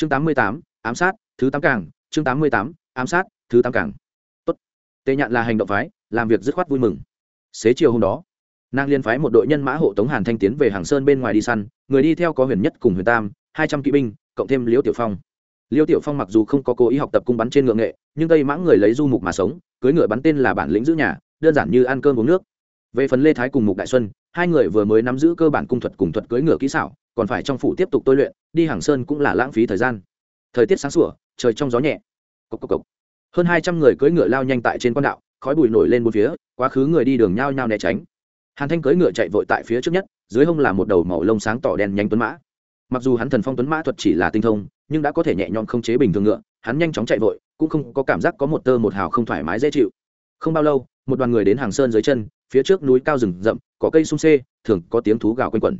chương tám mươi tám, ám sát, thứ tám càng. Chương tám mươi tám, ám sát, thứ tám càng. Tốt. Tệ nhạn là hành động phái, làm việc dứt khoát vui mừng. Xế chiều hôm đó, nàng liên phái một đội nhân mã hộ tống hàn thanh tiến về hàng sơn bên ngoài đi săn, người đi theo có huyền nhất cùng huyền tam, hai trăm kỵ binh, cộng thêm liễu tiểu phong. Liêu tiểu phong mặc dù không có cố ý học tập cung bắn trên ngựa nghệ, nhưng tây mãng người lấy du mục mà sống cưới ngựa bắn tên là bản lĩnh giữ nhà, đơn giản như ăn cơm uống nước về phần lê thái cùng mục đại xuân, hai người vừa mới nắm giữ cơ bản cung thuật cùng thuật cưỡi ngựa kỹ xảo, còn phải trong phủ tiếp tục tôi luyện, đi hàng sơn cũng là lãng phí thời gian. Thời tiết sáng sủa, trời trong gió nhẹ. Cốc cốc cốc. hơn hai trăm người cưỡi ngựa lao nhanh tại trên quan đạo, khói bụi nổi lên bốn phía, quá khứ người đi đường nhao nhao né tránh. Hàn thanh cưỡi ngựa chạy vội tại phía trước nhất, dưới hông là một đầu màu lông sáng tỏ đen nhanh tuấn mã. Mặc dù hắn thần phong tuấn mã thuật chỉ là tinh thông, nhưng đã có thể nhẹ nhõm không chế bình thường ngựa, hắn nhanh chóng chạy vội, cũng không có cảm giác có một tơ một hào không thoải mái dễ chịu. Không bao lâu một đoàn người đến hàng sơn dưới chân, phía trước núi cao rừng rậm, có cây sung xê, thường có tiếng thú gào quanh quẩn.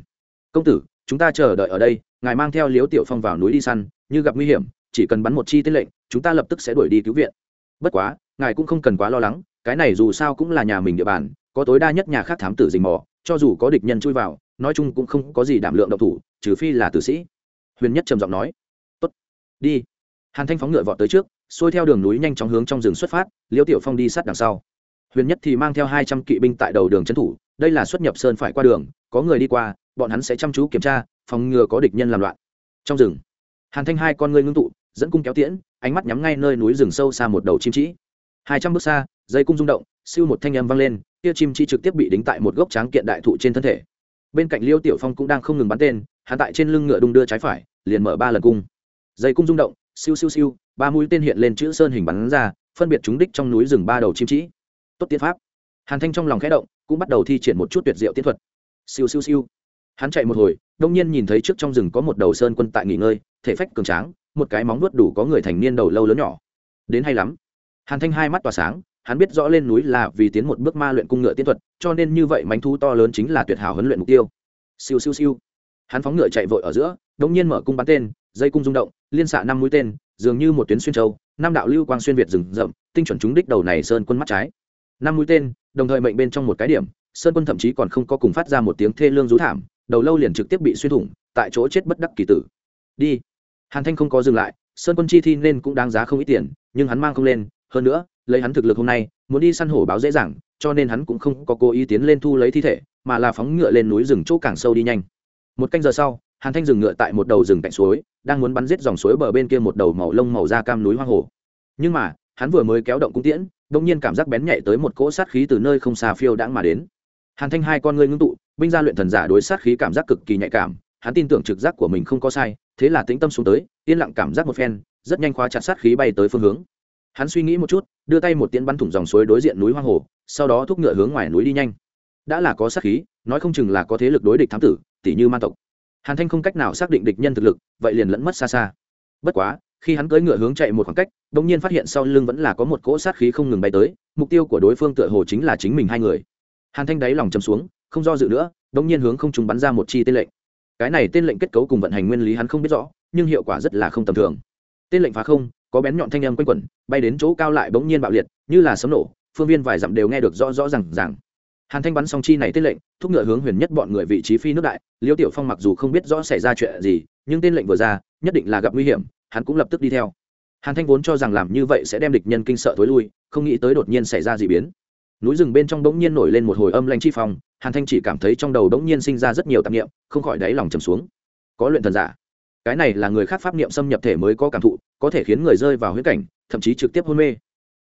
Công tử, chúng ta chờ đợi ở đây, ngài mang theo liếu tiểu phong vào núi đi săn, như gặp nguy hiểm, chỉ cần bắn một chi tiết lệnh, chúng ta lập tức sẽ đuổi đi cứu viện. Bất quá, ngài cũng không cần quá lo lắng, cái này dù sao cũng là nhà mình địa bàn, có tối đa nhất nhà khác thám tử dình mò, cho dù có địch nhân chui vào, nói chung cũng không có gì đảm lượng độc thủ, trừ phi là tử sĩ. Huyền nhất trầm giọng nói. Tốt, đi. Hàn thanh phóng ngựa vọt tới trước, xuôi theo đường núi nhanh chóng hướng trong rừng xuất phát liêu tiểu phong đi sát đằng sau huyền nhất thì mang theo hai trăm kỵ binh tại đầu đường trấn thủ, đây là xuất nhập sơn phải qua đường, có người đi qua, bọn hắn sẽ chăm chú kiểm tra, phòng ngừa có địch nhân làm loạn. Trong rừng, hàn thanh hai con ngươi ngưng tụ, dẫn cung kéo tiễn, ánh mắt nhắm ngay nơi núi rừng sâu xa một đầu chim trĩ hai trăm bước xa, dây cung rung động, siêu một thanh âm vang lên, kia chim trĩ trực tiếp bị đính tại một gốc tráng kiện đại thụ trên thân thể. Bên cạnh liêu tiểu phong cũng đang không ngừng bắn tên, hắn tại trên lưng ngựa đung đưa trái phải, liền mở ba lần cung. Dây cung rung động, siêu siêu siêu, ba mũi tên hiện lên chữ sơn hình bắn ra, phân biệt chúng đích trong núi rừng ba đầu chim trĩ tốt tiến pháp. Hàn thanh trong lòng khẽ động, cũng bắt đầu thi triển một chút tuyệt diệu tiến thuật. Siêu siêu siêu. Hắn chạy một hồi, đông nhiên nhìn thấy trước trong rừng có một đầu sơn quân tại nghỉ ngơi, thể phách cường tráng, một cái móng nuốt đủ có người thành niên đầu lâu lớn nhỏ. Đến hay lắm. Hàn thanh hai mắt tỏa sáng, hắn biết rõ lên núi là vì tiến một bước ma luyện cung ngựa tiến thuật, cho nên như vậy mánh thu to lớn chính là tuyệt hảo huấn luyện mục tiêu. Siêu siêu siêu. Hắn phóng ngựa chạy vội ở giữa đống nhiên mở cung bắn tên, dây cung rung động, liên xạ năm mũi tên, dường như một tuyến xuyên châu, năm đạo lưu quang xuyên việt rừng rậm, tinh chuẩn trúng đích đầu này sơn quân mắt trái năm mũi tên, đồng thời mệnh bên trong một cái điểm, sơn quân thậm chí còn không có cùng phát ra một tiếng thê lương rú thảm, đầu lâu liền trực tiếp bị xuyên thủng, tại chỗ chết bất đắc kỳ tử. Đi. Hàn thanh không có dừng lại, sơn quân chi thi nên cũng đáng giá không ít tiền, nhưng hắn mang không lên, hơn nữa, lấy hắn thực lực hôm nay, muốn đi săn hổ báo dễ dàng, cho nên hắn cũng không có cố ý tiến lên thu lấy thi thể, mà là phóng ngựa lên núi rừng chỗ càng sâu đi nhanh. Một canh giờ sau, hàn thanh dừng ngựa tại một đầu rừng cạnh suối, đang muốn bắn giết dòng suối bờ bên kia một đầu màu lông màu da cam núi hoang hồ. Nhưng mà hắn vừa mới kéo động cung tiễn đông nhiên cảm giác bén nhạy tới một cỗ sát khí từ nơi không xa phiêu đãng mà đến. Hàn thanh hai con ngươi ngưng tụ, binh gia luyện thần giả đối sát khí cảm giác cực kỳ nhạy cảm, hắn tin tưởng trực giác của mình không có sai, thế là tĩnh tâm xuống tới, yên lặng cảm giác một phen, rất nhanh khóa chặt sát khí bay tới phương hướng. Hắn suy nghĩ một chút, đưa tay một tiễn bắn thủng dòng suối đối diện núi hoang hồ, sau đó thúc ngựa hướng ngoài núi đi nhanh. Đã là có sát khí, nói không chừng là có thế lực đối địch thám tử tỷ như man tộc. Hàn thanh không cách nào xác định địch nhân thực lực, vậy liền lẫn mất xa xa. Bất quá khi hắn cưỡi ngựa hướng chạy một khoảng cách đ ỗ n g nhiên phát hiện sau lưng vẫn là có một cỗ sát khí không ngừng bay tới, mục tiêu của đối phương tựa hồ chính là chính mình hai người. Hàn thanh đáy lòng chầm xuống, không do dự nữa đ ỗ n g nhiên hướng không chúng bắn ra một chi tên lệnh. Cái này tên lệnh kết cấu cùng vận hành nguyên lý hắn không biết rõ, nhưng hiệu quả rất là không tầm thường. Tên lệnh phá không, có bén nhọn thanh âm quanh quẩn, bay đến chỗ cao lại bỗng nhiên bạo liệt, như là sấm nổ, phương viên vài dặm đều nghe được rõ rõ ràng ràng. hàn thanh bắn xong chi này tên lệnh, thúc ngựa hướng huyền nhất bọn người vị trí phi nước đại, liêu tiểu phong mặc dù không biết rõ xảy ra chuyện gì, nhưng tên lệnh vừa ra, nhất định là gặp nguy hiểm hắn cũng lập tức đi theo. Hàn thanh vốn cho rằng làm như vậy sẽ đem địch nhân kinh sợ thối lui, không nghĩ tới đột nhiên xảy ra d ị biến. Núi rừng bên trong bỗng nhiên nổi lên một hồi âm lanh chi phong, hàn thanh chỉ cảm thấy trong đầu bỗng nhiên sinh ra rất nhiều tạp nghiệm không khỏi đáy lòng trầm xuống. Có luyện thần giả. Cái này là người khác pháp niệm xâm nhập thể mới có cảm thụ, có thể khiến người rơi vào huyết cảnh, thậm chí trực tiếp hôn mê.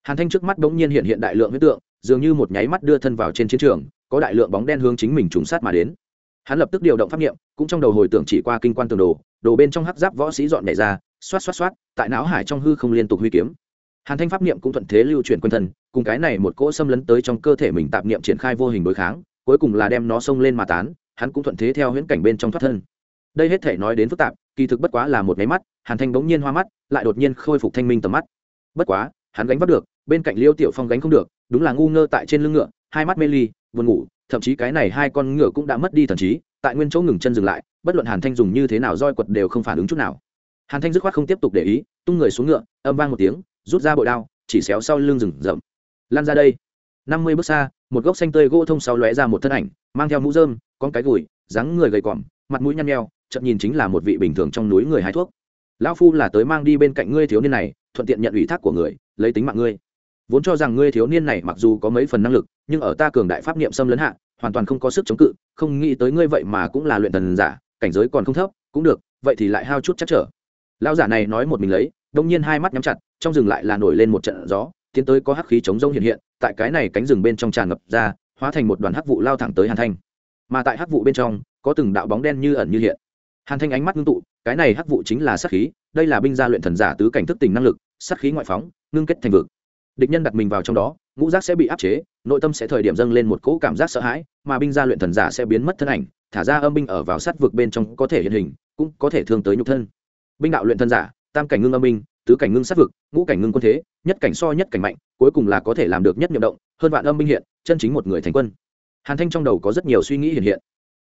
Hàn thanh trước mắt bỗng nhiên hiện hiện đại lượng huyết tượng, dường như một nháy mắt đưa thân vào trên chiến trường, có đại lượng bóng đen hướng chính mình trùng sát mà đến. Hắn lập tức điều động pháp niệm, cũng trong đầu hồi tưởng chỉ qua kinh quan tường đồ đồ bên trong hắc giáp võ sĩ dọn nhảy ra xoát xoát xoát, tại não hải trong hư không liên tục huy kiếm. Hàn thanh pháp niệm cũng thuận thế lưu chuyển quanh thân, cùng cái này một cỗ xâm lấn tới trong cơ thể mình tạp niệm triển khai vô hình đối kháng, cuối cùng là đem nó xông lên mà tán, hắn cũng thuận thế theo huyễn cảnh bên trong thoát thân. Đây hết thể nói đến phức tạp, kỳ thực bất quá là một máy mắt, hàn thanh bỗng nhiên hoa mắt, lại đột nhiên khôi phục thanh minh tầm mắt. Bất quá, hắn gánh vác được, bên cạnh liêu tiểu phong gánh không được, đúng là ngu ngơ tại trên lưng ngựa, hai mắt mê ly, buồn ngủ, thậm chí cái này hai con ngựa cũng đã mất đi thần trí, tại nguyên chỗ ngừng chân dừng lại, bất luận hàn thanh dùng như thế nào roi quật đều không phản ứng chút nào hàn thanh dứt khoát không tiếp tục để ý tung người xuống ngựa âm vang một tiếng rút ra bội đao chỉ xéo sau lưng rừng rậm. Lan ra đây. Năm mươi bước xa một gốc xanh tươi gỗ thông sáu lóe ra một thân ảnh mang theo mũ rơm, con cái gùi dáng người gầy còm mặt mũi nhăn nheo chậm nhìn chính là một vị bình thường trong núi người hái thuốc. Lão phu là tới mang đi bên cạnh ngươi thiếu niên này thuận tiện nhận ủy thác của người lấy tính mạng ngươi. Vốn cho rằng ngươi thiếu niên này mặc dù có mấy phần năng lực nhưng ở ta cường đại pháp niệm xâm lấn hạ hoàn toàn không có sức chống cự không nghĩ tới ngươi vậy mà cũng là luyện thần giả cảnh giới còn không thấp cũng được vậy thì lại hao chút chắc trở lão giả này nói một mình lấy, đông nhiên hai mắt nhắm chặt, trong rừng lại là nổi lên một trận gió, tiến tới có hắc khí chống rông hiện hiện, tại cái này cánh rừng bên trong tràn ngập ra, hóa thành một đoàn hắc vụ lao thẳng tới hàn thanh. Mà tại hắc vụ bên trong, có từng đạo bóng đen như ẩn như hiện. Hàn thanh ánh mắt ngưng tụ, cái này hắc vụ chính là sát khí, đây là binh gia luyện thần giả tứ cảnh thức tình năng lực, sát khí ngoại phóng, ngưng kết thành vực. Địch nhân đặt mình vào trong đó, ngũ giác sẽ bị áp chế, nội tâm sẽ thời điểm dâng lên một cỗ cảm giác sợ hãi, mà binh gia luyện thần giả sẽ biến mất thân ảnh, thả ra âm binh ở vào sát vực bên trong có thể hiện hình, cũng có thể thương tới nhục thân binh đạo luyện thần giả, tam cảnh ngưng âm minh tứ cảnh ngưng sát vực, ngũ cảnh ngưng quân thế, nhất cảnh so nhất cảnh mạnh, cuối cùng là có thể làm được nhất nhiệm động, hơn vạn âm binh hiện, chân chính một người thành quân. Hàn thanh trong đầu có rất nhiều suy nghĩ hiện hiện.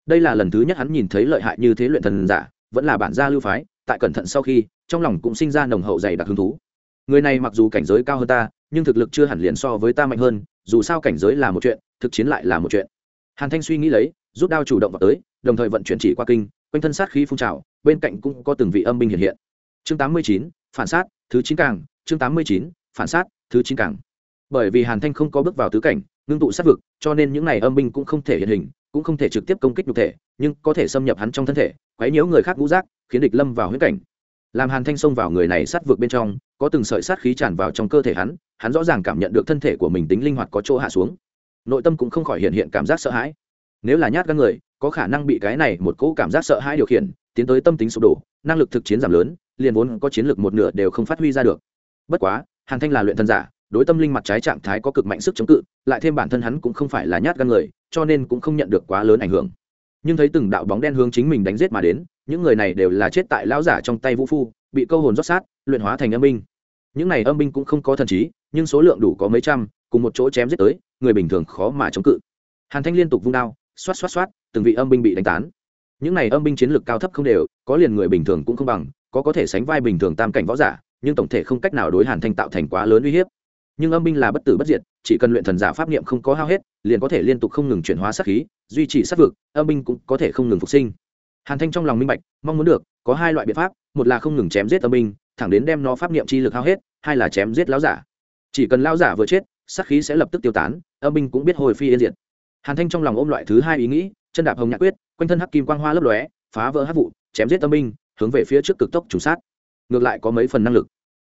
Đây là lần thứ nhất hắn nhìn thấy lợi hại như thế luyện thần giả, vẫn là bản gia lưu phái, tại cẩn thận sau khi, trong lòng cũng sinh ra nồng hậu dày đặc hứng thú. Người này mặc dù cảnh giới cao hơn ta, nhưng thực lực chưa hẳn liền so với ta mạnh hơn, dù sao cảnh giới là một chuyện, thực chiến lại là một chuyện. Hàn thanh suy nghĩ lấy, rút đao chủ động vào tới, đồng thời vận chuyển chỉ qua kinh quanh thân sát khí phun trào, bên cạnh cũng có từng vị âm binh hiện hiện. Chương tám mươi chín, phản sát, thứ chín càng. Chương tám mươi chín, phản sát, thứ chín càng. Bởi vì hàn thanh không có bước vào tứ cảnh, ngưng tụ sát vực, cho nên những n à y âm binh cũng không thể hiện hình, cũng không thể trực tiếp công kích nhục thể, nhưng có thể xâm nhập hắn trong thân thể, quấy nhiễu người khác ngũ giác, khiến địch lâm vào huyết cảnh. Làm hàn thanh xông vào người này sát vực bên trong, có từng sợi sát khí tràn vào trong cơ thể hắn hắn rõ ràng cảm nhận được thân thể của mình tính linh hoạt có chỗ hạ xuống. Nội tâm cũng không khỏi hiện hiện cảm giác sợ hãi. Nếu là nhát gan người có khả năng bị cái này một cỗ cảm giác sợ hãi điều khiển, tiến tới tâm tính sụp đổ, năng lực thực chiến giảm lớn, liền vốn có chiến lược một nửa đều không phát huy ra được. Bất quá, hàn thanh là luyện thân giả, đối tâm linh mặt trái trạng thái có cực mạnh sức chống cự, lại thêm bản thân hắn cũng không phải là nhát gan người, cho nên cũng không nhận được quá lớn ảnh hưởng. Nhưng thấy từng đạo bóng đen hướng chính mình đánh giết mà đến, những người này đều là chết tại lão giả trong tay vũ phu, bị câu hồn rót sát, luyện hóa thành âm binh. Những này âm binh cũng không có thần trí, nhưng số lượng đủ có mấy trăm, cùng một chỗ chém giết tới, người bình thường khó mà chống cự. Hàn thanh liên tục vung đao xoát xoát xoát, từng vị âm binh bị đánh tán. Những này âm binh chiến lược cao thấp không đều, có liền người bình thường cũng không bằng, có có thể sánh vai bình thường tam cảnh võ giả, nhưng tổng thể không cách nào đối hàn thanh tạo thành quá lớn uy hiếp. Nhưng âm binh là bất tử bất diệt, chỉ cần luyện thần giả pháp niệm không có hao hết, liền có thể liên tục không ngừng chuyển hóa sát khí, duy trì sát vực, âm binh cũng có thể không ngừng phục sinh. Hàn thanh trong lòng minh bạch, mong muốn được, có hai loại biện pháp, một là không ngừng chém giết âm binh, thẳng đến đem nó pháp niệm chi lực hao hết, hai là chém giết lão giả. Chỉ cần lão giả vừa chết, sát khí sẽ lập tức tiêu tán, âm binh cũng biết hồi phi yên diệt hàn thanh trong lòng ôm loại thứ hai ý nghĩ, chân đạp hồng nhạc quyết, quanh thân hắc kim quang hoa lấp lóe, phá vỡ hắc vụ, chém giết âm binh, hướng về phía trước cực tốc trùng sát. Ngược lại có mấy phần năng lực.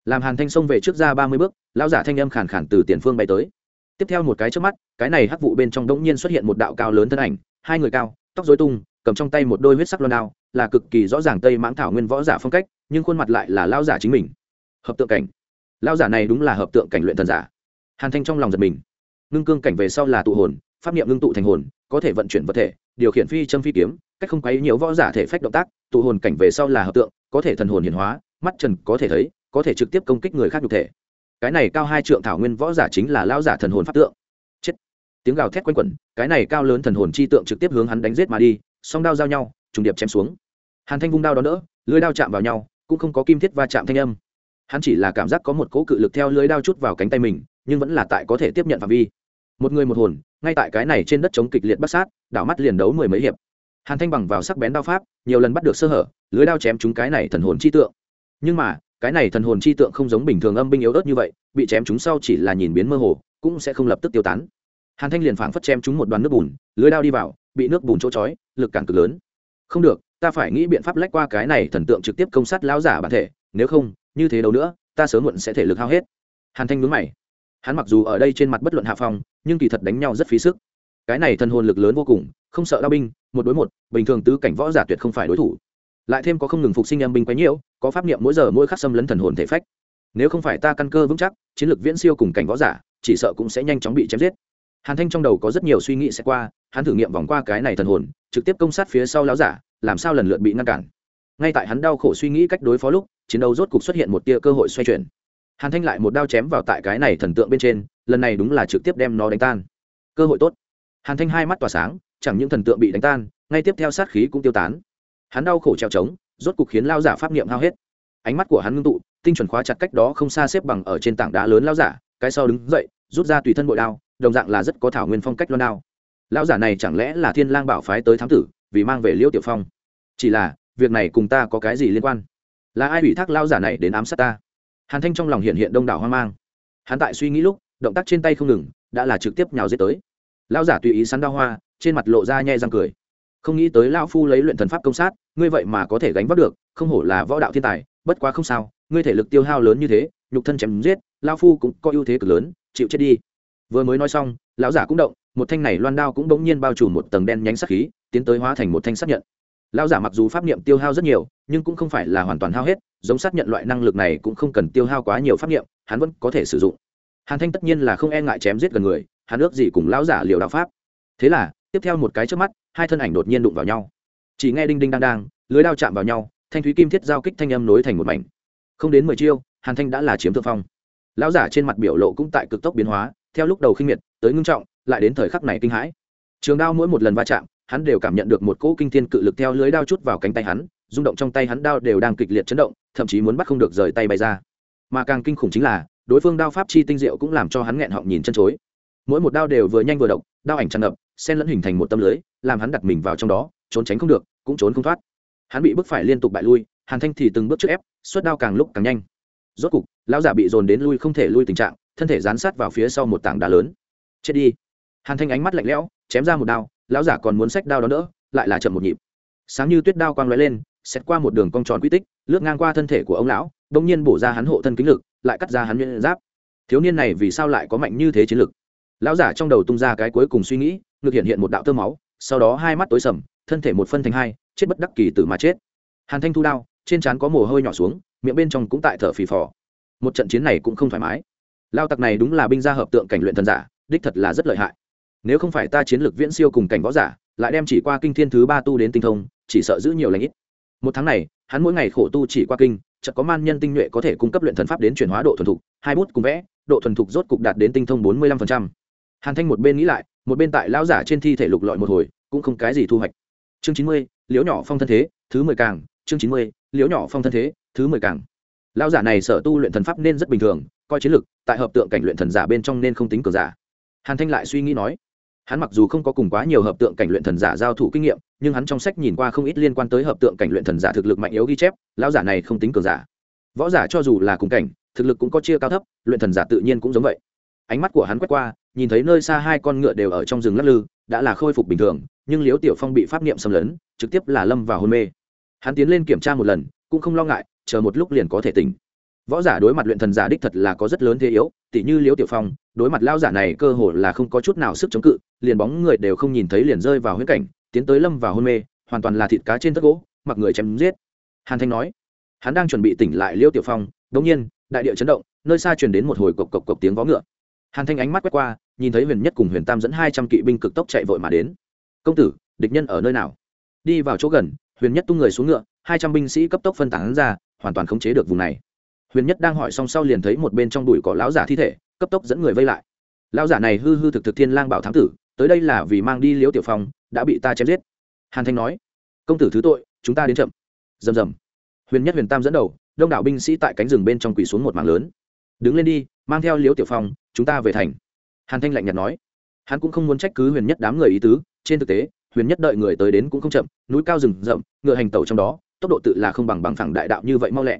Làm hàn thanh xông về trước ra ba mươi bước, lão giả thanh âm khàn khàn từ tiền phương bay tới. Tiếp theo một cái trước mắt, cái này hắc vụ bên trong đống nhiên xuất hiện một đạo cao lớn thân ảnh, hai người cao, tóc rối tung, cầm trong tay một đôi huyết sắc loan đao, là cực kỳ rõ ràng tây mãng thảo nguyên võ giả phong cách, nhưng khuôn mặt lại là lao giả chính mình. Hợp tượng cảnh. Lao giả này đúng là hợp tượng cảnh luyện thần giả. Hàn thanh trong lòng giật mình. Ngưng cương cảnh về sau là tụ hồn pháp niệm ngưng tụ thành hồn, có thể vận chuyển vật thể, điều khiển phi châm phi kiếm, cách không quấy nhiều võ giả thể phách động tác, tụ hồn cảnh về sau là hợp tượng, có thể thần hồn hiển hóa, mắt trần có thể thấy, có thể trực tiếp công kích người khác nhục thể. Cái này cao hai trượng thảo nguyên võ giả chính là lao giả thần hồn pháp tượng. Chết. Tiếng gào thét quanh quẩn, cái này cao lớn thần hồn chi tượng trực tiếp hướng hắn đánh giết mà đi, song đao giao nhau, trùng điệp chém xuống. Hàn thanh vung đao đó đỡ, lưới đao chạm vào nhau, cũng không có kim thiết va chạm thanh âm. Hắn chỉ là cảm giác có một cỗ cự lực theo lưới đao chút vào cánh tay mình, nhưng vẫn là tại có thể tiếp nhận phạm vi. Một người một hồn ngay tại cái này trên đất chống kịch liệt bắt sát, đảo mắt liền đấu mười mấy hiệp. Hàn thanh bằng vào sắc bén đao pháp, nhiều lần bắt được sơ hở, lưới đao chém chúng cái này thần hồn chi tượng. Nhưng mà, cái này thần hồn chi tượng không giống bình thường âm binh yếu ớt như vậy, bị chém chúng sau chỉ là nhìn biến mơ hồ, cũng sẽ không lập tức tiêu tán. Hàn thanh liền phảng phất chém chúng một đoàn nước bùn, lưới đao đi vào, bị nước bùn chỗ chói, lực cản cực lớn. Không được, ta phải nghĩ biện pháp lách qua cái này thần tượng trực tiếp công sát lão giả bản thể, nếu không, như thế đâu nữa, ta sớm muộn sẽ thể lực hao hết. Hàn thanh nhướng mày. Hắn mặc dù ở đây trên mặt bất luận hạ phong nhưng kỳ thật đánh nhau rất phí sức. Cái này thần hồn lực lớn vô cùng, không sợ đao binh, một đối một, bình thường tứ cảnh võ giả tuyệt không phải đối thủ. Lại thêm có không ngừng phục sinh em binh quấy nhiễu có pháp niệm mỗi giờ mỗi khắc xâm lấn thần hồn thể phách. Nếu không phải ta căn cơ vững chắc, chiến lược viễn siêu cùng cảnh võ giả, chỉ sợ cũng sẽ nhanh chóng bị chém giết. Hàn thanh trong đầu có rất nhiều suy nghĩ sẽ qua, hắn thử nghiệm vòng qua cái này thần hồn, trực tiếp công sát phía sau láo giả, làm sao lần lượt bị ngăn cản. Ngay tại hắn đau khổ suy nghĩ cách đối phó lúc, chiến đấu rốt cục xuất hiện một tia cơ hội xoay chuyển. Hàn thanh lại một đao chém vào tại cái này thần tượng bên trên lần này đúng là trực tiếp đem nó đánh tan. Cơ hội tốt. Hàn thanh hai mắt tỏa sáng, chẳng những thần tượng bị đánh tan, ngay tiếp theo sát khí cũng tiêu tán. Hắn đau khổ treo trống, rốt cục khiến lao giả pháp niệm hao hết. Ánh mắt của hắn ngưng tụ, tinh chuẩn khóa chặt cách đó không xa xếp bằng ở trên tảng đá lớn lao giả, cái sau đứng dậy, rút ra tùy thân bội đao, đồng dạng là rất có thảo nguyên phong cách loan đao. Lão giả này chẳng lẽ là thiên lang bảo phái tới thám tử, vì mang về liêu tiểu phong? Chỉ là, việc này cùng ta có cái gì liên quan? Là ai ủy thác lão giả này đến ám sát ta? Hàn thanh trong lòng hiện hiện đông đảo hoang mang. Hắn tại suy nghĩ lúc động tác trên tay không ngừng, đã là trực tiếp nhào giết tới. Lão giả tùy ý sắn đao hoa, trên mặt lộ ra nhẹ răng cười. Không nghĩ tới lão phu lấy luyện thần pháp công sát, ngươi vậy mà có thể gánh vác được, không hổ là võ đạo thiên tài, bất quá không sao, ngươi thể lực tiêu hao lớn như thế, nhục thân chém giết, lão phu cũng có ưu thế cực lớn, chịu chết đi. Vừa mới nói xong, lão giả cũng động, một thanh này loan đao cũng bỗng nhiên bao trùm một tầng đen nhánh sắc khí, tiến tới hóa thành một thanh sắc nhận. Lão giả mặc dù pháp niệm tiêu hao rất nhiều, nhưng cũng không phải là hoàn toàn hao hết, giống sát nhận loại năng lực này cũng không cần tiêu hao quá nhiều pháp niệm, hắn vẫn có thể sử dụng hàn thanh tất nhiên là không e ngại chém giết gần người hắn ước gì cùng lão giả liều đạo pháp. Thế là, tiếp theo một cái trước mắt, hai thân ảnh đột nhiên đụng vào nhau. Chỉ nghe đinh đinh đang đang, lưới đao chạm vào nhau, thanh thúy kim thiết giao kích thanh âm nối thành một mảnh. Không đến mười chiêu, hàn thanh đã là chiếm thượng phong. Lão giả trên mặt biểu lộ cũng tại cực tốc biến hóa, theo lúc đầu khinh miệt, tới ngưng trọng, lại đến thời khắc này kinh hãi. Trường đao mỗi một lần va chạm, hắn đều cảm nhận được một cỗ kinh thiên cự lực theo lưới đao chút vào cánh tay hắn, rung động trong tay hắn đao đều đang kịch liệt chấn động, thậm chí muốn bắt không được rời tay bay ra. Mà càng kinh khủng chính là đối phương đao pháp chi tinh diệu cũng làm cho hắn nghẹn họng nhìn chân chối. Mỗi một đao đều vừa nhanh vừa độc, đao ảnh tràn ngập, xen lẫn hình thành một tâm lưới, làm hắn đặt mình vào trong đó, trốn tránh không được, cũng trốn không thoát. Hắn bị bức phải liên tục bại lui, hàn thanh thì từng bước trước ép, suất đao càng lúc càng nhanh. Rốt cục, lão giả bị dồn đến lui không thể lui tình trạng, thân thể dán sát vào phía sau một tảng đá lớn. Chết đi. Hàn thanh ánh mắt lạnh lẽo, chém ra một đao, lão giả còn muốn xách đao đó nữa lại là chậm một nhịp. Sáng như tuyết đao quang lóe lên xét qua một đường cong tròn quy tích, lướt ngang qua thân thể của ông lão bỗng nhiên bổ ra hắn hộ thân kính lực, lại cắt ra hắn nhuyễn giáp. Thiếu niên này vì sao lại có mạnh như thế chiến lực? Lão giả trong đầu tung ra cái cuối cùng suy nghĩ, ngực hiện hiện một đạo tơ máu, sau đó hai mắt tối sầm, thân thể một phân thành hai, chết bất đắc kỳ tử mà chết. Hàn thanh thu đao, trên trán có mồ hôi nhỏ xuống, miệng bên trong cũng tại thở phì phò. Một trận chiến này cũng không thoải mái. Lao tặc này đúng là binh gia hợp tượng cảnh luyện thần giả, đích thật là rất lợi hại. Nếu không phải ta chiến lược viễn siêu cùng cảnh võ giả, lại đem chỉ qua kinh thiên thứ ba tu đến tinh thông, chỉ sợ giữ nhiều lãnh ít một tháng này, hắn mỗi ngày khổ tu chỉ qua kinh, chợt có man nhân tinh nhuệ có thể cung cấp luyện thần pháp đến chuyển hóa độ thuần thục, hai bút cùng vẽ, độ thuần thục rốt cục đạt đến tinh thông bốn mươi lăm phần trăm. Hàn thanh một bên nghĩ lại, một bên tại lão giả trên thi thể lục lọi một hồi, cũng không cái gì thu hoạch. Chương chín mươi, liễu nhỏ phong thân thế, thứ mười càng. Chương chín mươi, liễu nhỏ phong thân thế, thứ mười càng. Lão giả này sở tu luyện thần pháp nên rất bình thường, coi chiến lực, tại hợp tượng cảnh luyện thần giả bên trong nên không tính cường giả. Hàn thanh lại suy nghĩ nói hắn mặc dù không có cùng quá nhiều hợp tượng cảnh luyện thần giả giao thủ kinh nghiệm, nhưng hắn trong sách nhìn qua không ít liên quan tới hợp tượng cảnh luyện thần giả thực lực mạnh yếu ghi chép, lão giả này không tính cường giả. Võ giả cho dù là cùng cảnh, thực lực cũng có chia cao thấp, luyện thần giả tự nhiên cũng giống vậy. Ánh mắt của hắn quét qua, nhìn thấy nơi xa hai con ngựa đều ở trong rừng lắc lư, đã là khôi phục bình thường, nhưng liếu tiểu phong bị pháp niệm xâm lấn, trực tiếp là lâm vào hôn mê. Hắn tiến lên kiểm tra một lần, cũng không lo ngại, chờ một lúc liền có thể tỉnh võ giả đối mặt luyện thần giả đích thật là có rất lớn thế yếu, tỉ như liễu tiểu phong, đối mặt lao giả này cơ hồ là không có chút nào sức chống cự, liền bóng người đều không nhìn thấy liền rơi vào huyết cảnh, tiến tới lâm vào hôn mê, hoàn toàn là thịt cá trên tất gỗ, mặc người chém giết. Hàn thanh nói, hắn đang chuẩn bị tỉnh lại liễu tiểu phong, đống nhiên, đại địa chấn động, nơi xa truyền đến một hồi cộc cộc cộc tiếng vó ngựa. Hàn thanh ánh mắt quét qua, nhìn thấy huyền nhất cùng huyền tam dẫn hai trăm kỵ binh cực tốc chạy vội mà đến. Công tử, địch nhân ở nơi nào? Đi vào chỗ gần. Huyền nhất tung người xuống ngựa, hai trăm binh sĩ cấp tốc phân tán ra, hoàn toàn khống chế được vùng này huyền nhất đang hỏi xong sau liền thấy một bên trong đùi có lão giả thi thể, cấp tốc dẫn người vây lại. Lão giả này hư hư thực thực thiên lang bảo thám tử, tới đây là vì mang đi liễu tiểu phong, đã bị ta chém giết. Hàn thanh nói, công tử thứ tội, chúng ta đến chậm. Rầm rầm. Huyền nhất huyền tam dẫn đầu, đông đảo binh sĩ tại cánh rừng bên trong quỳ xuống một mảng lớn. Đứng lên đi, mang theo liễu tiểu phong, chúng ta về thành. Hàn thanh lạnh nhạt nói. Hắn cũng không muốn trách cứ huyền nhất đám người ý tứ, trên thực tế, huyền nhất đợi người tới đến cũng không chậm, núi cao rừng rậm, ngựa hành tẩu trong đó, tốc độ tự là không bằng bằng phẳng đại đạo như vậy mau lẹ.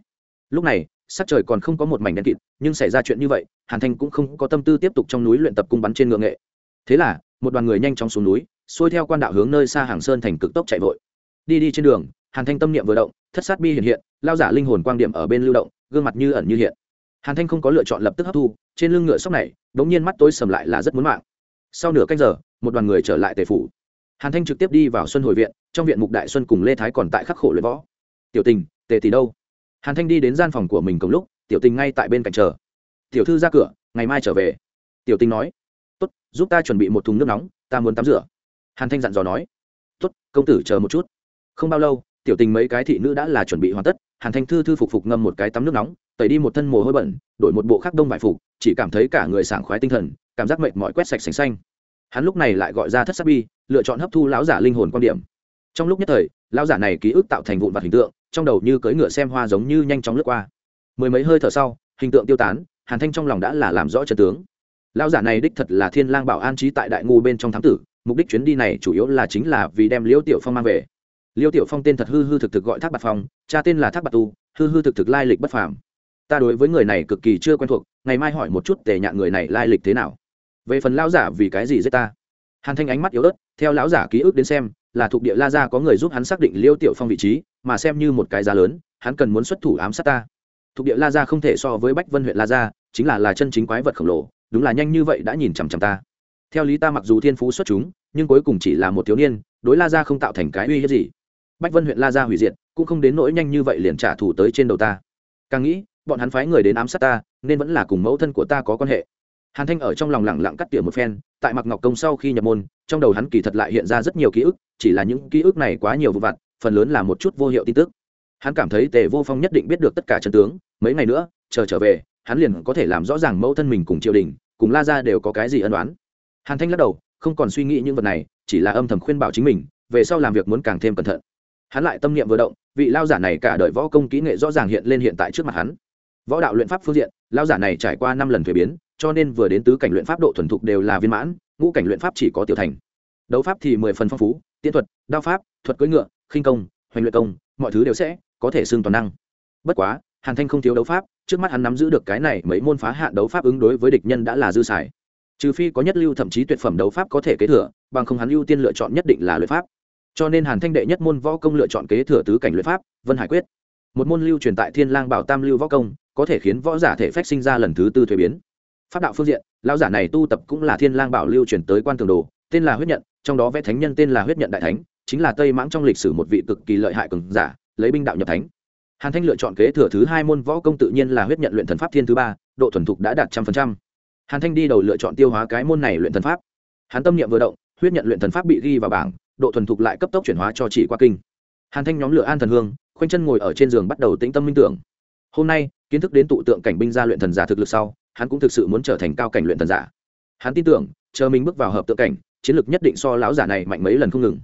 Lúc này sắc trời còn không có một mảnh đen kịt, nhưng xảy ra chuyện như vậy, hàn thanh cũng không có tâm tư tiếp tục trong núi luyện tập cung bắn trên ngựa nghệ. Thế là, một đoàn người nhanh chóng xuống núi, xuôi theo quan đạo hướng nơi xa hàng sơn thành cực tốc chạy vội. Đi đi trên đường, hàn thanh tâm niệm vừa động, thất sát bi hiện hiện, lao giả linh hồn quang điểm ở bên lưu động, gương mặt như ẩn như hiện. Hàn thanh không có lựa chọn lập tức hấp thu, trên lưng ngựa sóc này đ ố n g nhiên mắt tôi sầm lại là rất muốn mạng. Sau nửa canh giờ, một đoàn người trở lại tề phủ. Hàn thanh trực tiếp đi vào xuân hồi viện, trong viện mục đại xuân cùng lê thái còn tại khắc khổ luyện võ. Tiểu tình, tề tỷ đâu? Hàn thanh đi đến gian phòng của mình cùng lúc, tiểu tình ngay tại bên cạnh chờ. Tiểu thư ra cửa, ngày mai trở về. Tiểu tình nói. Tốt, giúp ta chuẩn bị một thùng nước nóng, ta muốn tắm rửa. Hàn thanh dặn dò nói. Tốt, công tử chờ một chút. Không bao lâu, tiểu tình mấy cái thị nữ đã là chuẩn bị hoàn tất, hàn thanh thư thư phục phục ngâm một cái tắm nước nóng, tẩy đi một thân mồ hôi bẩn, đổi một bộ khác đông vải phục, chỉ cảm thấy cả người sảng khoái tinh thần, cảm giác mệt mỏi quét sạch sành xanh. Hắn lúc này lại gọi ra thất sắc bi, lựa chọn hấp thu lão giả linh hồn quan điểm. Trong lúc nhất thời, lão giả này ký ức tạo thành vụn vặt hình tượng trong đầu như cưỡi ngựa xem hoa giống như nhanh chóng lướt qua. Mười mấy hơi thở sau, hình tượng tiêu tán, hàn thanh trong lòng đã là làm rõ chân tướng. Lão giả này đích thật là thiên lang bảo an trí tại đại ngu bên trong thám tử, mục đích chuyến đi này chủ yếu là chính là vì đem liễu tiểu phong mang về. Liêu tiểu phong tên thật hư hư thực thực gọi thác bạc phong, cha tên là thác bạc tu, hư hư thực thực lai lịch bất phàm. Ta đối với người này cực kỳ chưa quen thuộc, ngày mai hỏi một chút tề nhạn người này lai lịch thế nào. Về phần lão giả vì cái gì giết ta? Hàn thanh ánh mắt yếu ớt, theo lão giả ký ức đến xem là thuộc địa la gia có người giúp hắn xác định liêu tiểu phong vị trí, mà xem như một cái giá lớn, hắn cần muốn xuất thủ ám sát ta. Thuộc địa la gia không thể so với bách vân huyện la gia, chính là là chân chính quái vật khổng lồ, đúng là nhanh như vậy đã nhìn chằm chằm ta. Theo lý ta mặc dù thiên phú xuất chúng, nhưng cuối cùng chỉ là một thiếu niên, đối la gia không tạo thành cái uy hiếp gì. Bách vân huyện la gia hủy diệt, cũng không đến nỗi nhanh như vậy liền trả thù tới trên đầu ta. Càng nghĩ, bọn hắn phái người đến ám sát ta, nên vẫn là cùng mẫu thân của ta có quan hệ. Hàn thanh ở trong lòng lẳng lặng cắt tỉa một phen, tại mặc ngọc công sau khi nhập môn, trong đầu hắn kỳ thật lại hiện ra rất nhiều ký ức chỉ là những ký ức này quá nhiều vụ vặt, phần lớn là một chút vô hiệu tin tức. Hắn cảm thấy tề vô phong nhất định biết được tất cả chân tướng, mấy ngày nữa, chờ trở về, hắn liền có thể làm rõ ràng mẫu thân mình cùng triều đình, cùng la ra đều có cái gì ân đoán hàn thanh lắc đầu, không còn suy nghĩ những vật này, chỉ là âm thầm khuyên bảo chính mình, về sau làm việc muốn càng thêm cẩn thận. Hắn lại tâm niệm vừa động, vị lao giả này cả đời võ công kỹ nghệ rõ ràng hiện lên hiện tại trước mặt hắn. Võ đạo luyện pháp phương diện, lao giả này trải qua năm lần thuế biến, cho nên vừa đến tứ cảnh luyện pháp độ thuần thục đều là viên mãn, ngũ cảnh luyện pháp chỉ có tiểu thành. Đấu pháp thì mười phần phong phú tiễn thuật, đao pháp, thuật cưỡi ngựa, khinh công, hoành luyện công, mọi thứ đều sẽ có thể xưng toàn năng. Bất quá, hàn thanh không thiếu đấu pháp, trước mắt hắn nắm giữ được cái này mấy môn phá hạn đấu pháp ứng đối với địch nhân đã là dư xài. Trừ phi có nhất lưu thậm chí tuyệt phẩm đấu pháp có thể kế thừa, bằng không hắn ưu tiên lựa chọn nhất định là luyện pháp. Cho nên hàn thanh đệ nhất môn võ công lựa chọn kế thừa tứ cảnh luyện pháp, vân hải quyết. Một môn lưu truyền tại thiên lang bảo tam lưu võ công, có thể khiến võ giả thể phách sinh ra lần thứ tư thuế biến. Pháp đạo phương diện, lão giả này tu tập cũng là thiên lang bảo lưu truyền tới quan tường đồ tên là huyết nhận, trong đó vẽ thánh nhân tên là huyết nhận đại thánh, chính là tây mãng trong lịch sử một vị cực kỳ lợi hại cường giả, lấy binh đạo nhập thánh. Hàn thanh lựa chọn kế thừa thứ hai môn võ công tự nhiên là huyết nhận luyện thần pháp thiên thứ ba, độ thuần thục đã đạt trăm phần trăm. Hàn thanh đi đầu lựa chọn tiêu hóa cái môn này luyện thần pháp. Hắn tâm niệm vừa động, huyết nhận luyện thần pháp bị ghi vào bảng, độ thuần thục lại cấp tốc chuyển hóa cho chỉ qua kinh. Hàn thanh nhóm lửa an thần hương, khoanh chân ngồi ở trên giường bắt đầu tĩnh tâm minh tưởng. Hôm nay, kiến thức đến tụ tượng cảnh binh gia luyện thần giả thực lực sau, hắn cũng thực sự muốn trở thành cao cảnh luyện thần giả. Hắn tin tưởng, chờ mình bước vào hợp tượng cảnh chiến lược nhất định so lão giả này mạnh mấy lần không ngừng.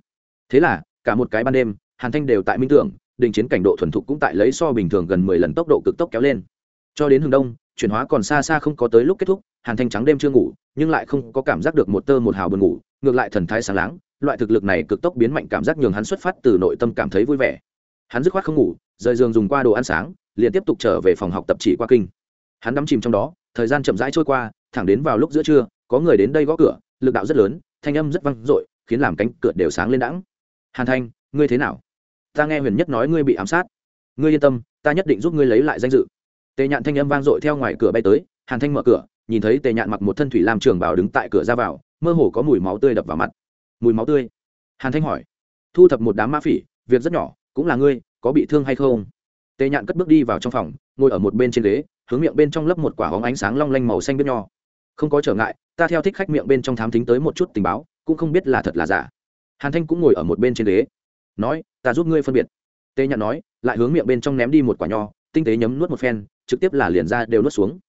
Thế là, cả một cái ban đêm, hàn thanh đều tại minh tưởng, đình chiến cảnh độ thuần thục cũng tại lấy so bình thường gần mười lần tốc độ cực tốc kéo lên. Cho đến hướng đông, chuyển hóa còn xa xa không có tới lúc kết thúc, hàn thanh trắng đêm chưa ngủ, nhưng lại không có cảm giác được một tơ một hào buồn ngủ, ngược lại thần thái sáng láng, loại thực lực này cực tốc biến mạnh cảm giác nhường hắn xuất phát từ nội tâm cảm thấy vui vẻ. Hắn dứt khoát không ngủ, rời giường dùng qua đồ ăn sáng, liền tiếp tục trở về phòng học tập chỉ qua kinh. Hắn đắm chìm trong đó, thời gian chậm rãi trôi qua, thẳng đến vào lúc giữa trưa, có người đến đây gõ cửa, lực đạo rất lớn thanh âm rất vang dội, khiến làm cánh cửa đều sáng lên đãng. Hàn thanh, ngươi thế nào? Ta nghe huyền nhất nói ngươi bị ám sát. Ngươi yên tâm, ta nhất định giúp ngươi lấy lại danh dự. Tề nhạn thanh âm vang dội theo ngoài cửa bay tới, hàn thanh mở cửa, nhìn thấy tề nhạn mặc một thân thủy làm trường bảo đứng tại cửa ra vào, mơ hồ có mùi máu tươi đập vào mặt. Mùi máu tươi? Hàn thanh hỏi. Thu thập một đám ma phỉ, việc rất nhỏ, cũng là ngươi, có bị thương hay không? Tề nhạn cất bước đi vào trong phòng, ngồi ở một bên trên ghế, hướng miệng bên trong lấp một quả hóng ánh sáng long lanh màu xanh biết nho không có trở ngại, ta theo thích khách miệng bên trong thám thính tới một chút tình báo, cũng không biết là thật là giả. Hàn thanh cũng ngồi ở một bên trên ghế. Nói, ta giúp ngươi phân biệt. Tê nhạn nói, lại hướng miệng bên trong ném đi một quả nho, tinh tế nhấm nuốt một phen, trực tiếp là liền ra đều nuốt xuống.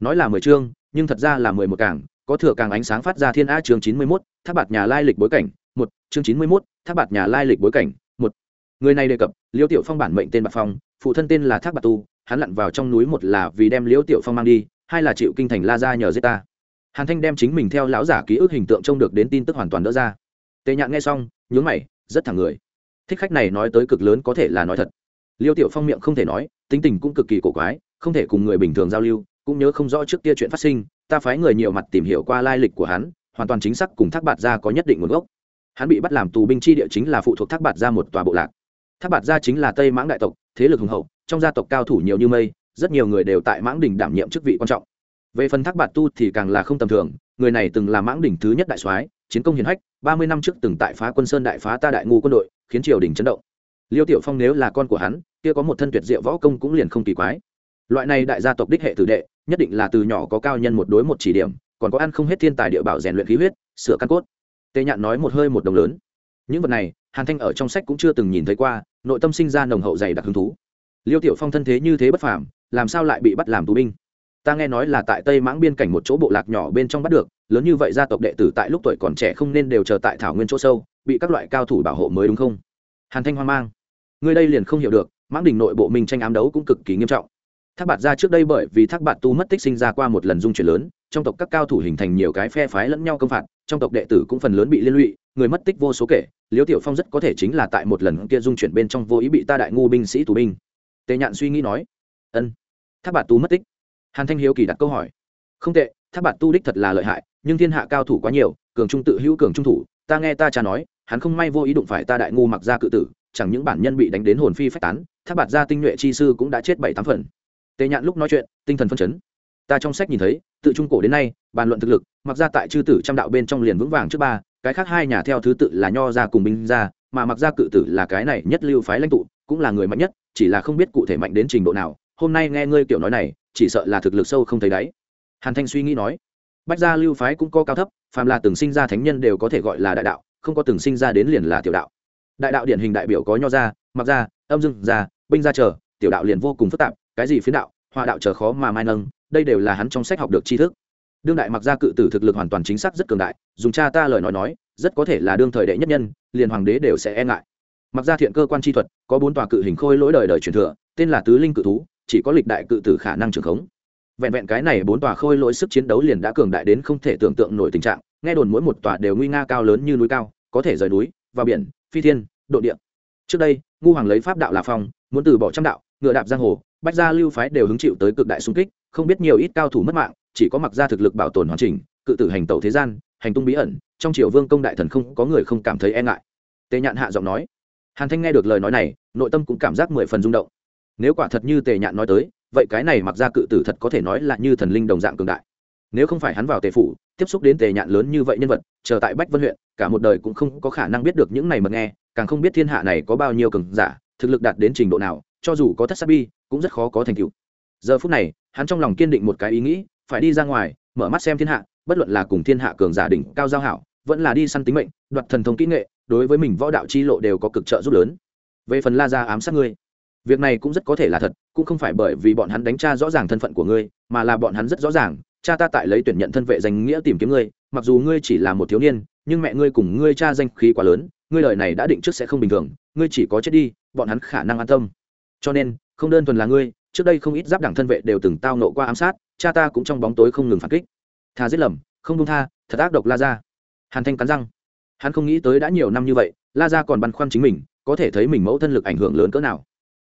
Nói là mười chương, nhưng thật ra là mười một cảng có thừa càng ánh sáng phát ra thiên a chương chín mươi mốt tháp bạt nhà lai lịch bối cảnh, một, chương chín mươi mốt tháp bạt nhà lai lịch bối cảnh, một. Người này đề cập, liêu tiểu phong bản mệnh tên bạc phong, phụ thân tên là thác bạc tu, hắn lặn vào trong núi một là vì đem liêu tiểu phong mang đi, hai là chịu kinh thành la ra nhờ giết ta hàn thanh đem chính mình theo lão giả ký ức hình tượng trông được đến tin tức hoàn toàn đỡ ra. Tề nhạn nghe xong, nhướng mày, rất thẳng người. Thích khách này nói tới cực lớn có thể là nói thật. Liêu tiểu phong miệng không thể nói, tính tình cũng cực kỳ cổ quái, không thể cùng người bình thường giao lưu, cũng nhớ không rõ trước kia chuyện phát sinh, ta phái người nhiều mặt tìm hiểu qua lai lịch của hắn, hoàn toàn chính xác cùng thác bạt gia có nhất định nguồn gốc. Hắn bị bắt làm tù binh chi địa chính là phụ thuộc thác bạt gia một tòa bộ lạc. Thác bạt gia chính là tây mãng đại tộc, thế lực hùng hậu, trong gia tộc cao thủ nhiều như mây, rất nhiều người đều tại mãng đình đảm nhiệm chức vị quan trọng về phần thác bạt tu thì càng là không tầm thường, người này từng là mãng đỉnh thứ nhất đại soái, chiến công hiển hách, ba mươi năm trước từng tại phá quân sơn đại phá ta đại ngu quân đội, khiến triều đình chấn động. Liêu tiểu phong nếu là con của hắn, kia có một thân tuyệt diệu võ công cũng liền không kỳ quái. Loại này đại gia tộc đích hệ tử đệ, nhất định là từ nhỏ có cao nhân một đối một chỉ điểm, còn có ăn không hết thiên tài địa bảo rèn luyện khí huyết, sửa căn cốt. Tề nhạn nói một hơi một đồng lớn. Những vật này, hàn thanh ở trong sách cũng chưa từng nhìn thấy qua, nội tâm sinh ra nồng hậu dày đặc hứng thú. Liêu tiểu phong thân thế như thế bất phàm, làm sao lại bị bắt làm tù binh? Ta nghe nói là tại tây mãng biên cảnh một chỗ bộ lạc nhỏ bên trong bắt được, lớn như vậy gia tộc đệ tử tại lúc tuổi còn trẻ không nên đều chờ tại thảo nguyên chỗ sâu, bị các loại cao thủ bảo hộ mới đúng không? Hàn thanh hoang mang. Người đây liền không hiểu được, mãng đình nội bộ mình tranh ám đấu cũng cực kỳ nghiêm trọng. Thác bạt ra trước đây bởi vì thác bạt tu mất tích sinh ra qua một lần dung chuyển lớn, trong tộc các cao thủ hình thành nhiều cái phe phái lẫn nhau công phạt, trong tộc đệ tử cũng phần lớn bị liên lụy, người mất tích vô số kể, Liễu tiểu phong rất có thể chính là tại một lần kia dung chuyển bên trong vô ý bị ta đại ngu binh sĩ tù binh. Tề nhạn suy nghĩ nói, ân, thác bạt tu mất tích hàn thanh hiếu kỳ đặt câu hỏi. Không tệ tháp bạt tu đích thật là lợi hại, nhưng thiên hạ cao thủ quá nhiều, cường trung tự hữu cường trung thủ, ta nghe ta cha nói, hắn không may vô ý đụng phải ta đại ngu mặc ra cự tử, chẳng những bản nhân bị đánh đến hồn phi phách tán tháp bạt gia tinh nhuệ chi sư cũng đã chết bảy tám phần. Tề nhạn lúc nói chuyện, tinh thần phân chấn. Ta trong sách nhìn thấy, tự trung cổ đến nay, bàn luận thực lực, mặc ra tại chư tử trăm đạo bên trong liền vững vàng trước ba, cái khác hai nhà theo thứ tự là nho ra cùng binh ra mà mặc ra cự tử là cái này nhất lưu phái lãnh tụ, cũng là người mạnh nhất, chỉ là không biết cụ thể mạnh đến trình độ nào. Hôm nay nghe ngươi kiểu nói này chỉ sợ là thực lực sâu không thấy đáy. Hàn thanh suy nghĩ nói, bách gia lưu phái cũng có cao thấp, phàm là từng sinh ra thánh nhân đều có thể gọi là đại đạo, không có từng sinh ra đến liền là tiểu đạo. Đại đạo điển hình đại biểu có nho gia, mặc gia, âm dương gia, binh gia chờ, tiểu đạo liền vô cùng phức tạp, cái gì phiến đạo hòa đạo chờ khó mà mai nâng, đây đều là hắn trong sách học được tri thức. Đương đại mặc gia cự tử thực lực hoàn toàn chính xác rất cường đại, dùng cha ta lời nói nói, rất có thể là đương thời đệ nhất nhân, liền hoàng đế đều sẽ e ngại. Mặc gia thiện cơ quan chi thuật, có bốn tòa cự hình khôi lỗi đời đời truyền thừa, tên là tứ linh cự thú chỉ có lịch đại cự tử khả năng trưởng khống. Vẹn vẹn cái này bốn tòa khôi lỗi sức chiến đấu liền đã cường đại đến không thể tưởng tượng nổi tình trạng, nghe đồn mỗi một tòa đều nguy nga cao lớn như núi cao, có thể rời núi, vào biển, phi thiên, độ địa. Trước đây, ngu hoàng lấy pháp đạo là phong, muốn từ bỏ trăm đạo, ngựa đạp giang hồ, bách gia lưu phái đều hứng chịu tới cực đại xung kích, không biết nhiều ít cao thủ mất mạng, chỉ có mặc gia thực lực bảo tồn hoàn chỉnh, cự tử hành tẩu thế gian, hành tung bí ẩn, trong triều vương công đại thần không có người không cảm thấy e ngại. Tề nhạn hạ giọng nói. Hàn thanh nghe được lời nói này, nội tâm cũng cảm giác mười phần rung động nếu quả thật như tề nhạn nói tới, vậy cái này mặc ra cự tử thật có thể nói là như thần linh đồng dạng cường đại. Nếu không phải hắn vào tề phủ, tiếp xúc đến tề nhạn lớn như vậy nhân vật, chờ tại bách vân huyện, cả một đời cũng không có khả năng biết được những này mà nghe, càng không biết thiên hạ này có bao nhiêu cường giả, thực lực đạt đến trình độ nào, cho dù có thất sát bi, cũng rất khó có thành tựu. Giờ phút này, hắn trong lòng kiên định một cái ý nghĩ, phải đi ra ngoài, mở mắt xem thiên hạ, bất luận là cùng thiên hạ cường giả đỉnh cao giao hảo, vẫn là đi săn tính mệnh, đoạt thần thông kỹ nghệ, đối với mình võ đạo chi lộ đều có cực trợ giúp lớn. Về phần la ra ám sát ngươi việc này cũng rất có thể là thật, cũng không phải bởi vì bọn hắn đánh tra rõ ràng thân phận của ngươi, mà là bọn hắn rất rõ ràng, cha ta tại lấy tuyển nhận thân vệ danh nghĩa tìm kiếm ngươi, mặc dù ngươi chỉ là một thiếu niên, nhưng mẹ ngươi cùng ngươi cha danh khí quá lớn, ngươi lời này đã định trước sẽ không bình thường, ngươi chỉ có chết đi, bọn hắn khả năng an tâm. Cho nên, không đơn thuần là ngươi, trước đây không ít giáp đảng thân vệ đều từng tao nộ qua ám sát, cha ta cũng trong bóng tối không ngừng phản kích. Thà giết lầm, không đông tha, thật ác độc la ra hàn thanh cắn răng. Hắn không nghĩ tới đã nhiều năm như vậy, la ra còn băn khoăn chính mình, có thể thấy mình mẫu thân lực ảnh hưởng lớn cỡ nào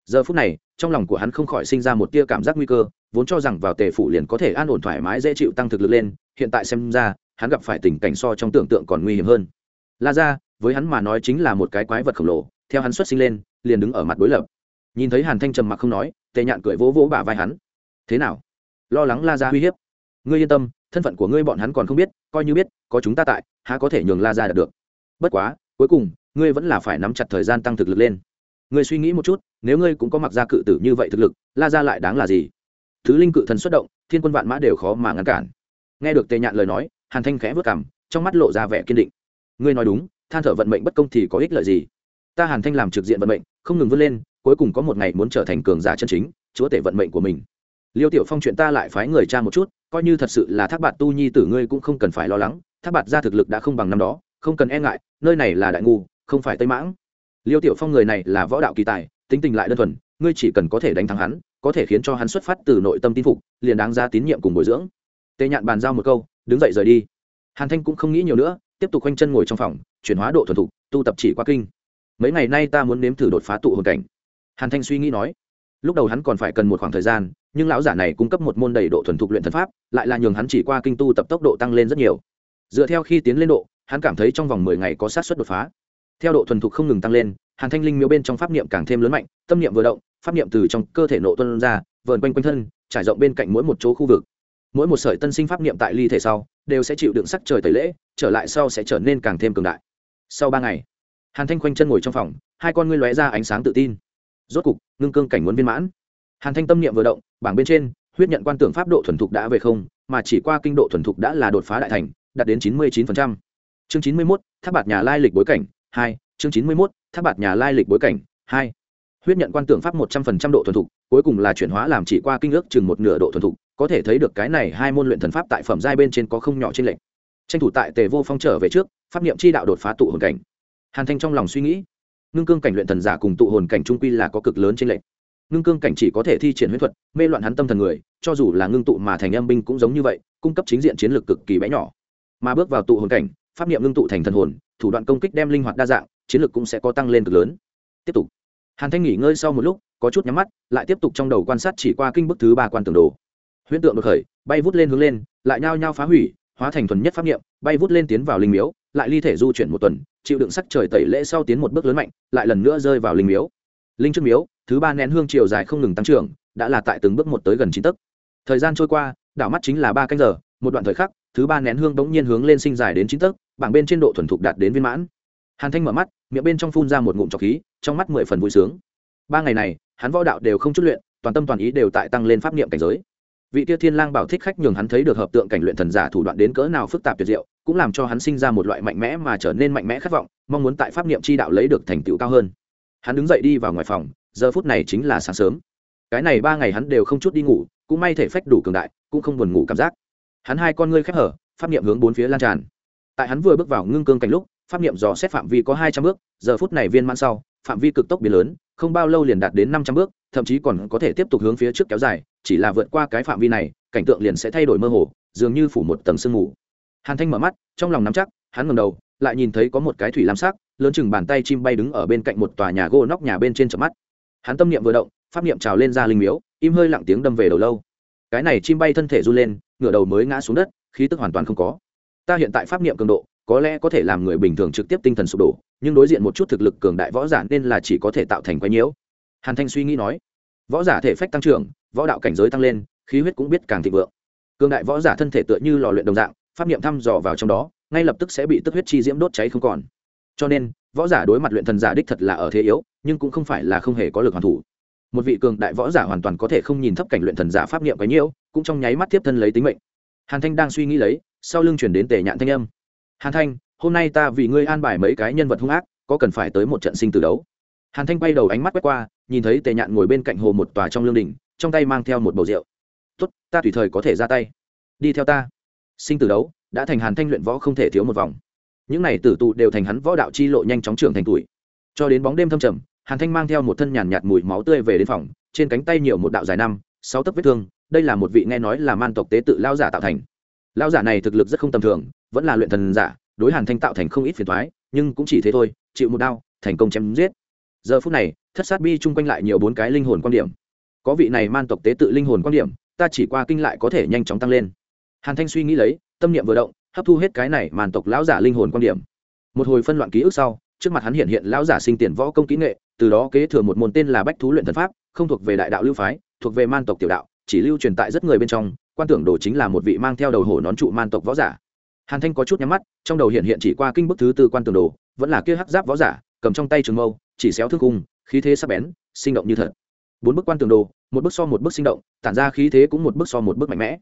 giờ phút này, trong lòng của hắn không khỏi sinh ra một tia cảm giác nguy cơ, vốn cho rằng vào tề phủ liền có thể an ổn thoải mái dễ chịu tăng thực lực lên, hiện tại xem ra, hắn gặp phải tình cảnh so trong tưởng tượng còn nguy hiểm hơn. La ra, với hắn mà nói chính là một cái quái vật khổng lồ, theo hắn xuất sinh lên, liền đứng ở mặt đối lập. Nhìn thấy hàn thanh trầm mặc không nói, tề nhạn cười vỗ vỗ bả vai hắn. Thế nào? Lo lắng la ra uy hiếp. Ngươi yên tâm, thân phận của ngươi bọn hắn còn không biết, coi như biết, có chúng ta tại, há có thể nhường la ra được. Bất quá, cuối cùng, ngươi vẫn là phải nắm chặt thời gian tăng thực lực lên ngươi suy nghĩ một chút, nếu ngươi cũng có mặc gia cự tử như vậy thực lực, la ra lại đáng là gì? Thứ linh cự thần xuất động, thiên quân vạn mã đều khó mà ngăn cản. Nghe được tề nhạn lời nói, hàn thanh khẽ vất cảm trong mắt lộ ra vẻ kiên định. Ngươi nói đúng, than thở vận mệnh bất công thì có ích lợi gì? Ta hàn thanh làm trực diện vận mệnh, không ngừng vươn lên, cuối cùng có một ngày muốn trở thành cường giả chân chính, chúa tể vận mệnh của mình. Liêu tiểu phong chuyện ta lại phái người cha một chút, coi như thật sự là thác bạt tu nhi tử ngươi cũng không cần phải lo lắng, thác bạt ra thực lực đã không bằng năm đó, không cần e ngại, nơi này là đại ngu, không phải tây mãng liêu tiểu phong người này là võ đạo kỳ tài, tính tình lại đơn thuần, ngươi chỉ cần có thể đánh thắng hắn, có thể khiến cho hắn xuất phát từ nội tâm tin phục, liền đáng ra tín nhiệm cùng bồi dưỡng. Tề nhạn bàn giao một câu, đứng dậy rời đi. Hàn thanh cũng không nghĩ nhiều nữa, tiếp tục quanh chân ngồi trong phòng, chuyển hóa độ thuần thục, tu tập chỉ qua kinh. Mấy ngày nay ta muốn nếm thử đột phá tụ hồn cảnh. Hàn thanh suy nghĩ nói. Lúc đầu hắn còn phải cần một khoảng thời gian, nhưng lão giả này cung cấp một môn đầy độ thuần thục luyện thần pháp, lại là nhường hắn chỉ qua kinh tu tập tốc độ tăng lên rất nhiều. Dựa theo khi tiến lên độ, hắn cảm thấy trong vòng mười ngày có sát suất đột phá theo độ thuần thục không ngừng tăng lên, hàn thanh linh miếu bên trong pháp niệm càng thêm lớn mạnh, tâm niệm vừa động, pháp niệm từ trong cơ thể nộ tuân ra, vờn quanh quanh thân, trải rộng bên cạnh mỗi một chỗ khu vực. Mỗi một sợi tân sinh pháp niệm tại ly thể sau, đều sẽ chịu đựng sắc trời tẩy lễ, trở lại sau sẽ trở nên càng thêm cường đại. Sau ba ngày, hàn thanh quanh chân ngồi trong phòng, hai con ngươi lóe ra ánh sáng tự tin. Rốt cục, ngưng cương cảnh muốn viên mãn. Hàn thanh tâm niệm vừa động, bảng bên trên, huyết nhận quan tưởng pháp độ thuần thục đã về không, mà chỉ qua kinh độ thuần thục đã là đột phá đại thành, đạt đến chín mươi chín chương chín mươi mốt tháp bạt nhà lai lịch bối cảnh hai, chương chín mươi mốt tháp bạt nhà lai lịch bối cảnh, hai. Huyết nhận quan tưởng pháp một trăm phần trăm độ thuần thục, cuối cùng là chuyển hóa làm chỉ qua kinh ước chừng một nửa độ thuần thục, có thể thấy được cái này hai môn luyện thần pháp tại phẩm giai bên trên có không nhỏ trên lệnh tranh thủ tại tề vô phong trở về trước, pháp niệm chi đạo đột phá tụ hồn cảnh. Hàn thanh trong lòng suy nghĩ, ngưng cương cảnh luyện thần giả cùng tụ hồn cảnh trung quy là có cực lớn trên lệnh ngưng cương cảnh chỉ có thể thi triển huyết thuật, mê loạn hắn tâm thần người, cho dù là ngưng tụ mà thành âm binh cũng giống như vậy, cung cấp chính diện chiến lược cực kỳ bé nhỏ. Mà bước vào tụ hồn cảnh, pháp niệm ngưng tụ thành thần hồn thủ đoạn công kích đem linh hoạt đa dạng, chiến lược cũng sẽ có tăng lên cực lớn. Tiếp tục. Hàn thanh nghỉ ngơi sau một lúc, có chút nhắm mắt, lại tiếp tục trong đầu quan sát chỉ qua kinh bức thứ ba quan tường đồ. Huyễn tượng đột khởi, bay vút lên hướng lên, lại nhao nhao phá hủy, hóa thành thuần nhất pháp nghiệm bay vút lên tiến vào linh miếu, lại ly thể du chuyển một tuần, chịu đựng sắc trời tẩy lễ sau tiến một bước lớn mạnh, lại lần nữa rơi vào linh miếu. Linh trước miếu, thứ ba nén hương chiều dài không ngừng tăng trưởng, đã là tại từng bước một tới gần chín tấc. Thời gian trôi qua, đảo mắt chính là ba canh giờ một đoạn thời khắc, thứ ba nén hương bỗng nhiên hướng lên sinh dài đến chín tấc, bảng bên trên độ thuần thục đạt đến viên mãn. Hàn thanh mở mắt, miệng bên trong phun ra một ngụm trọc khí, trong mắt mười phần vui sướng. Ba ngày này, hắn võ đạo đều không chút luyện, toàn tâm toàn ý đều tại tăng lên pháp niệm cảnh giới. Vị tia thiên lang bảo thích khách nhường hắn thấy được hợp tượng cảnh luyện thần giả thủ đoạn đến cỡ nào phức tạp tuyệt diệu, cũng làm cho hắn sinh ra một loại mạnh mẽ mà trở nên mạnh mẽ khát vọng, mong muốn tại pháp niệm chi đạo lấy được thành tựu cao hơn. Hắn đứng dậy đi vào ngoài phòng, giờ phút này chính là sáng sớm. Cái này ba ngày hắn đều không chút đi ngủ, cũng may thể phách đủ cường đại, cũng không buồn ngủ cảm giác hắn hai con ngươi khép hở, pháp niệm hướng bốn phía lan tràn. Tại hắn vừa bước vào ngưng cương cảnh lúc, pháp niệm dò xét phạm vi có hai trăm bước, giờ phút này viên mãn sau, phạm vi cực tốc biến lớn, không bao lâu liền đạt đến năm trăm bước, thậm chí còn có thể tiếp tục hướng phía trước kéo dài, chỉ là vượt qua cái phạm vi này, cảnh tượng liền sẽ thay đổi mơ hồ, dường như phủ một tầng sương mù. Hàn thanh mở mắt, trong lòng nắm chắc, hắn ngầm đầu, lại nhìn thấy có một cái thủy lam sắc, lớn chừng bàn tay chim bay đứng ở bên cạnh một tòa nhà gỗ nóc nhà bên trên chợp mắt. Hắn tâm niệm vừa động, pháp niệm trào lên ra linh miếu, im hơi lặng tiếng đâm về đầu lâu cái này chim bay thân thể run lên, ngửa đầu mới ngã xuống đất, khí tức hoàn toàn không có. Ta hiện tại pháp niệm cường độ, có lẽ có thể làm người bình thường trực tiếp tinh thần sụp đổ, nhưng đối diện một chút thực lực cường đại võ giả nên là chỉ có thể tạo thành quái nhiễu. Hàn thanh suy nghĩ nói, võ giả thể phách tăng trưởng, võ đạo cảnh giới tăng lên, khí huyết cũng biết càng thịnh vượng. Cường đại võ giả thân thể tựa như lò luyện đồng dạng, pháp niệm thăm dò vào trong đó, ngay lập tức sẽ bị tức huyết chi diễm đốt cháy không còn. Cho nên, võ giả đối mặt luyện thần giả đích thật là ở thế yếu, nhưng cũng không phải là không hề có lực hoàn thủ một vị cường đại võ giả hoàn toàn có thể không nhìn thấp cảnh luyện thần giả pháp niệm cái nhiễu cũng trong nháy mắt tiếp thân lấy tính mệnh. Hàn thanh đang suy nghĩ lấy, sau lưng chuyển đến tề nhạn thanh âm. Hàn thanh, hôm nay ta vì ngươi an bài mấy cái nhân vật hung ác, có cần phải tới một trận sinh tử đấu? Hàn thanh quay đầu ánh mắt quét qua, nhìn thấy tề nhạn ngồi bên cạnh hồ một tòa trong lương đình trong tay mang theo một bầu rượu. Tốt, ta tùy thời có thể ra tay. Đi theo ta. Sinh tử đấu, đã thành hàn thanh luyện võ không thể thiếu một vòng. Những này tử tụ đều thành hắn võ đạo chi lộ nhanh chóng trưởng thành tuổi. Cho đến bóng đêm thâm trầm hàn thanh mang theo một thân nhàn nhạt mùi máu tươi về đến phòng, trên cánh tay nhiều một đạo dài năm, sáu tấc vết thương, đây là một vị nghe nói là man tộc tế tự lao giả tạo thành. Lao giả này thực lực rất không tầm thường, vẫn là luyện thần giả, đối hàn thanh tạo thành không ít phiền thoái nhưng cũng chỉ thế thôi, chịu một đao thành công chém giết. Giờ phút này, thất sát bi chung quanh lại nhiều bốn cái linh hồn quan điểm. Có vị này man tộc tế tự linh hồn quan điểm, ta chỉ qua kinh lại có thể nhanh chóng tăng lên. Hàn thanh suy nghĩ lấy, tâm niệm vừa động, hấp thu hết cái này man tộc lão giả linh hồn quan điểm. Một hồi phân loạn ký ức sau, trước mặt hắn hiện hiện lão giả sinh tiền võ công kỹ nghệ từ đó kế thừa một môn tên là bách thú luyện thần pháp, không thuộc về đại đạo lưu phái, thuộc về man tộc tiểu đạo, chỉ lưu truyền tại rất người bên trong, quan tưởng đồ chính là một vị mang theo đầu hổ nón trụ man tộc võ giả. Hàn thanh có chút nhắm mắt, trong đầu hiện hiện chỉ qua kinh bức thứ tư quan tưởng đồ, vẫn là kia hắc giáp võ giả, cầm trong tay trường mâu, chỉ xéo thước cung, khí thế sắc bén, sinh động như thật. Bốn bức quan tưởng đồ, một bức so một bức sinh động, tản ra khí thế cũng một bức so một bức mạnh mẽ.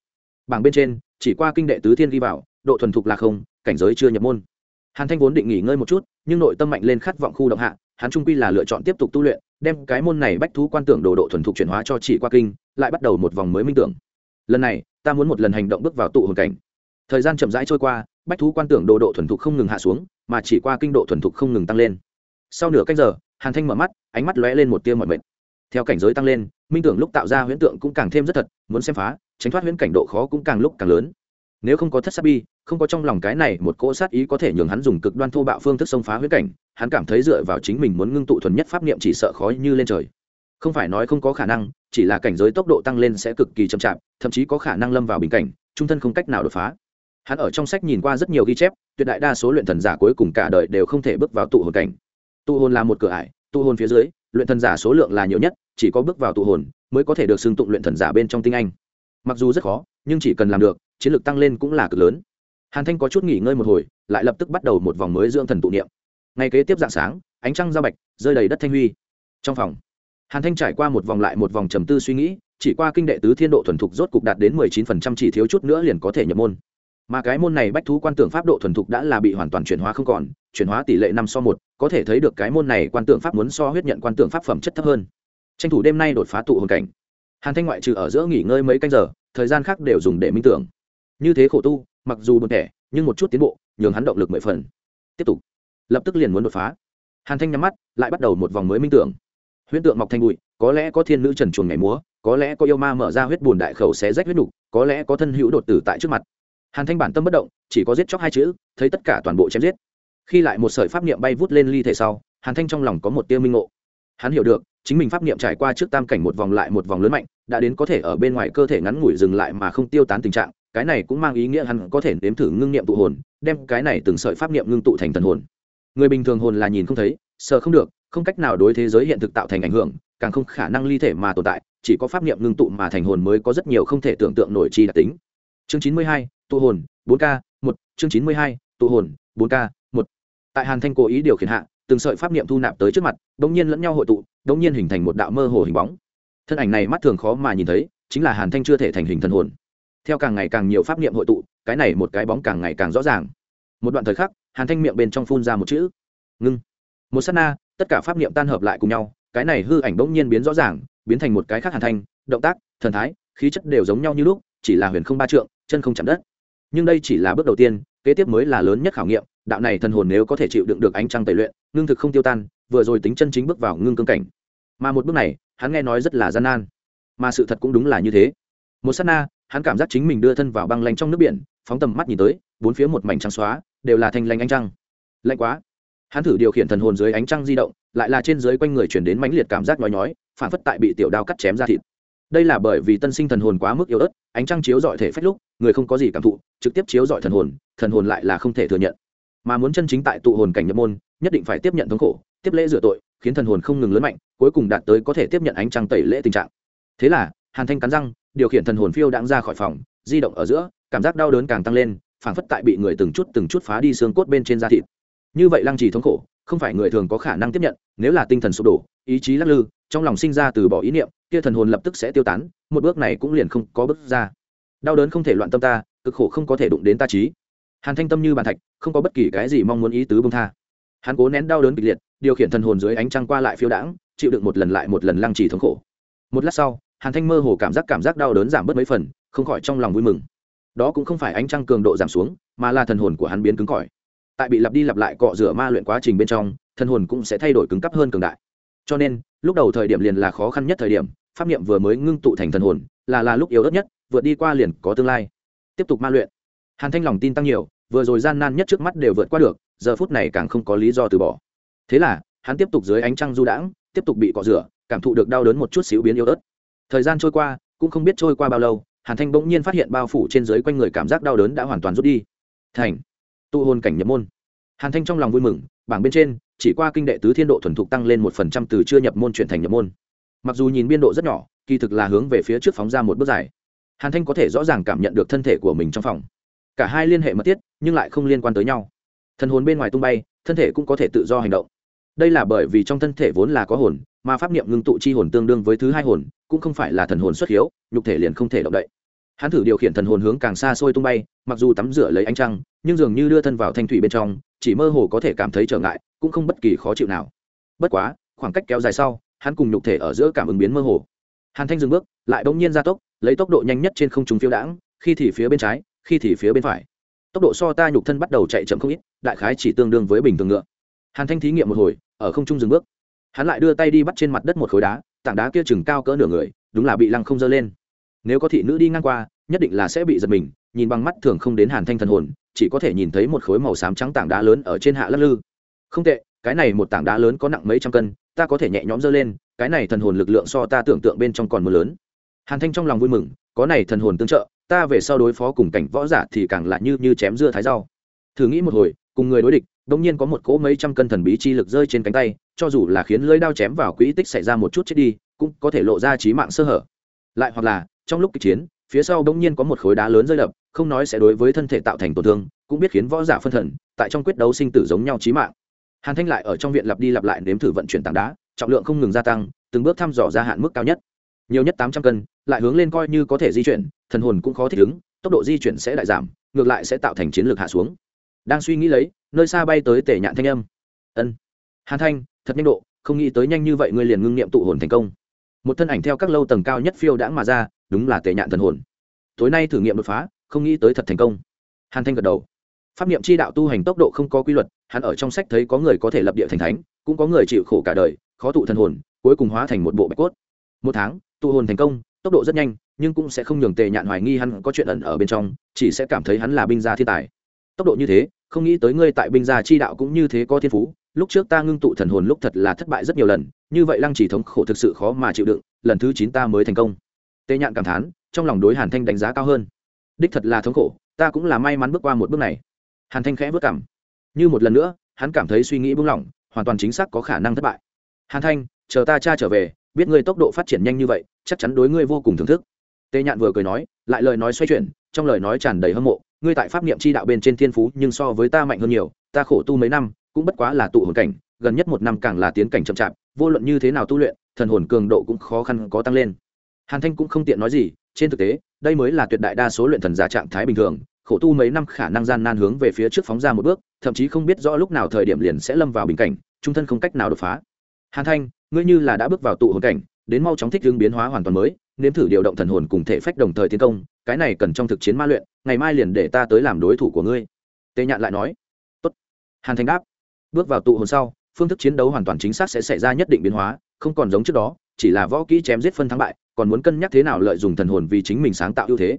Bảng bên trên, chỉ qua kinh đệ tứ thiên ghi vào, độ thuần thục là không, cảnh giới chưa nhập môn. Hàn thanh vốn định nghỉ ngơi một chút nhưng nội tâm mạnh lên khát vọng khu động hạ, hắn trung quy là lựa chọn tiếp tục tu luyện, đem cái môn này bách thú quan tưởng đồ độ thuần thục chuyển hóa cho chỉ qua kinh, lại bắt đầu một vòng mới minh tưởng. Lần này, ta muốn một lần hành động bước vào tụ hồn cảnh. Thời gian chậm rãi trôi qua, bách thú quan tưởng đồ độ thuần thục không ngừng hạ xuống, mà chỉ qua kinh độ thuần thục không ngừng tăng lên. Sau nửa cách giờ, hàn thanh mở mắt, ánh mắt lóe lên một tia mọi mệt. Theo cảnh giới tăng lên, minh tưởng lúc tạo ra huyễn tượng cũng càng thêm rất thật, muốn xem phá, tránh thoát huyễn cảnh độ khó cũng càng lúc càng lớn. Nếu không có thất sát bi không có trong lòng cái này một cỗ sát ý có thể nhường hắn dùng cực đoan thô bạo phương thức xông phá huyết cảnh, hắn cảm thấy dựa vào chính mình muốn ngưng tụ thuần nhất pháp niệm chỉ sợ khó như lên trời. Không phải nói không có khả năng, chỉ là cảnh giới tốc độ tăng lên sẽ cực kỳ chậm chạp, thậm chí có khả năng lâm vào bình cảnh, trung thân không cách nào đột phá. Hắn ở trong sách nhìn qua rất nhiều ghi chép, tuyệt đại đa số luyện thần giả cuối cùng cả đời đều không thể bước vào tụ hồn cảnh. Tụ hồn là một cửa ải, tụ hồn phía dưới, luyện thần giả số lượng là nhiều nhất, chỉ có bước vào tụ hồn mới có thể được xưng tụng luyện thần giả bên trong tinh anh. Mặc dù rất khó, nhưng chỉ cần làm được, chiến lược tăng lên cũng là cực lớn hàn thanh có chút nghỉ ngơi một hồi, lại lập tức bắt đầu một vòng mới dưỡng thần tụ niệm. Ngay kế tiếp dạng sáng, ánh trăng giao bạch, rơi đầy đất thanh huy. Trong phòng, hàn thanh trải qua một vòng lại một vòng trầm tư suy nghĩ, chỉ qua kinh đệ tứ thiên độ thuần thục rốt cục đạt đến mười chín phần trăm chỉ thiếu chút nữa liền có thể nhập môn. Mà cái môn này bách thú quan tưởng pháp độ thuần thục đã là bị hoàn toàn chuyển hóa không còn, chuyển hóa tỷ lệ năm so một, có thể thấy được cái môn này quan tưởng pháp muốn so huyết nhận quan tưởng pháp phẩm chất thấp hơn. Tranh thủ đêm nay đột phá tụ hồn cảnh. Hàn thanh ngoại trừ ở giữa nghỉ ngơi mấy canh giờ, thời gian khác đều dùng để minh tưởng. Như thế khổ tu mặc dù buồn thẻ nhưng một chút tiến bộ nhường hắn động lực mười phần. Tiếp tục. Lập tức liền muốn đột phá. Hàn thanh nhắm mắt lại bắt đầu một vòng mới minh tưởng. Huyễn tượng mọc thành bụi có lẽ có thiên nữ trần truồng ngày múa có lẽ có yêu ma mở ra huyết bùn đại khẩu xé rách huyết đủ, có lẽ có thân hữu đột tử tại trước mặt. Hàn thanh bản tâm bất động chỉ có giết chóc hai chữ thấy tất cả toàn bộ chém giết. Khi lại một sợi pháp niệm bay vút lên ly thể sau hàn thanh trong lòng có một tiêu minh ngộ. Hắn hiểu được chính mình pháp niệm trải qua trước tam cảnh một vòng lại một vòng lớn mạnh đã đến có thể ở bên ngoài cơ thể ngắn ngủi dừng lại mà không tiêu tán tình trạng cái này cũng mang ý nghĩa hắn có thể nếm thử ngưng niệm tụ hồn, đem cái này từng sợi pháp niệm ngưng tụ thành thần hồn. Người bình thường hồn là nhìn không thấy sợ không được, không cách nào đối thế giới hiện thực tạo thành ảnh hưởng, càng không khả năng ly thể mà tồn tại, chỉ có pháp niệm ngưng tụ mà thành hồn mới có rất nhiều không thể tưởng tượng nổi chi đặc tính. Chương chín mươi hai, tụ hồn, bốn k, một. Chương chín mươi hai, tụ hồn, bốn k, một. Tại hàn thanh cố ý điều khiển hạ, từng sợi pháp niệm thu nạp tới trước mặt, đống nhiên lẫn nhau hội tụ, đống nhiên hình thành một đạo mơ hồ hình bóng. Thân ảnh này mắt thường khó mà nhìn thấy, chính là hàn thanh chưa thể thành hình thần hồn theo càng ngày càng nhiều pháp niệm hội tụ, cái này một cái bóng càng ngày càng rõ ràng. Một đoạn thời khắc, hàn thanh miệng bên trong phun ra một chữ, ngưng. Một s á t na, tất cả pháp niệm tan hợp lại cùng nhau, cái này hư ảnh bỗng nhiên biến rõ ràng, biến thành một cái khác hàn thanh, động tác, thần thái, khí chất đều giống nhau như lúc, chỉ là huyền không ba trượng, chân không chạm đất. Nhưng đây chỉ là bước đầu tiên, kế tiếp mới là lớn nhất khảo nghiệm, đạo này thần hồn nếu có thể chịu đựng được ánh trăng tẩy luyện, ngưng thực không tiêu tan, vừa rồi tính chân chính bước vào ngưng cương cảnh. Mà một bước này, hắn nghe nói rất là gian nan. Mà sự thật cũng đúng là như thế. Một s á t na hắn cảm giác chính mình đưa thân vào băng lanh trong nước biển, phóng tầm mắt nhìn tới, bốn phía một mảnh trắng xóa, đều là thanh lanh ánh trăng. Lạnh quá. Hắn thử điều khiển thần hồn dưới ánh trăng di động, lại là trên dưới quanh người chuyển đến mãnh liệt cảm giác nhói nhói, phản phất tại bị tiểu đao cắt chém ra thịt. Đây là bởi vì tân sinh thần hồn quá mức yếu ớt, ánh trăng chiếu dọi thể phách lúc, người không có gì cảm thụ, trực tiếp chiếu dọi thần hồn thần hồn lại là không thể thừa nhận. Mà muốn chân chính tại tụ hồn cảnh nhập môn, nhất định phải tiếp nhận thống khổ, tiếp lễ rửa tội, khiến thần hồn không ngừng lớn mạnh, cuối cùng đạt tới có thể tiếp nhận ánh trăng tẩy lễ tình trạng. Thế là, hàn thanh cắn răng điều khiển thần hồn phiêu đãng ra khỏi phòng, di động ở giữa, cảm giác đau đớn càng tăng lên, phảng phất tại bị người từng chút từng chút phá đi xương cốt bên trên da thịt. Như vậy lăng trì thống khổ, không phải người thường có khả năng tiếp nhận, nếu là tinh thần sụp đổ, ý chí lắc lư, trong lòng sinh ra từ bỏ ý niệm, kia thần hồn lập tức sẽ tiêu tán, một bước này cũng liền không có bước ra. Đau đớn không thể loạn tâm ta, cực khổ không có thể đụng đến ta trí hàn thanh tâm như bàn thạch, không có bất kỳ cái gì mong muốn ý tứ bông tha. Hắn cố nén đau đớn kịch liệt, điều khiển thần hồn dưới ánh trăng qua lại phiêu đãng, chịu đựng một lần lại một lần lăng trì thống khổ. Một lát sau hàn thanh mơ hồ cảm giác cảm giác đau đớn giảm bớt mấy phần, không khỏi trong lòng vui mừng. Đó cũng không phải ánh trăng cường độ giảm xuống, mà là thần hồn của hắn biến cứng cỏi. Tại bị lặp đi lặp lại cọ rửa ma luyện quá trình bên trong, thần hồn cũng sẽ thay đổi cứng cấp hơn cường đại. Cho nên, lúc đầu thời điểm liền là khó khăn nhất thời điểm, pháp niệm vừa mới ngưng tụ thành thần hồn, là là lúc yếu ớt nhất, vượt đi qua liền có tương lai. Tiếp tục ma luyện. Hàn thanh lòng tin tăng nhiều, vừa rồi gian nan nhất trước mắt đều vượt qua được, giờ phút này càng không có lý do từ bỏ. Thế là, hắn tiếp tục dưới ánh trăng du đãng, tiếp tục bị cọ rửa, cảm thụ được đau đớn một chút xíu biến yếu ớt thời gian trôi qua, cũng không biết trôi qua bao lâu, hàn thanh bỗng nhiên phát hiện bao phủ trên dưới quanh người cảm giác đau đớn đã hoàn toàn rút đi. Thành tụ hồn cảnh nhập môn. Hàn thanh trong lòng vui mừng, bảng bên trên, chỉ qua kinh đệ tứ thiên độ thuần thục tăng lên một phần trăm từ chưa nhập môn chuyển thành nhập môn. Mặc dù nhìn biên độ rất nhỏ, kỳ thực là hướng về phía trước phóng ra một bước dài. Hàn thanh có thể rõ ràng cảm nhận được thân thể của mình trong phòng. Cả hai liên hệ mật thiết, nhưng lại không liên quan tới nhau. Thần hồn bên ngoài tung bay, thân thể cũng có thể tự do hành động. Đây là bởi vì trong thân thể vốn là có hồn, mà pháp niệm ngưng tụ chi hồn tương đương với thứ hai hồn cũng không phải là thần hồn xuất hiếu, nhục thể liền không thể động đậy. Hắn thử điều khiển thần hồn hướng càng xa xôi tung bay, mặc dù tắm rửa lấy ánh trăng, nhưng dường như đưa thân vào thanh thủy bên trong, chỉ mơ hồ có thể cảm thấy trở ngại, cũng không bất kỳ khó chịu nào. Bất quá, khoảng cách kéo dài sau, hắn cùng nhục thể ở giữa cảm ứng biến mơ hồ. Hàn thanh dừng bước, lại bỗng nhiên ra tốc, lấy tốc độ nhanh nhất trên không trung phiêu đãng, khi thì phía bên trái, khi thì phía bên phải. Tốc độ so ta nhục thân bắt đầu chạy chậm không ít, đại khái chỉ tương đương với bình thường ngựa. Hàn thanh thí nghiệm một hồi, ở không trung dừng bước. Hắn lại đưa tay đi bắt trên mặt đất một khối đá tảng đá kia chừng cao cỡ nửa người, đúng là bị lăng không dơ lên. Nếu có thị nữ đi ngang qua, nhất định là sẽ bị giật mình, nhìn bằng mắt thường không đến hàn thanh thần hồn, chỉ có thể nhìn thấy một khối màu xám trắng tảng đá lớn ở trên hạ lắc lư. Không tệ, cái này một tảng đá lớn có nặng mấy trăm cân, ta có thể nhẹ nhõm dơ lên, cái này thần hồn lực lượng so ta tưởng tượng bên trong còn mưa lớn. Hàn thanh trong lòng vui mừng, có này thần hồn tương trợ, ta về sau đối phó cùng cảnh võ giả thì càng lạ như như chém dưa thái rau. Thử nghĩ một hồi, cùng người đối địch đột nhiên có một cỗ mấy trăm cân thần bí chi lực rơi trên cánh tay, cho dù là khiến lưỡi đao chém vào quỹ tích xảy ra một chút chết đi, cũng có thể lộ ra trí mạng sơ hở. Lại hoặc là, trong lúc kịch chiến, phía sau đột nhiên có một khối đá lớn rơi đập, không nói sẽ đối với thân thể tạo thành tổn thương, cũng biết khiến võ giả phân thần, tại trong quyết đấu sinh tử giống nhau chí mạng. Hàn thanh lại ở trong viện lặp đi lặp lại nếm thử vận chuyển tảng đá, trọng lượng không ngừng gia tăng, từng bước thăm dò ra hạn mức cao nhất. Nhiều nhất tám trăm cân, lại hướng lên coi như có thể di chuyển, thần hồn cũng khó thích ứng, tốc độ di chuyển sẽ đại giảm, ngược lại sẽ tạo thành chiến lược hạ xuống. Đang suy nghĩ lấy nơi xa bay tới tể nhạn thanh âm. Ân. Hàn thanh, thật nhanh độ, không nghĩ tới nhanh như vậy ngươi liền ngưng niệm tụ hồn thành công. Một thân ảnh theo các lâu tầng cao nhất phiêu đãng mà ra, đúng là tể nhạn thần hồn. Tối nay thử nghiệm đột phá, không nghĩ tới thật thành công. Hàn thanh gật đầu. Pháp niệm chi đạo tu hành tốc độ không có quy luật, hắn ở trong sách thấy có người có thể lập địa thành thánh, cũng có người chịu khổ cả đời, khó tụ thần hồn, cuối cùng hóa thành một bộ bạch cốt. Một tháng, tụ hồn thành công, tốc độ rất nhanh, nhưng cũng sẽ không nhường tề nhạn hoài nghi hắn có chuyện ẩn ở bên trong, chỉ sẽ cảm thấy hắn là binh gia thiên tài. Tốc độ như thế không nghĩ tới ngươi tại binh gia chi đạo cũng như thế có thiên phú, lúc trước ta ngưng tụ thần hồn lúc thật là thất bại rất nhiều lần, như vậy lăng chỉ thống khổ thực sự khó mà chịu đựng, lần thứ chín ta mới thành công. Tê nhạn cảm thán, trong lòng đối hàn thanh đánh giá cao hơn. Đích thật là thống khổ, ta cũng là may mắn bước qua một bước này. Hàn thanh khẽ vất cảm. Như một lần nữa, hắn cảm thấy suy nghĩ buông lỏng, hoàn toàn chính xác có khả năng thất bại. Hàn thanh, chờ ta cha trở về, biết ngươi tốc độ phát triển nhanh như vậy, chắc chắn đối ngươi vô cùng thưởng thức. Tê nhạn vừa cười nói, lại lời nói xoay chuyển, trong lời nói tràn đầy hâm mộ ngươi tại pháp niệm chi đạo bên trên thiên phú nhưng so với ta mạnh hơn nhiều, ta khổ tu mấy năm, cũng bất quá là tụ hồn cảnh, gần nhất một năm càng là tiến cảnh chậm chạp, vô luận như thế nào tu luyện, thần hồn cường độ cũng khó khăn có tăng lên. Hàn thanh cũng không tiện nói gì, trên thực tế, đây mới là tuyệt đại đa số luyện thần giả trạng thái bình thường, khổ tu mấy năm khả năng gian nan hướng về phía trước phóng ra một bước, thậm chí không biết rõ lúc nào thời điểm liền sẽ lâm vào bình cảnh, trung thân không cách nào đột phá. Hàn thanh, ngươi như là đã bước vào tụ hồn cảnh, đến mau chóng thích hướng biến hóa hoàn toàn mới, nếm thử điều động thần hồn cùng thể phách đồng thời tiến công, cái này cần trong thực chiến ma luyện ngày mai liền để ta tới làm đối thủ của ngươi. Tề nhạn lại nói. Tốt. Hàn thanh đáp. Bước vào tụ hồn sau, phương thức chiến đấu hoàn toàn chính xác sẽ xảy ra nhất định biến hóa, không còn giống trước đó, chỉ là võ kỹ chém giết phân thắng bại, còn muốn cân nhắc thế nào lợi dụng thần hồn vì chính mình sáng tạo ưu thế.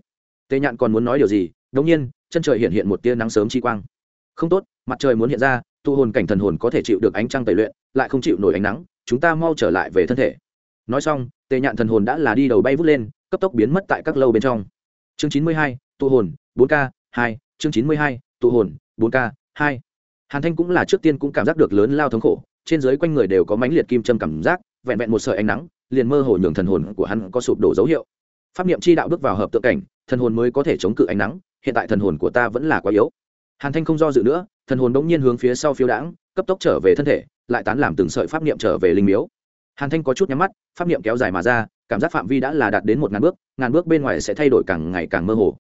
Tề nhạn còn muốn nói điều gì? Đống nhiên, chân trời hiện hiện một tia nắng sớm chi quang. Không tốt, mặt trời muốn hiện ra, tụ hồn cảnh thần hồn có thể chịu được ánh trăng tẩy luyện, lại không chịu nổi ánh nắng, chúng ta mau trở lại về thân thể. Nói xong tề nhạn thần hồn đã là đi đầu bay vút lên, cấp tốc biến mất tại các lâu bên trong. Chương chín mươi hai tụ hồn, bốn k, hai, chương chín mươi hai, tụ hồn, bốn k, hai. Hàn thanh cũng là trước tiên cũng cảm giác được lớn lao thống khổ, trên dưới quanh người đều có mãnh liệt kim châm cảm giác, vẹn vẹn một sợi ánh nắng, liền mơ hồ nhường thần hồn của hắn có sụp đổ dấu hiệu. Pháp niệm chi đạo bước vào hợp tượng cảnh, thần hồn mới có thể chống cự ánh nắng, hiện tại thần hồn của ta vẫn là quá yếu. Hàn thanh không do dự nữa, thần hồn đ ỗ n g nhiên hướng phía sau phiếu đãng, cấp tốc trở về thân thể, lại tán làm từng sợi pháp niệm trở về linh miếu. Hàn thanh có chút nhắm mắt, pháp niệm kéo dài mà ra, cảm giác phạm vi đã là đạt đến một ngàn bước ngàn bước bên ngoài sẽ thay đổi càng ngày càng mơ hồ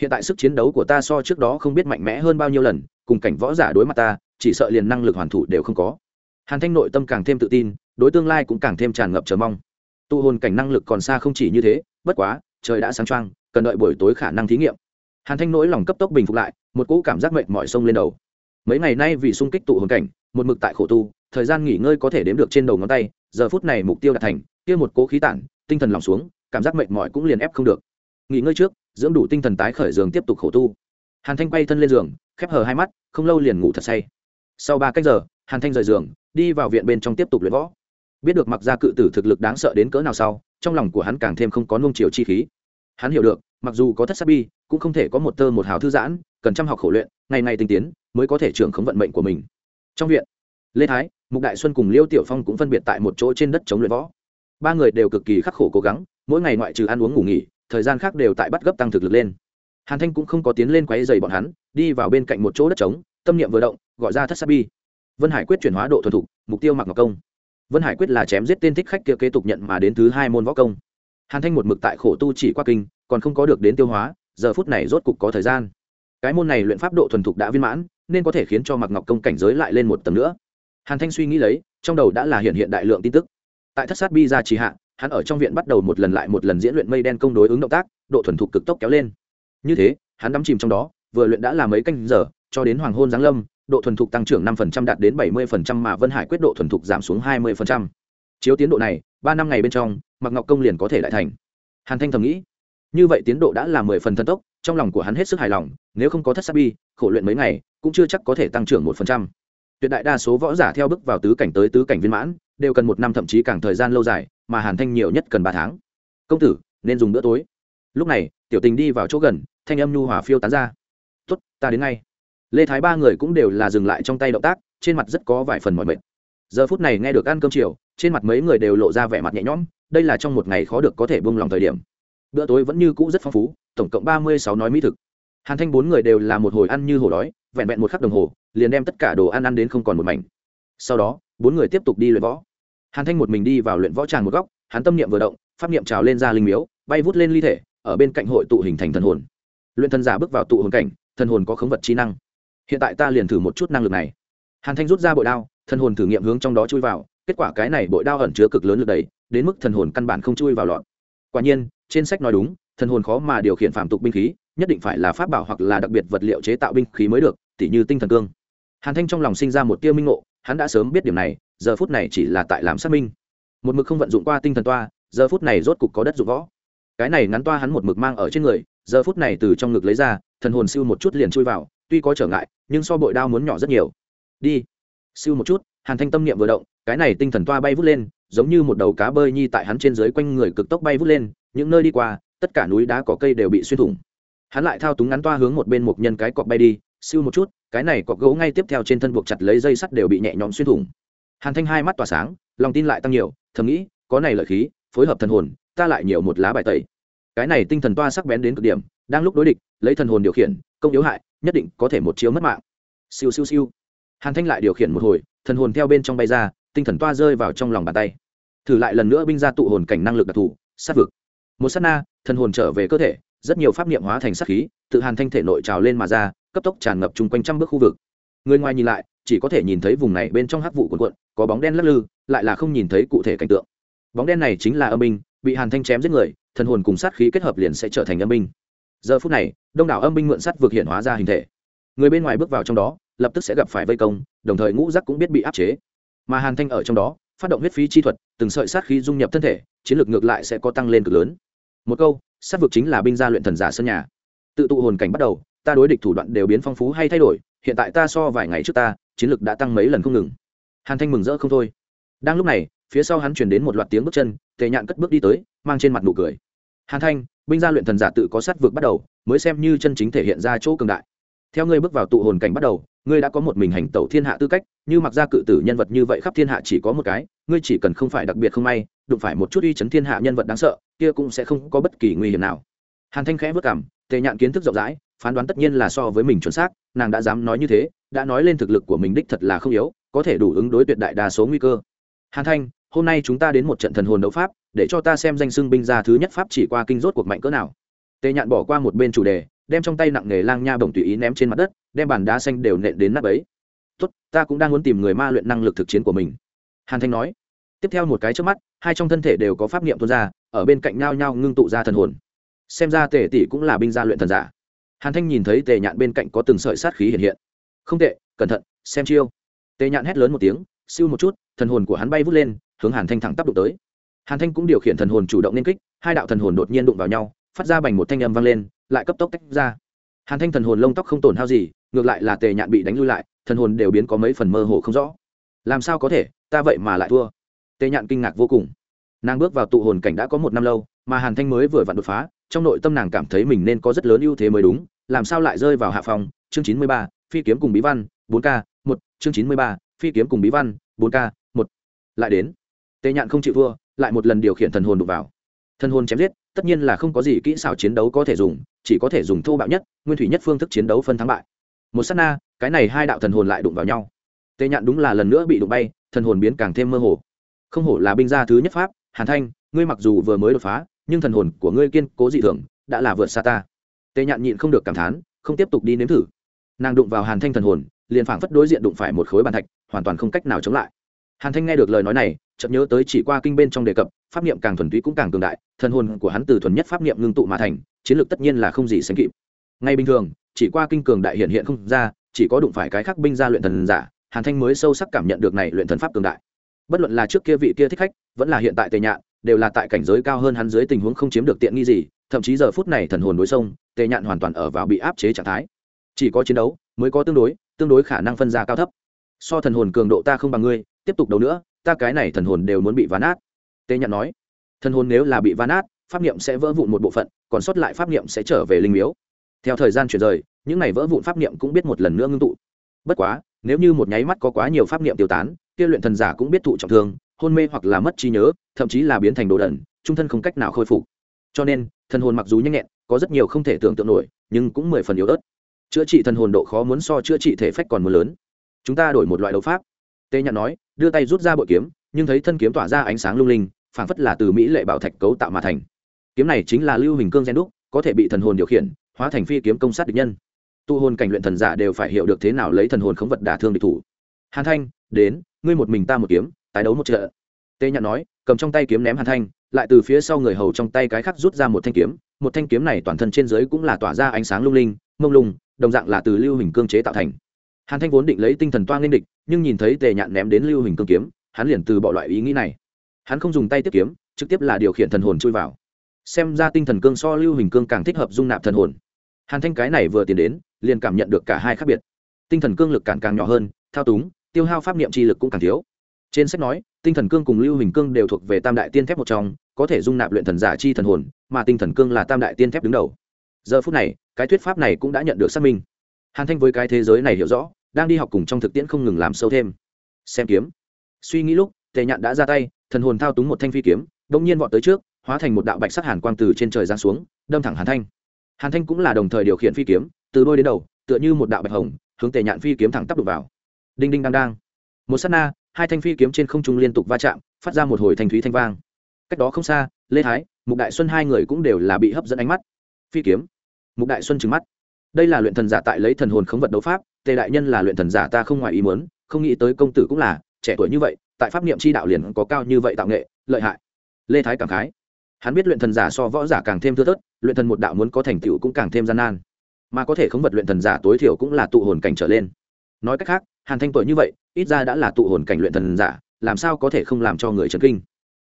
hiện tại sức chiến đấu của ta so trước đó không biết mạnh mẽ hơn bao nhiêu lần, cùng cảnh võ giả đối mặt ta, chỉ sợ liền năng lực hoàn thủ đều không có. Hàn thanh nội tâm càng thêm tự tin, đối tương lai cũng càng thêm tràn ngập chờ mong. Tụ hồn cảnh năng lực còn xa không chỉ như thế, bất quá, trời đã sáng trăng cần đợi buổi tối khả năng thí nghiệm. Hàn thanh nỗi lòng cấp tốc bình phục lại, một cỗ cảm giác mệt mỏi sông lên đầu. Mấy ngày nay vì sung kích tụ hồn cảnh, một mực tại khổ tu, thời gian nghỉ ngơi có thể đếm được trên đầu ngón tay, giờ phút này mục tiêu đạt thành, kia một cố khí tản, tinh thần lòng xuống, cảm giác mệt mỏi cũng liền ép không được. Nghỉ ngơi trước dưỡng đủ tinh thần tái khởi giường tiếp tục khổ tu. Hàn thanh bay thân lên giường, khép hờ hai mắt, không lâu liền ngủ thật say. Sau ba cách giờ, hàn thanh rời giường, đi vào viện bên trong tiếp tục luyện võ. Biết được mặc Gia cự tử thực lực đáng sợ đến cỡ nào sau, trong lòng của hắn càng thêm không có nung chiều chi khí. Hắn hiểu được, mặc dù có thất sát bi, cũng không thể có một tơ một hào thư giãn, cần chăm học khổ luyện, ngày ngày tinh tiến, mới có thể trưởng khống vận mệnh của mình. Trong viện, lê thái, mục đại xuân cùng liêu tiểu phong cũng phân biệt tại một chỗ trên đất chống luyện võ. Ba người đều cực kỳ khắc khổ cố gắng, mỗi ngày ngoại trừ ăn uống ngủ nghỉ thời gian khác đều tại bắt gấp tăng thực lực lên. Hàn thanh cũng không có tiến lên quáy dày bọn hắn, đi vào bên cạnh một chỗ đất trống, tâm niệm vừa động, gọi ra thất sát bi. Vân hải quyết chuyển hóa độ thuần thục, mục tiêu mặc ngọc công. Vân hải quyết là chém giết tên thích khách kia kế tục nhận mà đến thứ hai môn võ công. Hàn thanh một mực tại khổ tu chỉ qua kinh, còn không có được đến tiêu hóa, giờ phút này rốt cục có thời gian. Cái môn này luyện pháp độ thuần thục đã viên mãn, nên có thể khiến cho mặc ngọc công cảnh giới lại lên một tầng nữa. Hàn thanh suy nghĩ lấy, trong đầu đã là hiện hiện đại lượng tin tức. Tại thất sát bi ra trì hạ hắn ở trong viện bắt đầu một lần lại một lần diễn luyện mây đen công đối ứng động tác, độ thuần thục cực tốc kéo lên. Như thế, hắn đắm chìm trong đó, vừa luyện đã là mấy canh giờ, cho đến hoàng hôn giáng lâm, độ thuần thục tăng trưởng năm phần trăm đạt đến bảy mươi phần trăm mà vân hải quyết độ thuần thục giảm xuống hai mươi phần trăm. Chiếu tiến độ này, ba năm ngày bên trong mặc ngọc công liền có thể lại thành. Hàn thanh thầm nghĩ, như vậy tiến độ đã là mười phần thần tốc, trong lòng của hắn hết sức hài lòng, nếu không có thất sắc bi, khổ luyện mấy ngày, cũng chưa chắc có thể tăng trưởng một phần trăm. Tuyệt đại đa số võ giả theo bước vào tứ cảnh tới tứ cảnh viên mãn, đều cần một năm thậm chí càng thời gian lâu dài mà hàn thanh nhiều nhất cần ba tháng. Công tử, nên dùng bữa tối. Lúc này, tiểu tình đi vào chỗ gần, thanh âm nhu hòa phiêu tán ra. Tuất ta đến ngay. Lê thái ba người cũng đều là dừng lại trong tay động tác, trên mặt rất có vài phần mọi mệt. Giờ phút này nghe được ăn cơm chiều, trên mặt mấy người đều lộ ra vẻ mặt nhẹ nhõm, đây là trong một ngày khó được có thể bông lòng thời điểm. Bữa tối vẫn như cũ rất phong phú, tổng cộng ba mươi sáu nói mỹ thực. Hàn thanh bốn người đều là một hồi ăn như hổ đói, vẹn vẹn một khắc đồng hồ, liền đem tất cả đồ ăn ăn đến không còn một mảnh. Sau đó, bốn người tiếp tục đi luyện võ hàn thanh một mình đi vào luyện võ tràng một góc, hắn tâm niệm vừa động, pháp niệm trào lên ra linh miếu, bay vút lên ly thể, ở bên cạnh hội tụ hình thành thần hồn. Luyện thần giả bước vào tụ hồn cảnh, thần hồn có khống vật trí năng. Hiện tại ta liền thử một chút năng lực này. Hàn thanh rút ra bội đao, thần hồn thử nghiệm hướng trong đó chui vào, kết quả cái này bội đao ẩn chứa cực lớn lực đầy đến mức thần hồn căn bản không chui vào lọt. Quả nhiên, trên sách nói đúng, thần hồn khó mà điều khiển phạm tục binh khí, nhất định phải là pháp bảo hoặc là đặc biệt vật liệu chế tạo binh khí mới được, tỉ như tinh thần cương. Hàn thanh trong lòng sinh ra một tia minh ngộ, hắn đã sớm biết điểm này giờ phút này chỉ là tại làm xác minh. Một mực không vận dụng qua tinh thần toa, giờ phút này rốt cục có đất dụng võ. Cái này ngắn toa hắn một mực mang ở trên người, giờ phút này từ trong ngực lấy ra, thần hồn siêu một chút liền chui vào, tuy có trở ngại, nhưng so bội đao muốn nhỏ rất nhiều. Đi. Siêu một chút, hàn thanh tâm niệm vừa động, cái này tinh thần toa bay vút lên, giống như một đầu cá bơi nhi tại hắn trên dưới quanh người cực tốc bay vút lên, những nơi đi qua, tất cả núi đá có cây đều bị xuyên thủng. Hắn lại thao túng ngắn toa hướng một bên một nhân cái cọc bay đi, siêu một chút, cái này cọc gỗ ngay tiếp theo trên thân buộc chặt lấy dây sắt đều bị nhẹ nhõm xuyên thủng hàn thanh hai mắt tỏa sáng, lòng tin lại tăng nhiều, thầm nghĩ, có này lợi khí, phối hợp thần hồn, ta lại nhiều một lá bài tẩy. Cái này tinh thần toa sắc bén đến cực điểm, đang lúc đối địch, lấy thần hồn điều khiển, công yếu hại, nhất định có thể một chiếu mất mạng. Siêu siêu siêu. Hàn thanh lại điều khiển một hồi, thần hồn theo bên trong bay ra, tinh thần toa rơi vào trong lòng bàn tay. Thử lại lần nữa binh ra tụ hồn cảnh năng lực đặc thù, sát vực. Một sát na, thần hồn trở về cơ thể, rất nhiều pháp niệm hóa thành sát khí, tự hàn thanh thể nội trào lên mà ra, cấp tốc tràn ngập chung quanh trăm bước khu vực. Người ngoài nhìn lại chỉ có thể nhìn thấy vùng này bên trong hắc vụ cuộn cuộn, có bóng đen lắc lư, lại là không nhìn thấy cụ thể cảnh tượng. Bóng đen này chính là âm binh, bị hàn thanh chém giết người, thần hồn cùng sát khí kết hợp liền sẽ trở thành âm binh. Giờ phút này, đông đảo âm binh mượn sắt vượt hiện hóa ra hình thể. Người bên ngoài bước vào trong đó, lập tức sẽ gặp phải vây công, đồng thời ngũ giác cũng biết bị áp chế. Mà hàn thanh ở trong đó, phát động huyết phí chi thuật, từng sợi sát khí dung nhập thân thể, chiến lược ngược lại sẽ có tăng lên cực lớn. Một câu, sát vực chính là binh gia luyện thần giả sân nhà. Tự tụ hồn cảnh bắt đầu, ta đối địch thủ đoạn đều biến phong phú hay thay đổi, hiện tại ta so vài ngày trước ta chiến lược đã tăng mấy lần không ngừng. Hàn thanh mừng rỡ không thôi. Đang lúc này, phía sau hắn chuyển đến một loạt tiếng bước chân, tề nhạn cất bước đi tới, mang trên mặt nụ cười. Hàn thanh, binh gia luyện thần giả tự có sát vực bắt đầu, mới xem như chân chính thể hiện ra chỗ cường đại. Theo ngươi bước vào tụ hồn cảnh bắt đầu, ngươi đã có một mình hành tẩu thiên hạ tư cách, như mặc ra cự tử nhân vật như vậy khắp thiên hạ chỉ có một cái, ngươi chỉ cần không phải đặc biệt không may, đụng phải một chút uy chấn thiên hạ nhân vật đáng sợ, kia cũng sẽ không có bất kỳ nguy hiểm nào. Hàn thanh khẽ vất cảm tề nhạn kiến thức rộng rãi phán đoán tất nhiên là so với mình chuẩn xác, nàng đã dám nói như thế, đã nói lên thực lực của mình đích thật là không yếu, có thể đủ ứng đối tuyệt đại đa số nguy cơ. Hàn thanh, hôm nay chúng ta đến một trận thần hồn đấu pháp, để cho ta xem danh xưng binh gia thứ nhất pháp chỉ qua kinh rốt cuộc mạnh cỡ nào. Tề nhạn bỏ qua một bên chủ đề, đem trong tay nặng nghề lang nha bổng tùy ý ném trên mặt đất, đem bàn đá xanh đều nện đến nắp ấy. Tốt, ta cũng đang muốn tìm người ma luyện năng lực thực chiến của mình. Hàn thanh nói. Tiếp theo một cái trước mắt, hai trong thân thể đều có pháp niệm tuôn ra, ở bên cạnh nhau nhau ngưng tụ ra thần hồn. Xem ra tề tỷ cũng là binh gia luyện thần giả hàn thanh nhìn thấy tề nhạn bên cạnh có từng sợi sát khí hiện hiện. Không tệ, cẩn thận, xem chiêu. Tề nhạn hét lớn một tiếng, siêu một chút, thần hồn của hắn bay vút lên, hướng hàn thanh thẳng tắp đụng tới. Hàn thanh cũng điều khiển thần hồn chủ động nên kích, hai đạo thần hồn đột nhiên đụng vào nhau, phát ra bành một thanh âm vang lên, lại cấp tốc tách ra. Hàn thanh thần hồn lông tóc không tổn hao gì, ngược lại là tề nhạn bị đánh lui lại, thần hồn đều biến có mấy phần mơ hồ không rõ. Làm sao có thể, ta vậy mà lại thua. Tề nhạn kinh ngạc vô cùng. Nàng bước vào tụ hồn cảnh đã có một năm lâu, mà hàn thanh mới vừa vặn đột phá trong nội tâm nàng cảm thấy mình nên có rất lớn ưu thế mới đúng, làm sao lại rơi vào hạ phòng chương chín mươi ba, phi kiếm cùng bí văn, bốn k, một. Chương chín mươi ba, phi kiếm cùng bí văn, bốn k, một. Lại đến. Tề nhạn không chịu thua, lại một lần điều khiển thần hồn đục vào. Thần hồn chém giết, tất nhiên là không có gì kỹ xảo chiến đấu có thể dùng, chỉ có thể dùng thô bạo nhất, nguyên thủy nhất phương thức chiến đấu phân thắng bại. Một s á t na, cái này hai đạo thần hồn lại đụng vào nhau. Tề nhạn đúng là lần nữa bị đụng bay, thần hồn biến càng thêm mơ hồ. Không hổ là binh gia thứ nhất pháp, hàn thanh, ngươi mặc dù vừa mới đột phá nhưng thần hồn của ngươi kiên cố dị thường, đã là vượt xa ta. Tề nhạn nhịn không được cảm thán, không tiếp tục đi nếm thử. Nàng đụng vào hàn thanh thần hồn, liền phảng phất đối diện đụng phải một khối bàn thạch, hoàn toàn không cách nào chống lại. Hàn thanh nghe được lời nói này, chợt nhớ tới chỉ qua kinh bên trong đề cập, pháp niệm càng thuần túy cũng càng cường đại, thần hồn của hắn từ thuần nhất pháp niệm ngưng tụ mà thành, chiến lược tất nhiên là không gì sánh kịp. Ngay bình thường, chỉ qua kinh cường đại hiện hiện không ra, chỉ có đụng phải cái khác binh ra luyện thần giả, hàn thanh mới sâu sắc cảm nhận được này luyện thần pháp cường đại. Bất luận là trước kia vị kia thích khách, vẫn là hiện tại tề nhạn đều là tại cảnh giới cao hơn hắn dưới tình huống không chiếm được tiện nghi gì, thậm chí giờ phút này thần hồn đối sông, tề nhạn hoàn toàn ở vào bị áp chế trạng thái. Chỉ có chiến đấu mới có tương đối tương đối khả năng phân ra cao thấp. So thần hồn cường độ ta không bằng ngươi, tiếp tục đấu nữa, ta cái này thần hồn đều muốn bị ván át tề nhạn nói, thần hồn nếu là bị ván át pháp niệm sẽ vỡ vụn một bộ phận, còn sót lại pháp niệm sẽ trở về linh miếu. Theo thời gian chuyển rời, những này vỡ vụn pháp niệm cũng biết một lần nữa ngưng tụ. Bất quá, nếu như một nháy mắt có quá nhiều pháp niệm tiêu tán, kia luyện thần giả cũng biết thụ trọng thương hôn mê hoặc là mất trí nhớ, thậm chí là biến thành đồ đẩn trung thân không cách nào khôi phục. Cho nên, thần hồn mặc dù nhanh nhẹn, có rất nhiều không thể tưởng tượng nổi, nhưng cũng mười phần yếu ớt. Chữa trị thần hồn độ khó muốn so chữa trị thể phách còn muốn lớn. Chúng ta đổi một loại đấu pháp. Tê nhạn nói, đưa tay rút ra bội kiếm, nhưng thấy thân kiếm tỏa ra ánh sáng lung linh, phảng phất là từ mỹ lệ bảo thạch cấu tạo mà thành. Kiếm này chính là lưu hình cương gen đúc, có thể bị thần hồn điều khiển, hóa thành phi kiếm công sát địch nhân. Tu hồn cảnh luyện thần giả đều phải hiểu được thế nào lấy thần hồn khống vật đả thương địch thủ. Hàn thanh, đến, ngươi một mình ta một kiếm tái đấu một trận. Tê nhạn nói, cầm trong tay kiếm ném hàn thanh, lại từ phía sau người hầu trong tay cái khác rút ra một thanh kiếm. Một thanh kiếm này toàn thân trên dưới cũng là tỏa ra ánh sáng lung linh, mông lung, đồng dạng là từ lưu hình cương chế tạo thành. Hàn thanh vốn định lấy tinh thần toan lên địch, nhưng nhìn thấy tề nhạn ném đến lưu hình cương kiếm, hắn liền từ bỏ loại ý nghĩ này. Hắn không dùng tay tiếp kiếm, trực tiếp là điều khiển thần hồn chui vào. Xem ra tinh thần cương so lưu hình cương càng thích hợp dung nạp thần hồn. Hàn thanh cái này vừa tiến đến, liền cảm nhận được cả hai khác biệt. Tinh thần cương lực càng càng nhỏ hơn, thao túng, tiêu hao pháp niệm chi lực cũng càng thiếu trên sách nói, tinh thần cương cùng lưu hình cương đều thuộc về tam đại tiên thép một trong, có thể dung nạp luyện thần giả chi thần hồn, mà tinh thần cương là tam đại tiên thép đứng đầu. Giờ phút này, cái thuyết pháp này cũng đã nhận được xác minh. Hàn thanh với cái thế giới này hiểu rõ, đang đi học cùng trong thực tiễn không ngừng làm sâu thêm. Xem kiếm. Suy nghĩ lúc, tề nhạn đã ra tay, thần hồn thao túng một thanh phi kiếm đ nhiên vọt tới trước, hóa thành một đạo bạch sắc hàn quang từ trên trời giáng xuống, đâm thẳng hàn thanh. Hàn thanh cũng là đồng thời điều khiển phi kiếm, từ đôi đến đầu, tựa như một đạo bạch hồng, hướng tề nhạn phi kiếm thẳng tắp đục vào. Đinh đinh đang đang. Một s á t na hai thanh phi kiếm trên không trung liên tục va chạm, phát ra một hồi thanh thúy thanh vang. Cách đó không xa, lê thái, mục đại xuân hai người cũng đều là bị hấp dẫn ánh mắt. Phi kiếm. Mục đại xuân trừng mắt. Đây là luyện thần giả tại lấy thần hồn khống vật đấu pháp, tề đại nhân là luyện thần giả ta không ngoài ý muốn, không nghĩ tới công tử cũng là trẻ tuổi như vậy, tại pháp niệm chi đạo liền có cao như vậy tạo nghệ, lợi hại. Lê thái cảm khái. Hắn biết luyện thần giả so võ giả càng thêm thưa thớt, luyện thần một đạo muốn có thành tựu cũng càng thêm gian nan. Mà có thể khống vật luyện thần giả tối thiểu cũng là tụ hồn cảnh trở lên. Nói cách khác, hàn thanh tuổi như vậy ít ra đã là tụ hồn cảnh luyện thần giả, làm sao có thể không làm cho người trấn kinh?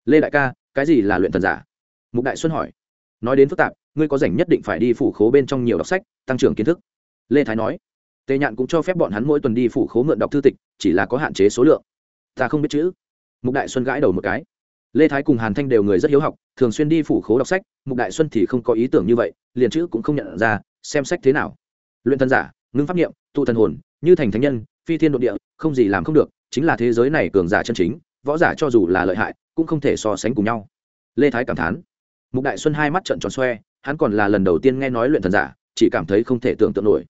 Lê đại ca, cái gì là luyện thần giả? Mục đại xuân hỏi. Nói đến phức tạp, ngươi có rảnh nhất định phải đi phủ khố bên trong nhiều đọc sách, tăng trưởng kiến thức. Lê thái nói. Tề nhạn cũng cho phép bọn hắn mỗi tuần đi phủ khố mượn đọc thư tịch, chỉ là có hạn chế số lượng. Ta không biết chữ. Mục đại xuân gãi đầu một cái. Lê thái cùng hàn thanh đều người rất hiếu học, thường xuyên đi phủ khố đọc sách, mục đại xuân thì không có ý tưởng như vậy, liền chữ cũng không nhận ra, xem sách thế nào. Luyện thân giả, ngưng pháp nghiệm tụ thần hồn, như thành thánh nhân phi thiên đột địa, không gì làm không được, chính là thế giới này cường giả chân chính, võ giả cho dù là lợi hại, cũng không thể so sánh cùng nhau. Lê thái cảm thán. Mục đại xuân hai mắt trận tròn xoe, hắn còn là lần đầu tiên nghe nói luyện thần giả, chỉ cảm thấy không thể tưởng tượng nổi.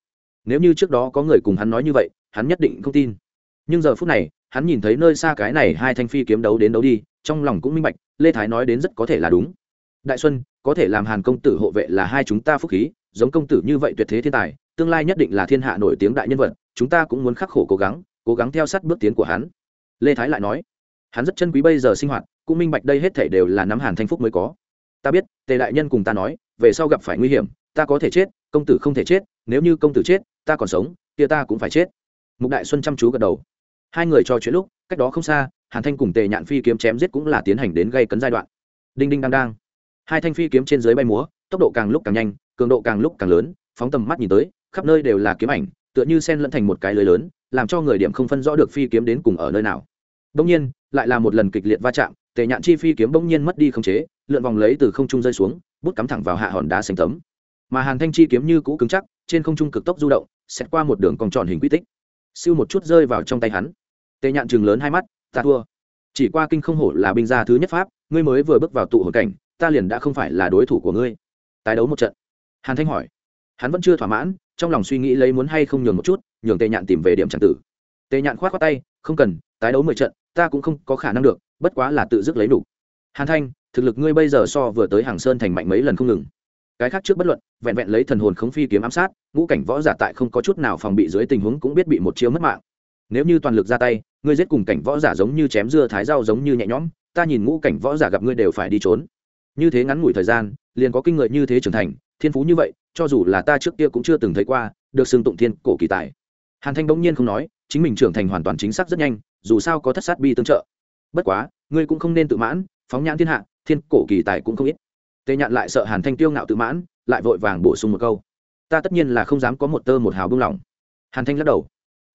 Nếu như trước đó có người cùng hắn nói như vậy, hắn nhất định không tin. Nhưng giờ phút này, hắn nhìn thấy nơi xa cái này hai thanh phi kiếm đấu đến đấu đi, trong lòng cũng minh bạch, lê thái nói đến rất có thể là đúng. Đại xuân, có thể làm hàn công tử hộ vệ là hai chúng ta phúc khí, giống công tử như vậy tuyệt thế thiên tài, tương lai nhất định là thiên hạ nổi tiếng đại nhân vật chúng ta cũng muốn khắc khổ cố gắng cố gắng theo sát bước tiến của hắn. Lê thái lại nói. Hắn rất chân quý bây giờ sinh hoạt, cũng minh bạch đây hết thể đều là nắm hàn thanh phúc mới có. Ta biết, tề đại nhân cùng ta nói, về sau gặp phải nguy hiểm, ta có thể chết, công tử không thể chết, nếu như công tử chết, ta còn sống, kia ta cũng phải chết. Mục đại xuân chăm chú gật đầu. Hai người trò chuyện lúc, cách đó không xa, hàn thanh cùng tề nhạn phi kiếm chém giết cũng là tiến hành đến gây cấn giai đoạn. Đinh đinh đang đang. Hai thanh phi kiếm trên dưới bay múa, tốc độ càng lúc càng nhanh, cường độ càng lúc càng lớn, phóng tầm mắt nhìn tới, khắp nơi đều là kiếm ảnh tựa như sen lẫn thành một cái lưới lớn, làm cho người điểm không phân rõ được phi kiếm đến cùng ở nơi nào. Đông nhiên, lại là một lần kịch liệt va chạm, tề nhạn chi phi kiếm bỗng nhiên mất đi khống chế, lượn vòng lấy từ không trung rơi xuống, bút cắm thẳng vào hạ hòn đá xanh tấm. Mà hàn thanh chi kiếm như cũ cứng chắc, trên không trung cực tốc du động xét qua một đường cong tròn hình quy tích. Siêu một chút rơi vào trong tay hắn. Tề nhạn chừng lớn hai mắt, ta thua. Chỉ qua kinh không hổ là binh gia thứ nhất pháp, ngươi mới vừa bước vào tụ hồn cảnh, ta liền đã không phải là đối thủ của ngươi. Tái đấu một trận. Hàn thanh hỏi hắn vẫn chưa thỏa mãn, trong lòng suy nghĩ lấy muốn hay không nhường một chút, nhường tề nhạn tìm về điểm tràng tử. Tề nhạn khoát khoát tay, không cần, tái đấu mười trận, ta cũng không có khả năng được, bất quá là tự dứt lấy đủ. Hàn thanh, thực lực ngươi bây giờ so vừa tới hàng sơn thành mạnh mấy lần không ngừng. Cái khác trước bất luận, vẹn vẹn lấy thần hồn khống phi kiếm ám sát, ngũ cảnh võ giả tại không có chút nào phòng bị dưới tình huống cũng biết bị một chiêu mất mạng. Nếu như toàn lực ra tay, ngươi giết cùng cảnh võ giả giống như chém dưa thái rau giống như nhẹ nhõm, ta nhìn ngũ cảnh võ giả gặp ngươi đều phải đi trốn. Như thế ngắn ngủi thời gian, liền có kinh người như thế trưởng thành, thiên phú như vậy cho dù là ta trước kia cũng chưa từng thấy qua, được xưng tụng thiên cổ kỳ tài. Hàn thanh bỗng nhiên không nói, chính mình trưởng thành hoàn toàn chính xác rất nhanh, dù sao có thất sát bi tương trợ. Bất quá, ngươi cũng không nên tự mãn, phóng nhãn thiên hạ, thiên cổ kỳ tài cũng không ít. Tề nhạn lại sợ hàn thanh tiêu ngạo tự mãn, lại vội vàng bổ sung một câu. Ta tất nhiên là không dám có một tơ một hào buông lỏng. Hàn thanh lắc đầu.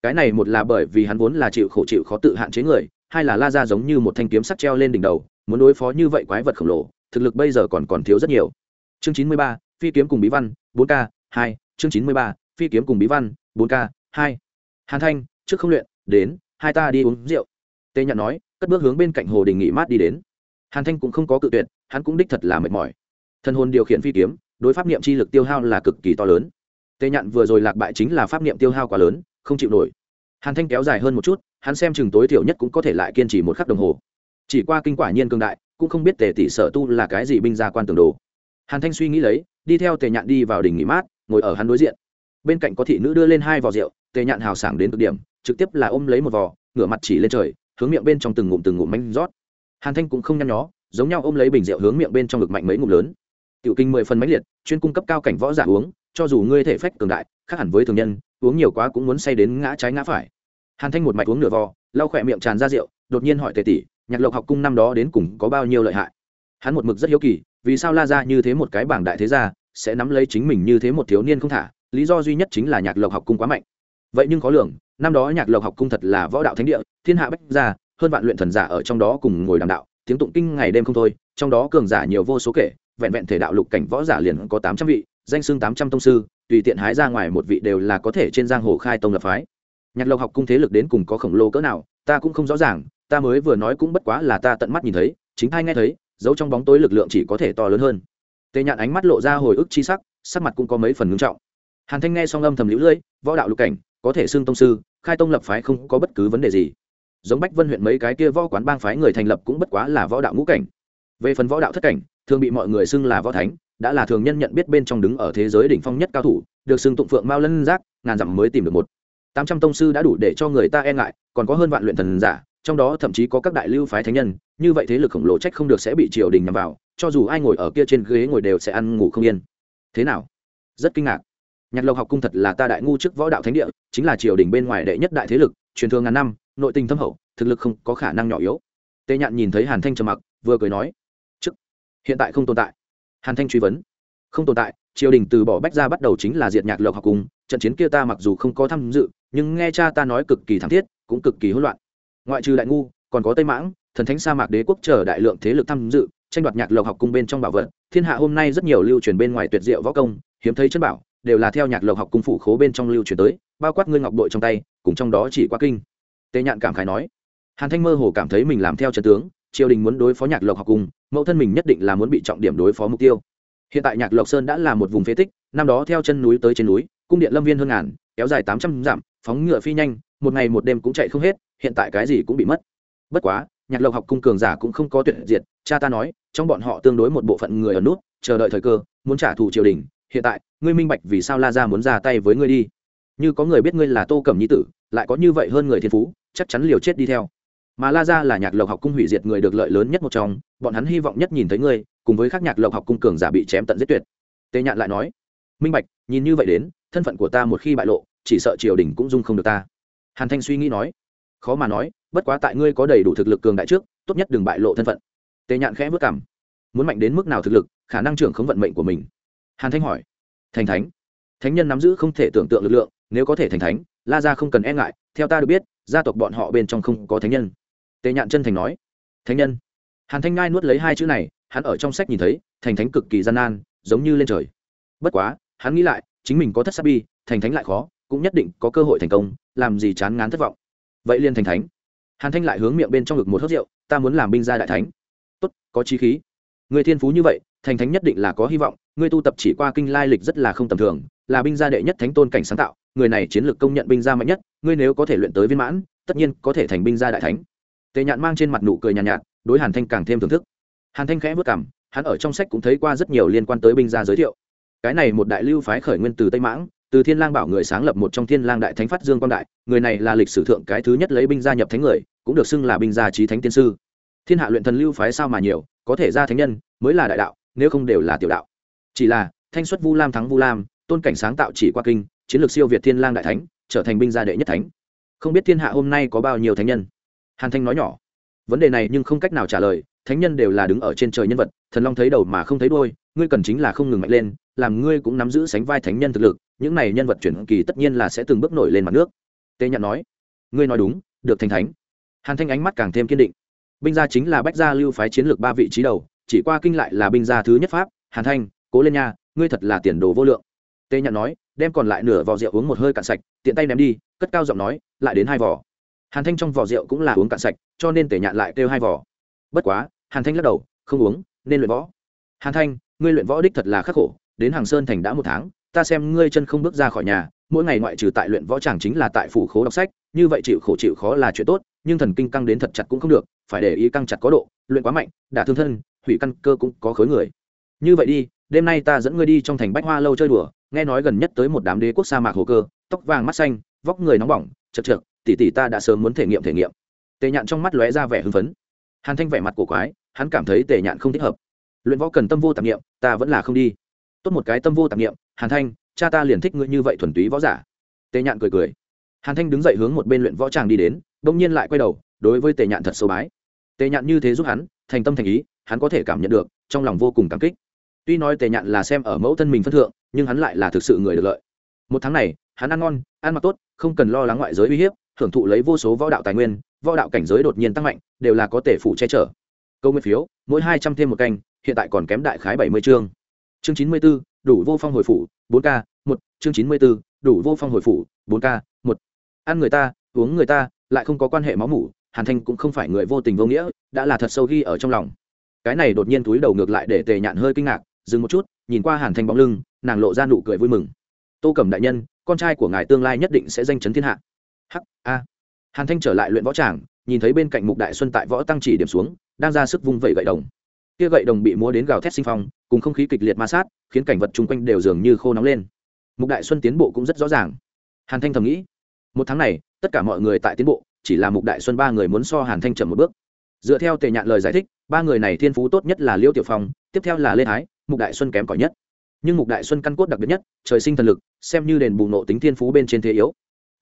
Cái này một là bởi vì hắn vốn là chịu khổ chịu khó tự hạn chế người, hai là la ra giống như một thanh kiếm sắt treo lên đỉnh đầu, muốn đối phó như vậy quái vật khổng lồ, thực lực bây giờ còn còn thiếu rất nhiều. Chương chín mươi ba, phi kiếm cùng bí văn bốn k, hai, chương chín mươi ba, phi kiếm cùng bí văn, bốn k, hai. Hàn thanh, trước không luyện, đến, hai ta đi uống rượu. Tê nhận nói, cất bước hướng bên cạnh hồ đình nghỉ mát đi đến. Hàn thanh cũng không có cự tuyệt, hắn cũng đích thật là mệt mỏi. Thân hồn điều khiển phi kiếm, đối pháp niệm chi lực tiêu hao là cực kỳ to lớn. Tê nhạn vừa rồi lạc bại chính là pháp niệm tiêu hao quá lớn, không chịu nổi. Hàn thanh kéo dài hơn một chút, hắn xem chừng tối thiểu nhất cũng có thể lại kiên trì một khắc đồng hồ. Chỉ qua kinh quả nhiên cương đại, cũng không biết tề tỷ sở tu là cái gì binh gia quan tường đồ hàn thanh suy nghĩ lấy, đi theo tề nhạn đi vào đỉnh nghỉ mát, ngồi ở hắn đối diện. Bên cạnh có thị nữ đưa lên hai vò rượu, tề nhạn hào sảng đến cực điểm, trực tiếp là ôm lấy một vò, ngửa mặt chỉ lên trời, hướng miệng bên trong từng ngụm từng ngụm manh rót. Hàn thanh cũng không nhăn nhó, giống nhau ôm lấy bình rượu hướng miệng bên trong ngực mạnh mấy ngụm lớn. Tiểu kinh mười phần mãnh liệt, chuyên cung cấp cao cảnh võ giả uống, cho dù ngươi thể phách cường đại, khác hẳn với thường nhân, uống nhiều quá cũng muốn say đến ngã trái ngã phải. Hàn thanh một mạch uống nửa vò, lau khỏe miệng tràn ra rượu, đột nhiên hỏi tề tỷ, nhạc lộc học cung năm đó đến cùng có bao nhiêu lợi hại? Hắn một mực rất hiếu kỳ vì sao la ra như thế một cái bảng đại thế gia, sẽ nắm lấy chính mình như thế một thiếu niên không thả? Lý do duy nhất chính là nhạc lộc học cung quá mạnh. Vậy nhưng có lường, năm đó nhạc lộc học cung thật là võ đạo thánh địa, thiên hạ bách gia, hơn vạn luyện thần giả ở trong đó cùng ngồi đàm đạo, tiếng tụng kinh ngày đêm không thôi, trong đó cường giả nhiều vô số kể, vẹn vẹn thể đạo lục cảnh võ giả liền có tám trăm vị, danh xưng tám trăm tông sư, tùy tiện hái ra ngoài một vị đều là có thể trên giang hồ khai tông lập phái. Nhạc lộc học cung thế lực đến cùng có khổng lồ cỡ nào, ta cũng không rõ ràng, ta mới vừa nói cũng bất quá là ta tận mắt nhìn thấy, chính hai nghe thấy giấu trong bóng tối lực lượng chỉ có thể to lớn hơn. Tề nhạn ánh mắt lộ ra hồi ức chi sắc sắc mặt cũng có mấy phần ngưng trọng. Hàn thanh nghe xong âm thầm lũ lưỡi võ đạo lục cảnh, có thể xưng tông sư, khai tông lập phái không có bất cứ vấn đề gì. Giống bách vân huyện mấy cái kia võ quán bang phái người thành lập cũng bất quá là võ đạo ngũ cảnh. Về phần võ đạo thất cảnh, thường bị mọi người xưng là võ thánh, đã là thường nhân nhận biết bên trong đứng ở thế giới đỉnh phong nhất cao thủ, được xưng tụng phượng mao lân giác, ngàn dặm mới tìm được một. Tám trăm tông sư đã đủ để cho người ta e ngại, còn có hơn vạn luyện thần giả trong đó thậm chí có các đại lưu phái thánh nhân, như vậy thế lực khổng lồ trách không được sẽ bị triều đình nhằm vào, cho dù ai ngồi ở kia trên ghế ngồi đều sẽ ăn ngủ không yên. Thế nào? Rất kinh ngạc. Nhạc lộc học cung thật là ta đại ngu trước võ đạo thánh địa, chính là triều đình bên ngoài đệ nhất đại thế lực, truyền thường ngàn năm, nội tình thâm hậu, thực lực không có khả năng nhỏ yếu. Tê nhạn nhìn thấy hàn thanh trầm mặc, vừa cười nói chức hiện tại không tồn tại. Hàn thanh truy vấn, không tồn tại, triều đình từ bỏ bách ra bắt đầu chính là diệt nhạc lộc học cung, trận chiến kia ta mặc dù không có tham dự, nhưng nghe cha ta nói cực kỳ thảm thiết, cũng cực kỳ hỗn loạn ngoại trừ đại ngu, còn có tây mãng, thần thánh sa mạc đế quốc chờ đại lượng thế lực tham dự, tranh đoạt nhạc lộc học cung bên trong bảo vật. Thiên hạ hôm nay rất nhiều lưu truyền bên ngoài tuyệt diệu võ công, hiếm thấy chân bảo, đều là theo nhạc lộc học cung phủ khố bên trong lưu truyền tới, bao quát ngươi ngọc bội trong tay, cùng trong đó chỉ qua kinh. Tề nhạn cảm khái nói, hàn thanh mơ hồ cảm thấy mình làm theo trận tướng, triều đình muốn đối phó nhạc lộc học cung mẫu thân mình nhất định là muốn bị trọng điểm đối phó mục tiêu. Hiện tại nhạc lộc sơn đã là một vùng phế tích, năm đó theo chân núi tới trên núi, cung điện lâm viên hơn ngàn, kéo dài tám trăm dặm, phóng ngựa phi nhanh, một ngày một đêm cũng chạy không hết hiện tại cái gì cũng bị mất. Bất quá, nhạc lộc học cung cường giả cũng không có tuyệt diệt, cha ta nói, trong bọn họ tương đối một bộ phận người ở nút, chờ đợi thời cơ, muốn trả thù triều đình, hiện tại, ngươi minh bạch vì sao la ra muốn ra tay với ngươi đi. Như có người biết ngươi là tô cẩm nhi tử, lại có như vậy hơn người thiên phú, chắc chắn liều chết đi theo. Mà la ra là nhạc lộc học cung hủy diệt người được lợi lớn nhất một trong, bọn hắn hy vọng nhất nhìn thấy ngươi, cùng với các nhạc lộc học cung cường giả bị chém tận giết tuyệt. Tề nhạn lại nói, minh bạch, nhìn như vậy đến, thân phận của ta một khi bại lộ, chỉ sợ triều đình cũng dung không được ta. Hàn thanh suy nghĩ nói khó mà nói, bất quá tại ngươi có đầy đủ thực lực cường đại trước, tốt nhất đừng bại lộ thân phận. Tề nhạn khẽ vất cảm muốn mạnh đến mức nào thực lực, khả năng trưởng không vận mệnh của mình. Hàn thanh hỏi. Thành thánh. Thánh nhân nắm giữ không thể tưởng tượng lực lượng, nếu có thể thành thánh, la ra không cần e ngại, theo ta được biết, gia tộc bọn họ bên trong không có thánh nhân. Tề nhạn chân thành nói. Thánh nhân. Hàn thanh ngai nuốt lấy hai chữ này, hắn ở trong sách nhìn thấy, thành thánh cực kỳ gian nan, giống như lên trời. Bất quá, hắn nghĩ lại, chính mình có thất sắc bi, thành thánh lại khó, cũng nhất định có cơ hội thành công, làm gì chán ngán thất vọng vậy liên thành thánh. Hàn thanh lại hướng miệng bên trong ngực một hớt rượu ta muốn làm binh gia đại thánh. Tốt có trí khí. Người thiên phú như vậy thành thánh nhất định là có hy vọng người tu tập chỉ qua kinh lai lịch rất là không tầm thường là binh gia đệ nhất thánh tôn cảnh sáng tạo người này chiến lược công nhận binh gia mạnh nhất ngươi nếu có thể luyện tới viên mãn tất nhiên có thể thành binh gia đại thánh. Tề nhạn mang trên mặt nụ cười nhàn nhạt, nhạt đối hàn thanh càng thêm thưởng thức. Hàn thanh khẽ vất cảm hắn ở trong sách cũng thấy qua rất nhiều liên quan tới binh gia giới thiệu. Cái này một đại lưu phái khởi nguyên từ tây mãng từ thiên lang bảo người sáng lập một trong thiên lang đại thánh phát dương quang đại, người này là lịch sử thượng cái thứ nhất lấy binh gia nhập thánh người, cũng được xưng là binh gia trí thánh tiên sư. Thiên hạ luyện thần lưu phái sao mà nhiều, có thể ra thánh nhân, mới là đại đạo, nếu không đều là tiểu đạo. Chỉ là, thanh xuất vu lam thắng vu lam, tôn cảnh sáng tạo chỉ qua kinh, chiến lược siêu việt thiên lang đại thánh, trở thành binh gia đệ nhất thánh. Không biết thiên hạ hôm nay có bao nhiêu thánh nhân? Hàn thanh nói nhỏ vấn đề này nhưng không cách nào trả lời, thánh nhân đều là đứng ở trên trời nhân vật, thần long thấy đầu mà không thấy đôi ngươi cần chính là không ngừng mạnh lên, làm ngươi cũng nắm giữ sánh vai thánh nhân thực lực, những này nhân vật chuyển kỳ tất nhiên là sẽ từng bước nổi lên mặt nước. Tê nhạn nói, ngươi nói đúng, được thành thánh. Hàn thanh ánh mắt càng thêm kiên định. Binh gia chính là bách gia lưu phái chiến lược ba vị trí đầu, chỉ qua kinh lại là binh gia thứ nhất pháp, hàn thanh, cố lên nha, ngươi thật là tiền đồ vô lượng. Tê nhạn nói, đem còn lại nửa vò rượu uống một hơi cạn sạch, tiện tay ném đi, cất cao giọng nói, lại đến hai vò hàn thanh trong vò rượu cũng là uống cạn sạch, cho nên tể nhạn lại kêu hai vò bất quá, hàn thanh lắc đầu, không uống, nên luyện võ. Hàn thanh, ngươi luyện võ đích thật là khắc khổ, đến hàng sơn thành đã một tháng, ta xem ngươi chân không bước ra khỏi nhà, mỗi ngày ngoại trừ tại luyện võ chẳng chính là tại phủ khố đọc sách, như vậy chịu khổ chịu khó là chuyện tốt, nhưng thần kinh căng đến thật chặt cũng không được, phải để ý căng chặt có độ, luyện quá mạnh, đả thương thân, hủy căn cơ cũng có khối người. Như vậy đi, đêm nay ta dẫn ngươi đi trong thành bách hoa lâu chơi đùa, nghe nói gần nhất tới một đám đế quốc sa mạc hồ cơ, tóc vàng mắt xanh, vóc người nóng bỏng, chật trượt tỷ tỷ ta đã sớm muốn thể nghiệm thể nghiệm. Tề nhạn trong mắt lóe ra vẻ hưng phấn. Hàn thanh vẻ mặt cổ quái, hắn cảm thấy tề nhạn không thích hợp. Luyện võ cần tâm vô tạp nghiệm ta vẫn là không đi. Tốt một cái tâm vô tạp nghiệm hàn thanh, cha ta liền thích ngươi như vậy thuần túy võ giả. Tề nhạn cười cười. Hàn thanh đứng dậy hướng một bên luyện võ tràng đi đến, bỗng nhiên lại quay đầu, đối với tề nhạn thật sâu bái. Tề nhạn như thế giúp hắn, thành tâm thành ý, hắn có thể cảm nhận được, trong lòng vô cùng cảm kích. Tuy nói tề nhạn là xem ở mẫu thân mình phân thượng, nhưng hắn lại là thực sự người được lợi. Một tháng này, hắn ăn ngon, ăn mặc tốt, không cần lo lắng ngoại giới uy hiếp hưởng thụ lấy vô số võ đạo tài nguyên, võ đạo cảnh giới đột nhiên tăng mạnh, đều là có thể phủ che chở. Câu nguyên phiếu, mỗi hai trăm thêm một canh, hiện tại còn kém đại khái bảy mươi chương. Chương chín mươi b ố đủ vô phong hồi phủ, bốn k một. Chương chín mươi b ố đủ vô phong hồi phủ, bốn k một. Ăn người ta, uống người ta, lại không có quan hệ máu mủ, hàn thanh cũng không phải người vô tình vô nghĩa, đã là thật sâu ghi ở trong lòng. Cái này đột nhiên túi đầu ngược lại để tề nhạn hơi kinh ngạc, dừng một chút, nhìn qua hàn thanh bóng lưng, nàng lộ ra nụ cười vui mừng. Tô cẩm đại nhân, con trai của ngài tương lai nhất định sẽ danh chấn thiên hạ hắc, a. Hàn thanh trở lại luyện võ tràng, nhìn thấy bên cạnh mục đại xuân tại võ tăng chỉ điểm xuống, đang ra sức vung vẩy gậy đồng. Kia gậy đồng bị múa đến gào thét sinh phong, cùng không khí kịch liệt ma sát, khiến cảnh vật chung quanh đều dường như khô nóng lên. Mục đại xuân tiến bộ cũng rất rõ ràng. Hàn thanh thầm nghĩ, một tháng này, tất cả mọi người tại tiến bộ, chỉ là mục đại xuân ba người muốn so hàn thanh chậm một bước. Dựa theo tề nhạn lời giải thích, ba người này thiên phú tốt nhất là liêu tiểu phong, tiếp theo là lê thái, mục đại xuân kém cỏi nhất. Nhưng mục đại xuân căn cốt đặc biệt nhất, trời sinh thần lực, xem như đền bù nộ tính thiên phú bên trên thế yếu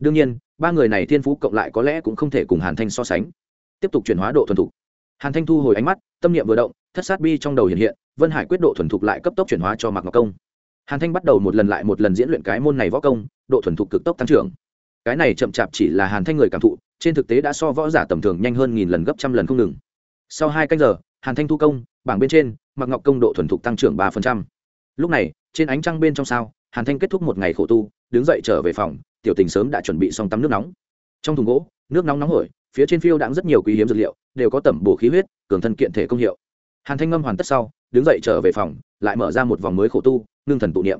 đương nhiên, ba người này thiên phú cộng lại có lẽ cũng không thể cùng hàn thanh so sánh. Tiếp tục chuyển hóa độ thuần thục. Hàn thanh thu hồi ánh mắt, tâm niệm vừa động, thất sát bi trong đầu hiện hiện, vân hải quyết độ thuần thục lại cấp tốc chuyển hóa cho mạc ngọc công. Hàn thanh bắt đầu một lần lại một lần diễn luyện cái môn này võ công, độ thuần thục cực tốc tăng trưởng. Cái này chậm chạp chỉ là hàn thanh người cảm thụ, trên thực tế đã so võ giả tầm thường nhanh hơn nghìn lần gấp trăm lần không ngừng. Sau hai canh giờ, hàn thanh thu công, bảng bên trên mặc ngọc công độ thuần thục tăng trưởng ba phần trăm. Lúc này, trên ánh trăng bên trong sao hàn thanh kết thúc một ngày khổ tu, đứng dậy trở về phòng, tiểu tình sớm đã chuẩn bị xong tắm nước nóng. Trong thùng gỗ, nước nóng nóng hổi, phía trên phiêu đãng rất nhiều quý hiếm dược liệu, đều có tẩm bổ khí huyết, cường thân kiện thể công hiệu. Hàn thanh ngâm hoàn tất sau, đứng dậy trở về phòng, lại mở ra một vòng mới khổ tu, ngưng thần tụ niệm.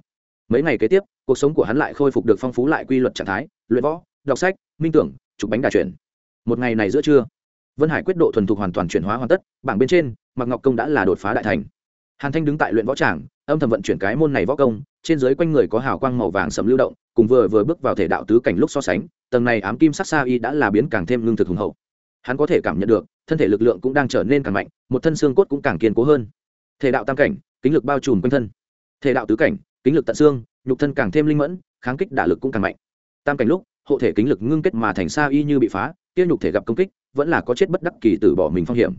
Mấy ngày kế tiếp, cuộc sống của hắn lại khôi phục được phong phú lại quy luật trạng thái, luyện võ, đọc sách, minh tưởng, chụp bánh đà chuyển. Một ngày này giữa trưa, vân hải quyết độ thuần thục hoàn toàn chuyển hóa hoàn tất, bảng bên trên mặc ngọc công đã là đột phá đại thành hàn thanh đứng tại luyện võ tràng, âm thầm vận chuyển cái môn này võ công, trên dưới quanh người có hào quang màu vàng sầm lưu động, cùng vừa vừa bước vào thể đạo tứ cảnh lúc so sánh, tầng này ám kim sắc xa y đã là biến càng thêm lương thực hùng hậu. Hắn có thể cảm nhận được, thân thể lực lượng cũng đang trở nên càng mạnh, một thân xương cốt cũng càng kiên cố hơn. Thể đạo tam cảnh, kính lực bao trùm quanh thân. Thể đạo tứ cảnh, kính lực tận xương, nhục thân càng thêm linh mẫn, kháng kích đả lực cũng càng mạnh. Tam cảnh lúc, hộ thể kính lực ngưng kết mà thành xa y như bị phá tiêu nhục thể gặp công kích, vẫn là có chết bất đắc kỳ từ bỏ mình phong hiểm.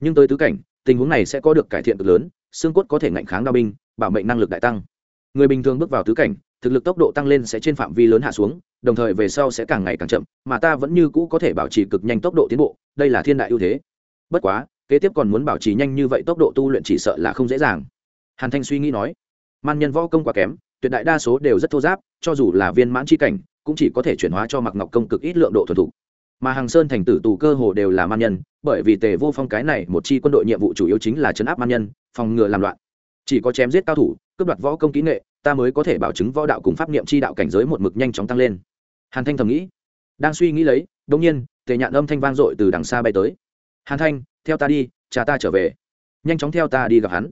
Nhưng tới tứ cảnh, tình huống này sẽ có được cải thiện cực lớn xương cốt có thể ngạnh kháng đao binh, bảo mệnh năng lực đại tăng. Người bình thường bước vào tứ cảnh, thực lực tốc độ tăng lên sẽ trên phạm vi lớn hạ xuống, đồng thời về sau sẽ càng ngày càng chậm, mà ta vẫn như cũ có thể bảo trì cực nhanh tốc độ tiến bộ, đây là thiên đại ưu thế. Bất quá, kế tiếp còn muốn bảo trì nhanh như vậy tốc độ tu luyện chỉ sợ là không dễ dàng. Hàn thanh suy nghĩ nói, man nhân võ công quá kém, tuyệt đại đa số đều rất thô giáp, cho dù là viên mãn c cảnh, cũng chỉ có thể chuyển hóa cho mặc ngọc công cực ít lượng độ thuần thục. Mà hàng sơn thành tử tù cơ hồ đều là man nhân, bởi vì tề vô phong cái này một chi quân đội nhiệm vụ chủ yếu chính là chấn áp man nhân phòng ngừa làm loạn. Chỉ có chém giết cao thủ, cướp đoạt võ công kỹ nghệ, ta mới có thể bảo chứng võ đạo cùng pháp niệm chi đạo cảnh giới một mực nhanh chóng tăng lên. Hàn thanh thầm nghĩ. Đang suy nghĩ lấy đông nhiên, tề nhạn âm thanh vang dội từ đằng xa bay tới. Hàn thanh, theo ta đi, cha ta trở về. Nhanh chóng theo ta đi gặp hắn.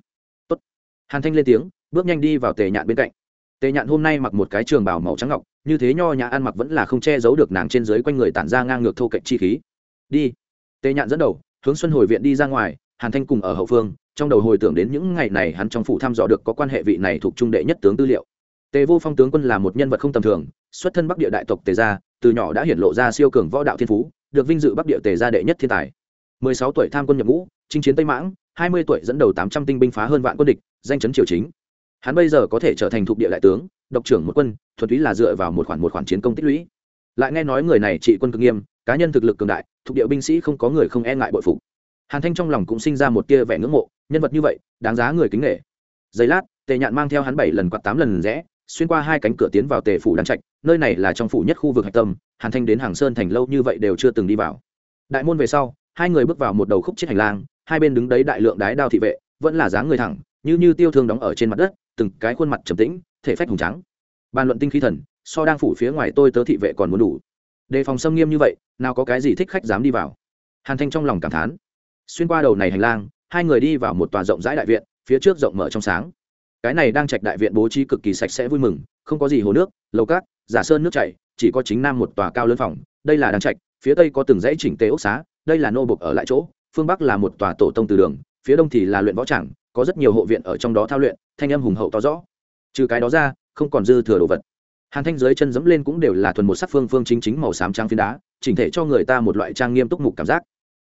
Tốt. hàn thanh lên tiếng, bước nhanh đi vào tề nhạn bên cạnh. Tề nhạn hôm nay mặc một cái trường bảo màu trắng ngọc, như thế nho nhã ăn mặc vẫn là không che giấu được nàng trên dưới quanh người tản ra ngang ngược thô cạnh chi khí. Đi. Tề nhạn dẫn đầu, hướng xuân hồi viện đi ra ngoài, hàn thanh cùng ở hậu phương trong đầu hồi tưởng đến những ngày này hắn trong phủ thăm dò được có quan hệ vị này thuộc trung đệ nhất tướng tư liệu. Tề vô phong tướng quân là một nhân vật không tầm thường, xuất thân bắc địa đại tộc tề gia, từ nhỏ đã hiển lộ ra siêu cường võ đạo thiên phú, được vinh dự bắc địa tề gia đệ nhất thiên tài. 16 tuổi tham quân nhập ngũ, chinh chiến tây mãng 20 tuổi dẫn đầu 800 tinh binh phá hơn vạn quân địch, danh chấn triều chính. Hắn bây giờ có thể trở thành thuộc địa đại tướng, độc trưởng một quân, thuần túy là dựa vào một khoản một khoản chiến công tích lũy. Lại nghe nói người này trị quân cực nghiêm, cá nhân thực lực cường đại, thuộc địa binh sĩ không có người không e ngại bội phục. Hàn thanh trong lòng cũng sinh ra một tia vẻ ngưỡng mộ nhân vật như vậy, đáng giá người kính nghệ giây lát, tề nhạn mang theo hắn bảy lần quạt tám lần rẽ, xuyên qua hai cánh cửa tiến vào tề phủ đan trạch, nơi này là trong phủ nhất khu vực hạch tâm, hàn thanh đến hàng sơn thành lâu như vậy đều chưa từng đi vào. Đại môn về sau, hai người bước vào một đầu khúc chiếc hành lang, hai bên đứng đấy đại lượng đái đao thị vệ, vẫn là dáng người thẳng, như như tiêu thương đóng ở trên mặt đất, từng cái khuôn mặt trầm tĩnh, thể phách hùng trắng bàn luận tinh khí thần, so đang phủ phía ngoài tôi tớ thị vệ còn muốn đủ. Đề phòng xâm nghiêm như vậy, nào có cái gì thích khách dám đi vào. Hàn thanh trong lòng cảm thán. Xuyên qua đầu này hành lang hai người đi vào một tòa rộng rãi đại viện, phía trước rộng mở trong sáng. Cái này đang trạch đại viện bố trí cực kỳ sạch sẽ vui mừng, không có gì hồ nước, lầu cát, giả sơn nước chảy, chỉ có chính nam một tòa cao lớn phòng, đây là đang trạch, phía tây có từng dãy chỉnh tế ốc xá, đây là nô bộc ở lại chỗ, phương bắc là một tòa tổ tông từ đường, phía đông thì là luyện võ tràng, có rất nhiều hộ viện ở trong đó thao luyện, thanh âm hùng hậu to rõ. Trừ cái đó ra, không còn dư thừa đồ vật. Hàn thanh dưới chân dẫm lên cũng đều là thuần một sắc phương phương chính chính màu xám trắng phiến đá, chỉnh thể cho người ta một loại trang nghiêm túc mục cảm giác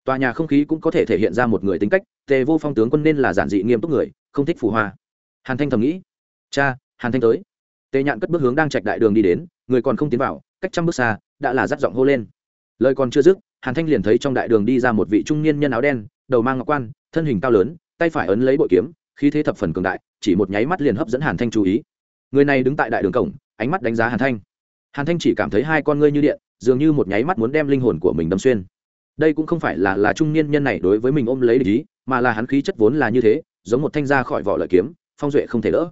tòa nhà không khí cũng có thể thể hiện ra một người tính cách, tề vô phong tướng quân nên là giản dị nghiêm túc người, không thích phù hoa. Hàn thanh thầm nghĩ, cha, hàn thanh tới. Tề nhạn cất bước hướng đang chạch đại đường đi đến, người còn không tiến vào, cách trăm bước xa, đã là dắt giọng hô lên. Lời còn chưa dứt, hàn thanh liền thấy trong đại đường đi ra một vị trung niên nhân áo đen, đầu mang ngọc quan, thân hình cao lớn, tay phải ấn lấy bội kiếm, khí thế thập phần cường đại, chỉ một nháy mắt liền hấp dẫn hàn thanh chú ý. Người này đứng tại đại đường cổng, ánh mắt đánh giá hàn thanh. Hàn thanh chỉ cảm thấy hai con ngươi như điện, dường như một nháy mắt muốn đem linh hồn của mình đâm xuyên đây cũng không phải là là trung niên nhân này đối với mình ôm lấy lý mà là hắn khí chất vốn là như thế, giống một thanh ra khỏi vỏ lợi kiếm, phong duệ không thể đỡ.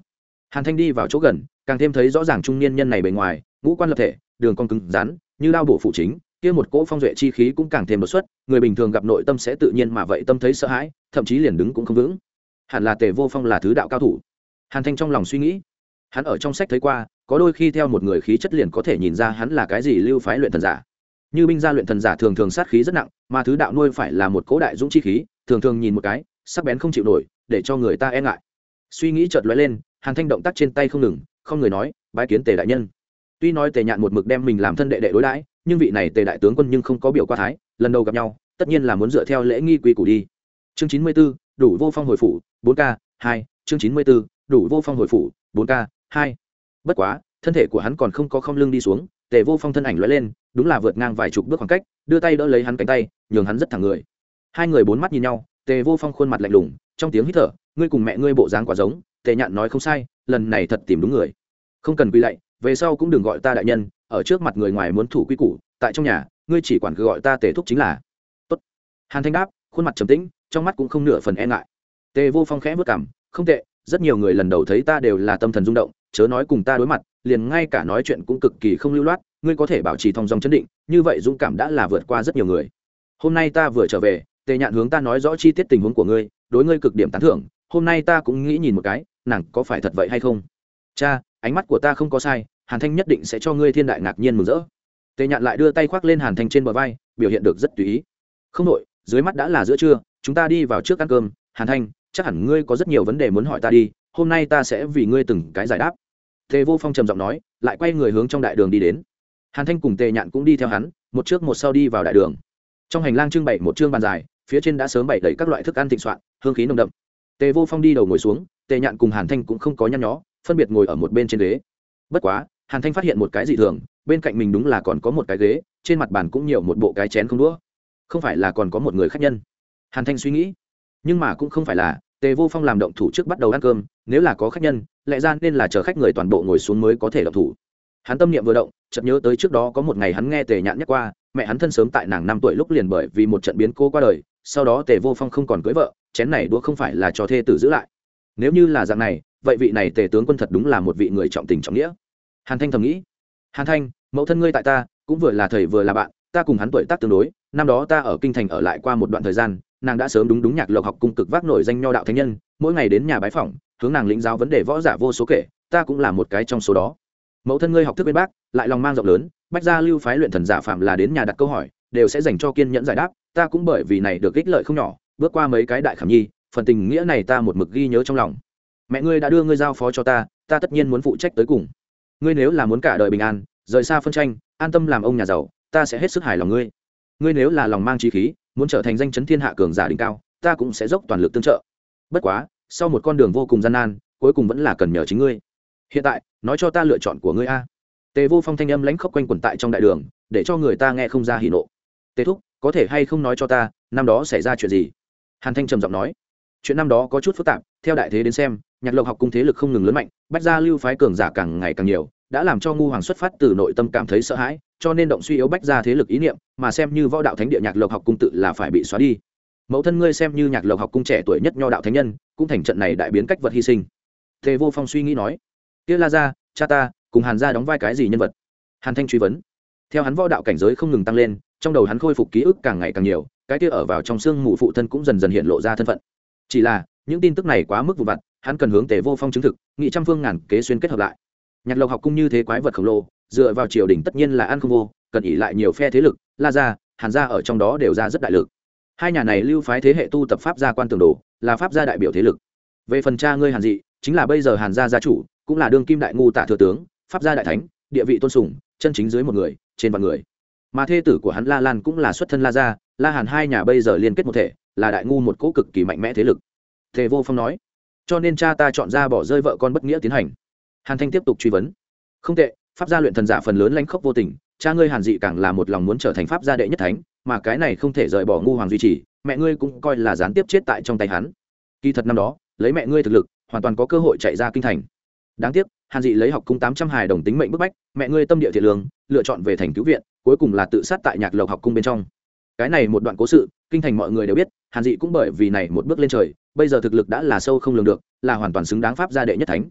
Hàn thanh đi vào chỗ gần, càng thêm thấy rõ ràng trung niên nhân này bề ngoài, ngũ quan lập thể, đường con cứng rắn, như lao bổ phụ chính, kia một cỗ phong duệ chi khí cũng càng thêm đột xuất, người bình thường gặp nội tâm sẽ tự nhiên mà vậy tâm thấy sợ hãi, thậm chí liền đứng cũng không vững. Hẳn là tề vô phong là thứ đạo cao thủ. Hàn thanh trong lòng suy nghĩ, hắn ở trong sách thấy qua, có đôi khi theo một người khí chất liền có thể nhìn ra hắn là cái gì lưu phái luyện thần giả như binh gia luyện thần giả thường thường sát khí rất nặng, mà thứ đạo nuôi phải là một cố đại dũng chi khí, thường thường nhìn một cái, sắc bén không chịu nổi, để cho người ta e ngại. Suy nghĩ chợt lóe lên, hàn thanh động tác trên tay không ngừng, không người nói, bái kiến tề đại nhân. Tuy nói tề nhạn một mực đem mình làm thân đệ đệ đối đãi, nhưng vị này tề đại tướng quân nhưng không có biểu qua thái, lần đầu gặp nhau, tất nhiên là muốn dựa theo lễ nghi quy củ đi. Chương chín mươi b ố đủ vô phong hồi phủ, bốn k hai, chương chín mươi b ố đủ vô phong hồi phủ, bốn k hai. Bất quá, thân thể của hắn còn không có không lưng đi xuống tề vô phong thân ảnh l lên, đúng là vượt ngang vài chục bước khoảng cách, đưa tay đỡ lấy hắn cánh tay, nhường hắn rất thẳng người. Hai người bốn mắt nhìn nhau, tề vô phong khuôn mặt lạnh lùng, trong tiếng hít thở, ngươi cùng mẹ ngươi bộ dáng quả giống, tề nhạn nói không sai, lần này thật tìm đúng người. Không cần quy lạy, về sau cũng đừng gọi ta đại nhân, ở trước mặt người ngoài muốn thủ quy củ, tại trong nhà, ngươi chỉ quản cứ gọi ta tề thúc chính là. Tốt. Hàn thanh đáp, khuôn mặt trầm tĩnh, trong mắt cũng không nửa phần e ngại. Tề vô phong khẽ vất cảm, không tệ, rất nhiều người lần đầu thấy ta đều là tâm thần rung động, chớ nói cùng ta đối mặt liền ngay cả nói chuyện cũng cực kỳ không lưu loát, ngươi có thể bảo trì thong dong chấn định, như vậy dũng cảm đã là vượt qua rất nhiều người. Hôm nay ta vừa trở về, tề nhạn hướng ta nói rõ chi tiết tình huống của ngươi, đối ngươi cực điểm tán thưởng, hôm nay ta cũng nghĩ nhìn một cái, nàng có phải thật vậy hay không? Cha, ánh mắt của ta không có sai, hàn thanh nhất định sẽ cho ngươi thiên đại ngạc nhiên mừng rỡ. Tề nhạn lại đưa tay khoác lên hàn thanh trên bờ vai, biểu hiện được rất tùy ý. Không đội dưới mắt đã là giữa trưa, chúng ta đi vào trước ăn cơm. Hàn thanh, chắc hẳn ngươi có rất nhiều vấn đề muốn hỏi ta đi, hôm nay ta sẽ vì ngươi từng cái giải đáp tề vô phong trầm giọng nói, lại quay người hướng trong đại đường đi đến. Hàn thanh cùng tề nhạn cũng đi theo hắn, một trước một sau đi vào đại đường. Trong hành lang trưng bày một chương bàn dài, phía trên đã sớm bày đầy các loại thức ăn thịnh soạn, hương khí nồng đậm. Tề vô phong đi đầu ngồi xuống, tề nhạn cùng hàn thanh cũng không có nhăn nhó, phân biệt ngồi ở một bên trên ghế. Bất quá, hàn thanh phát hiện một cái dị thường, bên cạnh mình đúng là còn có một cái ghế, trên mặt bàn cũng nhiều một bộ cái chén không đũa. Không phải là còn có một người khách nhân. Hàn thanh suy nghĩ, nhưng mà cũng không phải là tề vô phong làm động thủ trước bắt đầu ăn cơm, nếu là có khách nhân, lẽ ra nên là chờ khách người toàn bộ ngồi xuống mới có thể động thủ. Hắn tâm niệm vừa động, chợt nhớ tới trước đó có một ngày hắn nghe tề nhạn nhắc qua, mẹ hắn thân sớm tại nàng năm tuổi lúc liền bởi vì một trận biến cô qua đời, sau đó tề vô phong không còn cưới vợ, chén này đũa không phải là cho thê tử giữ lại. Nếu như là dạng này, vậy vị này tề tướng quân thật đúng là một vị người trọng tình trọng nghĩa. Hàn thanh thầm nghĩ, hàn thanh, mẫu thân ngươi tại ta, cũng vừa là thầy vừa là bạn, ta cùng hắn tuổi tác tương đối, năm đó ta ở kinh thành ở lại qua một đoạn thời gian nàng đã sớm đúng đúng nhạc lộc học cung cực vác nổi danh nho đạo thánh nhân, mỗi ngày đến nhà bái phỏng, hướng nàng lĩnh giáo vấn đề võ giả vô số kể, ta cũng là một cái trong số đó. Mẫu thân ngươi học thức bên bác, lại lòng mang rộng lớn, bách gia lưu phái luyện thần giả phạm là đến nhà đặt câu hỏi, đều sẽ dành cho kiên nhẫn giải đáp, ta cũng bởi vì này được ích lợi không nhỏ, bước qua mấy cái đại khảm nhi, phần tình nghĩa này ta một mực ghi nhớ trong lòng. Mẹ ngươi đã đưa ngươi giao phó cho ta ta tất nhiên muốn phụ trách tới cùng. Ngươi nếu là muốn cả đời bình an, rời xa phân tranh, an tâm làm ông nhà giàu, ta sẽ hết sức hài lòng ngươi. Ngươi nếu là lòng mang trí khí muốn trở thành danh chấn thiên hạ cường giả đỉnh cao, ta cũng sẽ dốc toàn lực tương trợ. Bất quá, sau một con đường vô cùng gian nan, cuối cùng vẫn là cần nhờ chính ngươi. Hiện tại, nói cho ta lựa chọn của ngươi a. Tề vô phong thanh âm lãnh khốc quanh quẩn tại trong đại đường, để cho người ta nghe không ra hỉ nộ. Tề thúc, có thể hay không nói cho ta, năm đó xảy ra chuyện gì? Hàn thanh trầm giọng nói. Chuyện năm đó có chút phức tạp, theo đại thế đến xem, nhạc lộc học cung thế lực không ngừng lớn mạnh, bách gia lưu phái cường giả càng ngày càng nhiều, đã làm cho ngu hoàng xuất phát từ nội tâm cảm thấy sợ hãi cho nên động suy yếu bách gia thế lực ý niệm, mà xem như võ đạo thánh địa nhạc lộc học cung tự là phải bị xóa đi. Mẫu thân ngươi xem như nhạc lộc học cung trẻ tuổi nhất nho đạo thánh nhân, cũng thành trận này đại biến cách vật hy sinh. Tề vô phong suy nghĩ nói, kia la ra cha ta, cùng hàn gia đóng vai cái gì nhân vật? Hàn thanh truy vấn. Theo hắn võ đạo cảnh giới không ngừng tăng lên, trong đầu hắn khôi phục ký ức càng ngày càng nhiều, cái kia ở vào trong xương mù phụ thân cũng dần dần hiện lộ ra thân phận. Chỉ là, những tin tức này quá mức vụ vặt, hắn cần hướng tề vô phong chứng thực, nghị trăm phương ngàn kế xuyên kết hợp lại. Nhạc lộc học cung như thế quái vật khổng lồ dựa vào triều đình tất nhiên là ăn không vô, cần ỉ lại nhiều phe thế lực, la gia, hàn gia ở trong đó đều ra rất đại lực. Hai nhà này lưu phái thế hệ tu tập pháp gia quan tường đồ, là pháp gia đại biểu thế lực. Về phần cha ngươi hàn dị, chính là bây giờ hàn gia gia chủ, cũng là đương kim đại ngu tạ thừa tướng, pháp gia đại thánh, địa vị tôn sùng, chân chính dưới một người, trên vạn người. Mà thê tử của hắn la lan cũng là xuất thân la gia, la hàn hai nhà bây giờ liên kết một thể, là đại ngu một cỗ cực kỳ mạnh mẽ thế lực. Thề vô phong nói, cho nên cha ta chọn ra bỏ rơi vợ con bất nghĩa tiến hành. Hàn thanh tiếp tục truy vấn, không tệ pháp gia luyện thần giả phần lớn lãnh khốc vô tình, cha ngươi hàn dị càng là một lòng muốn trở thành pháp gia đệ nhất thánh, mà cái này không thể rời bỏ ngu hoàng duy trì, mẹ ngươi cũng coi là gián tiếp chết tại trong tay hắn. Kỳ thật năm đó, lấy mẹ ngươi thực lực, hoàn toàn có cơ hội chạy ra kinh thành. Đáng tiếc, hàn dị lấy học cung tám trăm hài đồng tính mệnh bức bách, mẹ ngươi tâm địa thiện lương, lựa chọn về thành cứu viện, cuối cùng là tự sát tại nhạc lộc học cung bên trong. Cái này một đoạn cố sự, kinh thành mọi người đều biết, hàn dị cũng bởi vì này một bước lên trời, bây giờ thực lực đã là sâu không lường được, là hoàn toàn xứng đáng pháp gia đệ nhất thánh.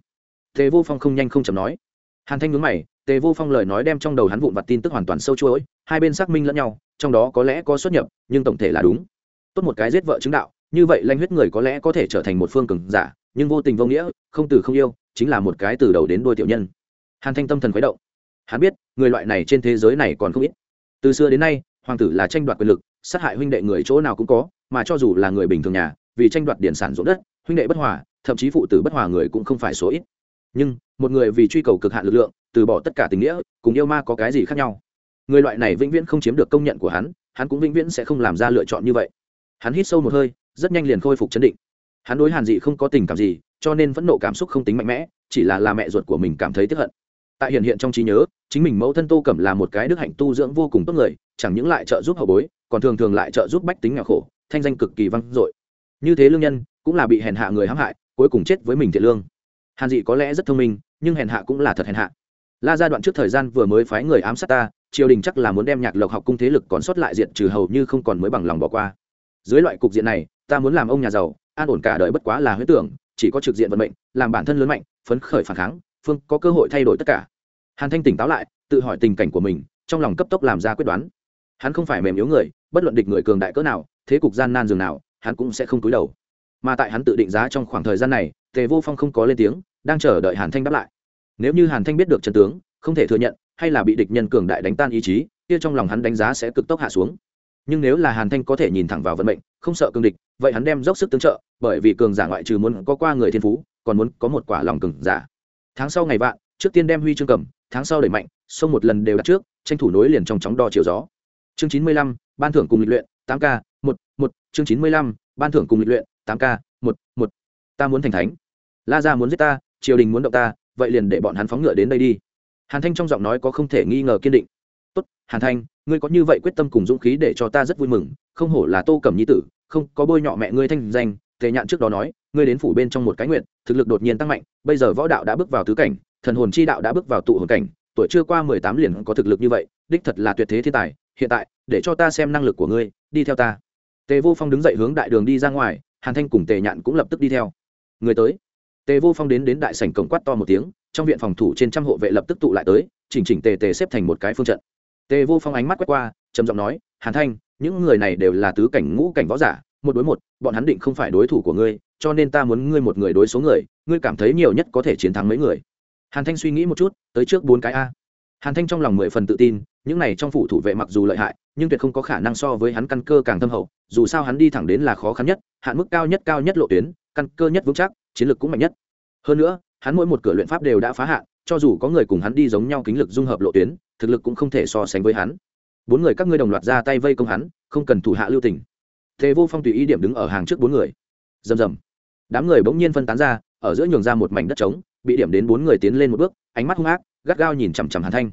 Thế vô phong không nhanh không chậm nói. Hàn thanh ngứng mày tề vô phong lời nói đem trong đầu hắn vụn vặt tin tức hoàn toàn sâu chuỗi, hai bên xác minh lẫn nhau, trong đó có lẽ có xuất nhập, nhưng tổng thể là đúng. Tốt một cái giết vợ chứng đạo, như vậy lanh huyết người có lẽ có thể trở thành một phương cường giả, nhưng vô tình vô nghĩa, không từ không yêu, chính là một cái từ đầu đến đôi tiểu nhân. Hàn thanh tâm thần khuấy động. Hắn biết, người loại này trên thế giới này còn không ít. Từ xưa đến nay, hoàng tử là tranh đoạt quyền lực, sát hại huynh đệ người chỗ nào cũng có, mà cho dù là người bình thường nhà, vì tranh đoạt điển sản ruộng đất, huynh đệ bất hòa, thậm chí phụ tử bất hòa người cũng không phải số ít. Nhưng, một người vì truy cầu cực hạn lực lượng từ bỏ tất cả tình nghĩa, cùng yêu ma có cái gì khác nhau? Người loại này vĩnh viễn không chiếm được công nhận của hắn hắn cũng vĩnh viễn sẽ không làm ra lựa chọn như vậy. Hắn hít sâu một hơi, rất nhanh liền khôi phục chấn định. Hắn đối hàn dị không có tình cảm gì, cho nên vẫn nộ cảm xúc không tính mạnh mẽ, chỉ là là mẹ ruột của mình cảm thấy tức hận. Tại hiện hiện trong trí nhớ, chính mình mẫu thân tô cẩm là một cái đức hạnh tu dưỡng vô cùng tốt người, chẳng những lại trợ giúp hậu bối, còn thường thường lại trợ giúp bách tính nghèo khổ, thanh danh cực kỳ vang dội. Như thế lương nhân, cũng là bị hèn hạ người hãm hại, cuối cùng chết với mình thiện lương. Hàn dị có lẽ rất thông minh, nhưng hèn hạ cũng là thật hèn hạ la gia đoạn trước thời gian vừa mới phái người ám sát ta, triều đình chắc là muốn đem nhạc lộc học cung thế lực còn sót lại diện trừ hầu như không còn mới bằng lòng bỏ qua. Dưới loại cục diện này, ta muốn làm ông nhà giàu, an ổn cả đời bất quá là huyết tưởng, chỉ có trực diện vận mệnh, làm bản thân lớn mạnh, phấn khởi phản kháng, phương có cơ hội thay đổi tất cả. Hàn thanh tỉnh táo lại, tự hỏi tình cảnh của mình, trong lòng cấp tốc làm ra quyết đoán. Hắn không phải mềm yếu người, bất luận địch người cường đại cỡ nào, thế cục gian nan dường nào, hắn cũng sẽ không túi đầu. Mà tại hắn tự định giá trong khoảng thời gian này, tề vô phong không có lên tiếng, đang chờ đợi hàn thanh đáp lại nếu như hàn thanh biết được Trần tướng, không thể thừa nhận, hay là bị địch nhân cường đại đánh tan ý chí, kia trong lòng hắn đánh giá sẽ cực tốc hạ xuống. Nhưng nếu là hàn thanh có thể nhìn thẳng vào vận mệnh, không sợ cường địch, vậy hắn đem dốc sức tương trợ, bởi vì cường giả ngoại trừ muốn có qua người thiên phú, còn muốn có một quả lòng cường giả. Tháng sau ngày vạn, trước tiên đem huy chương cầm, tháng sau đẩy mạnh xông một lần đều đặt trước, tranh thủ nối liền trong chóng đo chiều gió. Chương chín mươi lăm, ban thưởng cùng lịch luyện, tám k một một. Chương chín mươi lăm, ban thưởng cùng lịch luyện, tám k một một. Ta muốn thành thánh. La ra muốn giết ta, triều đình muốn động ta vậy liền để bọn hắn phóng ngựa đến đây đi. Hàn thanh trong giọng nói có không thể nghi ngờ kiên định. Tốt, hàn thanh, ngươi có như vậy quyết tâm cùng dũng khí để cho ta rất vui mừng, không hổ là tô cẩm nhi tử, không có bôi nhọ mẹ ngươi thanh danh, tề nhạn trước đó nói, ngươi đến phủ bên trong một cái nguyện thực lực đột nhiên tăng mạnh, bây giờ võ đạo đã bước vào tứ cảnh, thần hồn chi đạo đã bước vào tụ hồn cảnh, tuổi chưa qua mười tám liền có thực lực như vậy, đích thật là tuyệt thế thiên tài, hiện tại, để cho ta xem năng lực của ngươi, đi theo ta. Tề vô phong đứng dậy hướng đại đường đi ra ngoài, hàn thanh cùng tề nhạn cũng lập tức đi theo. Người tới tề vô phong đến đến đại sảnh cổng quát to một tiếng, trong viện phòng thủ trên trăm hộ vệ lập tức tụ lại tới, chỉnh chỉnh tề tề xếp thành một cái phương trận. Tề vô phong ánh mắt quét qua, trầm giọng nói, hàn thanh, những người này đều là tứ cảnh ngũ cảnh võ giả, một đối một, bọn hắn định không phải đối thủ của ngươi, cho nên ta muốn ngươi một người đối số người, ngươi cảm thấy nhiều nhất có thể chiến thắng mấy người. Hàn thanh suy nghĩ một chút, tới trước bốn cái a. Hàn thanh trong lòng mười phần tự tin, những này trong phủ thủ vệ mặc dù lợi hại, nhưng tuyệt không có khả năng so với hắn căn cơ càng thâm hậu, dù sao hắn đi thẳng đến là khó khăn nhất, hạn mức cao nhất cao nhất lộ tuyến, căn cơ nhất vững chắc chiến lược cũng mạnh nhất. Hơn nữa, hắn mỗi một cửa luyện pháp đều đã phá hạn, cho dù có người cùng hắn đi giống nhau kính lực dung hợp lộ tuyến, thực lực cũng không thể so sánh với hắn. Bốn người các ngươi đồng loạt ra tay vây công hắn, không cần thủ hạ lưu tình. Thế vô phong tùy ý điểm đứng ở hàng trước bốn người. Rầm rầm. Đám người bỗng nhiên phân tán ra, ở giữa nhường ra một mảnh đất trống, bị điểm đến bốn người tiến lên một bước, ánh mắt hung ác, gắt gao nhìn chằm chằm hàn thanh.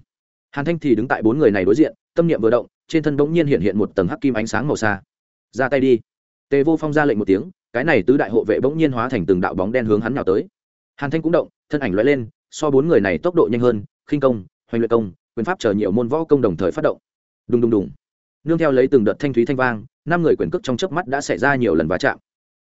Hàn thanh thì đứng tại bốn người này đối diện, tâm niệm vừa động, trên thân bỗng nhiên hiện hiện một tầng hắc kim ánh sáng màu xa. Ra tay đi. Tề vô phong ra lệnh một tiếng cái này tứ đại hộ vệ bỗng nhiên hóa thành từng đạo bóng đen hướng hắn nào tới. Hàn thanh cũng động thân ảnh loại lên so bốn người này tốc độ nhanh hơn khinh công hoành luyện công quyền pháp chờ nhiều môn võ công đồng thời phát động. Đùng đùng đùng. Nương theo lấy từng đợt thanh thúy thanh vang năm người quyền cước trong chớp mắt đã xảy ra nhiều lần va chạm.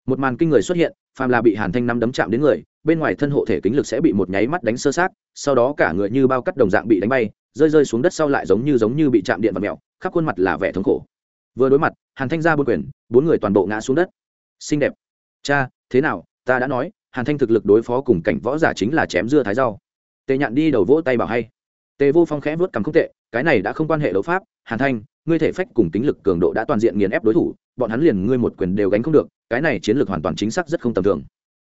Một màn kinh người xuất hiện phàm là bị hàn thanh năm đấm chạm đến người bên ngoài thân hộ thể kính lực sẽ bị một nháy mắt đánh sơ sát sau đó cả người như bao cắt đồng dạng bị đánh bay rơi rơi xuống đất sau lại giống như giống như bị chạm điện và mèo, khắp khuôn mặt là vẻ thống khổ. Vừa đối mặt hàn thanh ra bốn quyền bốn người toàn bộ ngã xuống đất. Xinh đẹp cha, thế nào? Ta đã nói, hàn thanh thực lực đối phó cùng cảnh võ giả chính là chém dưa thái rau. Tề nhạn đi đầu vỗ tay bảo hay. Tề vô phong khẽ vớt cằm không tệ, cái này đã không quan hệ đấu pháp. Hàn thanh, ngươi thể phách cùng tính lực cường độ đã toàn diện nghiền ép đối thủ, bọn hắn liền ngươi một quyền đều gánh không được, cái này chiến lược hoàn toàn chính xác rất không tầm thường.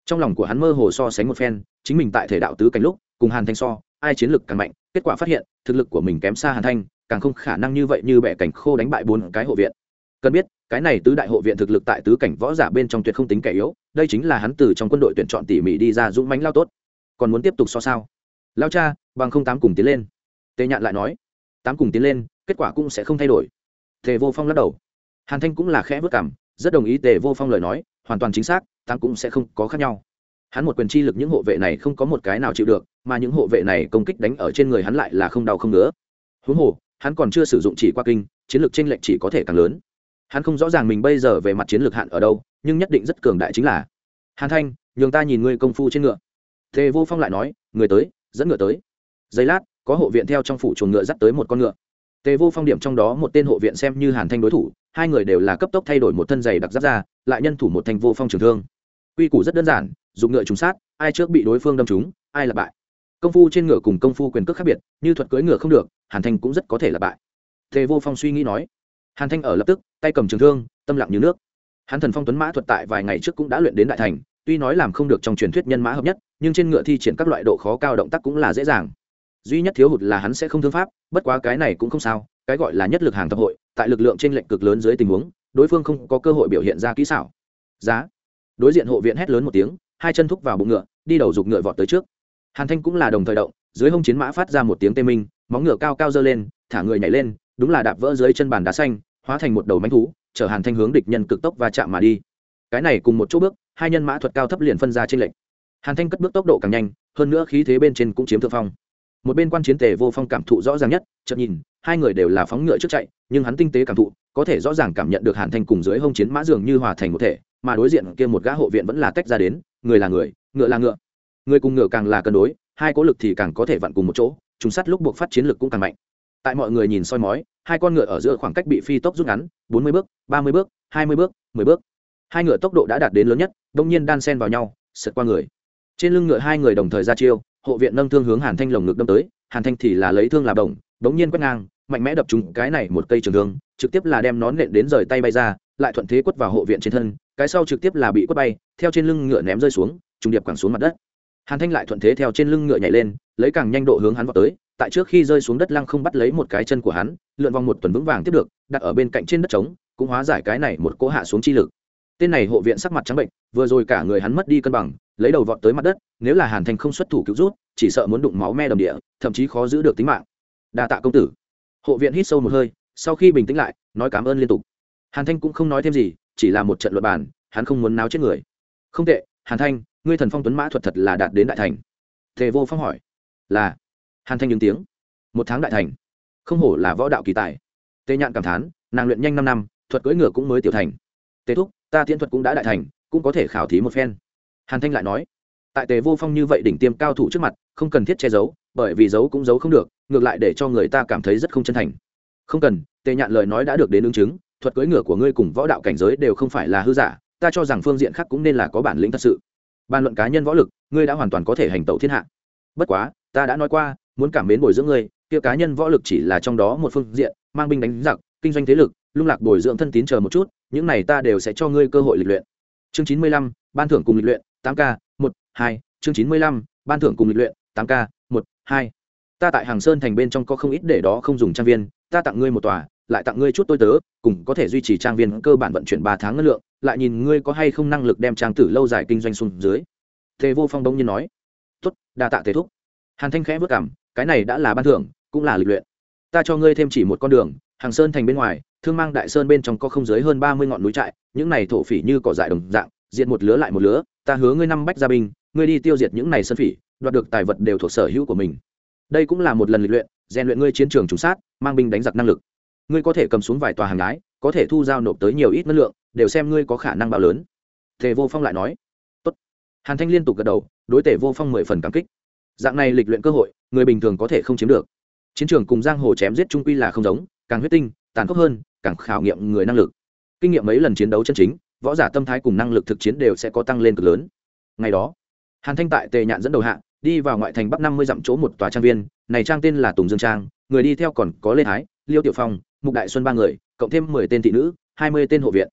Trong lòng của hắn mơ hồ so sánh một phen, chính mình tại thể đạo tứ cảnh lúc, cùng hàn thanh so, ai chiến lược càng mạnh, kết quả phát hiện, thực lực của mình kém xa hàn thanh, càng không khả năng như vậy như bẻ cảnh khô đánh bại bốn cái hộ viện cần biết, cái này tứ đại hộ viện thực lực tại tứ cảnh võ giả bên trong tuyệt không tính kẻ yếu, đây chính là hắn từ trong quân đội tuyển chọn tỉ mỉ đi ra dũng mánh lao tốt. Còn muốn tiếp tục so sao? Lao cha, bằng không tám cùng tiến lên. Tề nhạn lại nói, tám cùng tiến lên, kết quả cũng sẽ không thay đổi. Tề vô phong lắc đầu. Hàn thanh cũng là khẽ vất cảm, rất đồng ý tề vô phong lời nói, hoàn toàn chính xác, tám cũng sẽ không có khác nhau. Hắn một quyền chi lực những hộ vệ này không có một cái nào chịu được, mà những hộ vệ này công kích đánh ở trên người hắn lại là không đau không nữa huống hồ, hắn còn chưa sử dụng chỉ qua kinh, chiến lược tranh lệch chỉ có thể càng lớn hắn không rõ ràng mình bây giờ về mặt chiến lược hạn ở đâu, nhưng nhất định rất cường đại chính là hàn thanh, nhường ta nhìn ngươi công phu trên ngựa. Tề vô phong lại nói, người tới, dẫn ngựa tới. Giây lát, có hộ viện theo trong phủ chuồng ngựa dắt tới một con ngựa. Tề vô phong điểm trong đó một tên hộ viện xem như hàn thanh đối thủ, hai người đều là cấp tốc thay đổi một thân giày đặc giáp ra, lại nhân thủ một thanh vô phong trường thương. Quy củ rất đơn giản, dùng ngựa trúng sát, ai trước bị đối phương đâm trúng, ai là bại. Công phu trên ngựa cùng công phu quyền cước khác biệt, như thuật cưỡi ngựa không được, hàn thanh cũng rất có thể là bại. Tề vô phong suy nghĩ nói hàn thanh ở lập tức, tay cầm trường thương, tâm lặng như nước. Hắn thần phong tuấn mã thuật tại vài ngày trước cũng đã luyện đến đại thành, tuy nói làm không được trong truyền thuyết nhân mã hợp nhất, nhưng trên ngựa thi triển các loại độ khó cao động tác cũng là dễ dàng. Duy nhất thiếu hụt là hắn sẽ không thương pháp, bất quá cái này cũng không sao, cái gọi là nhất lực hàng tập hội, tại lực lượng trên lệnh cực lớn dưới tình huống, đối phương không có cơ hội biểu hiện ra kỹ xảo. Giá. Đối diện hộ viện hét lớn một tiếng, hai chân thúc vào bụng ngựa, đi đầu giục ngựa vọt tới trước. Hàn thanh cũng là đồng thời động, dưới hông chiến mã phát ra một tiếng tê minh, móng ngựa cao cao dơ lên, thả người nhảy lên, đúng là đạp vỡ dưới chân bàn đá xanh hóa thành một đầu mánh thú, chở hàn thanh hướng địch nhân cực tốc và chạm mà đi. Cái này cùng một chỗ bước, hai nhân mã thuật cao thấp liền phân ra trên lệnh hàn thanh cất bước tốc độ càng nhanh, hơn nữa khí thế bên trên cũng chiếm thượng phong. Một bên quan chiến tề vô phong cảm thụ rõ ràng nhất chậm nhìn, hai người đều là phóng ngựa trước chạy, nhưng hắn tinh tế cảm thụ, có thể rõ ràng cảm nhận được hàn thanh cùng dưới hông chiến mã dường như hòa thành một thể, mà đối diện kia một gã hộ viện vẫn là tách ra đến, người là người, ngựa là ngựa. Người cùng ngựa càng là cân đối, hai cố lực thì càng có thể vặn cùng một chỗ chúng sắt lúc buộc phát chiến lực cũng càng mạnh. Tại mọi người nhìn soi mói hai con ngựa ở giữa khoảng cách bị phi tốc rút ngắn, bốn mươi bước, ba mươi bước, hai mươi bước, mười bước. Hai ngựa tốc độ đã đạt đến lớn nhất, đông nhiên đan sen vào nhau, sượt qua người. Trên lưng ngựa hai người đồng thời ra chiêu, hộ viện nâng thương hướng hàn thanh lồng ngực đâm tới, hàn thanh thì là lấy thương là đồng đống nhiên quét ngang, mạnh mẽ đập trúng cái này một cây trường thương, trực tiếp là đem nón nện đến rời tay bay ra, lại thuận thế quất vào hộ viện trên thân, cái sau trực tiếp là bị quất bay, theo trên lưng ngựa ném rơi xuống, trùng điệp quẳng xuống mặt đất. Hàn thanh lại thuận thế theo trên lưng ngựa nhảy lên, lấy càng nhanh độ hướng hắn vào tới tại trước khi rơi xuống đất lăng không bắt lấy một cái chân của hắn, lượn vòng một tuần vững vàng tiếp được, đặt ở bên cạnh trên đất trống, cũng hóa giải cái này một cỗ hạ xuống chi lực. Tên này hộ viện sắc mặt trắng bệnh, vừa rồi cả người hắn mất đi cân bằng, lấy đầu vọt tới mặt đất, nếu là hàn thanh không xuất thủ cứu rút, chỉ sợ muốn đụng máu me đầm địa, thậm chí khó giữ được tính mạng. Đa tạ công tử. Hộ viện hít sâu một hơi, sau khi bình tĩnh lại, nói cảm ơn liên tục. Hàn thanh cũng không nói thêm gì, chỉ là một trận luật bàn, hắn không muốn náo chết người. Không tệ, hàn thanh, ngươi thần phong tuấn mã thuật thật là đạt đến đại thành. Thề vô phong hỏi, là hàn thanh đứng tiếng. Một tháng đại thành. Không hổ là võ đạo kỳ tài. Tề nhạn cảm thán, nàng luyện nhanh năm năm, thuật cưỡi ngựa cũng mới tiểu thành. Tề thúc, ta tiễn thuật cũng đã đại thành, cũng có thể khảo thí một phen. Hàn thanh lại nói, tại tề vô phong như vậy đỉnh tiêm cao thủ trước mặt, không cần thiết che giấu, bởi vì giấu cũng giấu không được, ngược lại để cho người ta cảm thấy rất không chân thành. Không cần, tề nhạn lời nói đã được đến ứng chứng, thuật cưỡi ngựa của ngươi cùng võ đạo cảnh giới đều không phải là hư giả, ta cho rằng phương diện khác cũng nên là có bản lĩnh thật sự. Bàn luận cá nhân võ lực, ngươi đã hoàn toàn có thể hành tẩu thiên hạ. Bất quá, ta đã nói qua muốn cảm mến bồi dưỡng ngươi, kia cá nhân võ lực chỉ là trong đó một phương diện, mang binh đánh giặc, kinh doanh thế lực, lung lạc bồi dưỡng thân tín chờ một chút, những này ta đều sẽ cho ngươi cơ hội lịch luyện. Chương chín mươi lăm, ban thưởng cùng lịch luyện, tám k, một, hai. Chương chín mươi lăm, ban thưởng cùng lịch luyện, tám k, một, hai. Ta tại hàng sơn thành bên trong có không ít để đó không dùng trang viên, ta tặng ngươi một tòa, lại tặng ngươi chút tôi tớ, cùng có thể duy trì trang viên cơ bản vận chuyển ba tháng ngân lượng, lại nhìn ngươi có hay không năng lực đem trang tử lâu dài kinh doanh xuống dưới. Thế vô phong đông nhiên nói, tốt, đa tạ thế thúc. Hàn thanh khẽ vất cảm cái này đã là ban thưởng, cũng là lịch luyện. Ta cho ngươi thêm chỉ một con đường, hàng sơn thành bên ngoài, thương mang đại sơn bên trong có không dưới hơn ba mươi ngọn núi trại, những này thổ phỉ như cỏ dại đồng dạng, diệt một lứa lại một lứa, ta hứa ngươi năm bách gia binh, ngươi đi tiêu diệt những này sơn phỉ, đoạt được tài vật đều thuộc sở hữu của mình. Đây cũng là một lần lịch luyện, rèn luyện ngươi chiến trường trùng sát, mang binh đánh giặc năng lực. Ngươi có thể cầm xuống vài tòa hàng lái có thể thu giao nộp tới nhiều ít năng lượng, đều xem ngươi có khả năng bao lớn. Tề vô phong lại nói. Tốt. hàn thanh liên tục gật đầu, đối tề vô phong mười phần cảm kích dạng này lịch luyện cơ hội, người bình thường có thể không chiếm được. Chiến trường cùng giang hồ chém giết trung quy là không giống, càng huyết tinh, tàn khốc hơn, càng khảo nghiệm người năng lực. Kinh nghiệm mấy lần chiến đấu chân chính, võ giả tâm thái cùng năng lực thực chiến đều sẽ có tăng lên cực lớn. Ngày đó, hàn thanh tại tề nhạn dẫn đầu hạ, đi vào ngoại thành bắc năm mươi dặm chỗ một tòa trang viên, này trang tên là tùng dương trang, người đi theo còn có lê thái, liêu tiểu phong, mục đại xuân ba người, cộng thêm mười tên thị nữ, hai mươi tên hộ viện.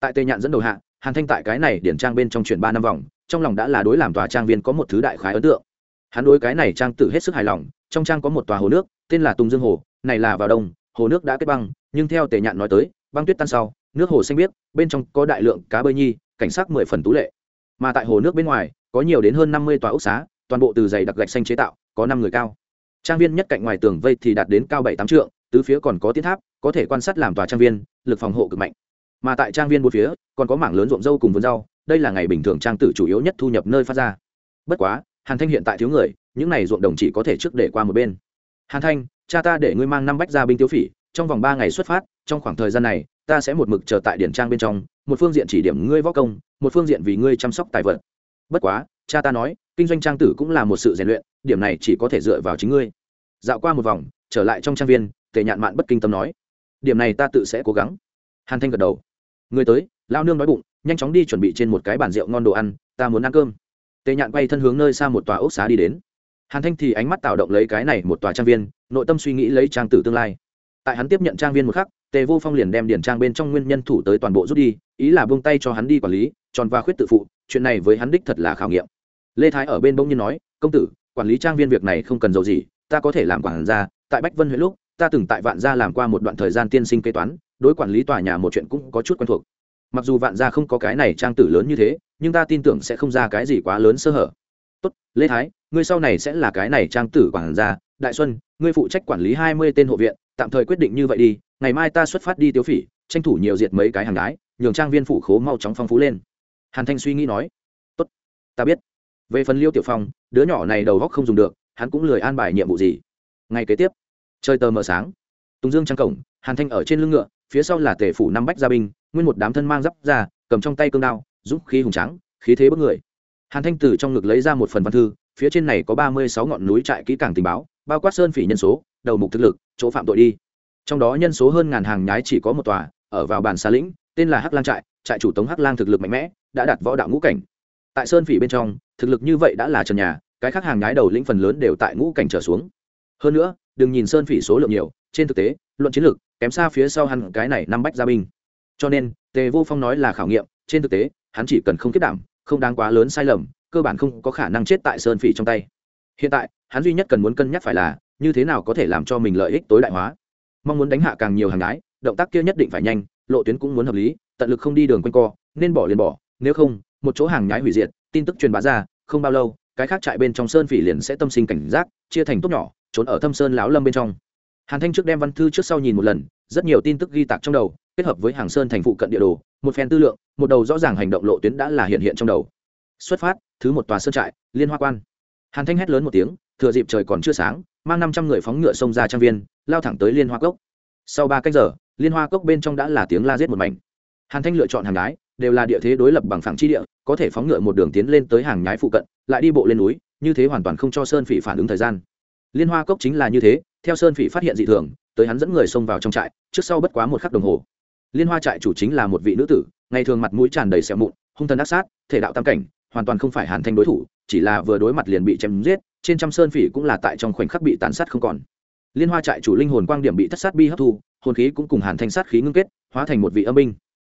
Tại tề nhạn dẫn đầu hạ, hàn thanh tại cái này điển trang bên trong chuyển ba năm vòng, trong lòng đã là đối làm tòa trang viên có một thứ đại khái ấn tượng hắn đối cái này trang tử hết sức hài lòng, trong trang có một tòa hồ nước, tên là tùng dương hồ, này là vào đông, hồ nước đã kết băng, nhưng theo tề nhạn nói tới, băng tuyết tan sau, nước hồ xanh biếc, bên trong có đại lượng cá bơi nhi, cảnh sát mười phần tú lệ. Mà tại hồ nước bên ngoài, có nhiều đến hơn năm mươi tòa ốc xá, toàn bộ từ dày đặc gạch xanh chế tạo, có năm người cao. Trang viên nhất cạnh ngoài tường vây thì đạt đến cao bảy tám trượng, tứ phía còn có tiến tháp, có thể quan sát làm tòa trang viên, lực phòng hộ cực mạnh. Mà tại trang viên bốn phía, còn có mảng lớn ruộng dâu cùng vườn rau, đây là ngày bình thường trang tử chủ yếu nhất thu nhập nơi phát ra. Bất quá hàn thanh hiện tại thiếu người, những này ruộng đồng chỉ có thể trước để qua một bên. Hàn thanh, cha ta để ngươi mang năm bách gia binh tiêu phỉ, trong vòng ba ngày xuất phát, trong khoảng thời gian này, ta sẽ một mực chờ tại điển trang bên trong, một phương diện chỉ điểm ngươi võ công, một phương diện vì ngươi chăm sóc tài vật. Bất quá, cha ta nói, kinh doanh trang tử cũng là một sự rèn luyện, điểm này chỉ có thể dựa vào chính ngươi. Dạo qua một vòng, trở lại trong trang viên, tề nhạn mạn bất kinh tâm nói, điểm này ta tự sẽ cố gắng. Hàn thanh gật đầu, người tới, lao nương nói bụng, nhanh chóng đi chuẩn bị trên một cái bàn rượu ngon đồ ăn, ta muốn ăn cơm tề nhạn quay thân hướng nơi xa một tòa ốc xá đi đến. Hàn thanh thì ánh mắt tạo động lấy cái này một tòa trang viên, nội tâm suy nghĩ lấy trang tử tương lai. Tại hắn tiếp nhận trang viên một khắc, tề vô phong liền đem điển trang bên trong nguyên nhân thủ tới toàn bộ rút đi, ý là buông tay cho hắn đi quản lý, tròn và khuyết tự phụ, chuyện này với hắn đích thật là khảo nghiệm. Lê thái ở bên bỗng nhiên nói, công tử, quản lý trang viên việc này không cần dầu gì, ta có thể làm quản gia, tại bách vân huyện lúc, ta từng tại vạn gia làm qua một đoạn thời gian tiên sinh kế toán, đối quản lý tòa nhà một chuyện cũng có chút quen thuộc. Mặc dù vạn gia không có cái này trang tử lớn như thế nhưng ta tin tưởng sẽ không ra cái gì quá lớn sơ hở. Tốt, lê thái, ngươi sau này sẽ là cái này trang tử quản gia. Đại xuân, ngươi phụ trách quản lý hai mươi tên hộ viện, tạm thời quyết định như vậy đi. Ngày mai ta xuất phát đi tiêu phỉ, tranh thủ nhiều diệt mấy cái hàng đái nhường trang viên phụ khố mau chóng phong phú lên. Hàn thanh suy nghĩ nói. Tốt, ta biết. Về phần liêu tiểu phong, đứa nhỏ này đầu góc không dùng được, hắn cũng lười an bài nhiệm vụ gì. Ngày kế tiếp, trời tờ mờ sáng. Tùng dương trang cổng, hàn thanh ở trên lưng ngựa, phía sau là tể phủ năm bách gia binh, nguyên một đám thân mang giáp ra, cầm trong tay cương đao dũng khí hùng trắng khí thế bất người. Hàn thanh từ trong ngực lấy ra một phần văn thư, phía trên này có ba mươi sáu ngọn núi trại kỹ càng tình báo, bao quát sơn phỉ nhân số, đầu mục thực lực, chỗ phạm tội đi. Trong đó nhân số hơn ngàn hàng nhái chỉ có một tòa, ở vào bản xa lĩnh, tên là hắc lang trại trại chủ tống hắc lang thực lực mạnh mẽ, đã đạt võ đạo ngũ cảnh. Tại sơn phỉ bên trong, thực lực như vậy đã là trần nhà, cái khác hàng nhái đầu lĩnh phần lớn đều tại ngũ cảnh trở xuống. Hơn nữa, đừng nhìn sơn phỉ số lượng nhiều, trên thực tế, luận chiến lược, kém xa phía sau hẳn cái này năm bách gia binh. Cho nên, tề vô phong nói là khảo nghiệm, trên thực tế hắn chỉ cần không kết đảm, không đáng quá lớn sai lầm, cơ bản không có khả năng chết tại sơn phỉ trong tay. Hiện tại, hắn duy nhất cần muốn cân nhắc phải là, như thế nào có thể làm cho mình lợi ích tối đại hóa. Mong muốn đánh hạ càng nhiều hàng gái, động tác kia nhất định phải nhanh, lộ tuyến cũng muốn hợp lý, tận lực không đi đường quanh co, nên bỏ liền bỏ, nếu không, một chỗ hàng nhái hủy diệt, tin tức truyền bá ra, không bao lâu, cái khác trại bên trong sơn phỉ liền sẽ tâm sinh cảnh giác, chia thành tốt nhỏ, trốn ở thâm sơn láo lâm bên trong. Hàn thanh trước đem văn thư trước sau nhìn một lần, rất nhiều tin tức ghi tạc trong đầu, kết hợp với hàng sơn thành phụ cận địa đồ một phen tư lượng, một đầu rõ ràng hành động lộ tuyến đã là hiện hiện trong đầu. Xuất phát, thứ một tòa sơn trại, liên hoa quan. Hàn thanh hét lớn một tiếng, thừa dịp trời còn chưa sáng, mang năm trăm người phóng ngựa sông ra trang viên, lao thẳng tới liên hoa cốc. Sau ba cách giờ, liên hoa cốc bên trong đã là tiếng la giết một mảnh. Hàn thanh lựa chọn hàng đái đều là địa thế đối lập bằng phẳng chi địa, có thể phóng ngựa một đường tiến lên tới hàng nhái phụ cận, lại đi bộ lên núi, như thế hoàn toàn không cho sơn phỉ phản ứng thời gian. Liên hoa cốc chính là như thế, theo sơn phỉ phát hiện dị thường, tới hắn dẫn người xông vào trong trại, trước sau bất quá một khắc đồng hồ liên hoa trại chủ chính là một vị nữ tử, ngày thường mặt mũi tràn đầy sẹo mụn, hung thần ác sát, thể đạo tam cảnh, hoàn toàn không phải hàn thanh đối thủ, chỉ là vừa đối mặt liền bị chém giết, trên trăm sơn phỉ cũng là tại trong khoảnh khắc bị tàn sát không còn. Liên hoa trại chủ linh hồn quang điểm bị thất sát bi hấp thu, hồn khí cũng cùng hàn thanh sát khí ngưng kết, hóa thành một vị âm binh.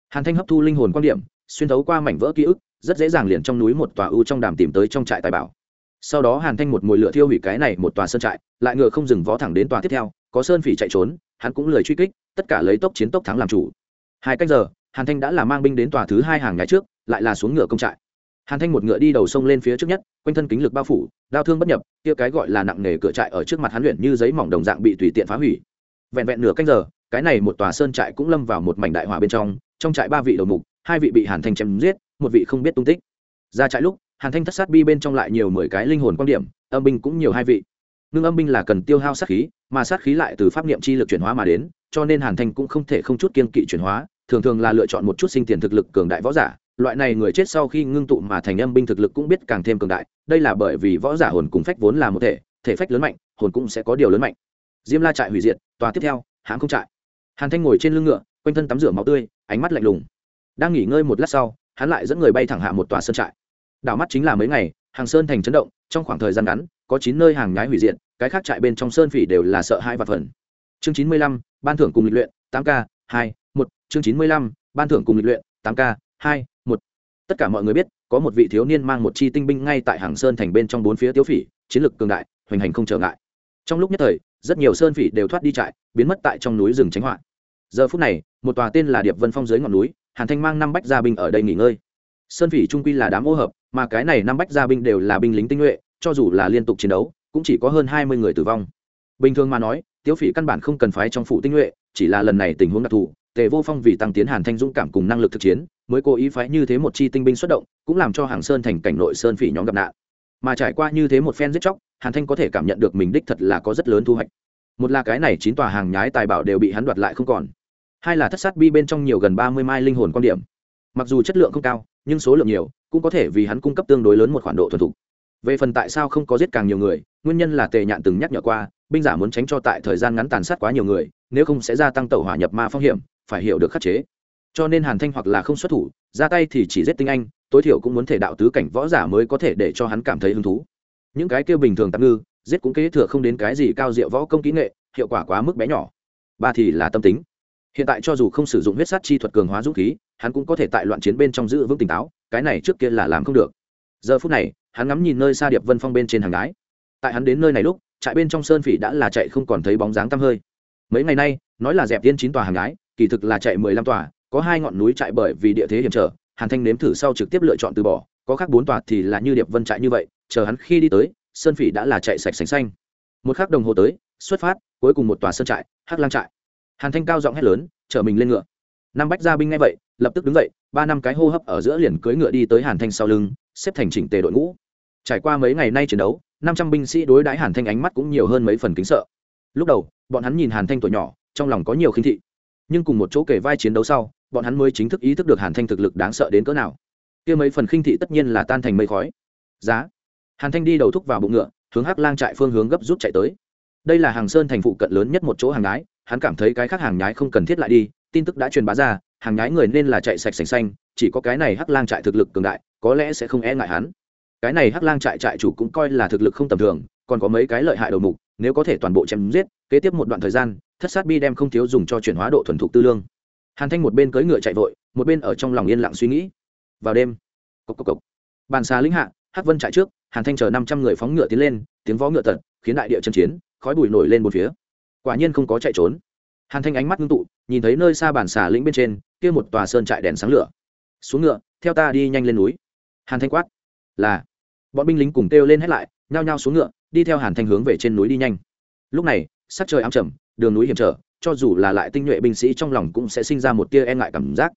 Hàn thanh hấp thu linh hồn quang điểm, xuyên thấu qua mảnh vỡ ký ức, rất dễ dàng liền trong núi một tòa ưu trong đàm tìm tới trong trại tài bảo. Sau đó hàn thanh một mồi lửa thiêu hủy cái này một tòa sơn trại, lại ngựa không dừng vó thẳng đến tòa tiếp theo, có sơn phỉ chạy trốn, hắn cũng lời truy kích, tất cả lấy tốc chiến tốc thắng làm chủ hai cách giờ, hàn thanh đã là mang binh đến tòa thứ hai hàng nhái trước, lại là xuống ngựa công trại. Hàn thanh một ngựa đi đầu sông lên phía trước nhất, quanh thân kính lực bao phủ, đao thương bất nhập, kia cái gọi là nặng nề cửa trại ở trước mặt hắn luyện như giấy mỏng đồng dạng bị tùy tiện phá hủy. Vẹn vẹn nửa canh giờ, cái này một tòa sơn trại cũng lâm vào một mảnh đại hỏa bên trong trong trại ba vị đầu mục, hai vị bị hàn thanh chém giết, một vị không biết tung tích. Ra trại lúc, hàn thanh thất sát bi bên trong lại nhiều mười cái linh hồn quan điểm, âm binh cũng nhiều hai vị. Nhưng âm binh là cần tiêu hao sát khí, mà sát khí lại từ pháp niệm chi lực chuyển hóa mà đến cho nên hàn thanh cũng không thể không chút kiên kỵ chuyển hóa, thường thường là lựa chọn một chút sinh tiền thực lực cường đại võ giả, loại này người chết sau khi ngưng tụ mà thành âm binh thực lực cũng biết càng thêm cường đại, đây là bởi vì võ giả hồn cùng phách vốn là một thể thể phách lớn mạnh, hồn cũng sẽ có điều lớn mạnh. Diêm la trại hủy diệt, tòa tiếp theo, hãng không trại. Hàn thanh ngồi trên lưng ngựa, quanh thân tắm rửa máu tươi, ánh mắt lạnh lùng. Đang nghỉ ngơi một lát sau, hắn lại dẫn người bay thẳng hạ một tòa sơn trại. Đảo mắt chính là mấy ngày, hàng sơn thành chấn động, trong khoảng thời gian ngắn, có chín nơi hàng nhái hủy diệt, cái khác trại bên trong sơn phỉ đều là sợ hai và phần chương chín mươi lăm, ban thưởng cùng lịch luyện, tám k, hai, một. Chương chín mươi lăm, ban thưởng cùng lịch luyện, tám k, hai, một. Tất cả mọi người biết, có một vị thiếu niên mang một chi tinh binh ngay tại hàng sơn thành bên trong bốn phía tiêu phỉ, chiến lược cường đại, hoành hành không trở ngại. Trong lúc nhất thời, rất nhiều sơn phỉ đều thoát đi trại, biến mất tại trong núi rừng tránh hoạn. giờ phút này, một tòa tên là điệp vân phong dưới ngọn núi, hàn thanh mang năm bách gia binh ở đây nghỉ ngơi. Sơn phỉ trung quy là đám ô hợp, mà cái này năm bách gia binh đều là binh lính tinh nhuệ, cho dù là liên tục chiến đấu, cũng chỉ có hơn hai mươi người tử vong. Bình thường mà nói tiêu phỉ căn bản không cần phái trong phủ tinh nhuệ, chỉ là lần này tình huống đặc thù, tề vô phong vì tăng tiến hàn thanh dũng cảm cùng năng lực thực chiến, mới cố ý phái như thế một chi tinh binh xuất động, cũng làm cho hàng sơn thành cảnh nội sơn phỉ nhóm gặp nạn. Mà trải qua như thế một phen giết chóc, hàn thanh có thể cảm nhận được mình đích thật là có rất lớn thu hoạch. Một là cái này chín tòa hàng nhái tài bảo đều bị hắn đoạt lại không còn. Hai là thất sát bi bên trong nhiều gần ba mươi mai linh hồn quan điểm. Mặc dù chất lượng không cao, nhưng số lượng nhiều, cũng có thể vì hắn cung cấp tương đối lớn một khoản độ thuần thục về phần tại sao không có giết càng nhiều người, nguyên nhân là tề nhạn từng nhắc nhở qua, binh giả muốn tránh cho tại thời gian ngắn tàn sát quá nhiều người, nếu không sẽ gia tăng tàu hỏa nhập ma phong hiểm, phải hiểu được khắc chế. Cho nên hàn thanh hoặc là không xuất thủ, ra tay thì chỉ giết tinh anh, tối thiểu cũng muốn thể đạo tứ cảnh võ giả mới có thể để cho hắn cảm thấy hứng thú. Những cái kêu bình thường tạm ngư, giết cũng kế thừa không đến cái gì cao diệu võ công kỹ nghệ, hiệu quả quá mức bé nhỏ. Ba thì là tâm tính. Hiện tại cho dù không sử dụng huyết sát chi thuật cường hóa dũng khí, hắn cũng có thể tại loạn chiến bên trong giữ vững tỉnh táo, cái này trước kia là làm không được. Giờ phút này hắn ngắm nhìn nơi xa điệp vân phong bên trên hàng gái. Tại hắn đến nơi này lúc, trại bên trong sơn phỉ đã là chạy không còn thấy bóng dáng tăm hơi. Mấy ngày nay, nói là dẹp tiên chín tòa hàng gái, kỳ thực là chạy mười lăm tòa, có hai ngọn núi chạy bởi vì địa thế hiểm trở, hàn thanh nếm thử sau trực tiếp lựa chọn từ bỏ, có khác bốn tòa thì là như điệp vân chạy như vậy, chờ hắn khi đi tới, sơn phỉ đã là chạy sạch sành xanh. Một khắc đồng hồ tới, xuất phát, cuối cùng một tòa sơn trại, hắc lang trại. Hàn thanh cao giọng hét lớn, chở mình lên ngựa. Năm bách gia binh ngay vậy, lập tức đứng dậy, ba năm cái hô hấp ở giữa liền cưỡi ngựa đi tới hàn thanh sau lưng, xếp thành chỉnh tề đội ngũ trải qua mấy ngày nay chiến đấu, năm trăm binh sĩ đối đãi hàn thanh ánh mắt cũng nhiều hơn mấy phần kính sợ. Lúc đầu, bọn hắn nhìn hàn thanh tuổi nhỏ, trong lòng có nhiều khinh thị. Nhưng cùng một chỗ kể vai chiến đấu sau, bọn hắn mới chính thức ý thức được hàn thanh thực lực đáng sợ đến cỡ nào. Kia mấy phần khinh thị tất nhiên là tan thành mây khói. Giá. Hàn thanh đi đầu thúc vào bụng ngựa, hướng hắc lang trại phương hướng gấp rút chạy tới. Đây là hàng sơn thành phụ cận lớn nhất một chỗ hàng nhái, hắn cảm thấy cái khác hàng nhái không cần thiết lại đi, tin tức đã truyền bá ra, hàng nhái người nên là chạy sạch sành xanh, chỉ có cái này hắc lang trại thực lực cường đại, có lẽ sẽ không e ngại hắn cái này hắc lang trại trại chủ cũng coi là thực lực không tầm thường, còn có mấy cái lợi hại đầu mục, nếu có thể toàn bộ chém giết, kế tiếp một đoạn thời gian, thất sát bi đem không thiếu dùng cho chuyển hóa độ thuần thục tư lương. Hàn thanh một bên cưỡi ngựa chạy vội, một bên ở trong lòng yên lặng suy nghĩ. Vào đêm cốc cốc cốc. bàn xà lĩnh hạ, hắc vân chạy trước, hàn thanh chờ năm trăm người phóng ngựa tiến lên, tiếng vó ngựa tật, khiến đại địa chân chiến, khói bụi nổi lên một phía. Quả nhiên không có chạy trốn. Hàn thanh ánh mắt ngưng tụ, nhìn thấy nơi xa bản xà lĩnh bên trên, kia một tòa sơn trại đèn sáng lửa. Xuống ngựa, theo ta đi nhanh lên núi. Hàn thanh quát, là bọn binh lính cùng kêu lên hết lại, nhao nhao xuống ngựa, đi theo hàn thanh hướng về trên núi đi nhanh. Lúc này, sắc trời ám trầm, đường núi hiểm trở, cho dù là lại tinh nhuệ binh sĩ trong lòng cũng sẽ sinh ra một tia e ngại cảm giác.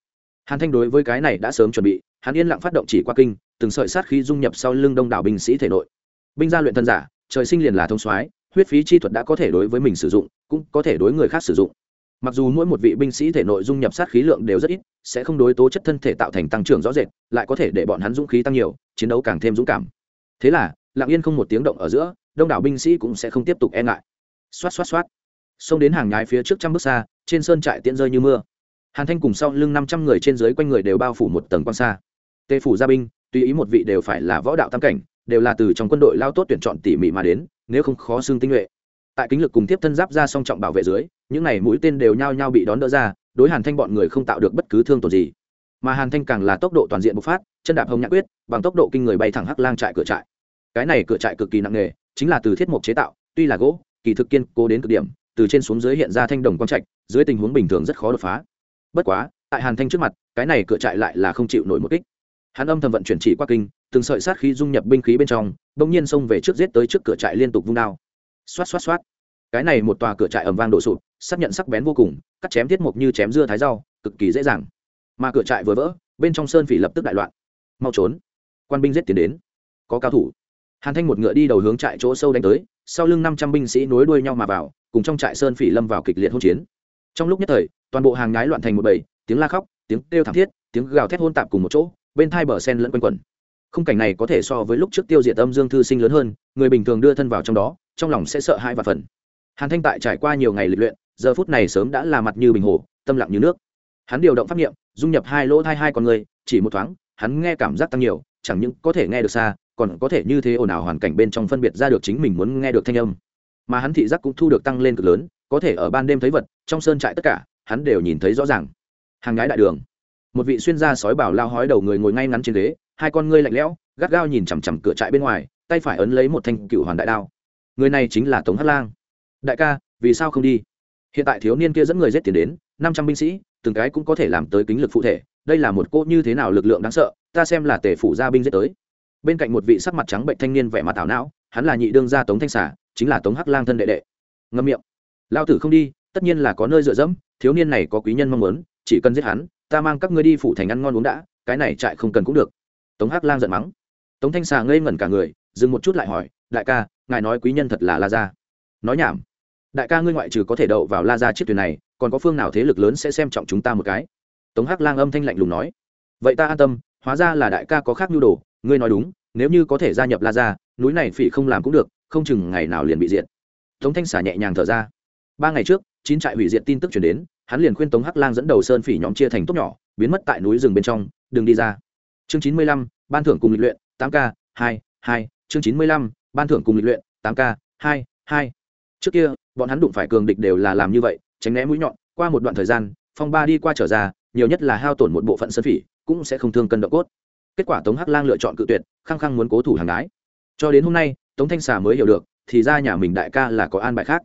Hàn thanh đối với cái này đã sớm chuẩn bị, hắn yên lặng phát động chỉ qua kinh, từng sợi sát khí dung nhập sau lưng đông đảo binh sĩ thể nội. Binh gia luyện thân giả, trời sinh liền là thông soái, huyết phí chi thuật đã có thể đối với mình sử dụng, cũng có thể đối người khác sử dụng. Mặc dù mỗi một vị binh sĩ thể nội dung nhập sát khí lượng đều rất ít, sẽ không đối tố chất thân thể tạo thành tăng trưởng rõ rệt, lại có thể để bọn hắn dũng khí tăng nhiều, chiến đấu càng thêm dũng cảm thế là, lặng yên không một tiếng động ở giữa, đông đảo binh sĩ cũng sẽ không tiếp tục e ngại. Xoát xoát xoát. Xông đến hàng nhái phía trước trăm bước xa, trên sơn trại tiễn rơi như mưa. Hàn thanh cùng sau lưng năm trăm người trên dưới quanh người đều bao phủ một tầng quan xa. Tê phủ gia binh, tùy ý một vị đều phải là võ đạo tam cảnh, đều là từ trong quân đội lao tốt tuyển chọn tỉ mỉ mà đến, nếu không khó xương tinh nhuệ. Tại kính lực cùng tiếp thân giáp ra song trọng bảo vệ dưới, những này mũi tên đều nhao nhao bị đón đỡ ra, đối hàn thanh bọn người không tạo được bất cứ thương tổn gì mà hàn thanh càng là tốc độ toàn diện bộc phát chân đạp hồng nhã quyết bằng tốc độ kinh người bay thẳng hắc lang trại cửa trại cái này cửa trại cực kỳ nặng nề chính là từ thiết mộc chế tạo tuy là gỗ kỳ thực kiên cố đến cực điểm từ trên xuống dưới hiện ra thanh đồng quang trạch dưới tình huống bình thường rất khó đột phá bất quá tại hàn thanh trước mặt cái này cửa trại lại là không chịu nổi một kích hắn âm thầm vận chuyển chỉ qua kinh từng sợi sát khí dung nhập binh khí bên trong bỗng nhiên xông về trước giết tới trước cửa trại liên tục vung đao xoát xoát xoát cái này một tòa cửa trại ầm vang đổ sụp xác nhận sắc bén vô cùng cắt chém thiết mục như chém dưa thái rau cực kỳ dễ dàng mà cửa trại vừa vỡ, bên trong sơn phỉ lập tức đại loạn. Mau trốn. Quan binh giết tiến đến. Có cao thủ. Hàn thanh một ngựa đi đầu hướng trại chỗ sâu đánh tới, sau lưng năm trăm binh sĩ nối đuôi nhau mà vào, cùng trong trại sơn phỉ lâm vào kịch liệt hỗn chiến. Trong lúc nhất thời, toàn bộ hàng nhái loạn thành một bầy, tiếng la khóc, tiếng kêu thảm thiết, tiếng gào thét hôn tạp cùng một chỗ, bên thai bờ sen lẫn quanh quẩn. Khung cảnh này có thể so với lúc trước tiêu diệt âm dương thư sinh lớn hơn, người bình thường đưa thân vào trong đó, trong lòng sẽ sợ hai và phần hàn thanh tại trải qua nhiều ngày lịch luyện, giờ phút này sớm đã là mặt như bình hồ, tâm lặng như nước hắn điều động pháp nghiệm dung nhập hai lỗ thai hai con người, chỉ một thoáng, hắn nghe cảm giác tăng nhiều, chẳng những có thể nghe được xa, còn có thể như thế ồn ào hoàn cảnh bên trong phân biệt ra được chính mình muốn nghe được thanh âm. Mà hắn thị giác cũng thu được tăng lên cực lớn, có thể ở ban đêm thấy vật, trong sơn trại tất cả, hắn đều nhìn thấy rõ ràng. Hàng gái đại đường. Một vị xuyên gia sói bảo lao hói đầu người ngồi ngay ngắn trên ghế, hai con ngươi lạnh lẽo, gắt gao nhìn chằm chằm cửa trại bên ngoài, tay phải ấn lấy một thanh cựu hoàn đại đao. Người này chính là tống hát lang. Đại ca, vì sao không đi? Hiện tại thiếu niên kia dẫn người giết tiền đến năm trăm binh sĩ từng cái cũng có thể làm tới kính lực phụ thể. Đây là một cô như thế nào lực lượng đáng sợ ta xem là tể phủ gia binh giết tới. Bên cạnh một vị sắc mặt trắng bệnh thanh niên vẻ mặt tảo não hắn là nhị đương gia tống thanh xả chính là tống hắc lang thân đệ đệ. Ngâm miệng. Lao tử không đi tất nhiên là có nơi dựa dẫm thiếu niên này có quý nhân mong muốn chỉ cần giết hắn ta mang các ngươi đi phủ thành ăn ngon uống đã cái này trại không cần cũng được. Tống hắc lang giận mắng. Tống thanh xà ngây ngẩn cả người dừng một chút lại hỏi đại ca ngài nói quý nhân thật là la ra, nói nhảm đại ca ngươi ngoại trừ có thể đậu vào la gia chiếc thuyền này, còn có phương nào thế lực lớn sẽ xem trọng chúng ta một cái? Tống hắc lang âm thanh lạnh lùng nói. Vậy ta an tâm, hóa ra là đại ca có khác nhu đồ, ngươi nói đúng, nếu như có thể gia nhập la gia núi này phỉ không làm cũng được, không chừng ngày nào liền bị diệt. Tống thanh xả nhẹ nhàng thở ra. Ba ngày trước, chín trại hủy diệt tin tức chuyển đến, hắn liền khuyên tống hắc lang dẫn đầu sơn phỉ nhóm chia thành tốt nhỏ, biến mất tại núi rừng bên trong, đừng đi ra. Chương chín mươi lăm, ban thưởng cùng lịch luyện, tám k hai hai. Chương chín mươi lăm, ban thưởng cùng lịch luyện, tám k hai hai trước kia, bọn hắn đụng phải cường địch đều là làm như vậy, tránh né mũi nhọn, qua một đoạn thời gian, phong ba đi qua trở ra, nhiều nhất là hao tổn một bộ phận sơn phỉ, cũng sẽ không thương cân độ cốt. Kết quả tống hắc lang lựa chọn cự tuyệt, khăng khăng muốn cố thủ hàng đái. Cho đến hôm nay, tống thanh xà mới hiểu được, thì ra nhà mình đại ca là có an bài khác.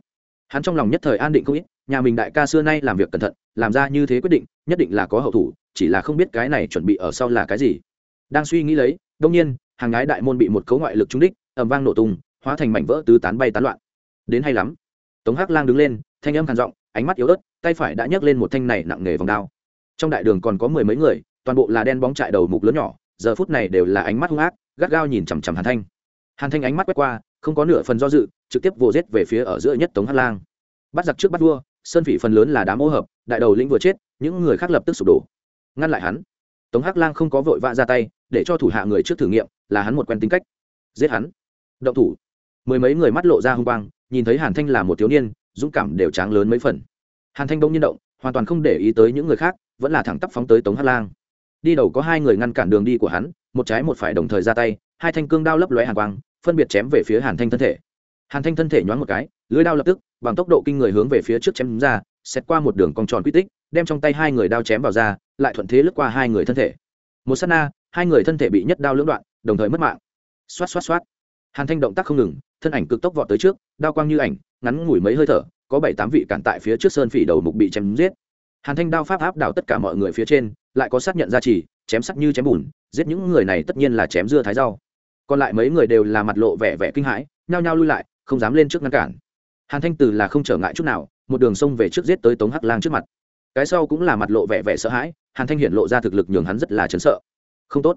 Hắn trong lòng nhất thời an định không ít, nhà mình đại ca xưa nay làm việc cẩn thận, làm ra như thế quyết định, nhất định là có hậu thủ, chỉ là không biết cái này chuẩn bị ở sau là cái gì. Đang suy nghĩ lấy đông nhiên, hàng gái đại môn bị một cấu ngoại lực trúng đích ẩm vang nổ tung, hóa thành mảnh vỡ tứ tán bay tán loạn đến hay lắm. Tống hắc lang đứng lên, thanh âm khàn giọng, ánh mắt yếu ớt, tay phải đã nhấc lên một thanh này nặng nề vòng đao. Trong đại đường còn có mười mấy người, toàn bộ là đen bóng trại đầu mục lớn nhỏ, giờ phút này đều là ánh mắt hung ác, gắt gao nhìn chằm chằm hàn thanh. Hàn thanh ánh mắt quét qua, không có nửa phần do dự, trực tiếp vồ rết về phía ở giữa nhất tống hắc lang. Bắt giặc trước bắt vua, sơn phỉ phần lớn là đám ô hợp, đại đầu lĩnh vừa chết, những người khác lập tức sụp đổ. Ngăn lại hắn. Tống hắc lang không có vội vã ra tay, để cho thủ hạ người trước thử nghiệm, là hắn một quen tính cách. Giết hắn. Động thủ. Mười mấy người mắt lộ ra hung quang nhìn thấy hàn thanh là một thiếu niên, dũng cảm đều tráng lớn mấy phần. Hàn thanh bỗng nhiên động, hoàn toàn không để ý tới những người khác, vẫn là thẳng tắp phóng tới tống hắc lang. Đi đầu có hai người ngăn cản đường đi của hắn, một trái một phải đồng thời ra tay, hai thanh cương đao lấp lóe hàn quang, phân biệt chém về phía hàn thanh thân thể. Hàn thanh thân thể nhoáng một cái lưới đao lập tức, bằng tốc độ kinh người hướng về phía trước chém ra xét qua một đường cong tròn quy tích, đem trong tay hai người đao chém vào ra, lại thuận thế lướt qua hai người thân thể. Một s á t na, hai người thân thể bị nhất đao lưỡng đoạn, đồng thời mất mạng. Xoát xoát xoát hàn thanh động tác không ngừng, thân ảnh cực tốc vọt tới trước, đao quang như ảnh, ngắn ngủi mấy hơi thở, có bảy tám vị cản tại phía trước sơn phỉ đầu mục bị chém giết. Hàn thanh đao pháp áp đảo tất cả mọi người phía trên, lại có xác nhận ra chỉ, chém sắc như chém bùn, giết những người này tất nhiên là chém dưa thái rau. Còn lại mấy người đều là mặt lộ vẻ vẻ kinh hãi, nhao nhao lui lại, không dám lên trước ngăn cản. Hàn thanh từ là không trở ngại chút nào, một đường sông về trước giết tới tống hắc lang trước mặt. Cái sau cũng là mặt lộ vẻ vẻ sợ hãi, hàn thanh hiện lộ ra thực lực nhường hắn rất là chấn sợ. Không tốt.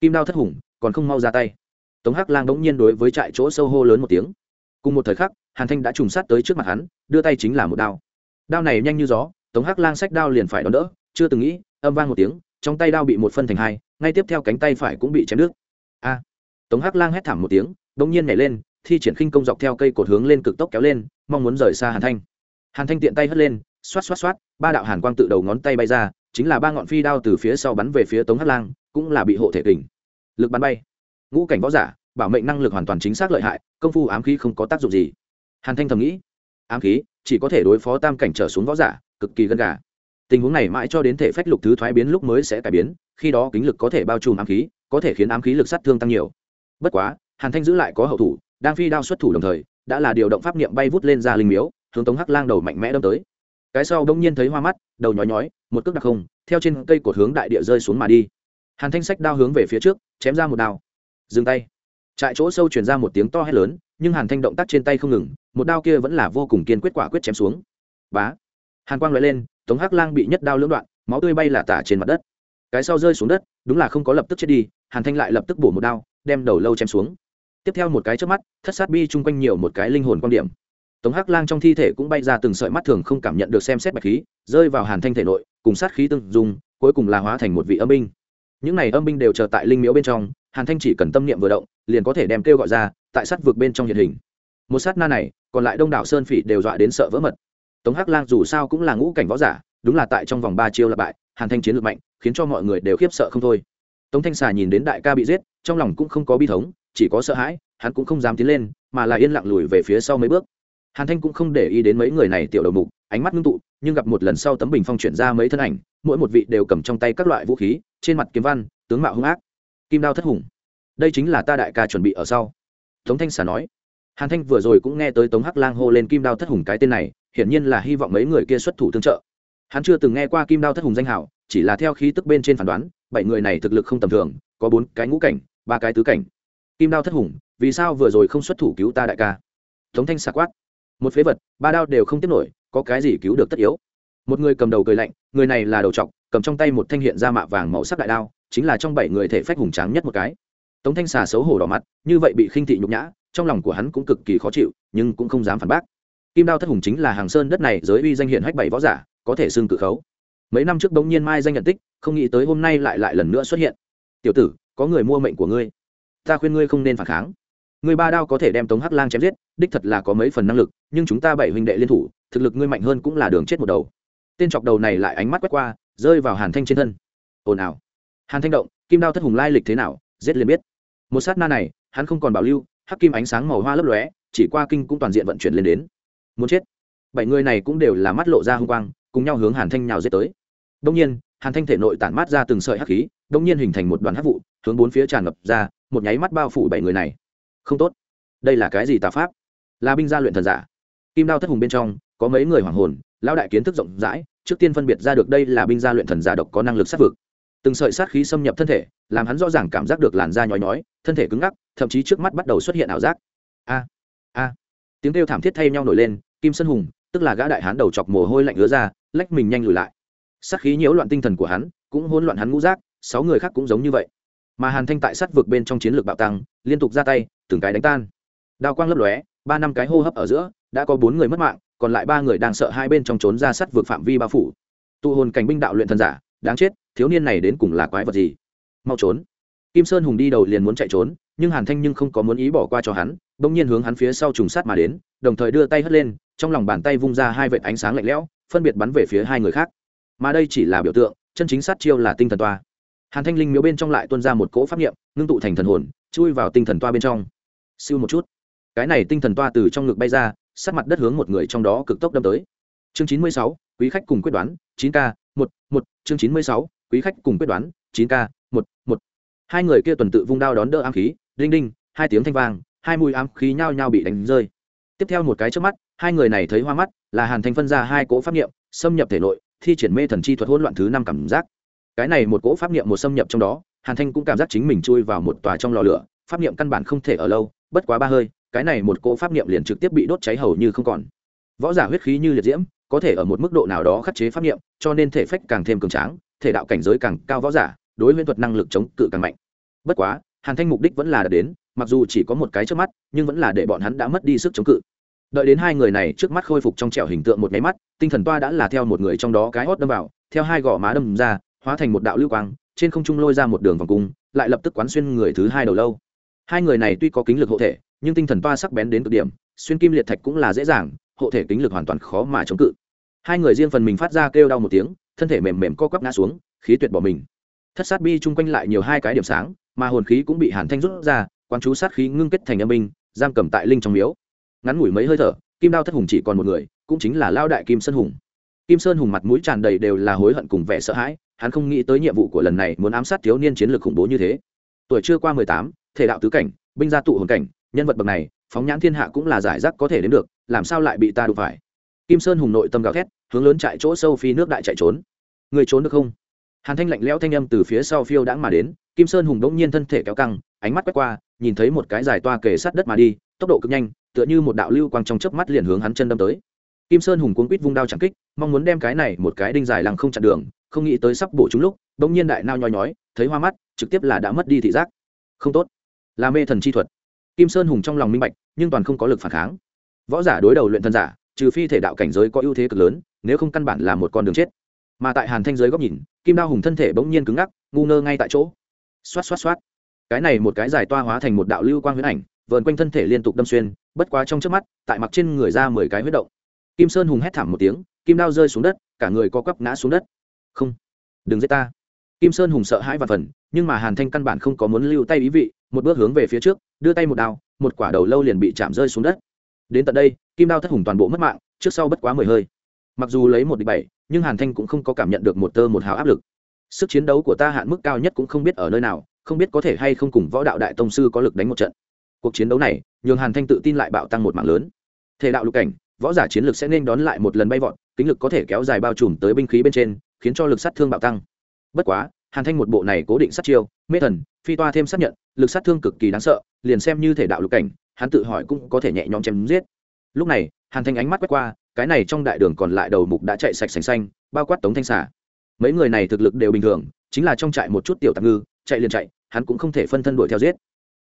Kim đao thất hùng, còn không mau ra tay tống hắc lang đ n g nhiên đối với trại chỗ sâu hô lớn một tiếng. Cùng một thời khắc, hàn thanh đã trùng sát tới trước mặt hắn, đưa tay chính là một đao. Đao này nhanh như gió, tống hắc lang sách đao liền phải đón đỡ, chưa từng nghĩ, âm vang một tiếng, trong tay đao bị một phân thành hai, ngay tiếp theo cánh tay phải cũng bị chém nước a! Tống hắc lang hét thảm một tiếng đ n g nhiên nhảy lên, thi triển khinh công dọc theo cây cột hướng lên cực tốc kéo lên, mong muốn rời xa hàn thanh. Hàn thanh tiện tay hất lên, xoát xoát xoát, ba đạo hàn quang tự đầu ngón tay bay ra, chính là ba ngọn phi đao từ phía sau bắn về phía tống hắc lang, cũng là bị hộ thể kình. Lực bắn bay ngũ cảnh võ giả, bảo mệnh năng lực hoàn toàn chính xác lợi hại, công phu ám khí không có tác dụng gì. Hàn thanh thầm nghĩ, ám khí chỉ có thể đối phó tam cảnh trở xuống võ giả, cực kỳ gân gà. Tình huống này mãi cho đến thể phách lục thứ thoái biến lúc mới sẽ cải biến, khi đó kính lực có thể bao trùm ám khí, có thể khiến ám khí lực sát thương tăng nhiều. Bất quá, hàn thanh giữ lại có hậu thủ, đang phi đao xuất thủ đồng thời, đã là điều động pháp niệm bay vút lên ra linh miếu, hướng tống hắc lang đầu mạnh mẽ đâm tới. Cái sau đông nhiên thấy hoa mắt, đầu nhói nhói, một cước đặc không, theo trên cây cột hướng đại địa rơi xuống mà đi. Hàn thanh sách đao hướng về phía trước, chém ra một đao dừng tay. Trại chỗ sâu truyền ra một tiếng to hét lớn, nhưng hàn thanh động tác trên tay không ngừng, một đao kia vẫn là vô cùng kiên quyết quả quyết chém xuống. Bá! Hàn quang loại lên, tống hắc lang bị nhất đao lưỡng đoạn, máu tươi bay là tả trên mặt đất. Cái sau rơi xuống đất, đúng là không có lập tức chết đi, hàn thanh lại lập tức bổ một đao, đem đầu lâu chém xuống. Tiếp theo một cái trước mắt, thất sát bi chung quanh nhiều một cái linh hồn quan điểm. Tống hắc lang trong thi thể cũng bay ra từng sợi mắt thường không cảm nhận được xem xét bạch khí, rơi vào hàn thanh thể nội, cùng sát khí tương dùng cuối cùng là hóa thành một vị âm binh. Những này âm binh đều chờ tại linh miễu bên trong hàn thanh chỉ cần tâm niệm vừa động, liền có thể đem kêu gọi ra, tại sát vực bên trong hiện hình. Một sát na này, còn lại đông đảo sơn phỉ đều dọa đến sợ vỡ mật. Tống hắc lang dù sao cũng là ngũ cảnh võ giả, đúng là tại trong vòng ba chiêu là bại, hàn thanh chiến lược mạnh, khiến cho mọi người đều khiếp sợ không thôi. Tống thanh xà nhìn đến đại ca bị giết, trong lòng cũng không có bi thống, chỉ có sợ hãi, hắn cũng không dám tiến lên, mà là yên lặng lùi về phía sau mấy bước. Hàn thanh cũng không để ý đến mấy người này tiểu đầu mục, ánh mắt ngưng tụ, nhưng gặp một lần sau tấm bình phong chuyển ra mấy thân ảnh, mỗi một vị đều cầm trong tay các loại vũ khí, trên mặt kiếm văn, tướng mạo hung ác kim đao thất hùng. Đây chính là ta đại ca chuẩn bị ở sau. Tống thanh xà nói. Hàn thanh vừa rồi cũng nghe tới tống hắc lang hô lên kim đao thất hùng cái tên này, hiển nhiên là hy vọng mấy người kia xuất thủ tương trợ. Hắn chưa từng nghe qua kim đao thất hùng danh hảo chỉ là theo khí tức bên trên phán đoán, bảy người này thực lực không tầm thường, có bốn cái ngũ cảnh, ba cái tứ cảnh. Kim đao thất hùng, vì sao vừa rồi không xuất thủ cứu ta đại ca? Tống thanh Xà quát. Một phế vật, ba đao đều không tiếp nổi, có cái gì cứu được tất yếu? Một người cầm đầu cười lạnh, người này là đầu trọc, cầm trong tay một thanh hiện ra mạ vàng màu sắc đại đao chính là trong bảy người thể phách hùng tráng nhất một cái. Tống thanh xà xấu hổ đỏ mặt, như vậy bị khinh thị nhục nhã, trong lòng của hắn cũng cực kỳ khó chịu, nhưng cũng không dám phản bác. Kim đao thất hùng chính là hàng sơn đất này giới uy danh hiện hách bảy võ giả, có thể xưng cự khấu. Mấy năm trước bỗng nhiên mai danh nhận tích, không nghĩ tới hôm nay lại lại lần nữa xuất hiện. Tiểu tử, có người mua mệnh của ngươi. Ta khuyên ngươi không nên phản kháng. Ngươi ba đao có thể đem tống hắc lang chém giết, đích thật là có mấy phần năng lực, nhưng chúng ta bảy huynh đệ liên thủ, thực lực ngươi mạnh hơn cũng là đường chết một đầu. Tên chọc đầu này lại ánh mắt quét qua, rơi vào hàn thanh trên thân. Ồn ào hàn thanh động, kim đao thất hùng lai lịch thế nào, giết liền biết. Một sát na này, hắn không còn bảo lưu, hắc kim ánh sáng màu hoa lấp lóe, chỉ qua kinh cũng toàn diện vận chuyển lên đến. Muốn chết. Bảy người này cũng đều là mắt lộ ra hung quang, cùng nhau hướng hàn thanh nhào giết tới. Đông nhiên, hàn thanh thể nội tản mát ra từng sợi hắc khí đông nhiên hình thành một đoàn hắc vụ, hướng bốn phía tràn ngập ra, một nháy mắt bao phủ bảy người này. Không tốt. Đây là cái gì tà pháp? Là binh gia luyện thần giả. Kim đao thất hùng bên trong, có mấy người hoàng hồn, lão đại kiến thức rộng rãi, trước tiên phân biệt ra được đây là binh gia luyện thần giả độc có năng lực sát vực từng sợi sát khí xâm nhập thân thể, làm hắn rõ ràng cảm giác được làn da nhói nhói, thân thể cứng ngắc, thậm chí trước mắt bắt đầu xuất hiện ảo giác. A a. Tiếng kêu thảm thiết thay nhau nổi lên, kim sơn hùng, tức là gã đại hán đầu chọc mồ hôi lạnh ứa ra, lách mình nhanh lùi lại. Sát khí nhiễu loạn tinh thần của hắn, cũng hỗn loạn hắn ngũ giác, sáu người khác cũng giống như vậy. Mà hàn thanh tại sát vực bên trong chiến lược bạo tăng, liên tục ra tay, từng cái đánh tan. Đao quang lấp lóe, ba năm cái hô hấp ở giữa, đã có bốn người mất mạng, còn lại ba người đang sợ hai bên trong trốn ra sát vực phạm vi bao phủ. Tụ hồn cảnh binh đạo luyện thần giả, đáng chết thiếu niên này đến cùng là quái vật gì? Mau trốn. Kim sơn hùng đi đầu liền muốn chạy trốn, nhưng hàn thanh nhưng không có muốn ý bỏ qua cho hắn, bỗng nhiên hướng hắn phía sau trùng sát mà đến, đồng thời đưa tay hất lên, trong lòng bàn tay vung ra hai vệt ánh sáng lạnh lẽo, phân biệt bắn về phía hai người khác. Mà đây chỉ là biểu tượng, chân chính sát chiêu là tinh thần toa. Hàn thanh linh miếu bên trong lại tuôn ra một cỗ pháp niệm, ngưng tụ thành thần hồn, chui vào tinh thần toa bên trong. Siêu một chút. Cái này tinh thần toa từ trong ngực bay ra, sát mặt đất hướng một người trong đó cực tốc đâm tới. Chương chín mươi sáu, quý khách cùng quyết đoán, chín k một một, chương chín mươi sáu quý khách cùng quyết đoán, chín k một một. Hai người kia tuần tự vung đao đón đỡ ám khí, đinh đinh, hai tiếng thanh vang, hai mùi ám khí nhao nhao bị đánh rơi. Tiếp theo một cái trước mắt, hai người này thấy hoa mắt, là hàn thanh phân ra hai cỗ pháp niệm, xâm nhập thể nội, thi triển mê thần chi thuật hỗn loạn thứ năm cảm giác. Cái này một cỗ pháp niệm một xâm nhập trong đó, hàn thanh cũng cảm giác chính mình chui vào một tòa trong lò lửa, pháp niệm căn bản không thể ở lâu, bất quá ba hơi, cái này một cỗ pháp niệm liền trực tiếp bị đốt cháy hầu như không còn. Võ giả huyết khí như liệt diễm, có thể ở một mức độ nào đó khắc chế pháp niệm, cho nên thể phách càng thêm cường tráng thể đạo cảnh giới càng cao võ giả, đối huyễn thuật năng lực chống cự càng mạnh. Bất quá, hàn thanh mục đích vẫn là đạt đến, mặc dù chỉ có một cái trước mắt, nhưng vẫn là để bọn hắn đã mất đi sức chống cự. Đợi đến hai người này trước mắt khôi phục trong trẻo hình tượng một nháy mắt, tinh thần toa đã là theo một người trong đó cái hót đâm vào, theo hai gò má đâm ra, hóa thành một đạo lưu quang, trên không trung lôi ra một đường vòng cung, lại lập tức quán xuyên người thứ hai đầu lâu. Hai người này tuy có kính lực hộ thể, nhưng tinh thần toa sắc bén đến cực điểm, xuyên kim liệt thạch cũng là dễ dàng, hộ thể kính lực hoàn toàn khó mà chống cự. Hai người riêng phần mình phát ra kêu đau một tiếng thân thể mềm mềm co quắp ngã xuống, khí tuyệt bỏ mình. Thất sát bi chung quanh lại nhiều hai cái điểm sáng, mà hồn khí cũng bị hàn thanh rút ra, quán chú sát khí ngưng kết thành âm binh, giam cầm tại linh trong miếu. Ngắn ngủi mấy hơi thở, kim đao thất hùng chỉ còn một người, cũng chính là lao đại kim sơn hùng. Kim sơn hùng mặt mũi tràn đầy đều là hối hận cùng vẻ sợ hãi, hắn không nghĩ tới nhiệm vụ của lần này muốn ám sát thiếu niên chiến lược khủng bố như thế. Tuổi chưa qua mười tám, thể đạo tứ cảnh, binh gia tụ hồn cảnh, nhân vật bậc này, phóng nhãn thiên hạ cũng là giải rác có thể đến được, làm sao lại bị ta đụng phải? Kim sơn hùng nội tâm gào thét hướng lớn chạy chỗ sâu phi nước đại chạy trốn. Người trốn được không? Hàn thanh lạnh lẽo thanh âm từ phía sau phiêu đãng mà đến, kim sơn hùng đống nhiên thân thể kéo căng, ánh mắt quét qua, nhìn thấy một cái dài toa kề sát đất mà đi, tốc độ cực nhanh, tựa như một đạo lưu quang trong chớp mắt liền hướng hắn chân đâm tới. Kim sơn hùng cuốn quít vung đao chẳng kích, mong muốn đem cái này một cái đinh dài lằng không chặn đường, không nghĩ tới sắp bổ chúng lúc, đống nhiên đại nao nhói nhói, thấy hoa mắt, trực tiếp là đã mất đi thị giác. Không tốt. Là mê thần chi thuật. Kim sơn hùng trong lòng minh bạch, nhưng toàn không có lực phản kháng. Võ giả đối đầu luyện thần giả, trừ phi thể đạo cảnh giới có ưu thế cực lớn nếu không căn bản là một con đường chết. Mà tại hàn thanh giới góc nhìn, kim đao hùng thân thể bỗng nhiên cứng ngắc, ngu ngơ ngay tại chỗ. Xoát xoát xoát. Cái này một cái dài toa hóa thành một đạo lưu quang huyết ảnh, vờn quanh thân thể liên tục đâm xuyên, bất quá trong trước mắt, tại mặc trên người ra mười cái huyết động. Kim sơn hùng hét thảm một tiếng, kim đao rơi xuống đất, cả người co quắp ngã xuống đất. Không, đừng giết ta. Kim sơn hùng sợ hãi và phần, nhưng mà hàn thanh căn bản không có muốn lưu tay ý vị, một bước hướng về phía trước, đưa tay một đao, một quả đầu lâu liền bị chạm rơi xuống đất. Đến tận đây, kim đao thất hùng toàn bộ mất mạng, trước sau bất quá mười hơi mặc dù lấy một địch bảy, nhưng hàn thanh cũng không có cảm nhận được một tơ một hào áp lực. Sức chiến đấu của ta hạn mức cao nhất cũng không biết ở nơi nào, không biết có thể hay không cùng võ đạo đại tông sư có lực đánh một trận. Cuộc chiến đấu này, nhường hàn thanh tự tin lại bạo tăng một mạng lớn. Thể đạo lục cảnh, võ giả chiến lực sẽ nên đón lại một lần bay vọt, kính lực có thể kéo dài bao trùm tới binh khí bên trên, khiến cho lực sát thương bạo tăng. Bất quá, hàn thanh một bộ này cố định sát chiêu, mê thần, phi toa thêm xác nhận, lực sát thương cực kỳ đáng sợ, liền xem như thể đạo lục cảnh, hắn tự hỏi cũng có thể nhẹ nhõm chém giết. Lúc này, hàn thanh ánh mắt quét qua cái này trong đại đường còn lại đầu mục đã chạy sạch sành xanh, bao quát tống thanh xả mấy người này thực lực đều bình thường, chính là trong trại một chút tiểu tạm ngư, chạy liền chạy, hắn cũng không thể phân thân đuổi theo giết.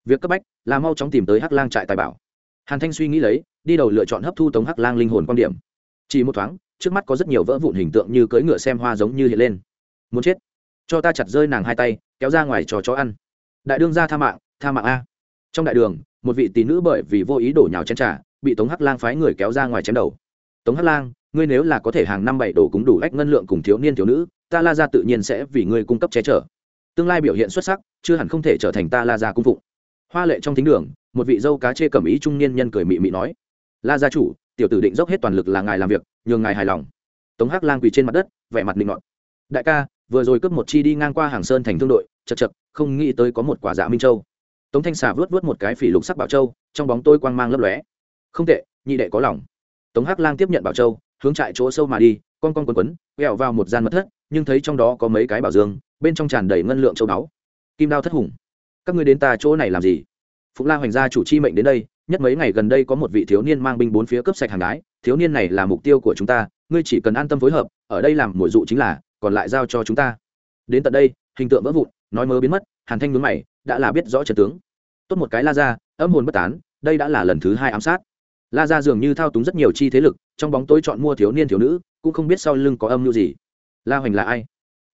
Việc cấp bách là mau chóng tìm tới hắc lang trại tài bảo. Hàn thanh suy nghĩ lấy, đi đầu lựa chọn hấp thu tống hắc lang linh hồn quan điểm. Chỉ một thoáng, trước mắt có rất nhiều vỡ vụn hình tượng như cưỡi ngựa xem hoa giống như hiện lên. Muốn chết. Cho ta chặt rơi nàng hai tay, kéo ra ngoài cho chó ăn. Đại đương ra tha mạng tha mạng a. Trong đại đường, một vị tỷ nữ bởi vì vô ý đổ nhào chén trà, bị tống hắc lang phái người kéo ra ngoài chém đầu tống hắc lang, ngươi nếu là có thể hàng năm bảy đổ cúng đủ ách ngân lượng cùng thiếu niên thiếu nữ, ta la ra tự nhiên sẽ vì ngươi cung cấp che chở. Tương lai biểu hiện xuất sắc, chưa hẳn không thể trở thành ta la ra cung phụng. Hoa lệ trong thính đường, một vị dâu cá chê cẩm ý trung niên nhân cười mị mị nói, la gia chủ, tiểu tử định dốc hết toàn lực là ngài làm việc, nhường ngài hài lòng. Tống hắc lang quỳ trên mặt đất, vẻ mặt định ngọn đại ca, vừa rồi cướp một chi đi ngang qua hàng sơn thành thương đội, chật chật, không nghĩ tới có một quả dạ minh châu. Tống thanh xà vớt vớt một cái phỉ lục sắc bảo châu, trong bóng tôi quang mang lấp lóe. Không tệ, nhị đệ có lòng tống hắc lang tiếp nhận bảo châu, hướng trại chỗ sâu mà đi, con con quấn quấn, quẹo vào một gian mật thất, nhưng thấy trong đó có mấy cái bảo dương, bên trong tràn đầy ngân lượng châu báu. Kim đao thất hùng, các ngươi đến ta chỗ này làm gì? Phụng la hoành gia chủ chi mệnh đến đây, nhất mấy ngày gần đây có một vị thiếu niên mang binh bốn phía cướp sạch hàng đái, thiếu niên này là mục tiêu của chúng ta, ngươi chỉ cần an tâm phối hợp, ở đây làm mồi dụ chính là, còn lại giao cho chúng ta. Đến tận đây, hình tượng vỡ vụn, nói mơ biến mất, hàn thanh mướn mày, đã là biết rõ trận tướng. Tốt một cái la ra, âm hồn bất tán, đây đã là lần thứ hai ám sát la ra dường như thao túng rất nhiều chi thế lực, trong bóng tối chọn mua thiếu niên thiếu nữ, cũng không biết sau lưng có âm mưu gì. La hoành là ai?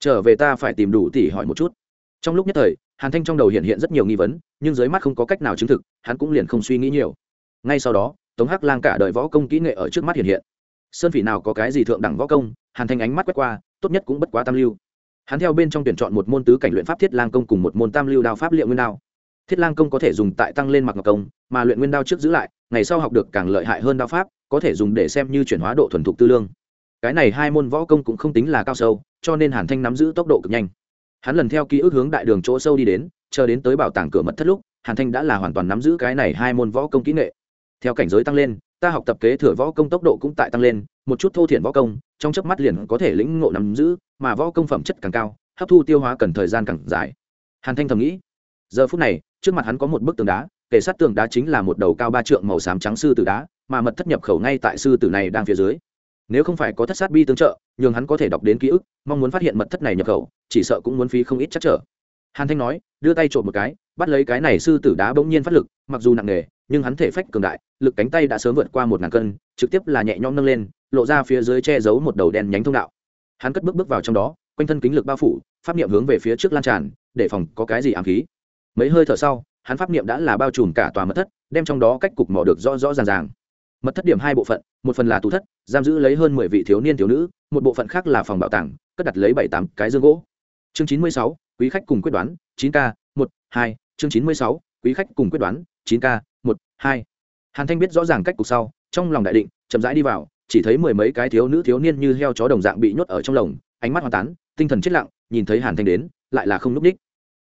Trở về ta phải tìm đủ tỉ hỏi một chút. Trong lúc nhất thời, hàn thanh trong đầu hiện hiện rất nhiều nghi vấn, nhưng dưới mắt không có cách nào chứng thực, hắn cũng liền không suy nghĩ nhiều. Ngay sau đó, tống hắc lang cả đời võ công kỹ nghệ ở trước mắt hiện hiện. Sơn phỉ nào có cái gì thượng đẳng võ công, hàn thanh ánh mắt quét qua, tốt nhất cũng bất quá tam lưu. Hắn theo bên trong tuyển chọn một môn tứ cảnh luyện pháp thiết lang công cùng một môn tam lưu đao pháp liệu nguyên đao thiết lang công có thể dùng tại tăng lên mặc ngọc công, mà luyện nguyên đao trước giữ lại, ngày sau học được càng lợi hại hơn đao pháp, có thể dùng để xem như chuyển hóa độ thuần thục tư lương. Cái này hai môn võ công cũng không tính là cao sâu, cho nên hàn thanh nắm giữ tốc độ cực nhanh. Hắn lần theo ký ức hướng đại đường chỗ sâu đi đến, chờ đến tới bảo tàng cửa mật thất lúc, hàn thanh đã là hoàn toàn nắm giữ cái này hai môn võ công kỹ nghệ. Theo cảnh giới tăng lên, ta học tập kế thừa võ công tốc độ cũng tại tăng lên, một chút thô thiện võ công, trong chớp mắt liền có thể lĩnh ngộ nắm giữ, mà võ công phẩm chất càng cao, hấp thu tiêu hóa cần thời gian càng dài. Hàn thanh thầm nghĩ, giờ phút này trước mặt hắn có một bức tường đá kể sát tường đá chính là một đầu cao ba trượng màu xám trắng sư tử đá, mà mật thất nhập khẩu ngay tại sư tử này đang phía dưới. Nếu không phải có thất sát bi tương trợ, nhường hắn có thể đọc đến ký ức, mong muốn phát hiện mật thất này nhập khẩu, chỉ sợ cũng muốn phí không ít chắc trở. Hàn thanh nói, đưa tay trộm một cái, bắt lấy cái này sư tử đá bỗng nhiên phát lực, mặc dù nặng nề, nhưng hắn thể phách cường đại, lực cánh tay đã sớm vượt qua một ngàn cân, trực tiếp là nhẹ nhõm nâng lên, lộ ra phía dưới che giấu một đầu đen nhánh thông đạo. Hắn cất bước bước vào trong đó, quanh thân kính lực bao phủ, pháp niệm hướng về phía trước lan tràn, để phòng có cái gì ám khí mấy hơi thở sau, hắn pháp niệm đã là bao trùm cả tòa mật thất, đem trong đó cách cục mỏ được rõ rõ ràng ràng. Mật thất điểm hai bộ phận, một phần là tủ thất, giam giữ lấy hơn mười vị thiếu niên thiếu nữ, một bộ phận khác là phòng bảo tàng, cất đặt lấy bảy tám cái dương gỗ. Chương chín mươi sáu, quý khách cùng quyết đoán, chín k, một, hai. Chương chín mươi sáu, quý khách cùng quyết đoán, chín k, một, hai. Hàn thanh biết rõ ràng cách cục sau, trong lòng đại định, chậm rãi đi vào, chỉ thấy mười mấy cái thiếu nữ thiếu niên như heo chó đồng dạng bị nhốt ở trong lồng, ánh mắt hoa tán, tinh thần chết lặng, nhìn thấy hàn thanh đến, lại là không n ú c ních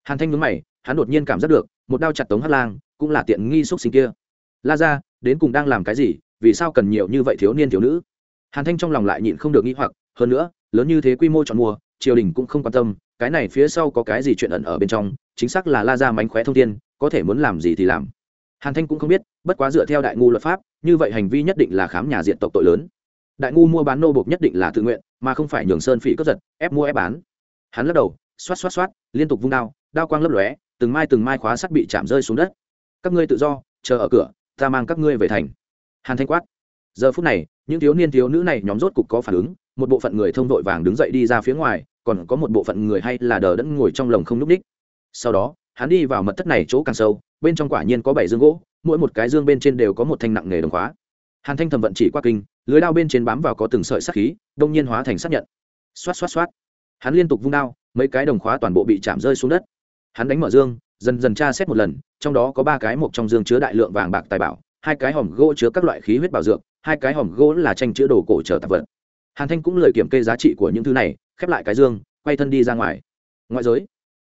hàn thanh nhớ mày hắn đột nhiên cảm giác được, một đao chặt tống hát lang, cũng là tiện nghi xúc sinh kia. La ra đến cùng đang làm cái gì, vì sao cần nhiều như vậy thiếu niên thiếu nữ? Hàn thanh trong lòng lại nhịn không được nghĩ hoặc, hơn nữa, lớn như thế quy mô chọn mua triều đình cũng không quan tâm, cái này phía sau có cái gì chuyện ẩn ở bên trong, chính xác là la ra mánh khóe thông tin có thể muốn làm gì thì làm. Hàn thanh cũng không biết, bất quá dựa theo đại ngu luật pháp, như vậy hành vi nhất định là khám nhà diện tộc tội lớn. Đại ngu mua bán nô bộc nhất định là tự nguyện, mà không phải nhường sơn phỉ cướp giật, ép mua ép bán. Hắn lắc đầu, xoát xoát xoát, liên tục vung đao đao quang lấp lóe từng mai từng mai khóa sắt bị chạm rơi xuống đất. Các ngươi tự do, chờ ở cửa, ta mang các ngươi về thành. Hàn thanh quát. Giờ phút này, những thiếu niên thiếu nữ này nhóm rốt cục có phản ứng, một bộ phận người thông vội vàng đứng dậy đi ra phía ngoài, còn có một bộ phận người hay là đờ đẫn ngồi trong lồng không n ú c ních. Sau đó, hắn đi vào mật thất này chỗ càng sâu, bên trong quả nhiên có bảy dương gỗ, mỗi một cái dương bên trên đều có một thanh nặng nghề đồng khóa. Hàn thanh thầm vận chỉ qua kinh, lưới đao bên trên bám vào có từng sợi sắc khí, đông nhiên hóa thành sắc nhận. Xoát xoát xoát. Hắn liên tục vung đao, mấy cái đồng khóa toàn bộ bị chạm rơi xuống đất hắn đánh mở dương, dần dần tra xét một lần, trong đó có ba cái một trong dương chứa đại lượng vàng bạc tài bảo, hai cái hòm gỗ chứa các loại khí huyết bảo dược, hai cái hòm gỗ là tranh chữa đồ cổ trở tạp vật. Hàn thanh cũng lời kiểm kê giá trị của những thứ này, khép lại cái dương, quay thân đi ra ngoài. Ngoại giới,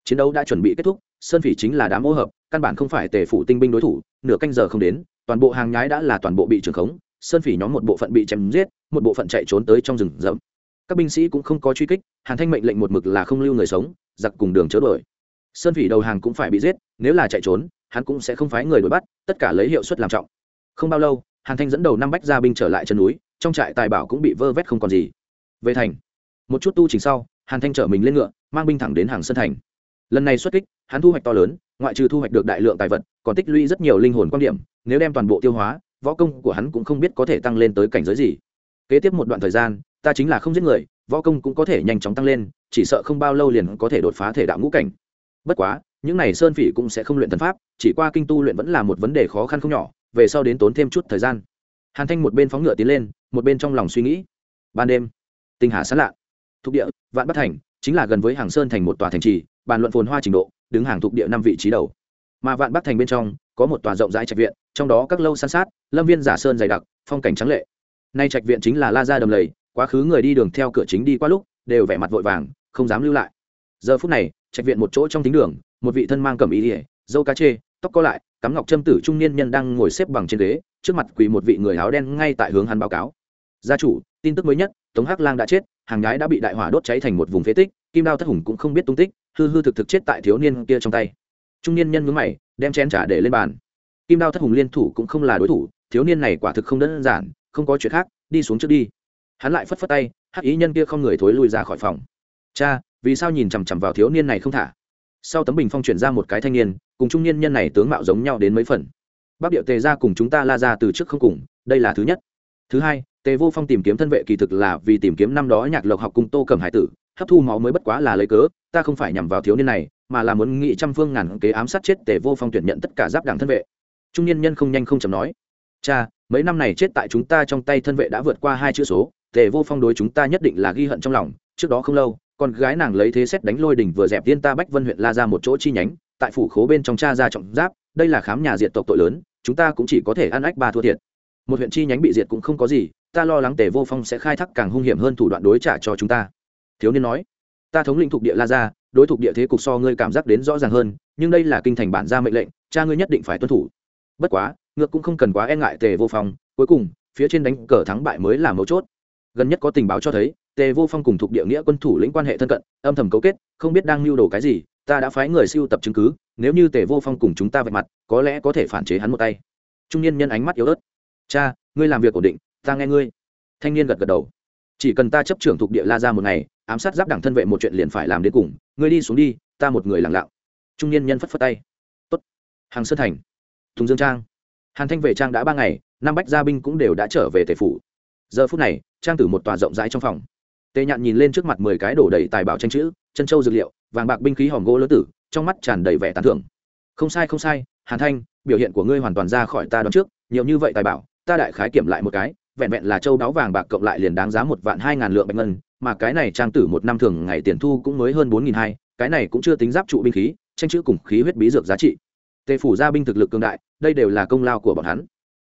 chiến đấu đã chuẩn bị kết thúc, sơn phỉ chính là đám ô hợp, căn bản không phải tề phủ tinh binh đối thủ, nửa canh giờ không đến, toàn bộ hàng nhái đã là toàn bộ bị trường khống, sơn phỉ nhóm một bộ phận bị chém giết, một bộ phận chạy trốn tới trong rừng rậm. Các binh sĩ cũng không có truy kích, hàn thanh mệnh lệnh một mực là không lưu người sống, giặc cùng đường chớ đuổi sơn phỉ đầu hàng cũng phải bị giết, nếu là chạy trốn, hắn cũng sẽ không phái người đuổi bắt, tất cả lấy hiệu suất làm trọng. Không bao lâu, hàn thanh dẫn đầu năm bách gia binh trở lại chân núi, trong trại tài bảo cũng bị vơ vét không còn gì. Về thành, một chút tu trình sau, hàn thanh chở mình lên ngựa, mang binh thẳng đến hàng sơn thành. Lần này xuất kích, hắn thu hoạch to lớn, ngoại trừ thu hoạch được đại lượng tài vật, còn tích lũy rất nhiều linh hồn quan điểm, nếu đem toàn bộ tiêu hóa, võ công của hắn cũng không biết có thể tăng lên tới cảnh giới gì. Kế tiếp một đoạn thời gian, ta chính là không giết người, võ công cũng có thể nhanh chóng tăng lên, chỉ sợ không bao lâu liền có thể đột phá thể đạo ngũ cảnh bất quá, những này sơn phỉ cũng sẽ không luyện thần pháp, chỉ qua kinh tu luyện vẫn là một vấn đề khó khăn không nhỏ, về sau đến tốn thêm chút thời gian. Hàn thanh một bên phóng ngựa tiến lên, một bên trong lòng suy nghĩ. Ban đêm, tinh hà sán lạ. Thuộc địa, vạn bắc thành, chính là gần với hàng sơn thành một tòa thành trì, bàn luận phồn hoa trình độ, đứng hàng thuộc địa năm vị trí đầu. Mà vạn bắc thành bên trong, có một tòa rộng rãi trạch viện, trong đó các lâu san sát, lâm viên giả sơn dày đặc, phong cảnh trắng lệ. Nay trạch viện chính là la gia đầm lầy, quá khứ người đi đường theo cửa chính đi qua lúc, đều vẻ mặt vội vàng, không dám lưu lại. Giờ phút này trạch viện một chỗ trong tính đường, một vị thân mang cầm ý ỉa dâu cá chê, tóc có lại, cắm ngọc trâm tử trung niên nhân đang ngồi xếp bằng trên ghế, trước mặt quỳ một vị người áo đen ngay tại hướng hắn báo cáo. Gia chủ, tin tức mới nhất, tống hắc lang đã chết, hàng nhái đã bị đại hỏa đốt cháy thành một vùng phế tích, kim đao thất hùng cũng không biết tung tích, hư hư thực thực chết tại thiếu niên kia trong tay. Trung niên nhân mướn mày, đem chén trả để lên bàn. Kim đao thất hùng liên thủ cũng không là đối thủ, thiếu niên này quả thực không đơn giản, không có chuyện khác, đi xuống trước đi. Hắn lại phất phất tay, hắc ý nhân kia không người thối lui ra khỏi phòng. Cha vì sao nhìn chằm chằm vào thiếu niên này không thả? Sau tấm bình phong chuyển ra một cái thanh niên, cùng trung niên nhân này tướng mạo giống nhau đến mấy phần. Bắc điệu tề ra cùng chúng ta la ra từ trước không cùng, đây là thứ nhất. Thứ hai, tề vô phong tìm kiếm thân vệ kỳ thực là vì tìm kiếm năm đó nhạc lộc học cùng tô cầm hải tử, hấp thu máu mới bất quá là lấy cớ, ta không phải nhằm vào thiếu niên này, mà là muốn nghị trăm phương ngàn kế ám sát chết tề vô phong tuyển nhận tất cả giáp đảng thân vệ. Trung niên nhân không nhanh không chậm nói, cha, mấy năm này chết tại chúng ta trong tay thân vệ đã vượt qua hai chữ số, tề vô phong đối chúng ta nhất định là ghi hận trong lòng, trước đó không lâu con gái nàng lấy thế xét đánh lôi đỉnh vừa dẹp tiên ta bách vân huyện la ra một chỗ chi nhánh, tại phủ khố bên trong cha ra trọng giáp, đây là khám nhà diệt tộc tội lớn, chúng ta cũng chỉ có thể ăn ách ba thua thiệt. Một huyện chi nhánh bị diệt cũng không có gì, ta lo lắng tề vô phong sẽ khai thác càng hung hiểm hơn thủ đoạn đối trả cho chúng ta. Thiếu niên nói, ta thống lĩnh thuộc địa la ra, đối thuộc địa thế cục so ngươi cảm giác đến rõ ràng hơn, nhưng đây là kinh thành bản ra mệnh lệnh, cha ngươi nhất định phải tuân thủ. Bất quá, ngược cũng không cần quá e ngại tề vô phong, cuối cùng, phía trên đánh cờ thắng bại mới là mấu chốt gần nhất có tình báo cho thấy, tề vô phong cùng thuộc địa nghĩa quân thủ lĩnh quan hệ thân cận, âm thầm cấu kết, không biết đang mưu đồ cái gì, ta đã phái người siêu tập chứng cứ, nếu như tề vô phong cùng chúng ta vạch mặt, có lẽ có thể phản chế hắn một tay. Trung niên nhân ánh mắt yếu ớt. Cha, ngươi làm việc ổn định, ta nghe ngươi. Thanh niên gật gật đầu. Chỉ cần ta chấp trưởng thuộc địa la ra một ngày, ám sát giáp đảng thân vệ một chuyện liền phải làm đến cùng, ngươi đi xuống đi, ta một người lặng lạo trung niên nhân phất phất tay. Tốt. Hàng sơn thành. Thùng dương trang. Hàn thanh về trang đã ba ngày, năm bách gia binh cũng đều đã trở về tề phủ. Giờ phút này trang tử một tòa rộng rãi trong phòng. Tề nhạn nhìn lên trước mặt mười cái đổ đầy tài bảo tranh chữ, chân châu dược liệu, vàng bạc binh khí hòm gỗ lớn tử, trong mắt tràn đầy vẻ tán thưởng. Không sai không sai, hàn thanh, biểu hiện của ngươi hoàn toàn ra khỏi ta đón trước, nhiều như vậy tài bảo, ta đại khái kiểm lại một cái, vẹn vẹn là châu đáo vàng bạc cộng lại liền đáng giá một vạn hai ngàn lượng bạch ngân, mà cái này trang tử một năm thường ngày tiền thu cũng mới hơn bốn nghìn hai, cái này cũng chưa tính giáp trụ binh khí, tranh chữ cùng khí huyết bí dược giá trị. Tề phủ gia binh thực lực cường đại, đây đều là công lao của bọn hắn.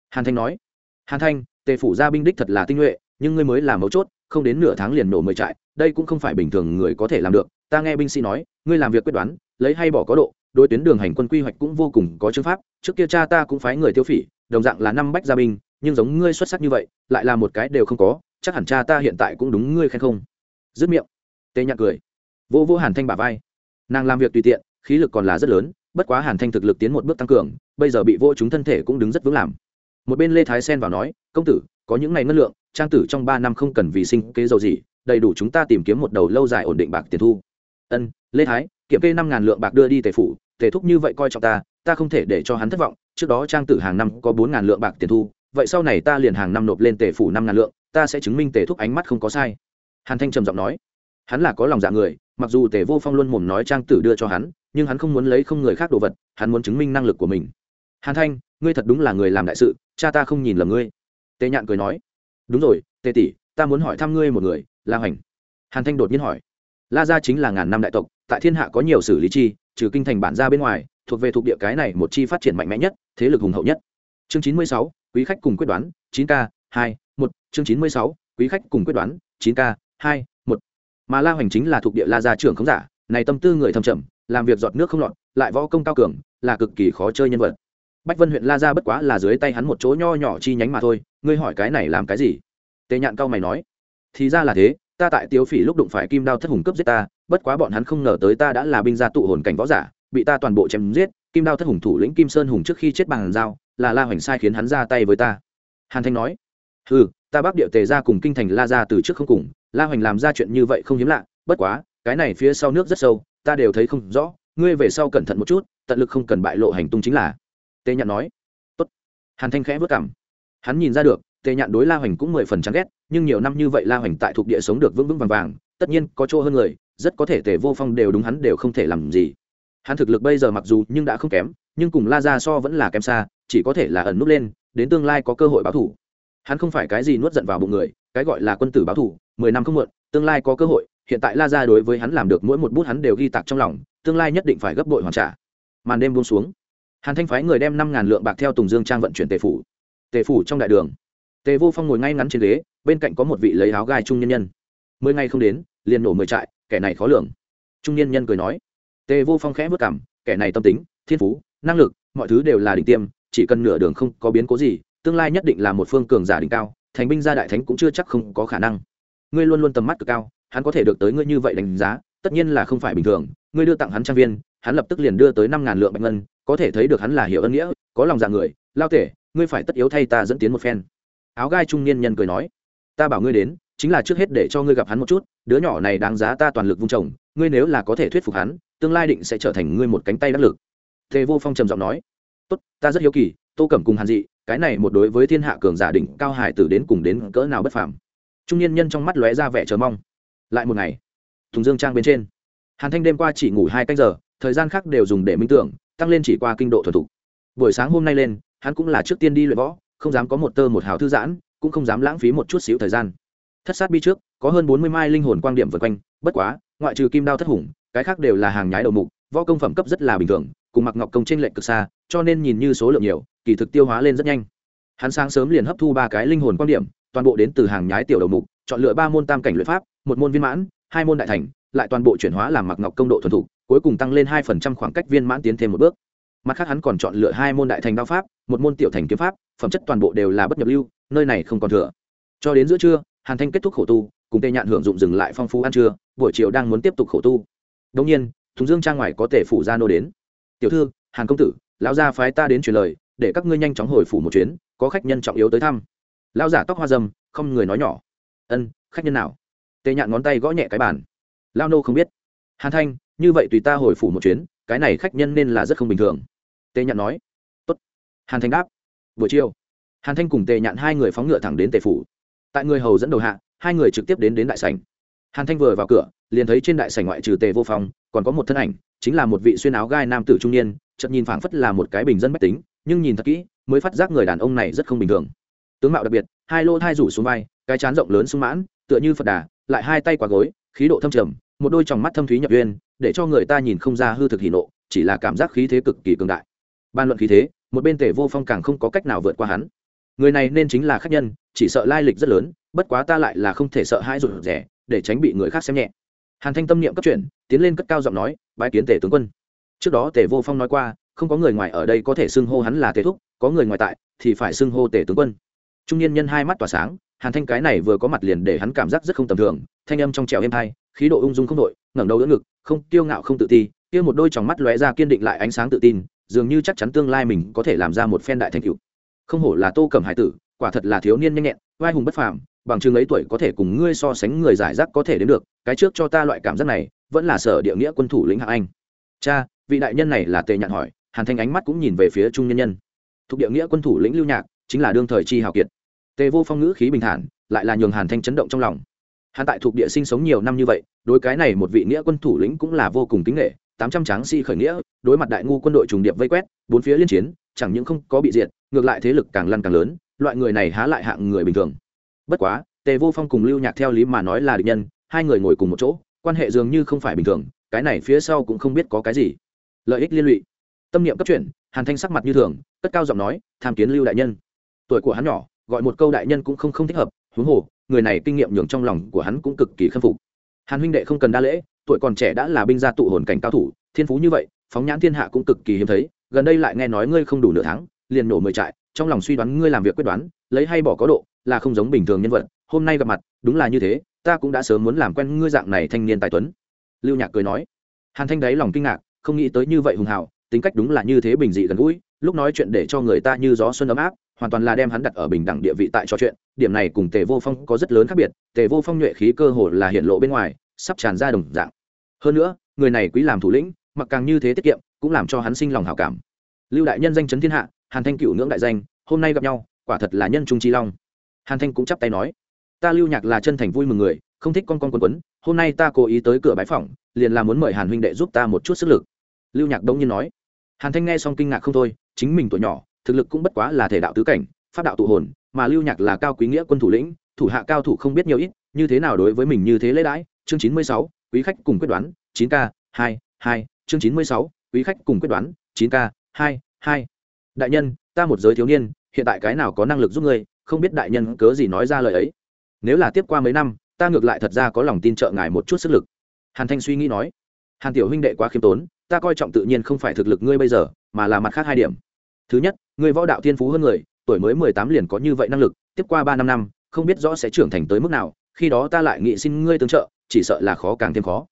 Hàn thanh nói. Hàn thanh, tề phủ gia binh đích thật là tinh nhuệ nhưng ngươi mới là mấu chốt, không đến nửa tháng liền nổ mười trại, đây cũng không phải bình thường người có thể làm được. Ta nghe binh sĩ nói, ngươi làm việc quyết đoán, lấy hay bỏ có độ, đối tuyến đường hành quân quy hoạch cũng vô cùng có chứng pháp, trước kia cha ta cũng phái người tiêu phỉ, đồng dạng là năm bách gia binh, nhưng giống ngươi xuất sắc như vậy, lại là một cái đều không có, chắc hẳn cha ta hiện tại cũng đúng ngươi khen không. Dứt miệng. Tê nhạc cười. Vô vô hàn thanh bả vai. Nàng làm việc tùy tiện, khí lực còn là rất lớn, bất quá hàn thanh thực lực tiến một bước tăng cường, bây giờ bị vô chúng thân thể cũng đứng rất vững làm. Một bên lê thái sen vào nói, công tử, có những ngày ngân lượng trang tử trong ba năm không cần vì sinh kế dầu gì, đầy đủ chúng ta tìm kiếm một đầu lâu dài ổn định bạc tiền thu. Ân, lê thái, kiểm kê năm ngàn lượng bạc đưa đi tề phủ, tề thúc như vậy coi trọng ta ta không thể để cho hắn thất vọng, trước đó trang tử hàng năm có bốn ngàn lượng bạc tiền thu, vậy sau này ta liền hàng năm nộp lên tề phủ năm ngàn lượng, ta sẽ chứng minh tề thúc ánh mắt không có sai. Hàn thanh trầm giọng nói, hắn là có lòng dạ người, mặc dù tề vô phong luôn mồm nói trang tử đưa cho hắn, nhưng hắn không muốn lấy không người khác đồ vật, hắn muốn chứng minh năng lực của mình. Hàn thanh, ngươi thật đúng là người làm đại sự, cha ta không nhìn lầm ngươi. Tề nhạn cười nói đúng rồi, tề tỷ, ta muốn hỏi thăm ngươi một người, la hoành. Hàn thanh đột nhiên hỏi. La gia chính là ngàn năm đại tộc, tại thiên hạ có nhiều xử lý chi, trừ kinh thành bản gia bên ngoài, thuộc về thuộc địa cái này một chi phát triển mạnh mẽ nhất, thế lực hùng hậu nhất. Chương chín mươi sáu, quý khách cùng quyết đoán, chín k hai, một. Chương chín mươi sáu, quý khách cùng quyết đoán, chín k hai, một. Mà la hoành chính là thuộc địa la gia trưởng không giả, này tâm tư người thâm trầm, làm việc giọt nước không lọt, lại võ công cao cường, là cực kỳ khó chơi nhân vật. Bách vân huyện la gia bất quá là dưới tay hắn một chỗ nho nhỏ chi nhánh mà thôi ngươi hỏi cái này làm cái gì? Tề nhạn cao mày nói, thì ra là thế, ta tại tiêu phỉ lúc đụng phải kim đao thất hùng cướp giết ta, bất quá bọn hắn không ngờ tới ta đã là binh gia tụ hồn cảnh võ giả, bị ta toàn bộ chém giết, kim đao thất hùng thủ lĩnh kim sơn hùng trước khi chết bằng dao, là la hoành sai khiến hắn ra tay với ta. Hàn thanh nói ừ ta bác điệu tề ra cùng kinh thành la ra từ trước không cùng, la hoành làm ra chuyện như vậy không hiếm lạ, bất quá, cái này phía sau nước rất sâu, ta đều thấy không rõ, ngươi về sau cẩn thận một chút, tận lực không cần bại lộ hành tung chính là. Tề nhạn nói, tốt. Hàn thanh khẽ vất cảm hắn nhìn ra được, tề nhạn đối la hoành cũng mười phần chán ghét, nhưng nhiều năm như vậy la hoành tại thuộc địa sống được vững vững vàng vàng, tất nhiên có chỗ hơn người, rất có thể tề vô phong đều đúng hắn đều không thể làm gì. Hắn thực lực bây giờ mặc dù nhưng đã không kém, nhưng cùng la ra so vẫn là kém xa, chỉ có thể là ẩn núp lên, đến tương lai có cơ hội báo thủ. Hắn không phải cái gì nuốt giận vào bụng người, cái gọi là quân tử báo thủ, mười năm không muộn, tương lai có cơ hội, hiện tại la ra đối với hắn làm được mỗi một bút hắn đều ghi tạc trong lòng, tương lai nhất định phải gấp bội hoàn trả. Màn đêm buông xuống. Hàn thanh phái người đem năm ngàn lượng bạc theo tùng dương trang vận chuyển tề phủ tề phủ trong đại đường. Tề vô phong ngồi ngay ngắn trên ghế, bên cạnh có một vị lấy áo gai trung nhân nhân. Mười ngày không đến, liền nổ mười trại, kẻ này khó lường. Trung nhân nhân cười nói. Tề vô phong khẽ vất cảm kẻ này tâm tính, thiên phú, năng lực, mọi thứ đều là đỉnh tiêm, chỉ cần nửa đường không có biến cố gì, tương lai nhất định là một phương cường giả đỉnh cao, thành binh gia đại thánh cũng chưa chắc không có khả năng. Ngươi luôn luôn tầm mắt cực cao, hắn có thể được tới ngươi như vậy đánh giá, tất nhiên là không phải bình thường. Ngươi đưa tặng hắn trang viên, hắn lập tức liền đưa tới năm ngàn lượng bạch ngân, có thể thấy được hắn là hiểu ân nghĩa, có lòng dạ người, lao tể ngươi phải tất yếu thay ta dẫn tiến một phen. Áo gai trung niên nhân cười nói, ta bảo ngươi đến, chính là trước hết để cho ngươi gặp hắn một chút, đứa nhỏ này đáng giá ta toàn lực vung trồng, ngươi nếu là có thể thuyết phục hắn, tương lai định sẽ trở thành ngươi một cánh tay đắc lực. Thế vô phong trầm giọng nói, tốt, ta rất hiếu kỳ, tô cẩm cùng hàn dị, cái này một đối với thiên hạ cường giả đỉnh cao hải tử đến cùng đến cỡ nào bất phàm. Trung niên nhân trong mắt lóe ra vẻ chờ mong. Lại một ngày thùng dương trang bên trên, hàn thanh đêm qua chỉ ngủ hai canh giờ, thời gian khác đều dùng để minh tưởng, tăng lên chỉ qua kinh độ thuần thục. Buổi sáng hôm nay lên hắn cũng là trước tiên đi luyện võ, không dám có một tơ một hào thư giãn, cũng không dám lãng phí một chút xíu thời gian. Thất sát bi trước, có hơn bốn mươi mai linh hồn quang điểm vượt quanh, bất quá, ngoại trừ kim đao thất hùng, cái khác đều là hàng nhái đầu mục, võ công phẩm cấp rất là bình thường, cùng mặc ngọc công trên lệch cực xa, cho nên nhìn như số lượng nhiều, kỳ thực tiêu hóa lên rất nhanh. Hắn sáng sớm liền hấp thu ba cái linh hồn quan điểm, toàn bộ đến từ hàng nhái tiểu đầu mục, chọn lựa ba môn tam cảnh luyện pháp, một môn viên mãn, hai môn đại thành, lại toàn bộ chuyển hóa làm mặc ngọc công độ thuần thục, cuối cùng tăng lên hai phần trăm khoảng cách viên mãn tiến thêm một bước mặt khác hắn còn chọn lựa hai môn đại thành đao pháp, một môn tiểu thành kiếm pháp, phẩm chất toàn bộ đều là bất nhập lưu, nơi này không còn thừa. Cho đến giữa trưa, hàn thanh kết thúc khổ tu, cùng Tề nhạn hưởng dụng dừng lại phong phú ăn trưa, buổi chiều đang muốn tiếp tục khổ tu. Đông nhiên, thùng dương trang ngoài có tể phủ gia nô đến. Tiểu thư, hàn công tử, lão gia phái ta đến truyền lời, để các ngươi nhanh chóng hồi phủ một chuyến, có khách nhân trọng yếu tới thăm. Lão giả tóc hoa dâm, không người nói nhỏ. Ân, khách nhân nào? Tề nhạn ngón tay gõ nhẹ cái bàn. Lao nô không biết. Hàn thanh, như vậy tùy ta hồi phủ một chuyến cái này khách nhân nên là rất không bình thường. Tề nhạn nói, tốt. Hàn thanh đáp, buổi chiều. Hàn thanh cùng tề nhạn hai người phóng ngựa thẳng đến tề phủ. Tại người hầu dẫn đầu hạ, hai người trực tiếp đến đến đại sảnh. Hàn thanh vừa vào cửa, liền thấy trên đại sảnh ngoại trừ tề vô phong, còn có một thân ảnh, chính là một vị xuyên áo gai nam tử trung niên, chợt nhìn phảng phất là một cái bình dân mách tính, nhưng nhìn thật kỹ, mới phát giác người đàn ông này rất không bình thường. Tướng mạo đặc biệt, hai lô thai rủ xuống vai, cái chán rộng lớn sung mãn, tựa như phật đà, lại hai tay quả gối, khí độ thâm trầm, một đôi tròng mắt thâm thúy nhập uyên để cho người ta nhìn không ra hư thực hỉ nộ, chỉ là cảm giác khí thế cực kỳ cường đại. Ban luận khí thế, một bên tề vô phong càng không có cách nào vượt qua hắn. Người này nên chính là khách nhân, chỉ sợ lai lịch rất lớn, bất quá ta lại là không thể sợ hãi rụt rẻ để tránh bị người khác xem nhẹ. Hàn thanh tâm niệm cấp chuyển, tiến lên cất cao giọng nói, bái kiến tề tướng quân. Trước đó tề vô phong nói qua, không có người ngoài ở đây có thể xưng hô hắn là tề thúc, có người ngoài tại, thì phải xưng hô tề tướng quân. Trung niên nhân hai mắt tỏa sáng, hàn thanh cái này vừa có mặt liền để hắn cảm giác rất không tầm thường, thanh âm trong trèo êm thai khí độ ung dung không đội, ngẩng đầu đỡ ngực, không, kiêu ngạo không tự ti, kia một đôi tròng mắt lóe ra kiên định lại ánh sáng tự tin, dường như chắc chắn tương lai mình có thể làm ra một phen đại thành cựu không hổ là tô cẩm hải tử, quả thật là thiếu niên nhanh nhẹn vai hùng bất phàm, bằng chừng ấy tuổi có thể cùng ngươi so sánh người giải rác có thể đến được, cái trước cho ta loại cảm giác này, vẫn là sở địa nghĩa quân thủ lĩnh hạng anh. Cha, vị đại nhân này là tề nhạn hỏi, hàn thanh ánh mắt cũng nhìn về phía trung nhân nhân. Thuộc địa nghĩa quân thủ lĩnh lưu nhạc, chính là đương thời chi hào kiệt. Tề vô phong ngữ khí bình thản, lại là nhường hàn thanh chấn động trong lòng hàn tại thuộc địa sinh sống nhiều năm như vậy, đối cái này một vị nghĩa quân thủ lĩnh cũng là vô cùng kính nghệ tám trăm tráng si khởi nghĩa, đối mặt đại ngu quân đội trùng điệp vây quét, bốn phía liên chiến, chẳng những không có bị diệt, ngược lại thế lực càng lăn càng lớn, loại người này há lại hạng người bình thường. Bất quá, tề vô phong cùng lưu nhạc theo lý mà nói là địch nhân, hai người ngồi cùng một chỗ, quan hệ dường như không phải bình thường, cái này phía sau cũng không biết có cái gì. Lợi ích liên lụy. Tâm niệm cấp chuyển, hàn thanh sắc mặt như thường, cất cao giọng nói, tham kiến lưu đại nhân. Tuổi của hắn nhỏ, gọi một câu đại nhân cũng không không thích hợp, huống hồ người này kinh nghiệm nhường trong lòng của hắn cũng cực kỳ khâm phục. Hàn huynh đệ không cần đa lễ, tuổi còn trẻ đã là binh gia tụ hồn cảnh cao thủ, thiên phú như vậy, phóng nhãn thiên hạ cũng cực kỳ hiếm thấy, gần đây lại nghe nói ngươi không đủ nửa tháng, liền nổ mười trại, trong lòng suy đoán ngươi làm việc quyết đoán, lấy hay bỏ có độ, là không giống bình thường nhân vật, hôm nay gặp mặt, đúng là như thế, ta cũng đã sớm muốn làm quen ngươi dạng này thanh niên tài tuấn. Lưu nhạc cười nói. Hàn thanh đáy lòng kinh ngạc, không nghĩ tới như vậy hùng hào, tính cách đúng là như thế bình dị gần gũi, lúc nói chuyện để cho người ta như gió xuân ấm áp hoàn toàn là đem hắn đặt ở bình đẳng địa vị tại trò chuyện, điểm này cùng tề vô phong có rất lớn khác biệt, tề vô phong nhuệ khí cơ hồ là hiện lộ bên ngoài, sắp tràn ra đồng dạng. Hơn nữa, người này quý làm thủ lĩnh, mặc càng như thế tiết kiệm, cũng làm cho hắn sinh lòng hảo cảm. Lưu đại nhân danh chấn thiên hạ, hàn thanh cựu ngưỡng đại danh, hôm nay gặp nhau, quả thật là nhân trung chi long. Hàn thanh cũng chắp tay nói, ta lưu nhạc là chân thành vui mừng người, không thích con con quần quấn, hôm nay ta cố ý tới cửa bãi phỏng, liền là muốn mời hàn huynh đệ giúp ta một chút sức lực. Lưu nhạc đông nhiên nói. Hàn thanh nghe xong kinh ngạc không thôi, chính mình tuổi nhỏ thực lực cũng bất quá là thể đạo tứ cảnh, pháp đạo tụ hồn, mà lưu nhạc là cao quý nghĩa quân thủ lĩnh, thủ hạ cao thủ không biết nhiều ít, như thế nào đối với mình như thế lễ đãi? Chương chín mươi sáu, quý khách cùng quyết đoán, chín k, hai hai, chương chín mươi sáu, quý khách cùng quyết đoán, chín k, hai hai. Đại nhân, ta một giới thiếu niên, hiện tại cái nào có năng lực giúp ngươi? Không biết đại nhân cớ gì nói ra lời ấy. Nếu là tiếp qua mấy năm, ta ngược lại thật ra có lòng tin trợ ngài một chút sức lực. Hàn thanh suy nghĩ nói. Hàn tiểu huynh đệ quá khiêm tốn, ta coi trọng tự nhiên không phải thực lực ngươi bây giờ, mà là mặt khác hai điểm. Thứ nhất ngươi võ đạo thiên phú hơn người, tuổi mới mười tám liền có như vậy năng lực, tiếp qua ba năm năm, không biết rõ sẽ trưởng thành tới mức nào, khi đó ta lại nghị xin ngươi tương trợ, chỉ sợ là khó càng thêm khó.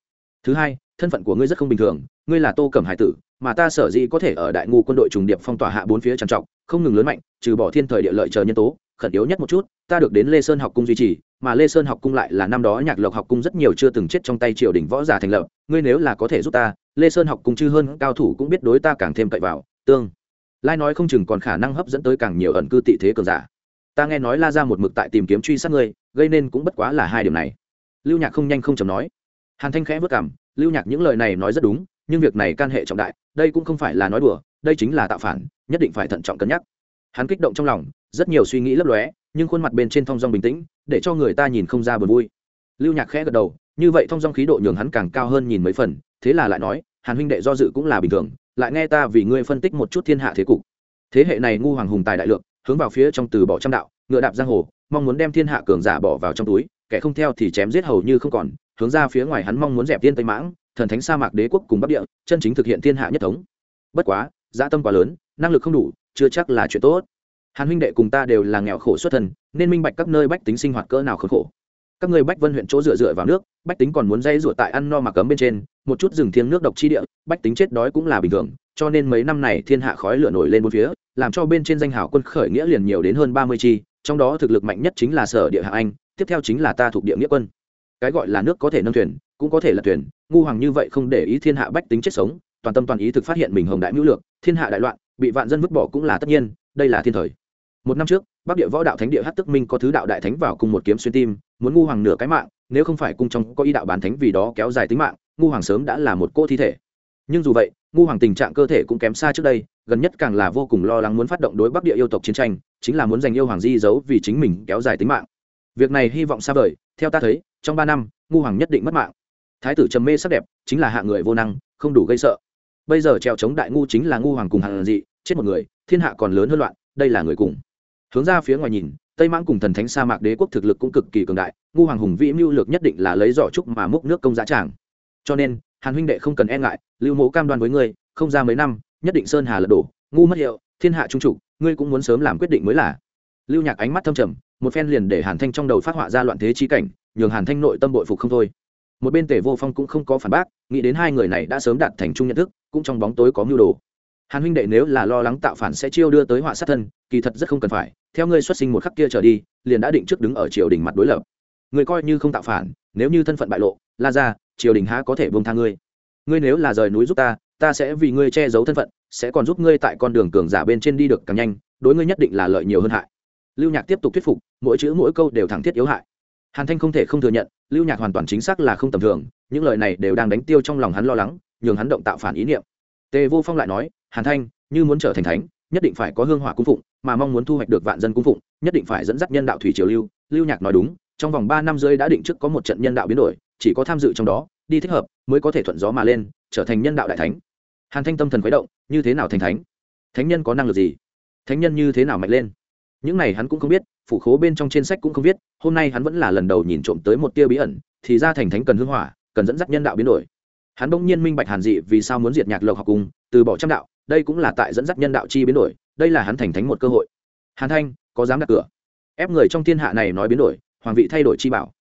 Thứ hai, thân phận của ngươi rất không bình thường, ngươi là tô cẩm hải tử, mà ta sở dĩ có thể ở đại ngu quân đội trùng điệp phong tỏa hạ bốn phía trằn trọc, không ngừng lớn mạnh, trừ bỏ thiên thời địa lợi chờ nhân tố, khẩn yếu nhất một chút, ta được đến lê sơn học cung duy trì, mà lê sơn học cung lại là năm đó nhạc lộc học cung rất nhiều chưa từng chết trong tay triều đình võ giả thành lập, ngươi nếu là có thể giúp ta, lê sơn học cung chư hơn cao thủ cũng biết đối ta càng thêm cậy vào, tương lai nói không chừng còn khả năng hấp dẫn tới càng nhiều ẩn cư tị thế cường giả. Ta nghe nói la ra một mực tại tìm kiếm truy sát ngươi, gây nên cũng bất quá là hai điểm này. Lưu nhạc không nhanh không chầm nói. Hàn thanh khẽ vất cảm, lưu nhạc những lời này nói rất đúng, nhưng việc này can hệ trọng đại, đây cũng không phải là nói đùa, đây chính là tạo phản, nhất định phải thận trọng cân nhắc. Hắn kích động trong lòng, rất nhiều suy nghĩ lấp lóe, nhưng khuôn mặt bên trên thong dong bình tĩnh, để cho người ta nhìn không ra buồn vui. Lưu nhạc khẽ gật đầu, như vậy thong dong khí độ nhường hắn càng cao hơn nhìn mấy phần, thế là lại nói, hàn huynh đệ do dự cũng là bình thường lại nghe ta vì ngươi phân tích một chút thiên hạ thế cục. Thế hệ này ngu hoàng hùng tài đại lượng, hướng vào phía trong từ bỏ trăm đạo, ngựa đạp giang hồ, mong muốn đem thiên hạ cường giả bỏ vào trong túi, kẻ không theo thì chém giết hầu như không còn, hướng ra phía ngoài hắn mong muốn dẹp tiên tây mãng, thần thánh sa mạc đế quốc cùng bắc địa, chân chính thực hiện thiên hạ nhất thống. Bất quá, dã tâm quá lớn, năng lực không đủ, chưa chắc là chuyện tốt. Hàn huynh đệ cùng ta đều là nghèo khổ xuất thân, nên minh bạch các nơi bách tính sinh hoạt cỡ nào khốn khổ các người bách vân huyện chỗ dựa dựa vào nước, bách tính còn muốn dây rủa tại ăn no mặc cấm bên trên, một chút rừng thiêng nước độc chi địa, bách tính chết đói cũng là bình thường, cho nên mấy năm này thiên hạ khói lửa nổi lên bốn phía, làm cho bên trên danh hảo quân khởi nghĩa liền nhiều đến hơn ba mươi chi, trong đó thực lực mạnh nhất chính là sở địa hạ anh, tiếp theo chính là ta thuộc địa nghĩa quân. Cái gọi là nước có thể nâng thuyền, cũng có thể là thuyền, ngu hoàng như vậy không để ý thiên hạ bách tính chết sống, toàn tâm toàn ý thực phát hiện mình hồng đại mưu lược, thiên hạ đại loạn, bị vạn dân vứt bỏ cũng là tất nhiên, đây là thiên thời. Một năm trước, bắc địa võ đạo thánh địa hát tức minh có thứ đạo đại thánh vào cùng một kiếm xuyên tim muốn ngu hoàng nửa cái mạng, nếu không phải cung trong có ý đạo bán thánh vì đó kéo dài tính mạng, ngu hoàng sớm đã là một cô thi thể. Nhưng dù vậy, ngu hoàng tình trạng cơ thể cũng kém xa trước đây, gần nhất càng là vô cùng lo lắng muốn phát động đối bắc địa yêu tộc chiến tranh, chính là muốn giành yêu hoàng di giấu vì chính mình kéo dài tính mạng. Việc này hy vọng xa vời, theo ta thấy, trong ba năm, ngu hoàng nhất định mất mạng. Thái tử trầm mê sắc đẹp, chính là hạ người vô năng, không đủ gây sợ. Bây giờ trèo chống đại ngu chính là ngu hoàng cùng hàng dị, chết một người, thiên hạ còn lớn hơn loạn, đây là người cùng. Hướng ra phía ngoài nhìn tây mãng cùng thần thánh sa mạc đế quốc thực lực cũng cực kỳ cường đại, ngu hoàng hùng vĩ mưu lược nhất định là lấy giỏ trúc mà múc nước công giá tràng. Cho nên, hàn huynh đệ không cần e ngại, lưu mộ cam đoan với ngươi, không ra mấy năm, nhất định sơn hà lật đổ, ngu mất hiệu, thiên hạ trung trục ngươi cũng muốn sớm làm quyết định mới là. Lưu nhạc ánh mắt thâm trầm, một phen liền để hàn thanh trong đầu phát họa ra loạn thế chi cảnh, nhường hàn thanh nội tâm bội phục không thôi. Một bên tể vô phong cũng không có phản bác, nghĩ đến hai người này đã sớm đạt thành chung nhận thức, cũng trong bóng tối có mưu đồ. Hàn huynh đệ nếu là lo lắng tạo phản sẽ chiêu đưa tới họa sát thân, kỳ thật rất không cần phải theo ngươi xuất sinh một khắc kia trở đi, liền đã định trước đứng ở triều đình mặt đối lập. Người coi như không tạo phản, nếu như thân phận bại lộ, la ra, triều đình há có thể bông tha ngươi? Ngươi nếu là rời núi giúp ta ta sẽ vì ngươi che giấu thân phận, sẽ còn giúp ngươi tại con đường cường giả bên trên đi được càng nhanh, đối ngươi nhất định là lợi nhiều hơn hại. Lưu nhạc tiếp tục thuyết phục, mỗi chữ mỗi câu đều thẳng thiết yếu hại. Hàn thanh không thể không thừa nhận, lưu nhạc hoàn toàn chính xác là không tầm thường, những lời này đều đang đánh tiêu trong lòng hắn lo lắng, nhường hắn động tạo phản ý niệm. Tề vô phong lại nói, hàn thanh, như muốn trở thành thánh nhất định phải có hương hỏa cung phụng, mà mong muốn thu hoạch được vạn dân cung phụng, nhất định phải dẫn dắt nhân đạo thủy triều lưu. Lưu nhạc nói đúng, trong vòng ba năm rưỡi đã định trước có một trận nhân đạo biến đổi, chỉ có tham dự trong đó, đi thích hợp, mới có thể thuận gió mà lên, trở thành nhân đạo đại thánh. Hàn thanh tâm thần khuấy động, như thế nào thành thánh? Thánh nhân có năng lực gì? Thánh nhân như thế nào mạnh lên? Những này hắn cũng không biết, phủ khố bên trong trên sách cũng không viết, hôm nay hắn vẫn là lần đầu nhìn trộm tới một tia bí ẩn, thì ra thành thánh cần hương hỏa, cần dẫn dắt nhân đạo biến đổi. Hắn bỗng nhiên minh bạch hàn dị vì sao muốn diệt nhạc lộc học cùng, từ bỏ trăm đạo đây cũng là tại dẫn dắt nhân đạo chi biến đổi, đây là hắn thành thánh một cơ hội. Hàn thanh, có dám đặt cửa? Ép người trong thiên hạ này nói biến đổi, hoàng vị thay đổi chi bảo.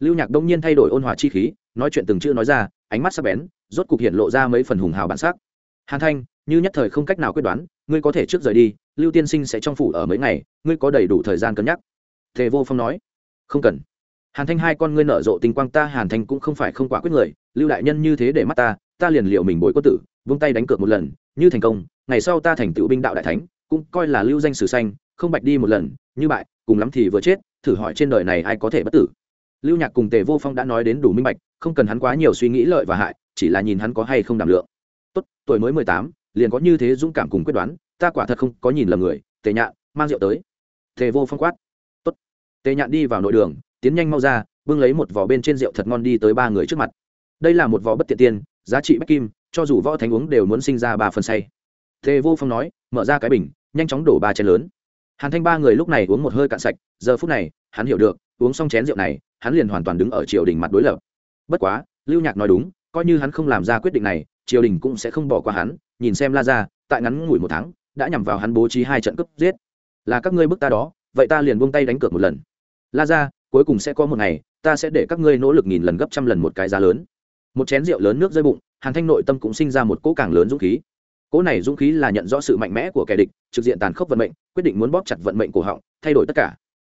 Lưu nhạc đông nhiên thay đổi ôn hòa chi khí, nói chuyện từng chữ nói ra, ánh mắt sắc bén, rốt cục hiện lộ ra mấy phần hùng hào bản sắc. Hàn thanh, như nhất thời không cách nào quyết đoán, ngươi có thể trước rời đi, lưu tiên sinh sẽ trong phủ ở mấy ngày, ngươi có đầy đủ thời gian cân nhắc. Tề vô phong nói, không cần. Hàn thanh, hai con ngươi nở rộ tình quang, ta hàn thanh cũng không phải không quả quyết người, lưu đại nhân như thế để mắt ta ta liền liệu mình bối có tử vung tay đánh cược một lần như thành công ngày sau ta thành tựu binh đạo đại thánh cũng coi là lưu danh sử xanh không bạch đi một lần như bại cùng lắm thì vừa chết thử hỏi trên đời này ai có thể bất tử. Lưu nhạc cùng tề vô phong đã nói đến đủ minh bạch không cần hắn quá nhiều suy nghĩ lợi và hại chỉ là nhìn hắn có hay không đảm lượng. Tốt tuổi mới mười tám liền có như thế dũng cảm cùng quyết đoán ta quả thật không có nhìn lầm người tề nhạn mang rượu tới. Tề vô phong quát. Tốt. Tề nhạn đi vào nội đường tiến nhanh mau ra bưng lấy một vỏ bên trên rượu thật ngon đi tới ba người trước mặt. Đây là một vỏ bất tiện tiền, giá trị bách kim cho dù võ thánh uống đều muốn sinh ra ba phần say. Tề vô phong nói, mở ra cái bình, nhanh chóng đổ ba chén lớn. Hàn thanh ba người lúc này uống một hơi cạn sạch, giờ phút này, hắn hiểu được, uống xong chén rượu này, hắn liền hoàn toàn đứng ở triều đình mặt đối lập. Bất quá, lưu nhạc nói đúng, coi như hắn không làm ra quyết định này, triều đình cũng sẽ không bỏ qua hắn, nhìn xem la ra tại ngắn ngủi một tháng, đã nhằm vào hắn bố trí hai trận cướp giết. Là các ngươi bức ta đó, vậy ta liền buông tay đánh cược một lần. La ra cuối cùng sẽ có một ngày, ta sẽ để các ngươi nỗ lực nghìn lần gấp trăm lần một cái giá lớn. Một chén rượu lớn nước rơi bụng hàn thanh nội tâm cũng sinh ra một cỗ càng lớn dũng khí. Cỗ này dũng khí là nhận rõ sự mạnh mẽ của kẻ địch, trực diện tàn khốc vận mệnh, quyết định muốn bóp chặt vận mệnh của họng thay đổi tất cả.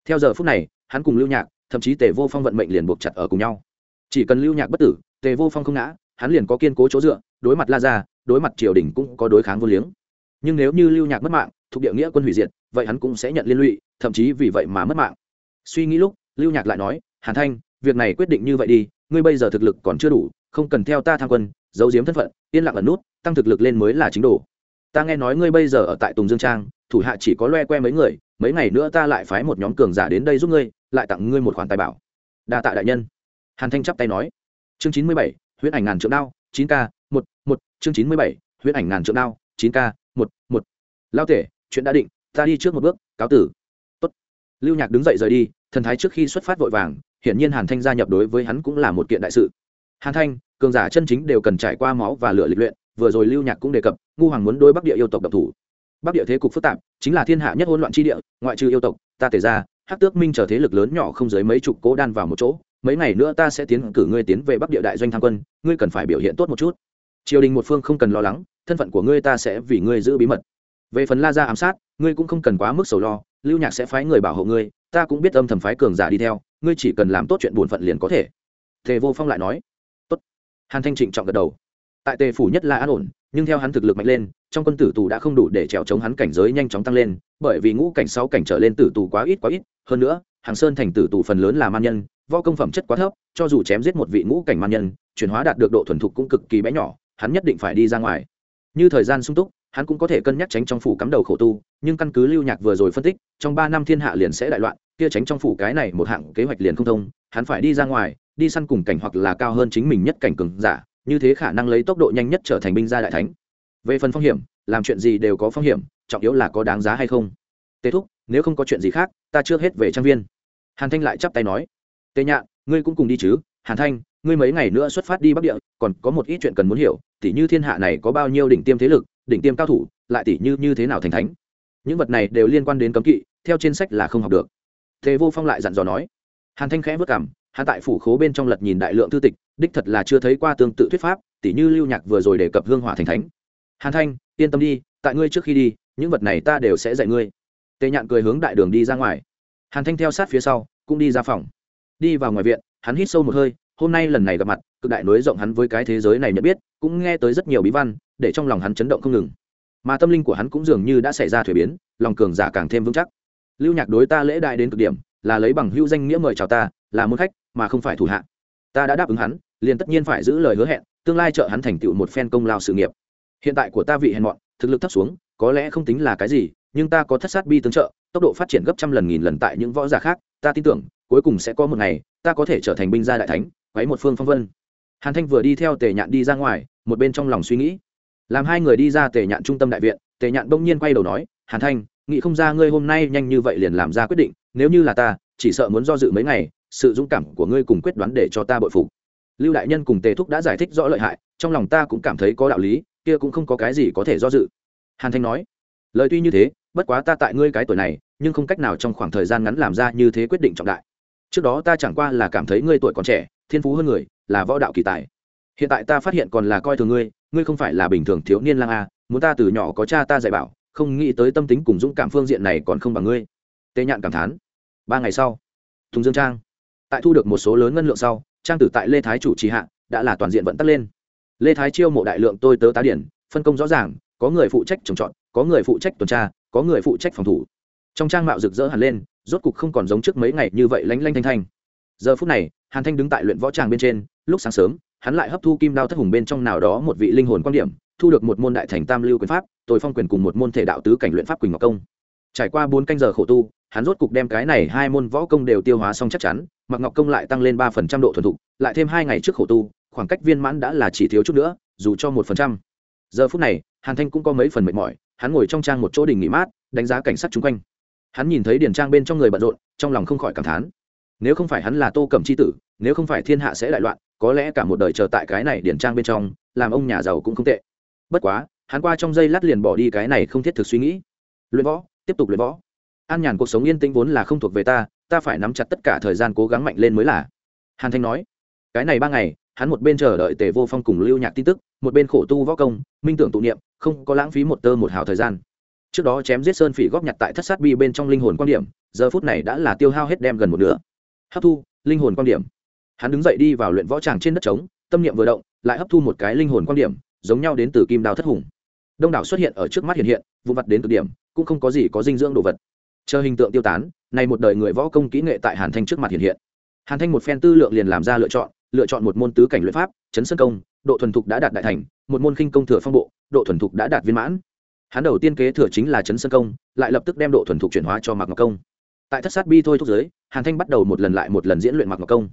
Theo giờ phút này, hắn cùng lưu nhạc, thậm chí tề vô phong vận mệnh liền buộc chặt ở cùng nhau. Chỉ cần lưu nhạc bất tử, tề vô phong không ngã, hắn liền có kiên cố chỗ dựa, đối mặt la ra đối mặt triều đình cũng có đối kháng vô liếng. Nhưng nếu như lưu nhạc mất mạng, thuộc địa nghĩa quân hủy diệt, vậy hắn cũng sẽ nhận liên lụy, thậm chí vì vậy mà mất mạng. Suy nghĩ lúc, lưu nhạc lại nói, hàn thanh, việc này quyết định như vậy đi, ngươi bây giờ thực lực còn chưa đủ, không cần theo ta tham quân giấu giếm thân phận, yên lặng ẩn nút, tăng thực lực lên mới là chính đồ. Ta nghe nói ngươi bây giờ ở tại tùng dương trang, thủ hạ chỉ có loe que mấy người, mấy ngày nữa ta lại phái một nhóm cường giả đến đây giúp ngươi, lại tặng ngươi một khoản tài bảo. Đa tạ đại nhân. Hàn thanh chắp tay nói. Chương chín mươi bảy, huyễn ảnh ngàn trượng đao, chín k, một một, chương chín mươi bảy, huyễn ảnh ngàn trượng đao, chín k, một một. Lao tể, chuyện đã định, ta đi trước một bước, cáo tử. Tốt. lưu nhạc đứng dậy rời đi, thần thái trước khi xuất phát vội vàng, hiển nhiên hàn thanh gia nhập đối với hắn cũng là một kiện đại sự hàn thanh, cường giả chân chính đều cần trải qua máu và lửa lịch luyện, vừa rồi lưu nhạc cũng đề cập, ngu hoàng muốn đối bắc địa yêu tộc độc thủ. Bắc địa thế cục phức tạp, chính là thiên hạ nhất hỗn loạn tri địa, ngoại trừ yêu tộc, ta tề ra, hắc tước minh trở thế lực lớn nhỏ không dưới mấy chục cố đan vào một chỗ, mấy ngày nữa ta sẽ tiến cử ngươi tiến về bắc địa đại doanh tham quân, ngươi cần phải biểu hiện tốt một chút. Triều đình một phương không cần lo lắng, thân phận của ngươi ta sẽ vì ngươi giữ bí mật. Về phần la ra ám sát, ngươi cũng không cần quá mức sầu lo, lưu nhạc sẽ phái người bảo hộ ngươi, ta cũng biết âm thầm phái cường giả đi theo, ngươi chỉ cần làm tốt chuyện buồn phận liền có thể. Tề vô phong lại nói hàn thanh trịnh trọng gật đầu. Tại tề phủ nhất là an ổn, nhưng theo hắn thực lực mạnh lên, trong quân tử tù đã không đủ để trèo chống hắn cảnh giới nhanh chóng tăng lên, bởi vì ngũ cảnh sáu cảnh trở lên tử tù quá ít quá ít, hơn nữa, hàng sơn thành tử tù phần lớn là man nhân, võ công phẩm chất quá thấp, cho dù chém giết một vị ngũ cảnh man nhân, chuyển hóa đạt được độ thuần thục cũng cực kỳ bé nhỏ, hắn nhất định phải đi ra ngoài. Như thời gian sung túc, hắn cũng có thể cân nhắc tránh trong phủ cắm đầu khổ tu, nhưng căn cứ lưu nhạc vừa rồi phân tích, trong ba năm thiên hạ liền sẽ đại loạn, kia tránh trong phủ cái này một hạng kế hoạch liền không thông, hắn phải đi ra ngoài đi săn cùng cảnh hoặc là cao hơn chính mình nhất cảnh cường giả, như thế khả năng lấy tốc độ nhanh nhất trở thành binh gia đại thánh. Về phần phong hiểm, làm chuyện gì đều có phong hiểm, trọng yếu là có đáng giá hay không. Tê thúc, nếu không có chuyện gì khác, ta chưa hết về trang viên. Hàn thanh lại chắp tay nói. Tê nhạn, ngươi cũng cùng đi chứ? Hàn thanh, ngươi mấy ngày nữa xuất phát đi bắc địa, còn có một ít chuyện cần muốn hiểu, tỉ như thiên hạ này có bao nhiêu đỉnh tiêm thế lực, đỉnh tiêm cao thủ, lại tỉ như như thế nào thành thánh. Những vật này đều liên quan đến cấm kỵ, theo trên sách là không học được. Thế vô phong lại dặn dò nói. Hàn thanh khẽ vất cảm hắn tại phủ khố bên trong lật nhìn đại lượng thư tịch, đích thật là chưa thấy qua tương tự thuyết pháp, tỉ như lưu nhạc vừa rồi đề cập hương hỏa thành thánh. Hàn thanh, yên tâm đi, tại ngươi trước khi đi, những vật này ta đều sẽ dạy ngươi. Tề nhạn cười hướng đại đường đi ra ngoài. Hàn thanh theo sát phía sau, cũng đi ra phòng. Đi vào ngoài viện, hắn hít sâu một hơi, hôm nay lần này gặp mặt, cực đại nối rộng hắn với cái thế giới này nhận biết, cũng nghe tới rất nhiều bí văn, để trong lòng hắn chấn động không ngừng. Mà tâm linh của hắn cũng dường như đã xảy ra thuế biến, lòng cường giả càng thêm vững chắc. Lưu nhạc đối ta lễ đại đến cực điểm, là lấy bằng hữu danh nghĩa mời chào ta là môn khách, mà không phải thủ hạ. Ta đã đáp ứng hắn, liền tất nhiên phải giữ lời hứa hẹn, tương lai trợ hắn thành tựu một phen công lao sự nghiệp. Hiện tại của ta vị hèn mọn, thực lực thấp xuống, có lẽ không tính là cái gì, nhưng ta có thất sát bi tương trợ, tốc độ phát triển gấp trăm lần nghìn lần tại những võ giả khác, ta tin tưởng, cuối cùng sẽ có một ngày, ta có thể trở thành binh gia đại thánh, quấy một phương phong vân. Hàn thanh vừa đi theo tề nhạn đi ra ngoài, một bên trong lòng suy nghĩ. Làm hai người đi ra tề nhạn trung tâm đại viện, tề nhạn bỗng nhiên quay đầu nói, hàn thanh, nghĩ không ra ngươi hôm nay nhanh như vậy liền làm ra quyết định, nếu như là ta, chỉ sợ muốn do dự mấy ngày sự dũng cảm của ngươi cùng quyết đoán để cho ta bội phục. Lưu đại nhân cùng tề thúc đã giải thích rõ lợi hại, trong lòng ta cũng cảm thấy có đạo lý, kia cũng không có cái gì có thể do dự. Hàn thanh nói, lời tuy như thế, bất quá ta tại ngươi cái tuổi này, nhưng không cách nào trong khoảng thời gian ngắn làm ra như thế quyết định trọng đại. Trước đó ta chẳng qua là cảm thấy ngươi tuổi còn trẻ, thiên phú hơn người, là võ đạo kỳ tài. Hiện tại ta phát hiện còn là coi thường ngươi ngươi không phải là bình thường thiếu niên lang a, muốn ta từ nhỏ có cha ta dạy bảo, không nghĩ tới tâm tính cùng dũng cảm phương diện này còn không bằng ngươi. Tế nhạn cảm thán, ba ngày sau, thùng dương trang tại thu được một số lớn ngân lượng sau, trang tử tại lê thái chủ trì hạ, đã là toàn diện vận tắc lên. Lê thái chiêu mộ đại lượng tôi tớ tá điển, phân công rõ ràng, có người phụ trách trồng trọt, có người phụ trách tuần tra, có người phụ trách phòng thủ. Trong trang mạo rực rỡ hẳn lên, rốt cục không còn giống trước mấy ngày như vậy lánh lanh thanh thanh. Giờ phút này, hàn thanh đứng tại luyện võ tràng bên trên, lúc sáng sớm, hắn lại hấp thu kim đao thất hùng bên trong nào đó một vị linh hồn quan điểm, thu được một môn đại thành tam lưu quyền pháp, tôi phong quyền cùng một môn thể đạo tứ cảnh luyện pháp quỳnh ngọc công trải qua bốn canh giờ khổ tu, hắn rốt cục đem cái này hai môn võ công đều tiêu hóa xong chắc chắn mặc ngọc công lại tăng lên ba phần trăm độ thuần thục, lại thêm hai ngày trước khổ tu, khoảng cách viên mãn đã là chỉ thiếu chút nữa, dù cho một phần trăm. Giờ phút này, hàn thanh cũng có mấy phần mệt mỏi, hắn ngồi trong trang một chỗ đình nghỉ mát, đánh giá cảnh sát chung quanh. Hắn nhìn thấy điền trang bên trong người bận rộn, trong lòng không khỏi cảm thán. Nếu không phải hắn là tô cẩm c h i tử, nếu không phải thiên hạ sẽ đại loạn, có lẽ cả một đời chờ tại cái này điền trang bên trong, làm ông nhà giàu cũng không tệ. Bất quá, hắn qua trong giây lát liền bỏ đi cái này không thiết thực suy nghĩ. Luyện võ tiếp tục luyện võ. An nhàn cuộc sống yên tĩnh vốn là không thuộc về ta ta phải nắm chặt tất cả thời gian cố gắng mạnh lên mới là. Hàn thanh nói, cái này ba ngày, hắn một bên chờ đợi tề vô phong cùng lưu nhạc tin tức, một bên khổ tu võ công, minh tưởng tụ niệm, không có lãng phí một tơ một hào thời gian. Trước đó chém giết sơn phỉ góp nhặt tại thất sát bi bên trong linh hồn quan điểm, giờ phút này đã là tiêu hao hết đem gần một nửa. Hấp thu, linh hồn quan điểm. Hắn đứng dậy đi vào luyện võ tràng trên đất trống, tâm niệm vừa động, lại hấp thu một cái linh hồn quan điểm, giống nhau đến từ kim đào thất hùng. Đông đảo xuất hiện ở trước mắt hiện hiện, vụ mặt đến cực điểm cũng không có gì có dinh dưỡng đồ vật. Chờ hình tượng tiêu tán này một đời người võ công kỹ nghệ tại hàn thanh trước mặt hiện hiện. Hàn thanh một phen tư lượng liền làm ra lựa chọn lựa chọn một môn tứ cảnh luyện pháp, chấn sân công, độ thuần thục đã đạt đại thành, một môn khinh công thừa phong bộ, độ thuần thục đã đạt viên mãn. Hắn đầu tiên kế thừa chính là chấn sân công, lại lập tức đem độ thuần thục chuyển hóa cho mạc ngọc công. Tại thất sát bi thôi thúc giới, hàn thanh bắt đầu một lần lại một lần diễn luyện mạc ngọc công.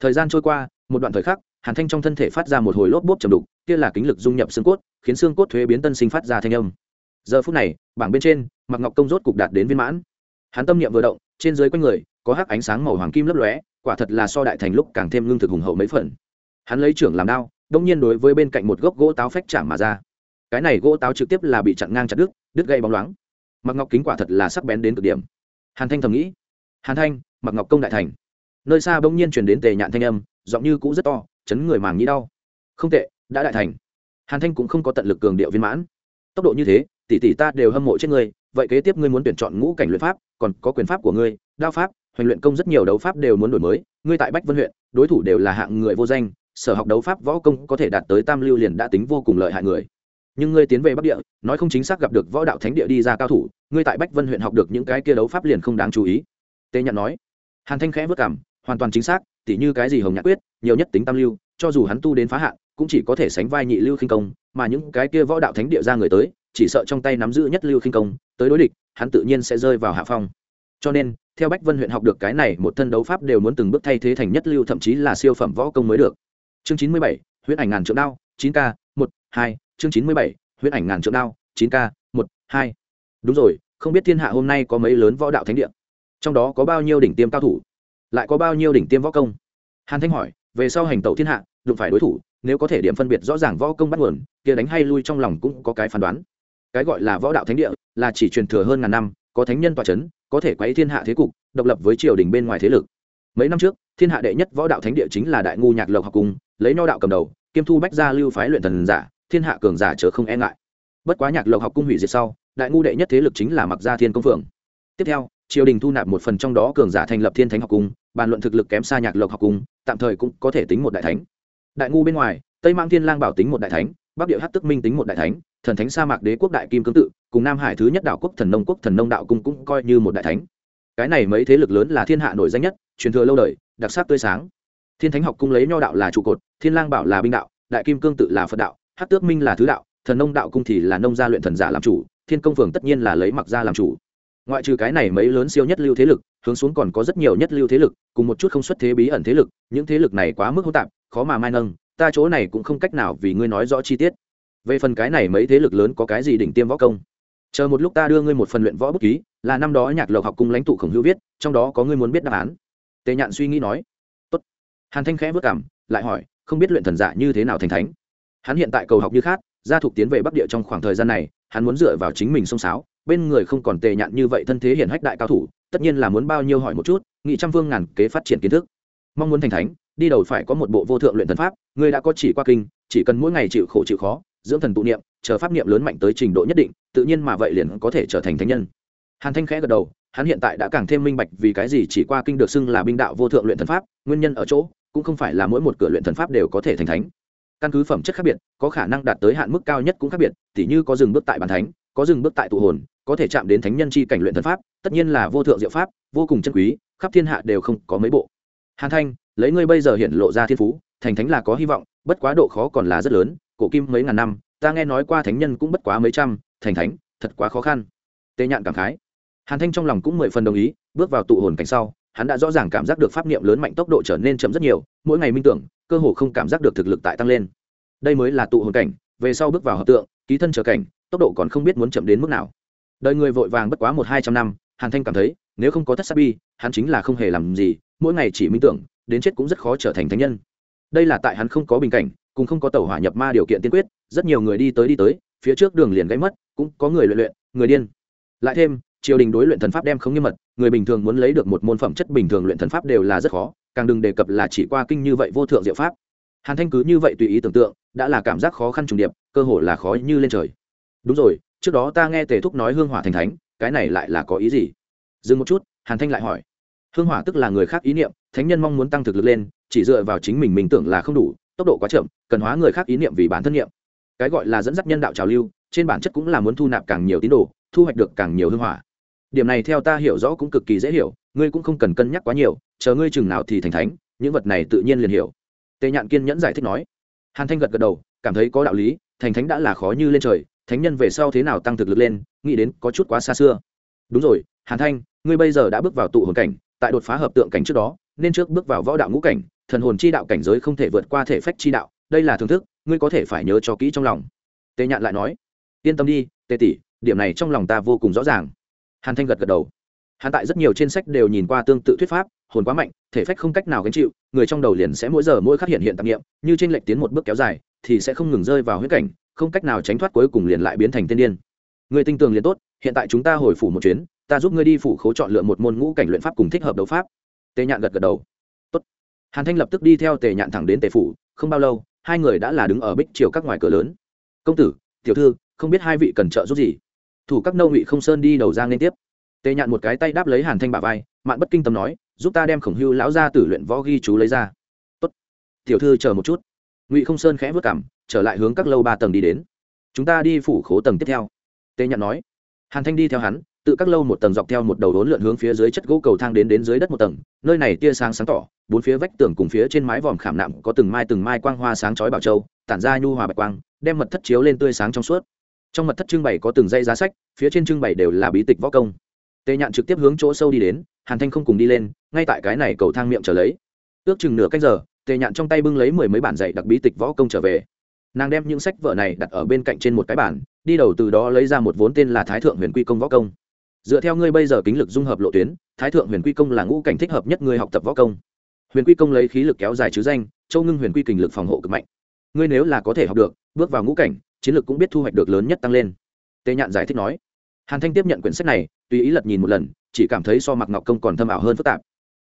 Thời gian trôi qua, một đoạn thời khắc, hàn thanh trong thân thể phát ra một hồi lốp bốp chầm đục, kia là kính lực dung nhập xương cốt, khiến xương cốt thuế biến tân sinh phát ra thanh âm giờ phút này, bảng bên trên mặc ngọc công rốt cục đạt đến viên mãn. Hắn tâm niệm vừa động, trên dưới quanh người, có hắc ánh sáng màu hoàng kim lấp lóe, quả thật là so đại thành lúc càng thêm lương thực hùng hậu mấy phần. Hắn lấy trưởng làm đao, đông nhiên đối với bên cạnh một gốc gỗ táo phách chạm mà ra. Cái này gỗ táo trực tiếp là bị chặn ngang chặt đứt đứt gây bóng loáng. Mặc ngọc kính quả thật là sắc bén đến cực điểm. Hàn thanh thầm nghĩ. Hàn thanh mặc ngọc công đại thành. Nơi xa bỗng nhiên chuyển đến tề nhạn thanh âm, giọng như cũ rất to, chấn người màng nhĩ đau. Không tệ, đã đại thành. Hàn thanh cũng không có tận lực cường điệu viên mãn. Tốc độ như thế tỷ tỷ ta đều hâm mộ trên ngươi, vậy kế tiếp ngươi muốn tuyển chọn ngũ cảnh luyện pháp, còn có quyền pháp của ngươi, đao pháp hoành luyện công rất nhiều đấu pháp đều muốn đổi mới, ngươi tại bách vân huyện, đối thủ đều là hạng người vô danh, sở học đấu pháp võ công có thể đạt tới tam lưu liền đã tính vô cùng lợi hại người. Nhưng ngươi tiến về bắc địa, nói không chính xác gặp được võ đạo thánh địa đi ra cao thủ, ngươi tại bách vân huyện học được những cái kia đấu pháp liền không đáng chú ý. Tê nhận nói. Hàn thanh khẽ vất cảm, hoàn toàn chính xác, tỉ như cái gì hồng nhạc quyết, nhiều nhất tính tam lưu, cho dù hắn tu đến phá hạn, cũng chỉ có thể sánh vai nhị lưu khinh công, mà những cái kia võ đạo thánh địa ra người tới chỉ sợ trong tay nắm giữ nhất lưu khinh công, tới đối địch, hắn tự nhiên sẽ rơi vào hạ phong. Cho nên, theo bách vân huyện học được cái này, một thân đấu pháp đều muốn từng bước thay thế thành nhất lưu, thậm chí là siêu phẩm võ công mới được. Chương chín mươi bảy huyễn ảnh ngàn trượng đao, chín k một, hai. Chương chín mươi bảy huyễn ảnh ngàn trượng đao, chín k một, hai. Đúng rồi, không biết thiên hạ hôm nay có mấy lớn võ đạo thánh địa? Trong đó có bao nhiêu đỉnh tiêm cao thủ? Lại có bao nhiêu đỉnh tiêm võ công? Hàn thanh hỏi, về sau hành tẩu thiên hạ, đụng phải đối thủ, nếu có thể điểm phân biệt rõ ràng võ công bắt nguồn, kia đánh hay lui trong lòng cũng có cái phán đoán cái gọi là võ đạo thánh địa, là chỉ truyền thừa hơn ngàn năm, có thánh nhân tòa c h ấ n có thể quấy thiên hạ thế cục, độc lập với triều đình bên ngoài thế lực. Mấy năm trước, thiên hạ đệ nhất võ đạo thánh địa chính là đại ngu nhạc lộc học cung, lấy nho đạo cầm đầu, kiêm thu bách gia lưu phái luyện thần giả, thiên hạ cường giả chớ không e ngại. Bất quá nhạc lộc học cung hủy diệt sau, đại ngu đệ nhất thế lực chính là mặc gia thiên công phượng. Tiếp theo, triều đình thu nạp một phần trong đó cường giả thành lập thiên thánh học cung, bàn luận thực lực kém xa nhạc lộc học cung, tạm thời cũng có thể tính một đại thánh. Đại ngu bên ngoài, tây mang thiên lang bảo tính một đại thánh bắc địa hát tức minh tính một đại thánh, thần thánh sa mạc đế quốc đại kim cương tự, cùng nam hải thứ nhất đạo quốc thần nông quốc thần nông đạo cung cũng coi như một đại thánh. Cái này mấy thế lực lớn là thiên hạ nổi danh nhất, truyền thừa lâu đời, đặc sắc tươi sáng. Thiên thánh học cung lấy nho đạo là trụ cột, thiên lang bảo là binh đạo, đại kim cương tự là phật đạo hát tước minh là thứ đạo, thần nông đạo cung thì là nông gia luyện thần giả làm chủ, thiên công phường tất nhiên là lấy mặc gia làm chủ. Ngoại trừ cái này mấy lớn siêu nhất lưu thế lực, hướng xuống còn có rất nhiều nhất lưu thế lực, cùng một chút không xuất thế bí ẩn thế lực, những thế lực này quá mức hỗn tạp, khó mà mai nâng ta chỗ này cũng không cách nào vì ngươi nói rõ chi tiết. Về phần cái này mấy thế lực lớn có cái gì đỉnh tiêm võ công? Chờ một lúc ta đưa ngươi một phần luyện võ bút ký, là năm đó nhạc lộc học cùng lãnh tụ khổng hữu viết, trong đó có ngươi muốn biết đáp án. Tề nhạn suy nghĩ nói. Tốt. Hàn thanh khẽ vất cảm, lại hỏi, không biết luyện thần giả như thế nào thành thánh? Hắn hiện tại cầu học như khác, gia thục tiến về bắc địa trong khoảng thời gian này, hắn muốn dựa vào chính mình sông sáo, bên người không còn tề nhạn như vậy thân thế hiển hách đại cao thủ, tất nhiên là muốn bao nhiêu hỏi một chút, nghị trăm phương ngàn kế phát triển kiến thức mong muốn thành thánh, đi đầu phải có một bộ vô thượng luyện thần pháp người đã có chỉ qua kinh, chỉ cần mỗi ngày chịu khổ chịu khó, dưỡng thần tụ niệm, chờ pháp niệm lớn mạnh tới trình độ nhất định, tự nhiên mà vậy liền có thể trở thành thánh nhân. Hàn thanh khẽ gật đầu, hắn hiện tại đã càng thêm minh bạch vì cái gì chỉ qua kinh được xưng là binh đạo vô thượng luyện thần pháp, nguyên nhân ở chỗ, cũng không phải là mỗi một cửa luyện thần pháp đều có thể thành thánh. Căn cứ phẩm chất khác biệt, có khả năng đạt tới hạn mức cao nhất cũng khác biệt, tỉ như có dừng bước tại bàn thánh, có dừng bước tại tụ hồn, có thể chạm đến thánh nhân chi cảnh luyện thần pháp, tất nhiên là vô thượng diệu pháp, vô cùng chân quý, khắp thiên hạ đều không có mấy bộ hàn thanh, lấy ngươi bây giờ hiện lộ ra thiên phú, thành thánh là có hy vọng, bất quá độ khó còn là rất lớn, cổ kim mấy ngàn năm, ta nghe nói qua thánh nhân cũng bất quá mấy trăm, thành thánh, thật quá khó khăn. Tê nhạn cảm khái. Hàn thanh trong lòng cũng mười phần đồng ý, bước vào tụ hồn cảnh sau, hắn đã rõ ràng cảm giác được pháp niệm lớn mạnh tốc độ trở nên chậm rất nhiều, mỗi ngày minh tưởng, cơ hồ không cảm giác được thực lực tại tăng lên. Đây mới là tụ hồn cảnh, về sau bước vào hợp tượng, ký thân trở cảnh, tốc độ còn không biết muốn chậm đến mức nào. Đời người vội vàng bất quá một hai trăm năm, hàn thanh cảm thấy, nếu không có thất sát bi, hắn chính là không hề làm gì mỗi ngày chỉ minh tưởng, đến chết cũng rất khó trở thành thánh nhân. Đây là tại hắn không có bình cảnh cũng không có tàu hỏa nhập ma điều kiện tiên quyết, rất nhiều người đi tới đi tới, phía trước đường liền gãy mất, cũng có người luyện luyện, người điên. Lại thêm, triều đình đối luyện thần pháp đem không nghiêm mật, người bình thường muốn lấy được một môn phẩm chất bình thường luyện thần pháp đều là rất khó, càng đừng đề cập là chỉ qua kinh như vậy vô thượng diệu pháp. Hàn thanh cứ như vậy tùy ý tưởng tượng, đã là cảm giác khó khăn trùng điệp, cơ hội là khó như lên trời. Đúng rồi, trước đó ta nghe tề thúc nói hương hỏa thành thánh, cái này lại là có ý gì? Dừng một chút, hàn thanh lại hỏi hương hỏa tức là người khác ý niệm, thánh nhân mong muốn tăng thực lực lên, chỉ dựa vào chính mình mình tưởng là không đủ, tốc độ quá chậm, cần hóa người khác ý niệm vì bản thân niệm. Cái gọi là dẫn dắt nhân đạo trào lưu, trên bản chất cũng là muốn thu nạp càng nhiều tín đồ, thu hoạch được càng nhiều hương hỏa. Điểm này theo ta hiểu rõ cũng cực kỳ dễ hiểu, ngươi cũng không cần cân nhắc quá nhiều, chờ ngươi chừng nào thì thành thánh, những vật này tự nhiên liền hiểu. Tề nhạn kiên nhẫn giải thích nói. Hàn thanh gật gật đầu, cảm thấy có đạo lý, thành thánh đã là khó như lên trời, thánh nhân về sau thế nào tăng thực lực lên, nghĩ đến có chút quá xa xưa. Đúng rồi, hàn thanh, ngươi bây giờ đã bước vào tụ hồn cảnh tại đột phá hợp tượng cảnh trước đó, nên trước bước vào võ đạo ngũ cảnh, thần hồn chi đạo cảnh giới không thể vượt qua thể phách chi đạo, đây là thưởng thức, ngươi có thể phải nhớ cho kỹ trong lòng. Tề nhạn lại nói, yên tâm đi, tề tỷ, điểm này trong lòng ta vô cùng rõ ràng. Hàn thanh gật gật đầu. Hắn tại rất nhiều trên sách đều nhìn qua tương tự thuyết pháp, hồn quá mạnh, thể phách không cách nào gánh chịu, người trong đầu liền sẽ mỗi giờ mỗi khắc hiện hiện tạp nghiệm như trên lệnh tiến một bước kéo dài, thì sẽ không ngừng rơi vào huyết cảnh, không cách nào tránh thoát cuối cùng liền lại biến thành tiên điên. Người tinh tường liền tốt, hiện tại chúng ta hồi phủ một chuyến ta giúp ngươi đi phủ khố chọn lựa một môn ngũ cảnh luyện pháp cùng thích hợp đấu pháp. Tề nhạn gật gật đầu. Tốt. hàn thanh lập tức đi theo tề nhạn thẳng đến tề phủ, không bao lâu, hai người đã là đứng ở bích triều các ngoài cửa lớn. Công tử, tiểu thư, không biết hai vị cần trợ giúp gì? Thủ các nâu ngụy không sơn đi đầu ra liên tiếp. Tề nhạn một cái tay đáp lấy hàn thanh bà vai, mạn bất kinh tâm nói, giúp ta đem khổng hưu lão ra tử luyện võ ghi chú lấy ra. Tốt. tiểu thư chờ một chút. Ngụy không sơn khẽ vất cảm trở lại hướng các lâu ba tầng đi đến. Chúng ta đi phủ khố tầng tiếp theo. Tề nhạn nói. Hàn thanh đi theo hắn tự các lâu một tầng dọc theo một đầu đốn lượn hướng phía dưới chất gỗ cầu thang đến đến dưới đất một tầng, nơi này tia sáng sáng tỏ, bốn phía vách tường cùng phía trên mái vòm khảm nạm có từng mai từng mai quang hoa sáng chói bảo châu, tản ra nhu hòa bạch quang, đem mật thất chiếu lên tươi sáng trong suốt. Trong mật thất trưng bày có từng dây giá sách, phía trên trưng bày đều là bí tịch võ công. Tề nhạn trực tiếp hướng chỗ sâu đi đến, hàn thanh không cùng đi lên, ngay tại cái này cầu thang miệng trở lấy. Ước chừng nửa cách giờ, tề nhạn trong tay bưng lấy mười mấy bản dạy đặc bí tịch võ công trở về. Nàng đem những sách vở này đặt ở bên cạnh trên một cái bản đi đầu từ đó lấy ra một vốn tên là thái thượng huyền quy công võ công dựa theo ngươi bây giờ kính lực dung hợp lộ tuyến, thái thượng huyền quy công là ngũ cảnh thích hợp nhất ngươi học tập võ công. Huyền quy công lấy khí lực kéo dài chứ danh, châu ngưng huyền quy kình lực phòng hộ cực mạnh. Ngươi nếu là có thể học được, bước vào ngũ cảnh, chiến lược cũng biết thu hoạch được lớn nhất tăng lên. Tề nhạn giải thích nói. Hàn thanh tiếp nhận quyển sách này, tùy ý lật nhìn một lần, chỉ cảm thấy so mặc ngọc công còn thâm ảo hơn phức tạp.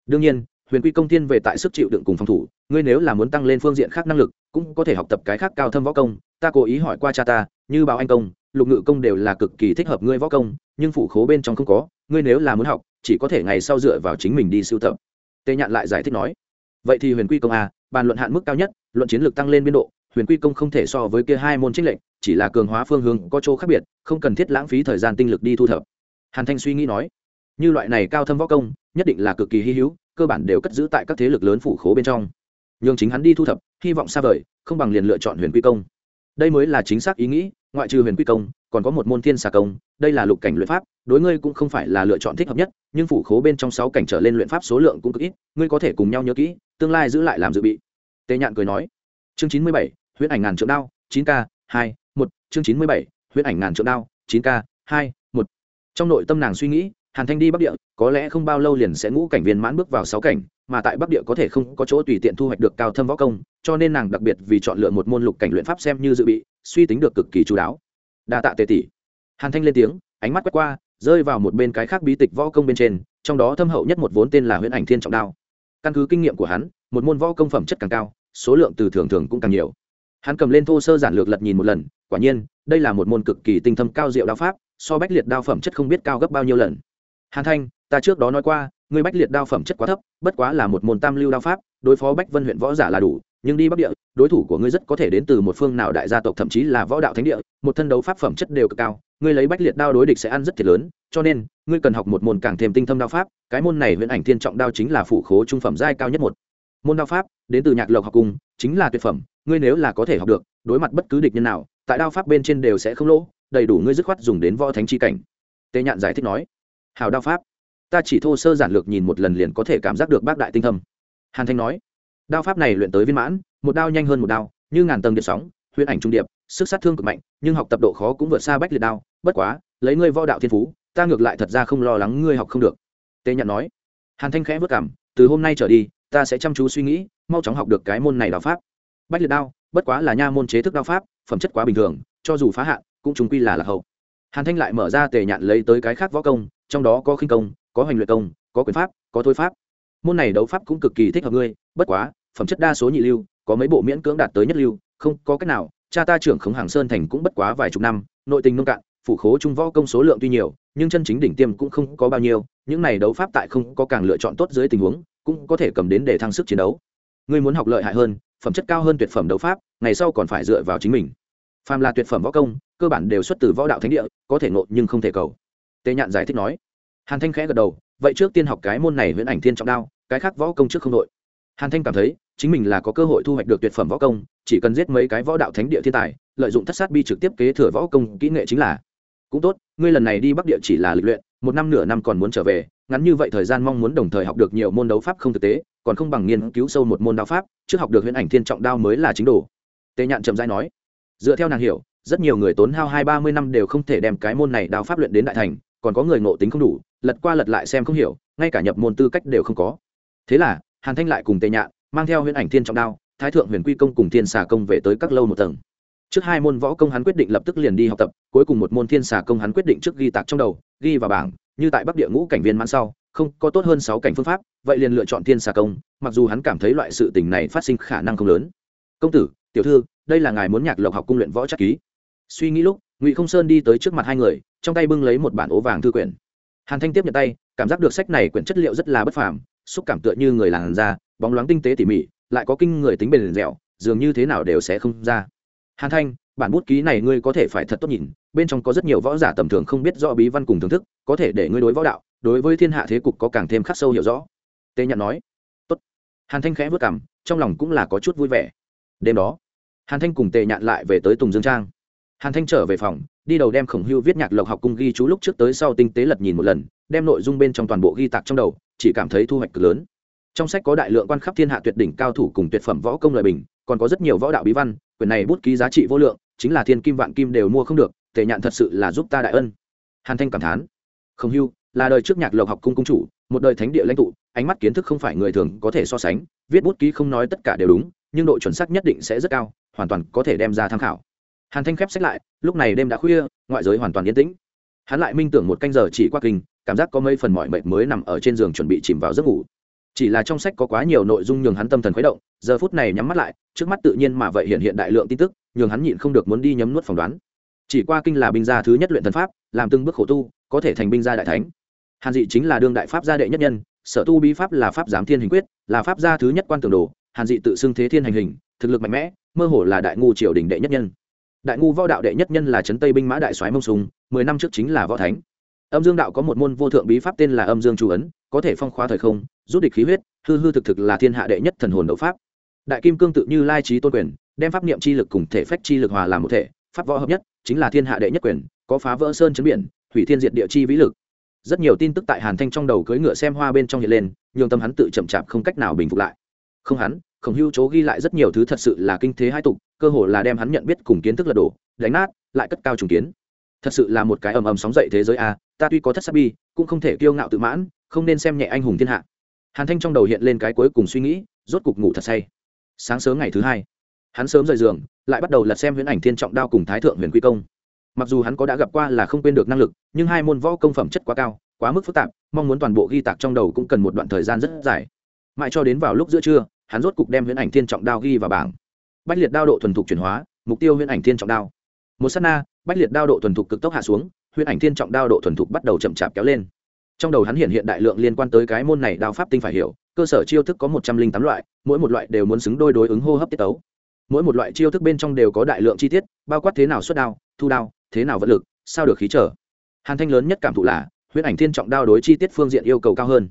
Đương nhiên, huyền quy công thiên về tại sức chịu đựng cùng phòng thủ, ngươi nếu là muốn tăng lên phương diện khác năng lực, cũng có thể học tập cái khác cao thâm võ công, ta cố ý hỏi qua cha ta, như bảo anh công lục ngự công đều là cực kỳ thích hợp ngươi võ công, nhưng phủ khố bên trong không có, ngươi nếu là muốn học, chỉ có thể ngày sau dựa vào chính mình đi sưu tập. Tề nhạn lại giải thích nói. Vậy thì huyền quy công a, bàn luận hạn mức cao nhất, luận chiến lược tăng lên biên độ, huyền quy công không thể so với kia hai môn trích lệnh chỉ là cường hóa phương hướng có chỗ khác biệt, không cần thiết lãng phí thời gian tinh lực đi thu thập. Hàn thanh suy nghĩ nói. Như loại này cao thâm võ công, nhất định là cực kỳ hy hữu, cơ bản đều cất giữ tại các thế lực lớn phủ khố bên trong. Nhường chính hắn đi thu thập, hy vọng xa vời, không bằng liền lựa chọn huyền quy công đây mới là chính xác ý nghĩ, ngoại trừ huyền quy công, còn có một môn thiên xà công, đây là lục cảnh luyện pháp, đối ngươi cũng không phải là lựa chọn thích hợp nhất, nhưng phủ khố bên trong sáu cảnh trở lên luyện pháp số lượng cũng cực ít, ngươi có thể cùng nhau nhớ kỹ, tương lai giữ lại làm dự bị. Tề nhạn cười nói. Chương chín mươi bảy, huyễn ảnh ngàn trượng đao, chín k hai, một, chương chín mươi bảy, huyễn ảnh ngàn trượng đao, chín k hai, một. Trong nội tâm nàng suy nghĩ hàn thanh đi bắc địa, có lẽ không bao lâu liền sẽ ngũ cảnh viên mãn bước vào sáu cảnh, mà tại bắc địa có thể không có chỗ tùy tiện thu hoạch được cao thâm võ công, cho nên nàng đặc biệt vì chọn lựa một môn lục cảnh luyện pháp xem như dự bị, suy tính được cực kỳ chú đáo. Đa tạ tề tỷ. Hàn thanh lên tiếng, ánh mắt quét qua, rơi vào một bên cái khác bí tịch võ công bên trên, trong đó thâm hậu nhất một vốn tên là huyễn ảnh thiên trọng đao. Căn cứ kinh nghiệm của hắn, một môn võ công phẩm chất càng cao, số lượng từ thường thường cũng càng nhiều. Hắn cầm lên thô sơ giản lược lật nhìn một lần, quả nhiên, đây là một môn cực kỳ tinh thâm cao diệu đao pháp, so bách liệt đao phẩm chất không biết cao gấp bao nhiêu lần hàn thanh, ta trước đó nói qua, ngươi bách liệt đao phẩm chất quá thấp, bất quá là một môn tam lưu đao pháp, đối phó bách vân huyện võ giả là đủ, nhưng đi bắc địa, đối thủ của ngươi rất có thể đến từ một phương nào đại gia tộc, thậm chí là võ đạo thánh địa, một thân đấu pháp phẩm chất đều cực cao, ngươi lấy bách liệt đao đối địch sẽ ăn rất thiệt lớn, cho nên, ngươi cần học một môn càng thêm tinh thâm đao pháp, cái môn này huyện ảnh thiên trọng đao chính là phụ khố trung phẩm giai cao nhất một. Môn đao pháp, đến từ nhạc lộc học cung chính là tuyệt phẩm, ngươi nếu là có thể học được, đối mặt bất cứ địch nhân nào, tại đao pháp bên trên đều sẽ không lỗ, đầy đủ ngươi dứt khoát dùng đến võ thánh chi cảnh. Tề nhạn giải thích nói hào đao pháp. Ta chỉ thô sơ giản lược nhìn một lần liền có thể cảm giác được bác đại tinh thâm. Hàn thanh nói, đao pháp này luyện tới viên mãn, một đao nhanh hơn một đao, như ngàn tầng điện sóng, huyễn ảnh trung điệp, sức sát thương cực mạnh, nhưng học tập độ khó cũng vượt xa bách liệt đao, bất quá, lấy ngươi võ đạo thiên phú, ta ngược lại thật ra không lo lắng ngươi học không được. Tề nhạn nói, hàn thanh khẽ vất cảm, từ hôm nay trở đi, ta sẽ chăm chú suy nghĩ, mau chóng học được cái môn này đao pháp. Bách liệt đao, bất quá là nha môn chế thức đao pháp, phẩm chất quá bình thường, cho dù phá hạn, cũng chúng quy là lạc hậu. Hàn thanh lại mở ra tề nhạn lấy tới cái khác võ công trong đó có khinh công, có hoành luyện công, có quyền pháp, có thôi pháp. Môn này đấu pháp cũng cực kỳ thích hợp ngươi, bất quá, phẩm chất đa số nhị lưu, có mấy bộ miễn cưỡng đạt tới nhất lưu, không có cách nào, cha ta trưởng khống hàng sơn thành cũng bất quá vài chục năm, nội tình nông cạn, phủ khố trung võ công số lượng tuy nhiều, nhưng chân chính đỉnh tiêm cũng không có bao nhiêu, những này đấu pháp tại không có càng lựa chọn tốt dưới tình huống, cũng có thể cầm đến để thăng sức chiến đấu. Ngươi muốn học lợi hại hơn, phẩm chất cao hơn tuyệt phẩm đấu pháp, ngày sau còn phải dựa vào chính mình. Phàm là tuyệt phẩm võ công, cơ bản đều xuất từ võ đạo thánh địa, có thể ngộ nhưng không thể cầu tề nhạn giải thích nói. Hàn thanh khẽ gật đầu, vậy trước tiên học cái môn này huyễn ảnh thiên trọng đao, cái khác võ công trước không đội. Hàn thanh cảm thấy, chính mình là có cơ hội thu hoạch được tuyệt phẩm võ công, chỉ cần giết mấy cái võ đạo thánh địa thiên tài, lợi dụng thất sát bi trực tiếp kế thừa võ công kỹ nghệ chính là. Cũng tốt, ngươi lần này đi bắc địa chỉ là lịch luyện, một năm nửa năm còn muốn trở về, ngắn như vậy thời gian mong muốn đồng thời học được nhiều môn đấu pháp không thực tế, còn không bằng nghiên cứu sâu một môn đao pháp, trước học được huyễn ảnh thiên trọng đao mới là chính đồ. Tề nhạn chậm rãi nói. Dựa theo nàng hiểu, rất nhiều người tốn hao hai ba mươi năm đều không thể đem cái môn này đao pháp luyện đến đại thành còn có người ngộ tính không đủ, lật qua lật lại xem không hiểu, ngay cả nhập môn tư cách đều không có. Thế là, hàn thanh lại cùng tề nhạn, mang theo huyễn ảnh thiên trọng đao, thái thượng huyền quy công cùng thiên xà công về tới các lâu một tầng. Trước hai môn võ công hắn quyết định lập tức liền đi học tập, cuối cùng một môn thiên xà công hắn quyết định trước ghi tạc trong đầu, ghi vào bảng, như tại bắc địa ngũ cảnh viên mãn sau, không có tốt hơn sáu cảnh phương pháp, vậy liền lựa chọn thiên xà công, mặc dù hắn cảm thấy loại sự tình này phát sinh khả năng không lớn. Công tử, tiểu thư, đây là ngài muốn nhạc lộc học cung luyện võ chắc ký. Suy nghĩ lúc ngụy không sơn đi tới trước mặt hai người trong tay bưng lấy một bản ố vàng thư quyển hàn thanh tiếp nhận tay cảm giác được sách này quyển chất liệu rất là bất phàm xúc cảm tựa như người làn da bóng loáng tinh tế tỉ mỉ lại có kinh người tính bền dẻo dường như thế nào đều sẽ không ra hàn thanh bản bút ký này ngươi có thể phải thật tốt nhìn bên trong có rất nhiều võ giả tầm thường không biết rõ bí văn cùng thưởng thức có thể để ngươi đối võ đạo đối với thiên hạ thế cục có càng thêm khắc sâu hiểu rõ tê nhận nói tốt hàn thanh khẽ vất cảm trong lòng cũng là có chút vui vẻ đêm đó hàn thanh cùng tề nhạn lại về tới tùng dương trang hàn thanh trở về phòng, đi đầu đem khổng hưu viết nhạc lộc học cung ghi chú lúc trước tới sau tinh tế lật nhìn một lần, đem nội dung bên trong toàn bộ ghi tạc trong đầu, chỉ cảm thấy thu hoạch cực lớn. Trong sách có đại lượng quan khắp thiên hạ tuyệt đỉnh cao thủ cùng tuyệt phẩm võ công lời bình, còn có rất nhiều võ đạo bí văn quyền này bút ký giá trị vô lượng, chính là thiên kim vạn kim đều mua không được, tề nhạn thật sự là giúp ta đại ân. Hàn thanh cảm thán. Khổng hưu, là đời trước nhạc lộc học cung cung chủ, một đời thánh địa lãnh tụ, ánh mắt kiến thức không phải người thường có thể so sánh, viết bút ký không nói tất cả đều đúng, nhưng độ chuẩn xác nhất định sẽ rất cao, hoàn toàn có thể đem ra tham khảo hàn thanh khép sách lại, lúc này đêm đã khuya, ngoại giới hoàn toàn yên tĩnh. Hắn lại minh tưởng một canh giờ chỉ qua kinh, cảm giác có mấy phần mọi mệt mới nằm ở trên giường chuẩn bị chìm vào giấc ngủ. Chỉ là trong sách có quá nhiều nội dung nhường hắn tâm thần khuấy động, giờ phút này nhắm mắt lại, trước mắt tự nhiên mà vậy hiện hiện đại lượng tin tức, nhường hắn nhịn không được muốn đi nhấm nuốt phỏng đoán. Chỉ qua kinh là binh gia thứ nhất luyện thần pháp, làm từng bước khổ tu, có thể thành binh gia đại thánh. Hàn dị chính là đương đại pháp gia đệ nhất nhân, sở tu bí pháp là pháp giám thiên hình quyết, là pháp gia thứ nhất quan tường đồ, hàn dị tự xưng thế thiên hành hình, thực lực mạnh mẽ, mơ hồ là đại ngu triều đình đệ nhất nhân đại ngu võ đạo đệ nhất nhân là trấn tây binh mã đại soái mông sùng, mười năm trước chính là võ thánh. Âm dương đạo có một môn vô thượng bí pháp tên là âm dương chủ ấn, có thể phong khóa thời không, rút địch khí huyết, hư hư thực thực là thiên hạ đệ nhất thần hồn đấu pháp. Đại kim cương tự như lai trí tôn quyền, đem pháp niệm chi lực cùng thể phách chi lực hòa làm một thể, pháp võ hợp nhất, chính là thiên hạ đệ nhất quyền, có phá vỡ sơn chấn biển, hủy thiên diệt địa chi vĩ lực. Rất nhiều tin tức tại hàn thanh trong đầu cưỡi ngựa xem hoa bên trong hiện lên, nhường tâm hắn tự chậm chạp không cách nào bình phục lại. Không hắn khổng hưu chố ghi lại rất nhiều thứ thật sự là kinh thế hai tục, cơ hồ là đem hắn nhận biết cùng kiến thức lật đổ, đánh nát, lại cất cao trùng kiến. Thật sự là một cái ầm ầm sóng dậy thế giới a, ta tuy có thất sắc bi, cũng không thể kiêu ngạo tự mãn, không nên xem nhẹ anh hùng thiên hạ. Hàn thanh trong đầu hiện lên cái cuối cùng suy nghĩ, rốt cục ngủ thật say. Sáng sớm ngày thứ hai, hắn sớm rời giường, lại bắt đầu lật xem huyễn ảnh thiên trọng đao cùng thái thượng huyền quy công. Mặc dù hắn có đã gặp qua là không quên được năng lực, nhưng hai môn võ công phẩm chất quá cao, quá mức phức tạp, mong muốn toàn bộ ghi tạc trong đầu cũng cần một đoạn thời gian rất dài. Mãi cho đến vào lúc giữa trưa hắn rốt cục đem huyễn ảnh thiên trọng đao ghi vào bảng. Bách liệt đao độ thuần thục chuyển hóa, mục tiêu huyễn ảnh thiên trọng đao. Một s á t na, bách liệt đao độ thuần thục cực tốc hạ xuống, huyễn ảnh thiên trọng đao độ thuần thục bắt đầu chậm chạp kéo lên. Trong đầu hắn hiện hiện đại lượng liên quan tới cái môn này đao pháp tinh phải hiểu, cơ sở chiêu thức có một trăm linh tám loại, mỗi một loại đều muốn xứng đôi đối ứng hô hấp tiết tấu. Mỗi một loại chiêu thức bên trong đều có đại lượng chi tiết, bao quát thế nào xuất đao, thu đao, thế nào vận lực, sao được khí trở. Hàn thanh lớn nhất cảm thụ là, huyễn ảnh thiên trọng đao đối chi tiết phương diện yêu cầu cao hơn.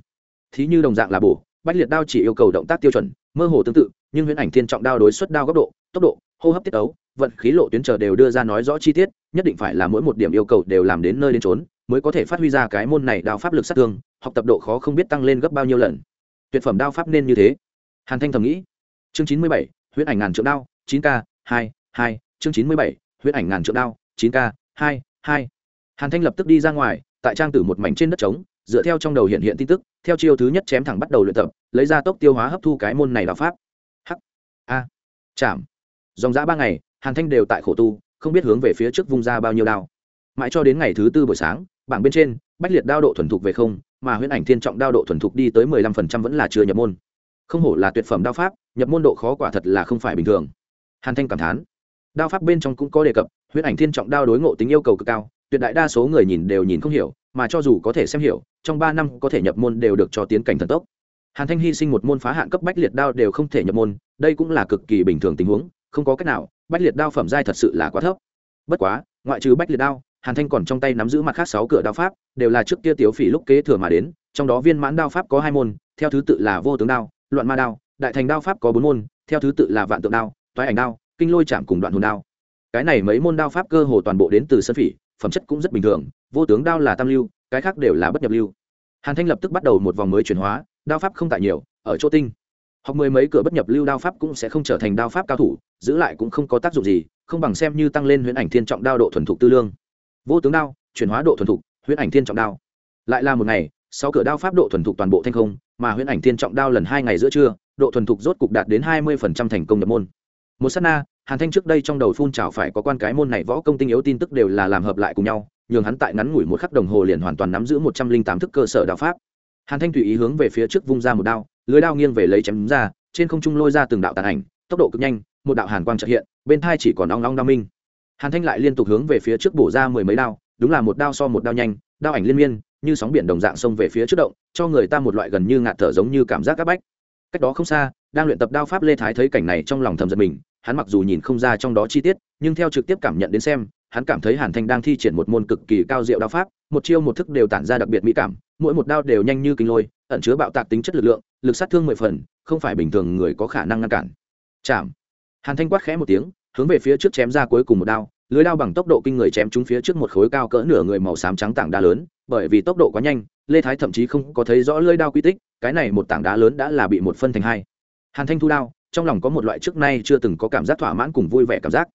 Thí như đồng dạng là bổ, bách liệt đao chỉ yêu cầu động tác tiêu chuẩn mơ hồ tương tự, nhưng huyễn ảnh thiên trọng đao đối xuất đao góc độ, tốc độ, hô hấp tiết ấu vận khí lộ tuyến chờ đều đưa ra nói rõ chi tiết, nhất định phải là mỗi một điểm yêu cầu đều làm đến nơi đến trốn mới có thể phát huy ra cái môn này đao pháp lực sát thương, học tập độ khó không biết tăng lên gấp bao nhiêu lần. Tuyệt phẩm đao pháp nên như thế. Hàn thanh thầm nghĩ. Chương chín mươi bảy, huyễn ảnh ngàn trượng đao, chín k hai hai, chương chín mươi bảy, huyễn ảnh ngàn trượng đao, chín k hai hai. Hàn thanh lập tức đi ra ngoài, tại trang tử một mảnh trên đất trống dựa theo trong đầu hiện hiện tin tức, theo chiêu thứ nhất chém thẳng bắt đầu luyện tập, lấy ra tốc tiêu hóa hấp thu cái môn này đạo pháp. H a. Chạm. Dòng dã ba ngày, hàn thanh đều tại khổ tu, không biết hướng về phía trước vung ra bao nhiêu đao. Mãi cho đến ngày thứ tư buổi sáng, bảng bên trên, bách liệt đao độ thuần thục về không, mà huyễn ảnh thiên trọng đao độ thuần thục đi tới mười lăm phần trăm vẫn là chưa nhập môn. Không hổ là tuyệt phẩm đao pháp, nhập môn độ khó quả thật là không phải bình thường. Hàn thanh cảm thán. Đao pháp bên trong cũng có đề cập, huyễn ảnh thiên trọng đao đối ngộ tính yêu cầu cực cao, tuyệt đại đa số người nhìn đều nhìn không hiểu mà cho dù có thể xem hiểu, trong ba năm có thể nhập môn đều được cho tiến cảnh thần tốc. Hàn thanh hy sinh một môn phá hạn cấp bách liệt đao đều không thể nhập môn, đây cũng là cực kỳ bình thường tình huống, không có cách nào, bách liệt đao phẩm giai thật sự là quá thấp. Bất quá, ngoại trừ bách liệt đao, hàn thanh còn trong tay nắm giữ mặt khác sáu cửa đao pháp, đều là trước kia tiểu phỉ lúc kế thừa mà đến, trong đó viên mãn đao pháp có hai môn, theo thứ tự là vô tướng đao, loạn ma đao, đại thành đao pháp có bốn môn, theo thứ tự là vạn tượng đao, toái ảnh đao, kinh lôi chạm cùng đoạn hồn đao. Cái này mấy môn đao pháp cơ hồ toàn bộ đến từ sơn phỉ phẩm chất cũng rất bình thường, vô tướng đao là tam lưu, cái khác đều là bất nhập lưu. Hàn thanh lập tức bắt đầu một vòng mới chuyển hóa, đao pháp không tại nhiều, ở chỗ tinh. Học mười mấy cửa bất nhập lưu đao pháp cũng sẽ không trở thành đao pháp cao thủ, giữ lại cũng không có tác dụng gì, không bằng xem như tăng lên huyễn ảnh thiên trọng đao độ thuần thục tư lương. Vô tướng đao, chuyển hóa độ thuần thục, huyễn ảnh thiên trọng đao. Lại là một ngày sau cửa đao pháp độ thuần thục toàn bộ thanh không, mà huyễn ảnh thiên trọng đao lần hai ngày giữa trưa, độ thuần thục rốt cục đạt đến hai mươi thành công nhập môn. Một s á t na hàn thanh trước đây trong đầu phun trào phải có quan cái môn này võ công tinh yếu tin tức đều là làm hợp lại cùng nhau, nhường hắn tại ngắn ngủi một khắc đồng hồ liền hoàn toàn nắm giữ một trăm linh tám thức cơ sở đạo pháp. Hàn thanh tùy ý hướng về phía trước vung ra một đao, lưới đao nghiêng về lấy chém ra, trên không trung lôi ra từng đạo tàn ảnh, tốc độ cực nhanh, một đạo hàn quang trợ hiện, bên thai chỉ còn ong long đao minh. Hàn thanh lại liên tục hướng về phía trước bổ ra mười mấy đao, đúng là một đao so một đao nhanh, đao ảnh liên miên, như sóng biển đồng dạng xông về phía trước động, cho người ta một loại gần như ngạt thở giống như cảm giác áp bách. Cách đó không xa, đang luyện tập đao pháp lê thái thấy cảnh này trong lòng thầm giật mình hắn mặc dù nhìn không ra trong đó chi tiết, nhưng theo trực tiếp cảm nhận đến xem, hắn cảm thấy hàn thanh đang thi triển một môn cực kỳ cao diệu đao pháp, một chiêu một thức đều tản ra đặc biệt mỹ cảm, mỗi một đao đều nhanh như kinh lôi, ẩn chứa bạo tạc tính chất lực lượng, lực sát thương mười phần, không phải bình thường người có khả năng ngăn cản. Chạm. Hàn thanh quát khẽ một tiếng, hướng về phía trước chém ra cuối cùng một đao, lưới đao bằng tốc độ kinh người chém trúng phía trước một khối cao cỡ nửa người màu xám trắng tảng đá lớn, bởi vì tốc độ quá nhanh, lê thái thậm chí không có thấy rõ lưới đao quy tích, cái này một tảng đá lớn đã là bị một phân thành hai. Hàn thanh thu đao trong lòng có một loại trước nay chưa từng có cảm giác thỏa mãn cùng vui vẻ cảm giác.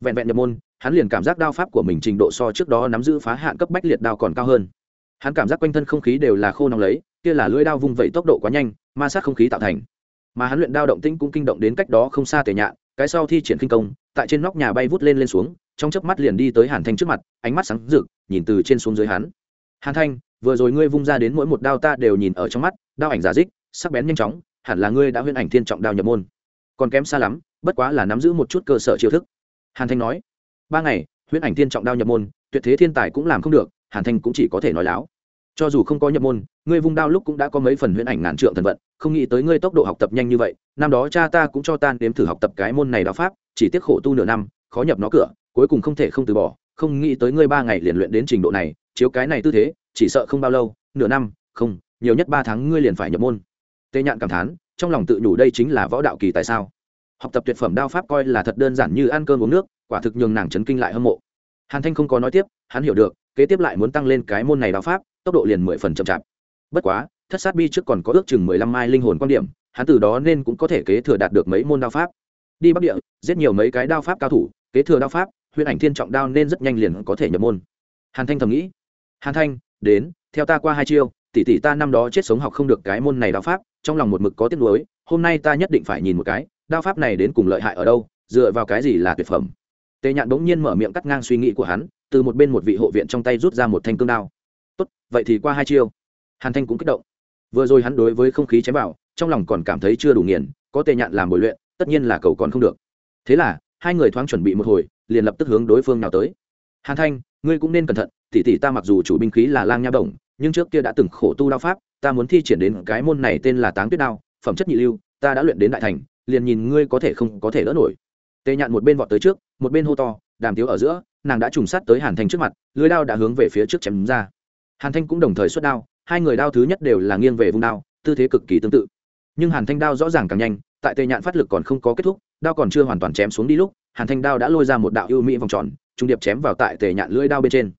Vẹn vẹn nhập môn, hắn liền cảm giác đao pháp của mình trình độ so trước đó nắm giữ phá hạn cấp bách liệt đao còn cao hơn. Hắn cảm giác quanh thân không khí đều là khô nóng lấy, kia là lưỡi đao vung vẩy tốc độ quá nhanh, ma sát không khí tạo thành. Mà hắn luyện đao động tĩnh cũng kinh động đến cách đó không xa tề nhạn cái sau thi triển kinh công, tại trên nóc nhà bay vút lên lên xuống, trong chớp mắt liền đi tới hàn thanh trước mặt, ánh mắt sáng rực, nhìn từ trên xuống dưới hắn. Hàn thanh, vừa rồi ngươi vung ra đến mỗi một đao ta đều nhìn ở trong mắt, đao ảnh giả dích, sắc bén nhanh chóng, hẳn là ngươi đã huyễn ảnh thiên trọng đao nhập môn còn kém xa lắm, bất quá là nắm giữ một chút cơ sở chiêu thức. Hàn thanh nói, ba ngày, huyễn ảnh thiên trọng đao nhập môn, tuyệt thế thiên tài cũng làm không được, hàn thanh cũng chỉ có thể nói láo. Cho dù không có nhập môn, ngươi vung đao lúc cũng đã có mấy phần huyễn ảnh ngàn trượng thần vận, không nghĩ tới ngươi tốc độ học tập nhanh như vậy, năm đó cha ta cũng cho ta đếm thử học tập cái môn này đạo pháp, chỉ tiếc khổ tu nửa năm, khó nhập nó cửa, cuối cùng không thể không từ bỏ, không nghĩ tới ngươi ba ngày liền luyện đến trình độ này, chiếu cái này tư thế, chỉ sợ không bao lâu, nửa năm, không, nhiều nhất ba tháng ngươi liền phải nhập môn. Tê nhạn cảm thán trong lòng tự nhủ đây chính là võ đạo kỳ tại sao? Học tập tuyệt phẩm đao pháp coi là thật đơn giản như ăn cơm uống nước, quả thực nhường nàng chấn kinh lại hâm mộ. Hàn thanh không có nói tiếp, hắn hiểu được, kế tiếp lại muốn tăng lên cái môn này đao pháp, tốc độ liền mười phần chậm chạp. Bất quá, thất sát bi trước còn có ước chừng mười lăm mai linh hồn quan điểm, hắn từ đó nên cũng có thể kế thừa đạt được mấy môn đao pháp. Đi bắc địa, giết nhiều mấy cái đao pháp cao thủ, kế thừa đao pháp, huyền ảnh thiên trọng đao nên rất nhanh liền có thể nhập môn. Hàn thanh thầm nghĩ. Hàn thanh, đến, theo ta qua hai chiêu, tỷ tỷ ta năm đó chết sống học không được cái môn này đao pháp trong lòng một mực có tiếc nuối, hôm nay ta nhất định phải nhìn một cái, đao pháp này đến cùng lợi hại ở đâu, dựa vào cái gì là tuyệt phẩm. Tề nhạn bỗng nhiên mở miệng cắt ngang suy nghĩ của hắn, từ một bên một vị hộ viện trong tay rút ra một thanh cương đao. Tốt, vậy thì qua hai chiêu. Hàn thanh cũng kích động. Vừa rồi hắn đối với không khí chém vào, trong lòng còn cảm thấy chưa đủ nghiền, có Tề nhạn làm bồi luyện, tất nhiên là cầu còn không được. Thế là, hai người thoáng chuẩn bị một hồi, liền lập tức hướng đối phương nào tới. Hàn thanh, ngươi cũng nên cẩn thận tỷ tỷ ta mặc dù chủ binh khí là lang nha bổng, nhưng trước kia đã từng khổ tu đao pháp, ta muốn thi triển đến cái môn này tên là táng tuyết đao, phẩm chất nhị lưu, ta đã luyện đến đại thành, liền nhìn ngươi có thể không có thể đỡ nổi. Tề nhạn một bên vọt tới trước, một bên hô to, đàm tiếu ở giữa, nàng đã trùng sát tới hàn thanh trước mặt, lưới đao đã hướng về phía trước chém ra. Hàn thanh cũng đồng thời xuất đao, hai người đao thứ nhất đều là nghiêng về vùng đao, tư thế cực kỳ tương tự. Nhưng hàn thanh đao rõ ràng càng nhanh, tại tề nhạn phát lực còn không có kết thúc, đao còn chưa hoàn toàn chém xuống đi lúc, hàn thanh đao đã lôi ra một đạo ưu mỹ vòng tròn, trung điệp chém vào tại tề nhạn lưỡi đao bên trên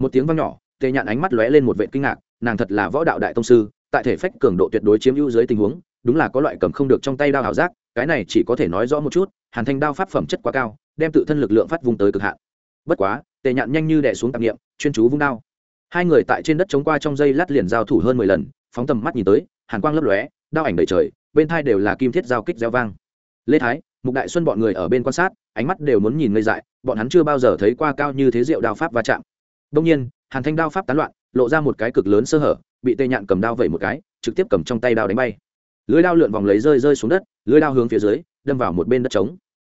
một tiếng vang nhỏ, tề nhạn ánh mắt lóe lên một vệ kinh ngạc, nàng thật là võ đạo đại tông sư, tại thể phách cường độ tuyệt đối chiếm ưu dưới tình huống, đúng là có loại cầm không được trong tay đao ảo giác, cái này chỉ có thể nói rõ một chút, hàn thanh đao pháp phẩm chất quá cao, đem tự thân lực lượng phát vùng tới cực hạn. Bất quá, tề nhạn nhanh như đẻ xuống tạp nghiệm chuyên chú vung đao. Hai người tại trên đất chống qua trong dây lát liền giao thủ hơn mười lần, phóng tầm mắt nhìn tới, hàn quang lấp lóe, đao ảnh đầy trời, bên thai đều là kim thiết giao kích gieo vang. Lê thái, mục đại xuân bọn người ở bên quan sát, ánh mắt đều muốn nhìn ngây dại, bọn hắn chưa bao giờ thấy qua cao như thế rượu đao pháp va chạm đông nhiên, hàn thanh đao pháp tán loạn, lộ ra một cái cực lớn sơ hở, bị tê nhạn cầm đao vẩy một cái, trực tiếp cầm trong tay đao đánh bay. Lưới đao lượn vòng lấy rơi rơi xuống đất, lưới đao hướng phía dưới, đâm vào một bên đất trống.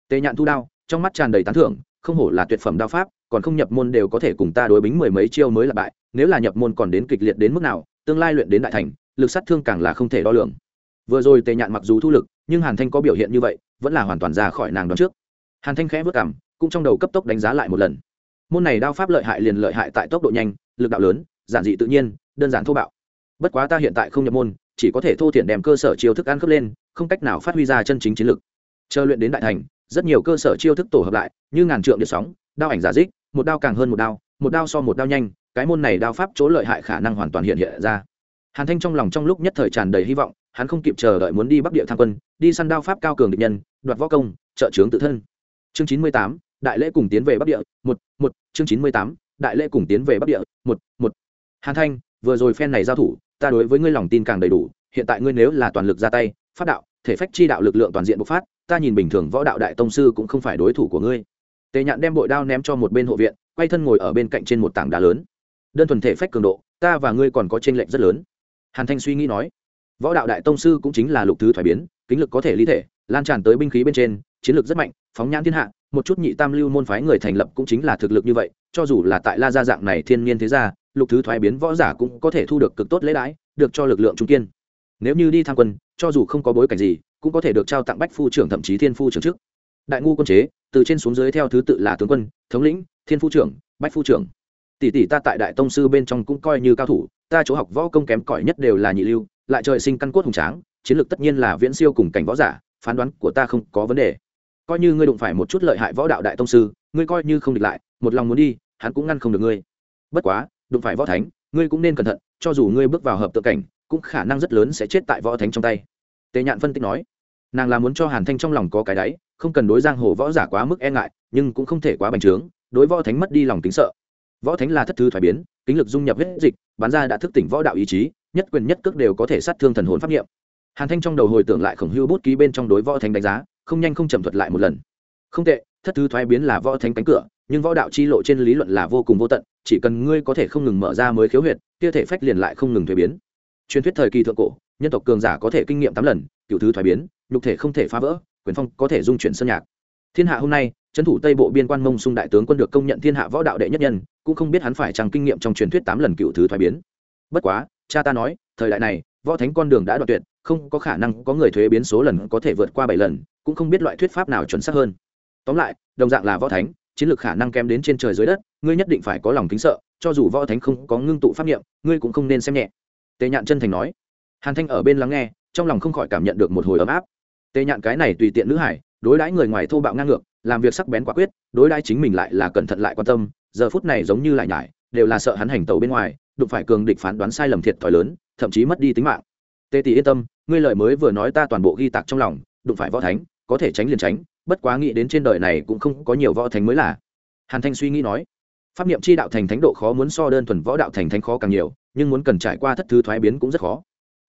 Tê nhạn thu đao, trong mắt tràn đầy tán thưởng, không hổ là tuyệt phẩm đao pháp, còn không nhập môn đều có thể cùng ta đối bính mười mấy chiêu mới là bại, nếu là nhập môn còn đến kịch liệt đến mức nào, tương lai luyện đến đại thành, lực sát thương càng là không thể đo lường. Vừa rồi tề nhạn mặc dù thu lực, nhưng hàn thanh có biểu hiện như vậy, vẫn là hoàn toàn ra khỏi nàng đón trước. Hàn thanh khẽ vất cảm, cũng trong đầu cấp tốc đánh giá lại một lần môn này đao pháp lợi hại liền lợi hại tại tốc độ nhanh, lực đạo lớn, giản dị tự nhiên, đơn giản thô bạo. Bất quá ta hiện tại không nhập môn, chỉ có thể thô thiển đem cơ sở chiêu thức ăn khớp lên, không cách nào phát huy ra chân chính chiến lực. Chờ luyện đến đại thành, rất nhiều cơ sở chiêu thức tổ hợp lại, như ngàn trượng điện sóng, đao ảnh giả dích, một đao càng hơn một đao một đao so một đao nhanh, cái môn này đao pháp chỗ lợi hại khả năng hoàn toàn hiện hiện ra. Hàn thanh trong lòng trong lúc nhất thời tràn đầy hy vọng, hắn không kịp chờ đợi muốn đi bắc địa tham quân, đi săn đao pháp cao cường địch nhân, đoạt võ công, trợ trướng tự thân. Chương chín mươi tám đại lễ cùng tiến về bắc địa, một một, chương chín mươi tám, đại lễ cùng tiến về bắc địa, một một. Hàn thanh, vừa rồi phen này giao thủ, ta đối với ngươi lòng tin càng đầy đủ, hiện tại ngươi nếu là toàn lực ra tay phát đạo, thể phách chi đạo lực lượng toàn diện bộc phát, ta nhìn bình thường võ đạo đại tông sư cũng không phải đối thủ của ngươi. Tề nhạn đem bội đao ném cho một bên hộ viện, quay thân ngồi ở bên cạnh trên một tảng đá lớn. Đơn thuần thể phách cường độ, ta và ngươi còn có t r ê n lệch rất lớn. Hàn thanh suy nghĩ nói, võ đạo đại tông sư cũng chính là lục thứ thoải biến, kính lực có thể ly thể, lan tràn tới binh khí bên trên, chiến lược rất mạnh, phóng nhãn thiên hạ một chút nhị tam lưu môn phái người thành lập cũng chính là thực lực như vậy, cho dù là tại la gia dạng này thiên nhiên thế gia, lục thứ thoái biến võ giả cũng có thể thu được cực tốt lễ đãi, được cho lực lượng trung kiên. Nếu như đi tham quân, cho dù không có bối cảnh gì, cũng có thể được trao tặng bách phu trưởng thậm chí thiên phu trưởng chức đại ngu quân chế, từ trên xuống dưới theo thứ tự là tướng quân, thống lĩnh, thiên phu trưởng, bách phu trưởng. Tỷ tỷ ta tại đại tông sư bên trong cũng coi như cao thủ, ta chỗ học võ công kém cỏi nhất đều là nhị lưu, lại trời sinh căn cốt hùng tráng, chiến lược tất nhiên là viễn siêu cùng cảnh võ giả, phán đoán của ta không có vấn đề coi như ngươi đụng phải một chút lợi hại võ đạo đại tông sư, ngươi coi như không địch lại, một lòng muốn đi, hắn cũng ngăn không được ngươi. Bất quá, đụng phải võ thánh, ngươi cũng nên cẩn thận, cho dù ngươi bước vào hợp tự cảnh, cũng khả năng rất lớn sẽ chết tại võ thánh trong tay. Tề nhạn phân tích nói. Nàng là muốn cho hàn thanh trong lòng có cái đáy, không cần đối giang hồ võ giả quá mức e ngại, nhưng cũng không thể quá bành trướng, đối võ thánh mất đi lòng tính sợ. Võ thánh là thất thư thoái biến, kính lực dung nhập hết dịch, bán ra đã thức tỉnh võ đạo ý chí, nhất quyền nhất cước đều có thể sát thương thần hồn pháp nghiệm hàn thanh trong đầu hồi tưởng lại khổng hưu bút ký bên trong đối võ thánh đánh giá không nhanh không chậm thuật lại một lần. Không tệ, thất thứ thoái biến là võ thánh cánh cửa, nhưng võ đạo chi lộ trên lý luận là vô cùng vô tận, chỉ cần ngươi có thể không ngừng mở ra mới khiếu huyệt, kia thể phách liền lại không ngừng thuế biến. Truyền thuyết thời kỳ thượng cổ, nhân tộc cường giả có thể kinh nghiệm tám lần, cựu thứ thoái biến, nhục thể không thể phá vỡ, quyền phong có thể dung chuyển sơn nhạc. Thiên hạ hôm nay, trấn thủ tây bộ biên quan mông sung đại tướng quân được công nhận thiên hạ võ đạo đệ nhất nhân, cũng không biết hắn phải chẳng kinh nghiệm trong truyền thuyết tám lần cựu thứ thoái biến. Bất quá, cha ta nói, thời đại này võ thánh con đường đã đoạn tuyệt không có khả năng có người thuế biến số lần có thể vượt qua bảy lần cũng không biết loại thuyết pháp nào chuẩn xác hơn. Tóm lại đồng dạng là võ thánh chiến lược khả năng kém đến trên trời dưới đất ngươi nhất định phải có lòng kính sợ cho dù võ thánh không có ngưng tụ pháp niệm, ngươi cũng không nên xem nhẹ. Tề nhạn chân thành nói. Hàn thanh ở bên lắng nghe trong lòng không khỏi cảm nhận được một hồi ấm áp. Tề nhạn cái này tùy tiện nữ hải đối đãi người ngoài thô bạo ngang ngược làm việc sắc bén quả quyết đối đãi chính mình lại là cẩn thận lại quan tâm giờ phút này giống như lại nhải đều là sợ hắn hành tàu bên ngoài đụng phải cường địch phán đoán sai lầm thiệt thòi lớn thậm chí mất đi tính mạng. Tề tỷ yên tâm, ngươi lời mới vừa nói ta toàn bộ ghi tạc trong lòng, đụng phải võ thánh, có thể tránh liền tránh, bất quá nghĩ đến trên đời này cũng không có nhiều võ thánh mới là. Hàn thanh suy nghĩ nói, pháp niệm chi đạo thành thánh độ khó muốn so đơn thuần võ đạo thành thánh khó càng nhiều, nhưng muốn cần trải qua thất thứ thoái biến cũng rất khó.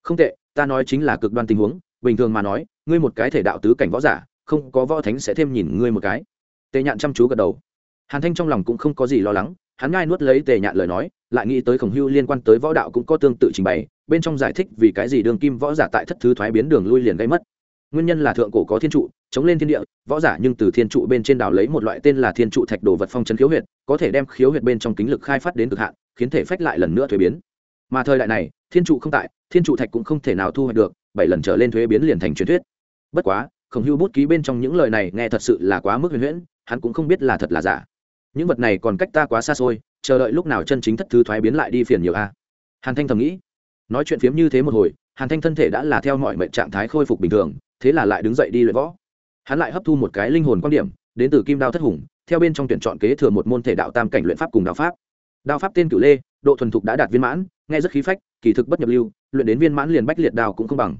Không tệ, ta nói chính là cực đoan tình huống, bình thường mà nói, ngươi một cái thể đạo tứ cảnh võ giả, không có võ thánh sẽ thêm nhìn ngươi một cái. Tề nhạn chăm chú gật đầu. Hàn thanh trong lòng cũng không có gì lo lắng, hắn ngai nuốt lấy tề nhạn lời nói, lại nghĩ tới khổng hưu liên quan tới võ đạo cũng có tương tự trình bày bên trong giải thích vì cái gì đường kim võ giả tại thất thứ thoái biến đường lui liền gây mất. Nguyên nhân là thượng cổ có thiên trụ, chống lên thiên địa, võ giả nhưng từ thiên trụ bên trên đảo lấy một loại tên là thiên trụ thạch đồ vật phong trấn khiếu huyệt, có thể đem khiếu huyệt bên trong kính lực khai phát đến cực hạn, khiến thể phách lại lần nữa thuế biến. Mà thời đại này, thiên trụ không tại, thiên trụ thạch cũng không thể nào thu hoạch được, bảy lần trở lên thuế biến liền thành truyền thuyết. Bất quá, khổng hưu bút ký bên trong những lời này nghe thật sự là quá mức huyền huyễn, hắn cũng không biết là thật là giả. Những vật này còn cách ta quá xa xôi, chờ đợi lúc nào chân chính thất thứ thoái biến lại đi phiền nhiều a. Hàn thanh thầm nghĩ nói chuyện phiếm như thế một hồi, hàn thanh thân thể đã là theo mọi mệnh trạng thái khôi phục bình thường, thế là lại đứng dậy đi luyện võ. Hắn lại hấp thu một cái linh hồn quan điểm, đến từ kim đao thất hùng, theo bên trong tuyển chọn kế thừa một môn thể đạo tam cảnh luyện pháp cùng đạo pháp. Đao pháp tên cửu lê, độ thuần thục đã đạt viên mãn, nghe rất khí phách, kỳ thực bất nhập lưu, luyện đến viên mãn liền bách liệt đao cũng không bằng.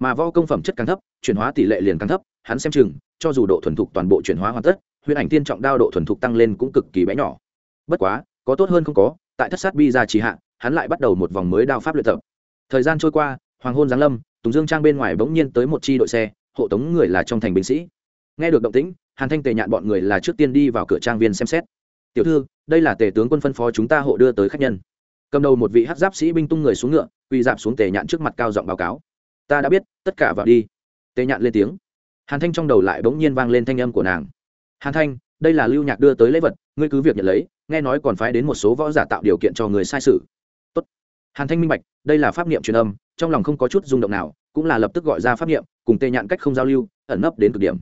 Mà võ công phẩm chất càng thấp, chuyển hóa tỷ lệ liền càng thấp, hắn xem chừng, cho dù độ thuần thục toàn bộ chuyển hóa hoàn tất, huyền ảnh tiên trọng đao độ thuần thục tăng lên cũng cực kỳ bé nhỏ. Bất quá, có tốt hơn không có, tại thất sát bi ra trì hạ hắn lại bắt đầu một vòng mới đao pháp luyện tập. Thời gian trôi qua, hoàng hôn giáng lâm, tùng dương trang bên ngoài bỗng nhiên tới một chi đội xe, hộ tống người là trong thành binh sĩ. Nghe được động tĩnh, hàn thanh tề nhạn bọn người là trước tiên đi vào cửa trang viên xem xét. Tiểu thư, đây là tề tướng quân phân phó chúng ta hộ đưa tới khách nhân. Cầm đầu một vị hát giáp sĩ binh tung người xuống ngựa, quỳ dạp xuống tề nhạn trước mặt cao giọng báo cáo. Ta đã biết, tất cả vào đi. Tề nhạn lên tiếng. Hàn thanh trong đầu lại bỗng nhiên vang lên thanh âm của nàng. Hàn thanh, đây là lưu nhạc đưa tới lễ vật, ngươi cứ việc nhận lấy, nghe nói còn phái đến một số võ giả tạo điều kiện cho người sai sự hàn thanh minh bạch, đây là pháp niệm truyền âm, trong lòng không có chút rung động nào, cũng là lập tức gọi ra pháp niệm, cùng tề nhạn cách không giao lưu, ẩn nấp đến cực điểm.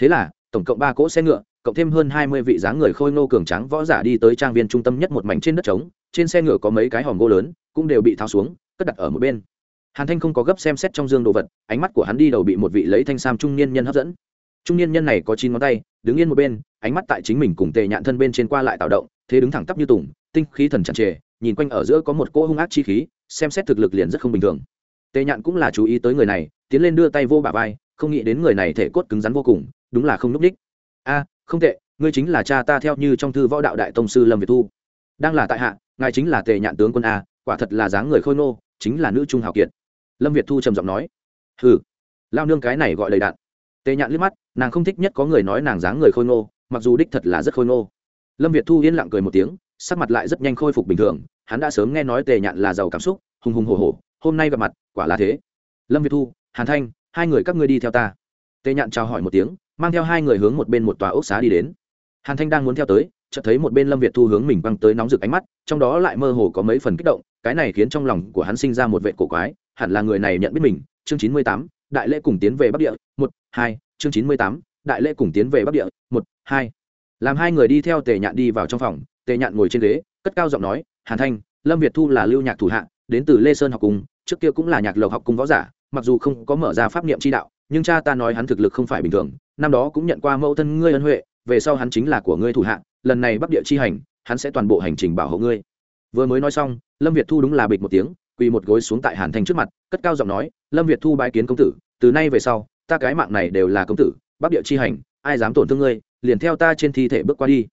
Thế là, tổng cộng ba cỗ xe ngựa, cộng thêm hơn hai mươi vị dáng người khôi ngô cường tráng võ giả đi tới trang viên trung tâm nhất một mảnh trên đất trống, trên xe ngựa có mấy cái hòm gỗ lớn, cũng đều bị tháo xuống, cất đặt ở một bên. Hàn thanh không có gấp xem xét trong dương đồ vật, ánh mắt của hắn đi đầu bị một vị lấy thanh sam trung niên nhân hấp dẫn. Trung niên nhân này có chín ngón tay, đứng yên một bên, ánh mắt tại chính mình cùng tề nhạn thân bên trên qua lại tạo động, thế đứng thẳng tắp như tùng tinh khí thần chặt trề, nhìn quanh ở giữa có một cỗ hung ác chi khí, xem xét thực lực liền rất không bình thường. Tề nhạn cũng là chú ý tới người này, tiến lên đưa tay vô bả vai, không nghĩ đến người này thể cốt cứng rắn vô cùng, đúng là không núp đích. A, không tệ, ngươi chính là cha ta theo như trong thư võ đạo đại tông sư lâm việt thu. Đang là tại hạ, ngài chính là tề nhạn tướng quân a, quả thật là dáng người khôi nô chính là nữ trung hào kiệt. Lâm việt thu trầm giọng nói. Hừ, lao nương cái này gọi đầy đạn. Tề nhạn liếc mắt, nàng không thích nhất có người nói nàng dáng người khôi nô mặc dù đích thật là rất khôi nô lâm việt thu yên lặng cười một tiếng sắc mặt lại rất nhanh khôi phục bình thường, hắn đã sớm nghe nói tề nhạn là giàu cảm xúc, hùng hùng hồ hồ hôm nay gặp mặt, quả là thế. Lâm việt thu, hàn thanh, hai người các ngươi đi theo ta. Tề nhạn chào hỏi một tiếng, mang theo hai người hướng một bên một tòa ốc xá đi đến. Hàn thanh đang muốn theo tới, chợt thấy một bên lâm việt thu hướng mình băng tới nóng rực ánh mắt, trong đó lại mơ hồ có mấy phần kích động, cái này khiến trong lòng của hắn sinh ra một vệ cổ quái, hẳn là người này nhận biết mình, chương chín mươi tám, đại lễ cùng tiến về bắc địa, một, hai, chương chín mươi tám, đại lễ cùng tiến về bắc địa, một, hai. Làm hai người đi theo tề nhạn đi vào trong phòng tề nhạn ngồi trên ghế, cất cao giọng nói, hàn thanh, lâm việt thu là lưu nhạc thủ hạ, đến từ lê sơn học cung trước kia cũng là nhạc lộc học cung võ giả, mặc dù không có mở ra pháp niệm chi đạo, nhưng cha ta nói hắn thực lực không phải bình thường, năm đó cũng nhận qua mẫu thân ngươi ân huệ, về sau hắn chính là của ngươi thủ hạ, lần này bắc địa chi hành, hắn sẽ toàn bộ hành trình bảo hộ ngươi. Vừa mới nói xong, lâm việt thu đúng là bịch một tiếng, quỳ một gối xuống tại hàn thanh trước mặt, cất cao giọng nói, lâm việt thu bái kiến công tử, từ nay về sau, ta cái mạng này đều là công tử, bắc địa chi hành, ai dám tổn thương ngươi, liền theo ta trên thi thể bước qua đi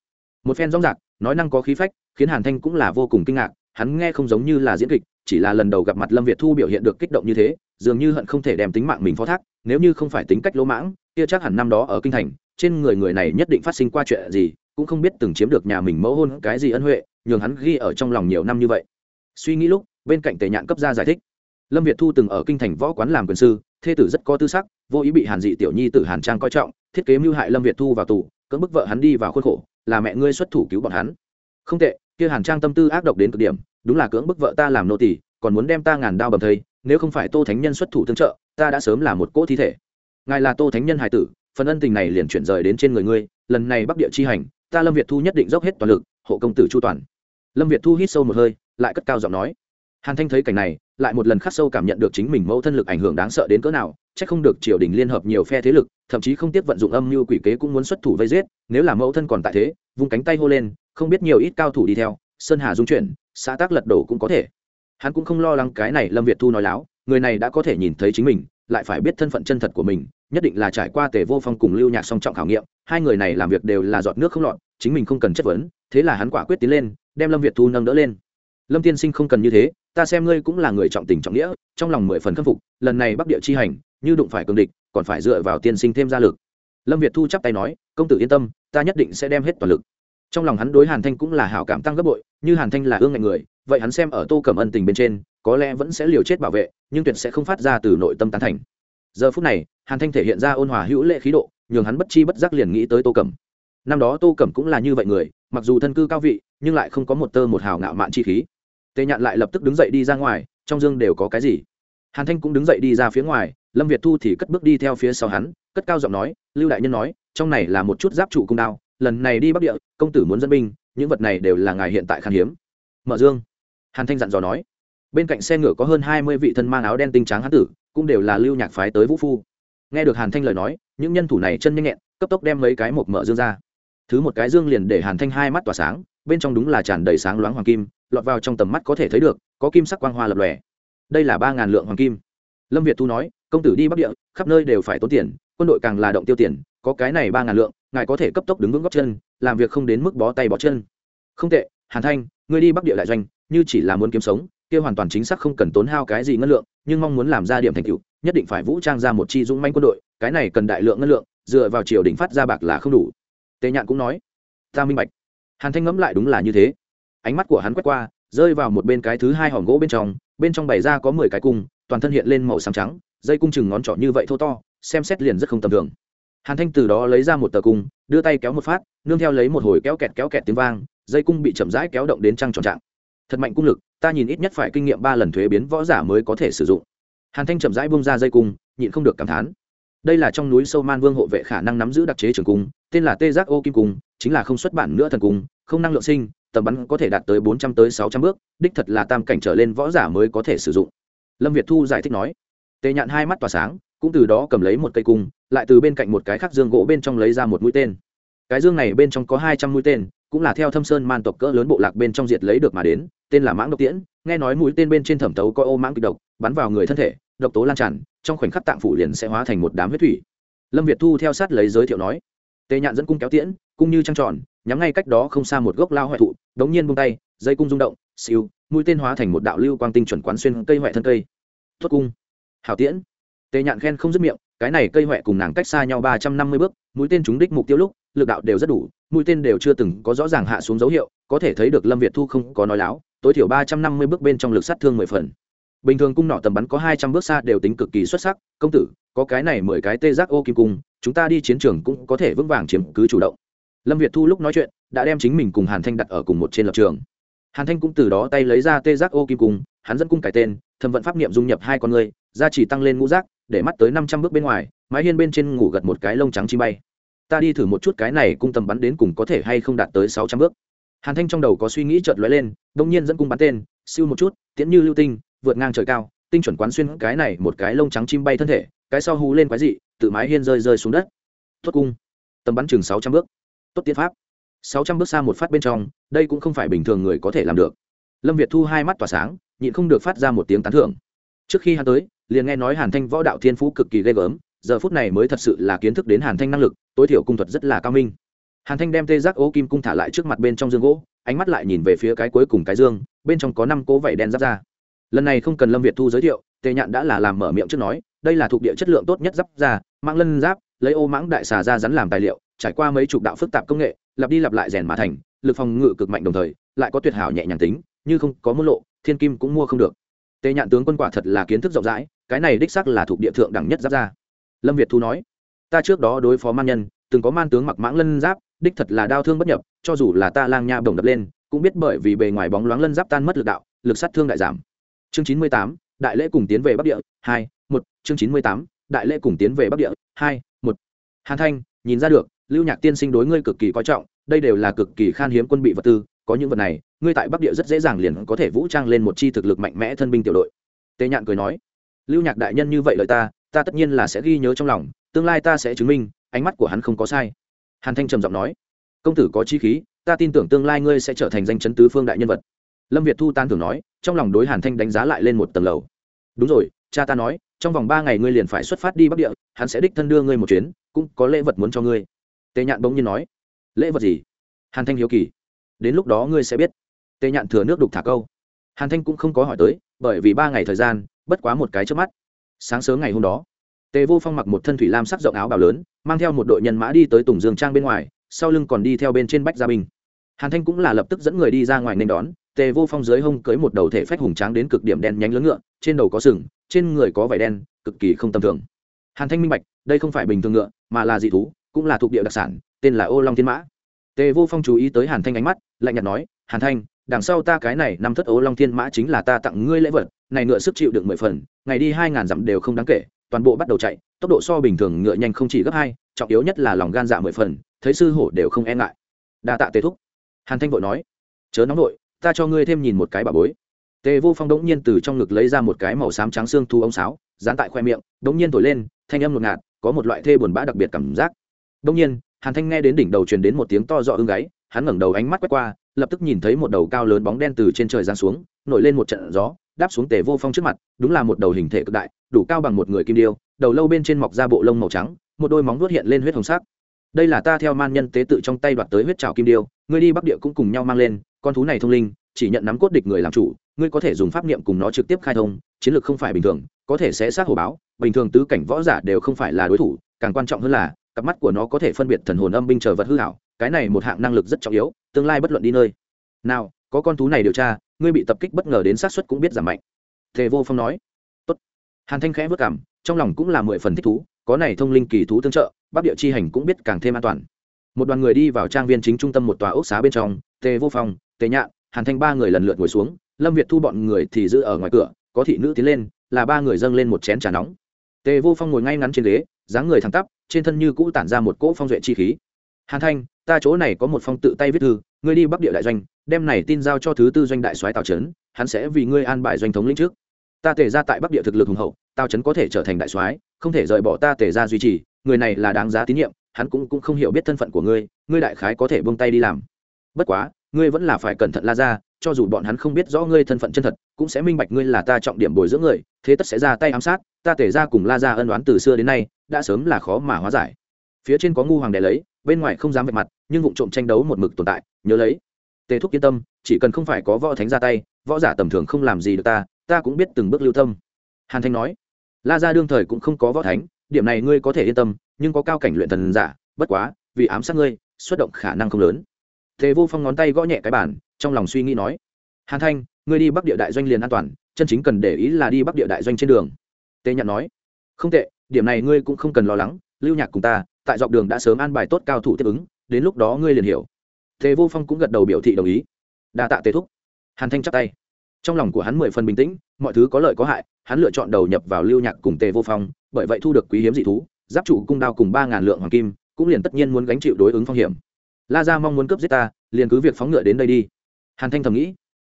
một phen rong rạc, nói năng có khí phách, khiến hàn thanh cũng là vô cùng kinh ngạc, hắn nghe không giống như là diễn kịch, chỉ là lần đầu gặp mặt lâm việt thu biểu hiện được kích động như thế, dường như hận không thể đem tính mạng mình phó thác, nếu như không phải tính cách lỗ mãng, kia chắc hẳn năm đó ở kinh thành, trên người người này nhất định phát sinh qua chuyện gì, cũng không biết từng chiếm được nhà mình mẫu hôn cái gì ân huệ, nhường hắn ghi ở trong lòng nhiều năm như vậy. Suy nghĩ lúc, bên cạnh tề nhạn cấp ra giải thích. Lâm việt thu từng ở kinh thành võ quán làm quyền sư, thê tử rất có tư sắc, vô ý bị hàn dị tiểu nhi tử hàn trang coi trọng, thiết kế mưu hại lâm việt thu vào tù, cưỡng bức vợ hắn đi vào khuôn khổ là mẹ ngươi xuất thủ cứu bọn hắn. Không tệ, kia hàn trang tâm tư ác độc đến cực điểm, đúng là cưỡng bức vợ ta làm nô tỳ, còn muốn đem ta ngàn đao bầm thây, nếu không phải tô thánh nhân xuất thủ tương trợ, ta đã sớm là một cỗ thi thể. Ngài là tô thánh nhân hải tử, phần ân tình này liền chuyển rời đến trên người ngươi, lần này bắc địa chi hành, ta lâm việt thu nhất định dốc hết toàn lực, hộ công tử chu toàn. Lâm việt thu hít sâu một hơi, lại cất cao giọng nói hàn thanh thấy cảnh này, lại một lần khắc sâu cảm nhận được chính mình mẫu thân lực ảnh hưởng đáng sợ đến cỡ nào c h ắ c không được triều đình liên hợp nhiều phe thế lực, thậm chí không tiếp vận dụng âm mưu quỷ kế cũng muốn xuất thủ vây giết, nếu là mẫu thân còn tại thế, vung cánh tay hô lên, không biết nhiều ít cao thủ đi theo, sơn hà dung chuyển, xã tác lật đổ cũng có thể. Hắn cũng không lo lắng cái này lâm việt thu nói láo, người này đã có thể nhìn thấy chính mình, lại phải biết thân phận chân thật của mình, nhất định là trải qua tề vô phong cùng lưu nhạc song trọng khảo nghiệm, hai người này làm việc đều là giọt nước không lọt, chính mình không cần chất vấn, thế là hắn quả quyết tiến lên, đem lâm việt thu nâng đỡ lên lâm tiên sinh không cần như thế, ta xem ngươi cũng là người trọng tình trọng nghĩa, trong lòng mười phần khâm phục, lần này bắc địa chi hành, như đụng phải cường địch, còn phải dựa vào tiên sinh thêm gia lực. Lâm việt thu chắp tay nói, công tử yên tâm, ta nhất định sẽ đem hết toàn lực. Trong lòng hắn đối hàn thanh cũng là hảo cảm tăng gấp bội, như hàn thanh là ương ngạnh người, vậy hắn xem ở tô cẩm ân tình bên trên, có lẽ vẫn sẽ liều chết bảo vệ, nhưng tuyệt sẽ không phát ra từ nội tâm tán thành. Giờ phút này, hàn thanh thể hiện ra ôn hòa hữu lệ khí độ, nhường hắn bất chi bất giác liền nghĩ tới tô cẩm. Năm đó tô cẩm cũng là như vậy người, mặc dù thân cư cao vị, nhưng lại không có một tơ một hào ngạo mạn chi khí tề nhạn lại lập tức đứng dậy đi ra ngoài, trong dương đều có cái gì? Hàn thanh cũng đứng dậy đi ra phía ngoài, lâm việt thu thì cất bước đi theo phía sau hắn, cất cao giọng nói, lưu đại nhân nói, trong này là một chút giáp trụ cung đao, lần này đi bắc địa, công tử muốn dẫn binh, những vật này đều là ngài hiện tại khan hiếm. Mở dương. Hàn thanh dặn dò nói. Bên cạnh xe ngựa có hơn hai mươi vị thân mang áo đen tinh trắng hán tử, cũng đều là lưu nhạc phái tới vũ phu. Nghe được hàn thanh lời nói, những nhân thủ này chân nhanh nhẹn, cấp tốc đem mấy cái một mở dương ra. Thứ một cái dương liền để hàn thanh hai mắt tỏa sáng, bên trong đúng là tràn đầy sáng loáng hoàng kim lọt vào trong tầm mắt có thể thấy được, có kim sắc quang hoa lập lòe. Đây là ba ngàn lượng hoàng kim. Lâm việt thu nói, công tử đi bắc địa, khắp nơi đều phải tốn tiền, quân đội càng là động tiêu tiền, có cái này ba ngàn lượng, ngài có thể cấp tốc đứng vững góc chân, làm việc không đến mức bó tay bó chân. Không tệ, hàn thanh, ngươi đi bắc địa đại doanh, như chỉ là muốn kiếm sống, kia hoàn toàn chính xác không cần tốn hao cái gì ngân lượng, nhưng mong muốn làm ra điểm thành tựu, nhất định phải vũ trang ra một chi dũng manh quân đội, cái này cần đại lượng ngân lượng, dựa vào triều đình phát ra bạc là không đủ. Tề nhạn cũng nói, ta minh bạch. Hàn thanh ngẫm lại đúng là như thế ánh mắt của hắn quét qua, rơi vào một bên cái thứ hai hòm gỗ bên trong bên trong bày ra có mười cái cung, toàn thân hiện lên màu xám trắng, dây cung chừng ngón trỏ như vậy thô to, xem xét liền rất không tầm thường. Hàn thanh từ đó lấy ra một tờ cung, đưa tay kéo một phát, nương theo lấy một hồi kéo kẹt kéo kẹt tiếng vang, dây cung bị chậm rãi kéo động đến trăng tròn trạng. Thật mạnh cung lực, ta nhìn ít nhất phải kinh nghiệm ba lần thuế biến võ giả mới có thể sử dụng. Hàn thanh chậm rãi bung ra dây cung, nhịn không được cảm thán. Đây là trong núi sâu man vương hộ vệ khả năng nắm giữ đặc chế trường cung, tên là tê giác ô kim cung, chính là không xuất bản nữa thần cung, không năng lượng sinh tầm bắn có thể đạt tới bốn trăm tới sáu trăm bước, đích thật là tam cảnh trở lên võ giả mới có thể sử dụng. Lâm việt thu giải thích nói. Tề nhạn hai mắt tỏa sáng, cũng từ đó cầm lấy một cây cung, lại từ bên cạnh một cái khác dương gỗ bên trong lấy ra một mũi tên. Cái dương này bên trong có hai trăm mũi tên, cũng là theo thâm sơn man tộc cỡ lớn bộ lạc bên trong diệt lấy được mà đến, tên là mãng độc tiễn, nghe nói mũi tên bên trên thẩm tấu có ô mãng kịch độc, bắn vào người thân thể, độc tố lan tràn, trong khoảnh khắc tạng phủ liền sẽ hóa thành một đám huyết thủy. Lâm việt thu theo sát lấy giới thiệu nói. Tề nhạn dẫn cung kéo tiễn cung như trăng tròn, nhắm ngay cách đó không xa một gốc lao hoại thụ, đống nhiên bung tay, dây cung rung động, siêu, mũi tên hóa thành một đạo lưu quang tinh chuẩn quán xuyên cây hoại thân cây. Tuất cung. Hảo tiễn. Tề nhạn khen không dứt miệng, cái này cây hoại cùng nàng cách xa nhau ba trăm năm mươi bước, mũi tên trúng đích mục tiêu lúc, lực đạo đều rất đủ, mũi tên đều chưa từng có rõ ràng hạ xuống dấu hiệu, có thể thấy được lâm việt thu không có nói láo, tối thiểu ba trăm năm mươi bước bên trong lực sát thương mười phần. Bình thường cung nỏ tầm bắn có hai trăm bước xa đều tính cực kỳ xuất sắc, công tử, có cái này mười cái tê giác ô kim cung, chúng ta đi chiến trường cũng có thể vững vàng chiếm cứ chủ động lâm việt thu lúc nói chuyện, đã đem chính mình cùng hàn thanh đặt ở cùng một trên lập trường. Hàn thanh cũng từ đó tay lấy ra tê giác ô kim cung hắn dẫn cung cải tên, thẩm vận pháp niệm dung nhập hai con người gia chỉ tăng lên ngũ giác, để mắt tới năm trăm bước bên ngoài, mái hiên bên trên ngủ gật một cái lông trắng chi bay. Ta đi thử một chút cái này cung tầm bắn đến cùng có thể hay không đạt tới sáu trăm bước. Hàn thanh trong đầu có suy nghĩ chợt lóe lên đông nhiên dẫn cung bắn tên, siêu một chút, tiễn như lưu tinh, vượt ngang trời cao, tinh chuẩn quán xuyên cái này một cái lông trắng chim bay thân thể, cái sau hú lên quái dị, tự mái hiên rơi rơi xuống đất. Tốt cung. Tầm bắn chừng sáu trăm bước tốt tiến pháp. Sáu trăm bước xa một phát bên trong, đây cũng không phải bình thường người có thể làm được. Lâm việt thu hai mắt tỏa sáng, nhịn không được phát ra một tiếng tán thưởng. Trước khi hắn tới, liền nghe nói hàn thanh võ đạo thiên phú cực kỳ ghê gớm, giờ phút này mới thật sự là kiến thức đến hàn thanh năng lực, tối thiểu cung thuật rất là cao minh. Hàn thanh đem tê giác ô kim cung thả lại trước mặt bên trong dương gỗ, ánh mắt lại nhìn về phía cái cuối cùng cái dương, bên trong có năm cố vẩy đen giáp ra. Lần này không cần lâm việt thu giới thiệu, tề nhạn đã là làm mở miệng trước nói, đây là thuộc địa chất lượng tốt nhất giáp ra, mãng lân giáp, lấy ô mãng đại xà ra rắn làm tài liệu trải qua mấy chục đạo phức tạp công nghệ, lặp đi lặp lại rèn mà thành, lực phòng ngự cực mạnh đồng thời, lại có tuyệt hảo nhẹ nhàng tính, như không có môn lộ, thiên kim cũng mua không được. Tề nhạn tướng quân quả thật là kiến thức rộng rãi, cái này đích xác là thuộc địa thượng đẳng nhất giáp ra lâm việt thu nói, ta trước đó đối phó man nhân, từng có man tướng mặc mãng lân giáp, đích thật là đau thương bất nhập, cho dù là ta lang nha bổng đập lên, cũng biết bởi vì bề ngoài bóng loáng lân giáp tan mất lực đạo, lực sát thương đại giảm. Chương chín mươi tám, đại lễ cùng tiến về bắc địa, hai, một, chương chín mươi tám, đại lễ cùng tiến về bắc địa, hai, một. Hàn thanh, nhìn ra được lưu nhạc tiên sinh đối ngươi cực kỳ coi trọng, đây đều là cực kỳ khan hiếm quân bị vật tư, có những vật này, ngươi tại bắc địa rất dễ dàng liền có thể vũ trang lên một chi thực lực mạnh mẽ thân binh tiểu đội. Tề nhạn cười nói. Lưu nhạc đại nhân như vậy lời ta ta tất nhiên là sẽ ghi nhớ trong lòng, tương lai ta sẽ chứng minh, ánh mắt của hắn không có sai. Hàn thanh trầm giọng nói. Công tử có chi khí, ta tin tưởng tương lai ngươi sẽ trở thành danh chấn tứ phương đại nhân vật. Lâm việt thu tan thường nói, trong lòng đối hàn thanh đánh giá lại lên một tầng lầu. Đúng rồi, cha ta nói, trong vòng ba ngày ngươi liền phải xuất phát đi bắc địa, hắn sẽ đích thân đưa ngươi một chuyến, cũng có lễ vật muốn cho ngươi tề nhạn bỗng nhiên nói, lễ vật gì? Hàn thanh hiếu kỳ, đến lúc đó ngươi sẽ biết. Tề nhạn thừa nước đục thả câu. Hàn thanh cũng không có hỏi tới, bởi vì ba ngày thời gian, bất quá một cái trước mắt. Sáng sớm ngày hôm đó, tề vô phong mặc một thân thủy lam sắc rộng áo bào lớn, mang theo một đội nhân mã đi tới tùng dương trang bên ngoài, sau lưng còn đi theo bên trên bách gia bình. hàn thanh cũng là lập tức dẫn người đi ra ngoài nên đón. Tề vô phong dưới hông cưới một đầu thể phách hùng tráng đến cực điểm đen nhánh lớn ngựa, trên đầu có sừng, trên người có vải đen, cực kỳ không tầm thường. Hàn thanh minh bạch, đây không phải bình thường ngựa, mà là dị thú cũng là thuộc địa đặc sản, tên là ô long thiên mã. Tề vô phong chú ý tới hàn thanh ánh mắt, lạnh nhạt nói, hàn thanh, đằng sau ta cái này năm thất ô long thiên mã chính là ta tặng ngươi lễ vật, này ngựa sức chịu được mười phần, ngày đi hai ngàn dặm đều không đáng kể, toàn bộ bắt đầu chạy, tốc độ so bình thường ngựa nhanh không chỉ gấp hai, trọng yếu nhất là lòng gan dạ mười phần, thấy sư hổ đều không e ngại. Đa tạ tề thúc. Hàn thanh vội nói, chớ nóng vội, ta cho ngươi thêm nhìn một cái bà bối. Tề vô phong đống nhiên từ trong ngực lấy ra một cái màu xám trắng xương thu ống sáo, dán tại khoe miệng, đống nhiên thổi lên, thanh âm ngột ngạt, có một loại thê buồn bã đặc biệt cảm giác đông nhiên, hàn thanh nghe đến đỉnh đầu truyền đến một tiếng to rõ ưng gáy, hắn ngẩng đầu ánh mắt quét qua, lập tức nhìn thấy một đầu cao lớn bóng đen từ trên trời giáng xuống, nổi lên một trận gió, đáp xuống tề vô phong trước mặt, đúng là một đầu hình thể cực đại, đủ cao bằng một người kim điêu, đầu lâu bên trên mọc ra bộ lông màu trắng, một đôi móng vuốt hiện lên huyết hồng sắc. Đây là ta theo man nhân tế tự trong tay đoạt tới huyết trảo kim điêu, ngươi đi bắc địa cũng cùng nhau mang lên, con thú này thông linh, chỉ nhận nắm cốt địch người làm chủ, ngươi có thể dùng pháp niệm cùng nó trực tiếp khai thông, chiến lược không phải bình thường, có thể sẽ sát hổ báo, bình thường tứ cảnh võ giả đều không phải là đối thủ, càng quan trọng hơn là cặp mắt của nó có thể phân biệt thần hồn âm binh chờ vật hư hảo, cái này một hạng năng lực rất trọng yếu, tương lai bất luận đi nơi. Nào, có con thú này điều tra, ngươi bị tập kích bất ngờ đến sát xuất cũng biết giảm mạnh. Tề vô phong nói. Tốt. hàn thanh khẽ vất cảm, trong lòng cũng là mười phần thích thú, có này thông linh kỳ thú tương trợ, bắc địa chi hành cũng biết càng thêm an toàn. Một đoàn người đi vào trang viên chính trung tâm một tòa ốc xá bên trong tề vô phong tề nhạn, hàn thanh ba người lần lượt ngồi xuống, lâm việt thu bọn người thì giữ ở ngoài cửa, có thị nữ tiến lên, là ba người dâng lên một chén trà nóng. Tề vô phong ngồi ngay ngắn trên ghế, dáng người thẳng tắp trên thân như cũ tản ra một cỗ phong duệ chi khí. Hàn thanh, ta chỗ này có một phong tự tay viết thư, ngươi đi bắc địa đại doanh, đem này tin giao cho thứ tư doanh đại soái tào trấn, hắn sẽ vì ngươi an bài doanh thống lĩnh trước. Ta tề ra tại bắc địa thực lực hùng hậu, tào trấn có thể trở thành đại soái, không thể rời bỏ ta tề ra duy trì, người này là đáng giá tín nhiệm, hắn cũng cũng không hiểu biết thân phận của ngươi ngươi đại khái có thể buông tay đi làm. Bất quá, ngươi vẫn là phải cẩn thận la ra cho dù bọn hắn không biết rõ ngươi thân phận chân thật, cũng sẽ minh bạch ngươi là ta trọng điểm bồi dưỡng người, thế tất sẽ ra tay ám sát, ta tể ra cùng la ra ân đoán từ xưa đến nay, đã sớm là khó mà hóa giải. Phía trên có ngu hoàng đẻ lấy, bên ngoài không dám vạch mặt, nhưng vụ trộm tranh đấu một mực tồn tại, nhớ lấy. Tề thúc yên tâm, chỉ cần không phải có võ thánh ra tay, võ giả tầm thường không làm gì được ta ta cũng biết từng bước lưu tâm. Hàn thanh nói, la ra đương thời cũng không có võ thánh, điểm này ngươi có thể yên tâm, nhưng có cao cảnh luyện thần giả, bất quá, vì ám sát ngươi, xuất động khả năng không lớn. Tề vô phong ngón tay gõ nhẹ cái bản trong lòng suy nghĩ nói, hàn thanh, ngươi đi bắc địa đại doanh liền an toàn, chân chính cần để ý là đi bắc địa đại doanh trên đường. Tề nhạn nói, không tệ, điểm này ngươi cũng không cần lo lắng, lưu nhạc cùng ta, tại dọc đường đã sớm an bài tốt cao thủ tiếp ứng, đến lúc đó ngươi liền hiểu. Tề vô phong cũng gật đầu biểu thị đồng ý. Đa tạ tề thúc. Hàn thanh chắp tay. Trong lòng của hắn mười phần bình tĩnh, mọi thứ có lợi có hại, hắn lựa chọn đầu nhập vào lưu nhạc cùng tề vô phong, bởi vậy thu được quý hiếm dị thú, giáp chủ cung đao cùng ba ngàn lượng hoàng kim, cũng liền tất nhiên muốn gánh chịu đối ứng phong hiểm. La ra mong muốn cướp giết ta, liền cứ việc phóng ngựa đến đây đi hàn thanh thầm nghĩ,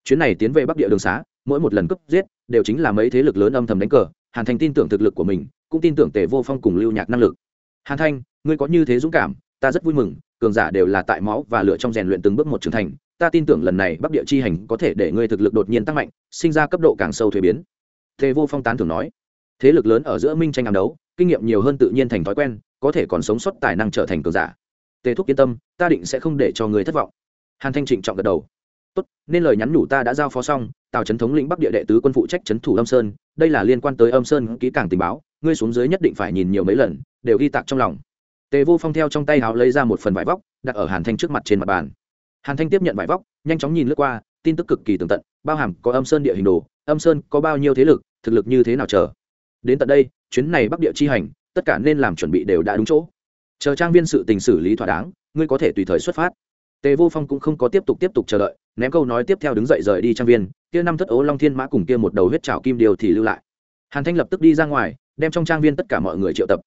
chuyến này tiến về bắc địa đường xá, mỗi một lần cướp giết đều chính là mấy thế lực lớn âm thầm đánh cờ, hàn thanh tin tưởng thực lực của mình, cũng tin tưởng tề vô phong cùng lưu nhạc năng lực. Hàn thanh, ngươi có như thế dũng cảm, ta rất vui mừng, cường giả đều là tại máu và lựa trong rèn luyện từng bước một trưởng thành, ta tin tưởng lần này bắc địa chi hành có thể để ngươi thực lực đột nhiên tăng mạnh, sinh ra cấp độ càng sâu thuế biến. Tề vô phong tán thường nói, thế lực lớn ở giữa minh tranh ám đấu, kinh nghiệm nhiều hơn tự nhiên thành thói quen, có thể còn sống sót tài năng trở thành cường giả. Tề thúc yên tâm, ta định sẽ không để cho người thất vọng. Hàn thanh trịnh trọng gật đầu tốt, nên lời nhắn nhủ ta đã giao phó xong, tào trấn thống lĩnh bắc địa đệ tứ quân phụ trách trấn thủ âm sơn, đây là liên quan tới âm sơn kỹ càng tình báo, ngươi xuống dưới nhất định phải nhìn nhiều mấy lần, đều ghi tạc trong lòng. Tề vô phong theo trong tay háo lấy ra một phần vải vóc, đặt ở hàn thanh trước mặt trên mặt bàn. Hàn thanh tiếp nhận vải vóc, nhanh chóng nhìn lướt qua, tin tức cực kỳ tường tận, bao hàm có âm sơn địa hình đồ, âm sơn có bao nhiêu thế lực, thực lực như thế nào chờ. Đến tận đây, chuyến này bắc địa chi hành, tất cả nên làm chuẩn bị đều đã đúng chỗ. Chờ trang viên sự tình xử lý thỏa đáng, ngươi có thể tùy thời xuất phát tề vô phong cũng không có tiếp tục tiếp tục chờ đợi, ném câu nói tiếp theo đứng dậy rời đi trang viên, kia năm thất ố long thiên mã cùng kia một đầu huyết trào kim điều thì lưu lại. Hàn thanh lập tức đi ra ngoài, đem trong trang viên tất cả mọi người triệu tập.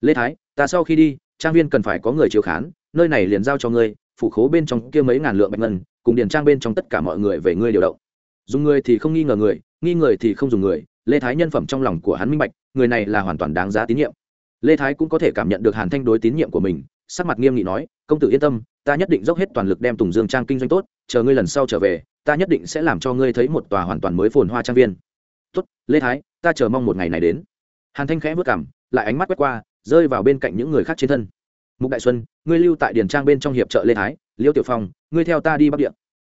Lê thái, ta sau khi đi, trang viên cần phải có người chiếu khán, nơi này liền giao cho ngươi, phủ khố bên trong kia mấy ngàn lượng bạch ngân, cùng điền trang bên trong tất cả mọi người về ngươi điều động. Dùng người thì không nghi ngờ người, nghi người thì không dùng người, lê thái nhân phẩm trong lòng của hắn minh bạch, người này là hoàn toàn đáng giá tín nhiệm. Lê thái cũng có thể cảm nhận được hàn thanh đối tín nhiệm của mình, sắc mặt nghiêm nghị nói, công tử yên tâm ta nhất định dốc hết toàn lực đem tùng dương trang kinh doanh tốt chờ ngươi lần sau trở về ta nhất định sẽ làm cho ngươi thấy một tòa hoàn toàn mới phồn hoa trang viên. Tốt lê thái ta chờ mong một ngày này đến. Hàn thanh khẽ bước cằm, lại ánh mắt quét qua rơi vào bên cạnh những người khác trên thân. Mục đại xuân ngươi lưu tại điền trang bên trong hiệp trợ lê thái liêu tiểu phong ngươi theo ta đi bắc địa.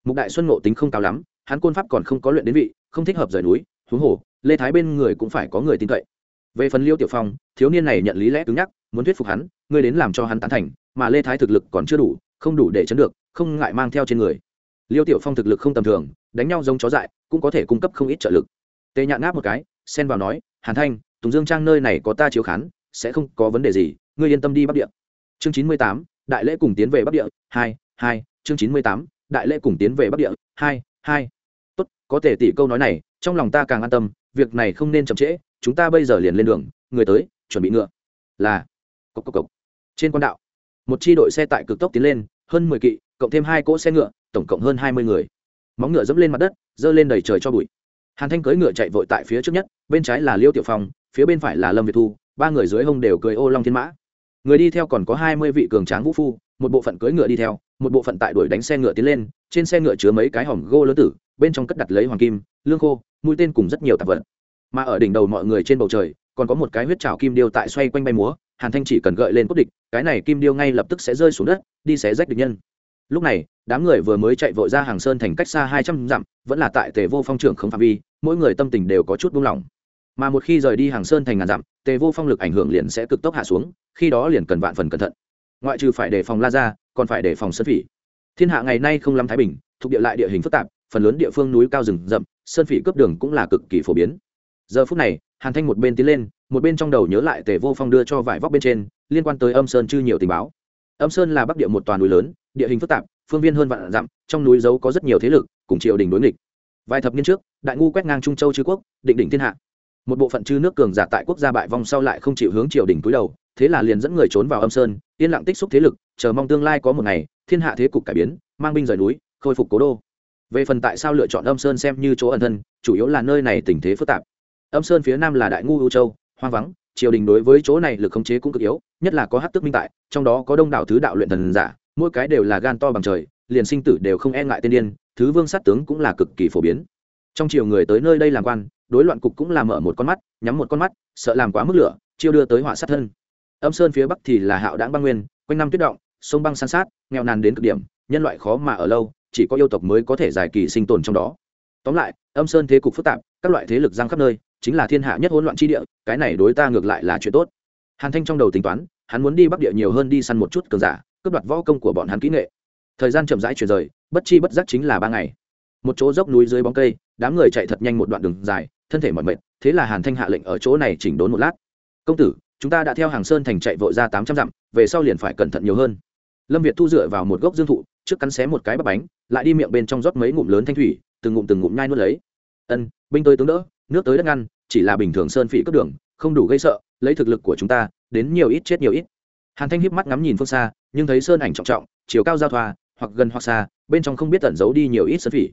Mục đại xuân ngộ tính không cao lắm hắn côn pháp còn không có luyện đến vị không thích hợp rời núi huống hồ lê thái bên người cũng phải có người tin cậy. Về phần liêu tiểu phong thiếu niên này nhận lý lẽ cứng nhắc muốn thuyết phục hắn ngươi đến làm cho hắn tán thành mà lê thái thực lực còn chưa đủ không đủ để chấn được, không ngại mang theo trên người. Liêu tiểu phong thực lực không tầm thường, đánh nhau giống chó dại, cũng có thể cung cấp không ít trợ lực. Tề nhạn ngáp một cái, xen vào nói, hàn thanh, tùng dương trang nơi này có ta chiếu khán, sẽ không có vấn đề gì, ngươi yên tâm đi bắc địa. Chương chín mươi tám, đại lễ cùng tiến về bắc địa, hai hai, chương chín mươi tám, đại lễ cùng tiến về bắc địa, hai hai. Tốt, có thể tỷ câu nói này, trong lòng ta càng an tâm, việc này không nên chậm trễ, chúng ta bây giờ liền lên đường, người tới, chuẩn bị ngựa. Là, cộc cộc cộc. Trên quan đạo một chi đội xe tại cực tốc tiến lên, hơn mười kỵ, cộng thêm hai cỗ xe ngựa, tổng cộng hơn hai mươi người. Móng ngựa dẫm lên mặt đất, giơ lên đầy trời cho bụi. Hàn thanh cưỡi ngựa chạy vội tại phía trước nhất, bên trái là liêu tiểu phong, phía bên phải là lâm việt thu, ba người dưới hông đều cưới ô long thiên mã. Người đi theo còn có hai mươi vị cường tráng vũ phu, một bộ phận cưỡi ngựa đi theo, một bộ phận tại đuổi đánh xe ngựa tiến lên, trên xe ngựa chứa mấy cái hòm gô lớn tử, bên trong cất đặt lấy hoàng kim, lương khô, mũi tên cùng rất nhiều tạp vật. Mà ở đỉnh đầu mọi người trên bầu trời, còn có một cái huyết trào kim điêu tại xoay quanh bay múa hàn thanh chỉ cần gợi lên cốt địch, cái này kim điêu ngay lập tức sẽ rơi xuống đất, đi xé rách địch nhân. Lúc này, đám người vừa mới chạy vội ra hàng sơn thành cách xa hai trăm dặm, vẫn là tại tề vô phong trưởng không phạm vi, mỗi người tâm tình đều có chút buông lỏng. Mà một khi rời đi hàng sơn thành ngàn dặm, tề vô phong lực ảnh hưởng liền sẽ cực tốc hạ xuống, khi đó liền cần vạn phần cẩn thận. Ngoại trừ phải đề phòng la ra còn phải đề phòng sơn phỉ. Thiên hạ ngày nay không lắm thái bình, thuộc địa lại địa hình phức tạp, phần lớn địa phương núi cao rừng rậm, sơn phỉ cướp đường cũng là cực kỳ phổ biến giờ phút này, hàn thanh một bên tiến lên, một bên trong đầu nhớ lại tề vô phong đưa cho vải vóc bên trên, liên quan tới âm sơn chư nhiều tình báo. Âm sơn là bắc địa một toàn núi lớn, địa hình phức tạp, phương viên hơn vạn dặm, trong núi giấu có rất nhiều thế lực, cùng triều đình đối nghịch. Vài thập niên trước, đại ngu quét ngang trung châu chư quốc, định đỉnh thiên hạ. Một bộ phận chư nước cường giả tại quốc gia bại vong sau lại không chịu hướng triều đình túi đầu, thế là liền dẫn người trốn vào âm sơn, yên lặng tích xúc thế lực, chờ mong tương lai có một ngày, thiên hạ thế cục cải biến, mang binh rời núi, khôi phục cố đô. Về phần tại sao lựa chọn âm sơn xem như chỗ ẩn thân, chủ yếu là nơi này tình thế phức tạp âm sơn phía nam là đại ngu ưu châu, hoang vắng, triều đình đối với chỗ này lực khống chế cũng cực yếu, nhất là có hát tức minh tại, trong đó có đông đảo thứ đạo luyện thần giả, mỗi cái đều là gan to bằng trời, liền sinh tử đều không e ngại tiên điên, thứ vương sát tướng cũng là cực kỳ phổ biến. Trong triều người tới nơi đây làm quan, đối loạn cục cũng là mở một con mắt, nhắm một con mắt, sợ làm quá mức lửa, chiêu đưa tới họa sát thân. Âm sơn phía bắc thì là hạo đáng băng nguyên, quanh năm tuyết động, sông băng san sát, nghèo nàn đến cực điểm, nhân loại khó mà ở lâu, chỉ có yêu tộc mới có thể giải kỳ sinh tồn trong đó. Tóm lại, âm sơn thế cục phức tạp, các loại thế lực giang khắp nơi chính là thiên hạ nhất hỗn loạn chi địa, cái này đối ta ngược lại là chuyện tốt. Hàn thanh trong đầu tính toán, hắn muốn đi bắc địa nhiều hơn đi săn một chút cường giả, cướp đoạt võ công của bọn hắn kỹ nghệ. Thời gian chậm rãi chuyển rời, bất chi bất giác chính là ba ngày. Một chỗ dốc núi dưới bóng cây, đám người chạy thật nhanh một đoạn đường dài, thân thể mỏi mệt, thế là hàn thanh hạ lệnh ở chỗ này chỉnh đốn một lát. Công tử, chúng ta đã theo hàng sơn thành chạy vội ra tám trăm dặm, về sau liền phải cẩn thận nhiều hơn. Lâm việt thu dựa vào một gốc dương thụ, trước cắn xé một cái bắp bánh, lại đi miệng bên trong rót mấy ngụm lớn thanh thủy, từng ngụm từng ngụm nhai nuốt lấy. Ân, binh tới tướng đỡ nước tới đất ngăn, chỉ là bình thường sơn phỉ cướp đường, không đủ gây sợ, lấy thực lực của chúng ta, đến nhiều ít chết nhiều ít. Hàn thanh híp mắt ngắm nhìn phương xa, nhưng thấy sơn ảnh trọng trọng, chiều cao giao thoa, hoặc gần hoặc xa, bên trong không biết tẩn giấu đi nhiều ít sơn phỉ.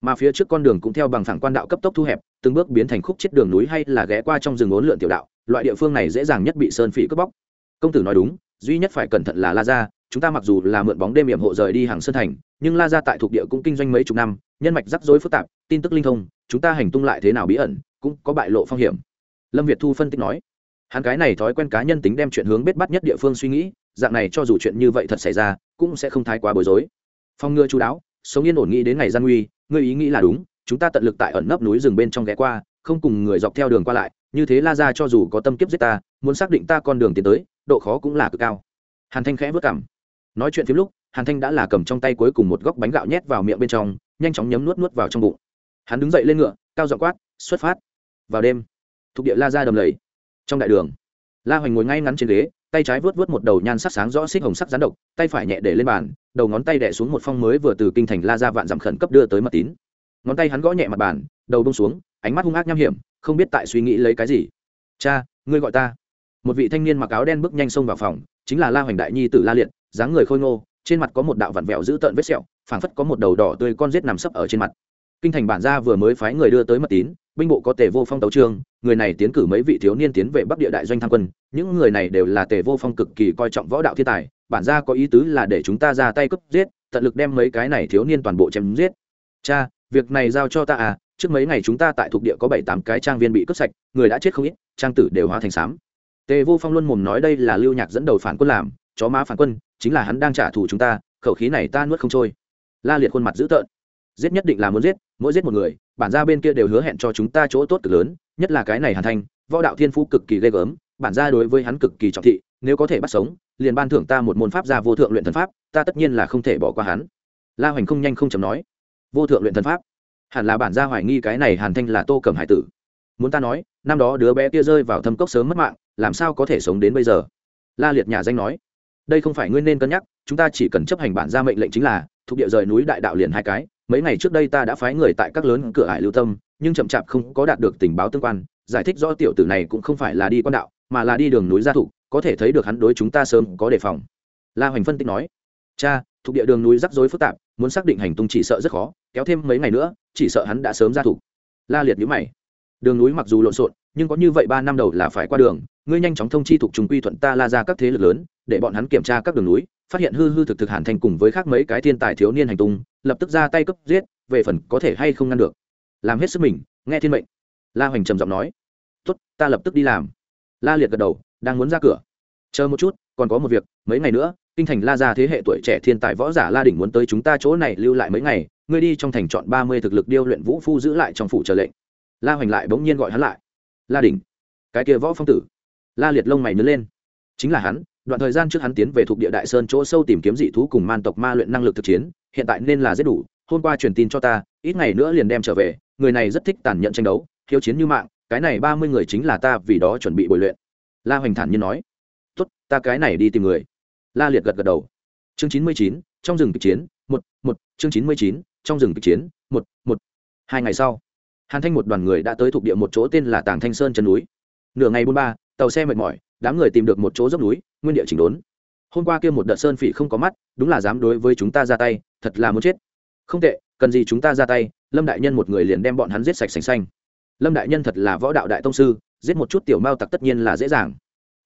Mà phía trước con đường cũng theo bằng phẳng quan đạo cấp tốc thu hẹp, từng bước biến thành khúc chết đường núi hay là ghé qua trong rừng ốn lượn tiểu đạo, loại địa phương này dễ dàng nhất bị sơn phỉ cướp bóc. Công tử nói đúng, duy nhất phải cẩn thận là la gia chúng ta mặc dù là mượn bóng đêm hiểm hộ rời đi hàng sơn thành, nhưng la gia tại thuộc địa cũng kinh doanh mấy chục năm, nhân mạch rắc rối phức tạp, tin tức linh thông, chúng ta hành tung lại thế nào bí ẩn, cũng có bại lộ phong hiểm. Lâm việt thu phân tích nói. Hắn cái này thói quen cá nhân tính đem chuyện hướng bết bắt nhất địa phương suy nghĩ, dạng này cho dù chuyện như vậy thật xảy ra, cũng sẽ không thái quá bối rối. Phong ngừa chú đáo, sống yên ổn nghĩ đến ngày gian nguy, ngươi ý nghĩ là đúng, chúng ta tận lực tại ẩn nấp núi rừng bên trong ghé qua, không cùng người dọc theo đường qua lại, như thế la ra cho dù có tâm kiếp giết ta, muốn xác định ta con đường tiến tới, độ khó cũng là cực cao. Hàn thanh khẽ vất cảm nói chuyện phim lúc, hàn thanh đã là cầm trong tay cuối cùng một góc bánh gạo nhét vào miệng bên trong, nhanh chóng nhấm nuốt nuốt vào trong bụng. Hắn đứng dậy lên ngựa, cao dọn quát, xuất phát. Vào đêm, thuộc địa la ra đầm lầy. Trong đại đường, la hoành ngồi ngay ngắn trên ghế, tay trái vớt vớt một đầu nhan sắc sáng rõ xích hồng sắc rán độc, tay phải nhẹ để lên bàn, đầu ngón tay đẻ xuống một phong mới vừa từ kinh thành la ra vạn dặm khẩn cấp đưa tới mật tín. Ngón tay hắn gõ nhẹ mặt bàn, đầu bông xuống, ánh mắt hung ác nham hiểm, không biết tại suy nghĩ lấy cái gì. Cha, ngươi gọi ta. Một vị thanh niên mặc áo đen bước nhanh xông vào phòng, chính là la hoành đại nhi tử la liệt dáng người khôi ngô, trên mặt có một đạo vặn vẹo dữ tợn vết sẹo, phảng phất có một đầu đỏ tươi con rết nằm sấp ở trên mặt. Kinh thành bản gia vừa mới phái người đưa tới mật tín, binh bộ có tề vô phong tấu trương, người này tiến cử mấy vị thiếu niên tiến về bắc địa đại doanh tham quân, những người này đều là tề vô phong cực kỳ coi trọng võ đạo thiên tài, bản gia có ý tứ là để chúng ta ra tay cướp giết, tận lực đem mấy cái này thiếu niên toàn bộ chém giết. Cha, việc này giao cho ta à trước mấy ngày chúng ta tại thuộc địa có bảy tám cái trang viên bị cướp sạch, người đã chết không ít, trang tử đều hóa thành xám tề vô phong luôn mồm nói đây là lưu nhạc dẫn đầu phản quân làm, chó má phản quân chính là hắn đang trả thù chúng ta, khẩu khí này ta nuốt không trôi. La liệt khuôn mặt dữ tợn. Giết nhất định là muốn giết, mỗi giết một người, bản gia bên kia đều hứa hẹn cho chúng ta chỗ tốt cực lớn, nhất là cái này hàn thanh, võ đạo thiên phú cực kỳ ghê gớm, bản gia đối với hắn cực kỳ trọng thị, nếu có thể bắt sống, liền ban thưởng ta một môn pháp gia vô thượng luyện thần pháp, ta tất nhiên là không thể bỏ qua hắn. La hoành không nhanh không chấm nói. Vô thượng luyện thần pháp? Hẳn là bản gia hoài nghi cái này hàn thanh là tô cẩm hải tử. Muốn ta nói, năm đó đứa bé kia rơi vào thâm cốc sớm mất mạng, làm sao có thể sống đến bây giờ? La liệt nhà danh nói đây không phải ngươi nên cân nhắc, chúng ta chỉ cần chấp hành bản ra mệnh lệnh chính là, thuộc địa rời núi đại đạo liền hai cái. Mấy ngày trước đây ta đã phái người tại các lớn cửa ải lưu tâm, nhưng chậm chạp không có đạt được tình báo tương quan. Giải thích rõ tiểu tử này cũng không phải là đi quan đạo, mà là đi đường núi gia thủ. có thể thấy được hắn đối chúng ta sớm có đề phòng. La hoành phân tích nói, cha, thuộc địa đường núi rắc rối phức tạp, muốn xác định hành tung chỉ sợ rất khó, kéo thêm mấy ngày nữa, chỉ sợ hắn đã sớm ra thủ la liệt nhữ mày. Đường núi mặc dù lộn xộn, nhưng có như vậy ba năm đầu là phải qua đường ngươi nhanh chóng thông chi thuộc trùng quy thuận ta la ra các thế lực lớn, để bọn hắn kiểm tra các đường núi, phát hiện hư hư thực thực hàn thành cùng với khác mấy cái thiên tài thiếu niên hành tung, lập tức ra tay cấp giết, về phần có thể hay không ngăn được. Làm hết sức mình, nghe thiên mệnh. La hoành trầm giọng nói. Tốt, ta lập tức đi làm. La liệt gật đầu, đang muốn ra cửa. Chờ một chút, còn có một việc, mấy ngày nữa, kinh thành la ra thế hệ tuổi trẻ thiên tài võ giả la đỉnh muốn tới chúng ta chỗ này lưu lại mấy ngày, ngươi đi trong thành chọn ba mươi thực lực điêu luyện vũ phu giữ lại trong phủ chờ lệnh. La hoành lại bỗng nhiên gọi hắn lại. La đỉnh, cái kia võ phong tử la liệt lông mày nứt lên. Chính là hắn, đoạn thời gian trước hắn tiến về thuộc địa đại sơn chỗ sâu tìm kiếm dị thú cùng man tộc ma luyện năng lực thực chiến, hiện tại nên là rất đủ, hôm qua truyền tin cho ta, ít ngày nữa liền đem trở về, người này rất thích tàn nhẫn tranh đấu hiếu chiến như mạng, cái này ba mươi người chính là ta vì đó chuẩn bị bồi luyện. La hoành thản nhiên nói. Tốt, ta cái này đi tìm người. La liệt gật gật đầu. Chương chín mươi chín, trong rừng kịch chiến, một một, chương chín mươi chín, trong rừng kịch chiến, một một. Hai ngày sau, hàn thanh một đoàn người đã tới thuộc địa một chỗ tên là tàng thanh sơn chân núi. Nửa ngày bốn ba tàu xe mệt mỏi, đám người tìm được một chỗ dốc núi, nguyên địa chỉnh đốn. Hôm qua kia một đợt sơn phỉ không có mắt, đúng là dám đối với chúng ta ra tay, thật là muốn chết. Không tệ, cần gì chúng ta ra tay, lâm đại nhân một người liền đem bọn hắn giết sạch sành xanh. Lâm đại nhân thật là võ đạo đại tông sư, giết một chút tiểu mao tặc tất nhiên là dễ dàng.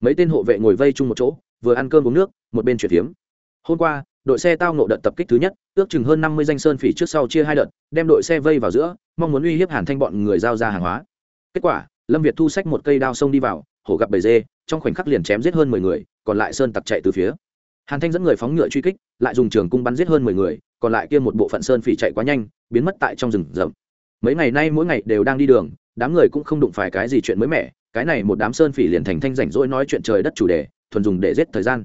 Mấy tên hộ vệ ngồi vây chung một chỗ, vừa ăn cơm uống nước, một bên chuyển phiếm. Hôm qua, đội xe tao nộ đợt tập kích thứ nhất, ước chừng hơn năm mươi danh sơn phỉ trước sau chia hai đợt, đem đội xe vây vào giữa, mong muốn uy hiếp hàn thanh bọn người giao ra hàng hóa. Kết quả, lâm việt thu sách một cây đao sông đi vào hổ gặp bầy dê, trong khoảnh khắc liền chém giết hơn mười người, còn lại sơn tặc chạy từ phía. Hàn thanh dẫn người phóng ngựa truy kích, lại dùng trường cung bắn giết hơn mười người, còn lại kia một bộ phận sơn phỉ chạy quá nhanh, biến mất tại trong rừng rậm. Mấy ngày nay mỗi ngày đều đang đi đường, đám người cũng không đụng phải cái gì chuyện mới mẻ, cái này một đám sơn phỉ liền thành thanh rảnh rỗi nói chuyện trời đất chủ đề, thuần dùng để giết thời gian.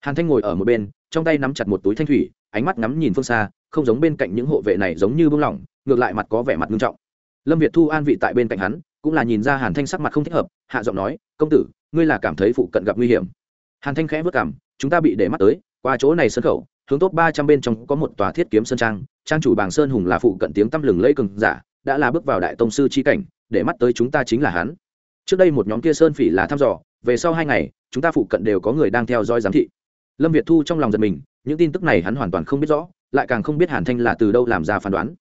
Hàn thanh ngồi ở một bên, trong tay nắm chặt một túi thanh thủy, ánh mắt ngắm nhìn phương xa, không giống bên cạnh những hộ vệ này giống như bưng lỏng, ngược lại mặt có vẻ mặt nghiêm trọng. Lâm việt thu an vị tại bên cạnh hắn cũng là nhìn ra hàn thanh sắc mặt không thích hợp, hạ giọng nói, công tử, ngươi là cảm thấy phụ cận gặp nguy hiểm. Hàn thanh khẽ vất cảm chúng ta bị để mắt tới, qua chỗ này sân khẩu, hướng tốt ba trăm bên trong có một tòa thiết kiếm sơn trang trang chủ bàng sơn hùng là phụ cận tiếng tăm lừng lẫy cường giả, đã là bước vào đại tông sư chi cảnh, để mắt tới chúng ta chính là hắn. Trước đây một nhóm kia sơn phỉ là thăm dò, về sau hai ngày, chúng ta phụ cận đều có người đang theo dõi giám thị. Lâm việt thu trong lòng giật mình, những tin tức này hắn hoàn toàn không biết rõ, lại càng không biết hàn thanh là từ đâu làm ra phán đoán.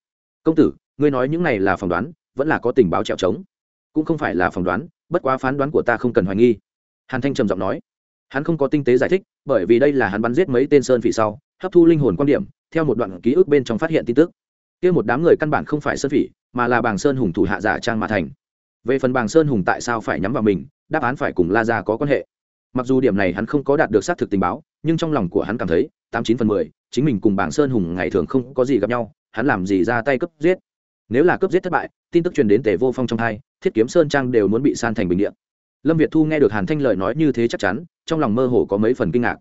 Công tử, ngươi nói những này là phỏng đoán, vẫn là có tình báo trèo trống cũng không phải là phỏng đoán, bất quá phán đoán của ta không cần hoài nghi. Hàn thanh trầm giọng nói. Hắn không có tinh tế giải thích, bởi vì đây là hắn bắn giết mấy tên sơn phỉ sau, hấp thu linh hồn quan điểm, theo một đoạn ký ức bên trong phát hiện tin tức. Kia một đám người căn bản không phải sơn phỉ, mà là bàng sơn hùng thủ hạ giả trang mà thành. Về phần bàng sơn hùng tại sao phải nhắm vào mình, đáp án phải cùng la ra có quan hệ. Mặc dù điểm này hắn không có đạt được xác thực tình báo, nhưng trong lòng của hắn cảm thấy, tám chín phần mười, chính mình cùng bảng sơn hùng ngày thường không có gì gặp nhau, hắn làm gì ra tay cấp giết nếu là cấp giết thất bại, tin tức truyền đến tề vô phong trong hai, thiết kiếm sơn trang đều muốn bị san thành bình điện lâm việt thu nghe được hàn thanh lời nói như thế chắc chắn, trong lòng mơ hồ có mấy phần kinh ngạc.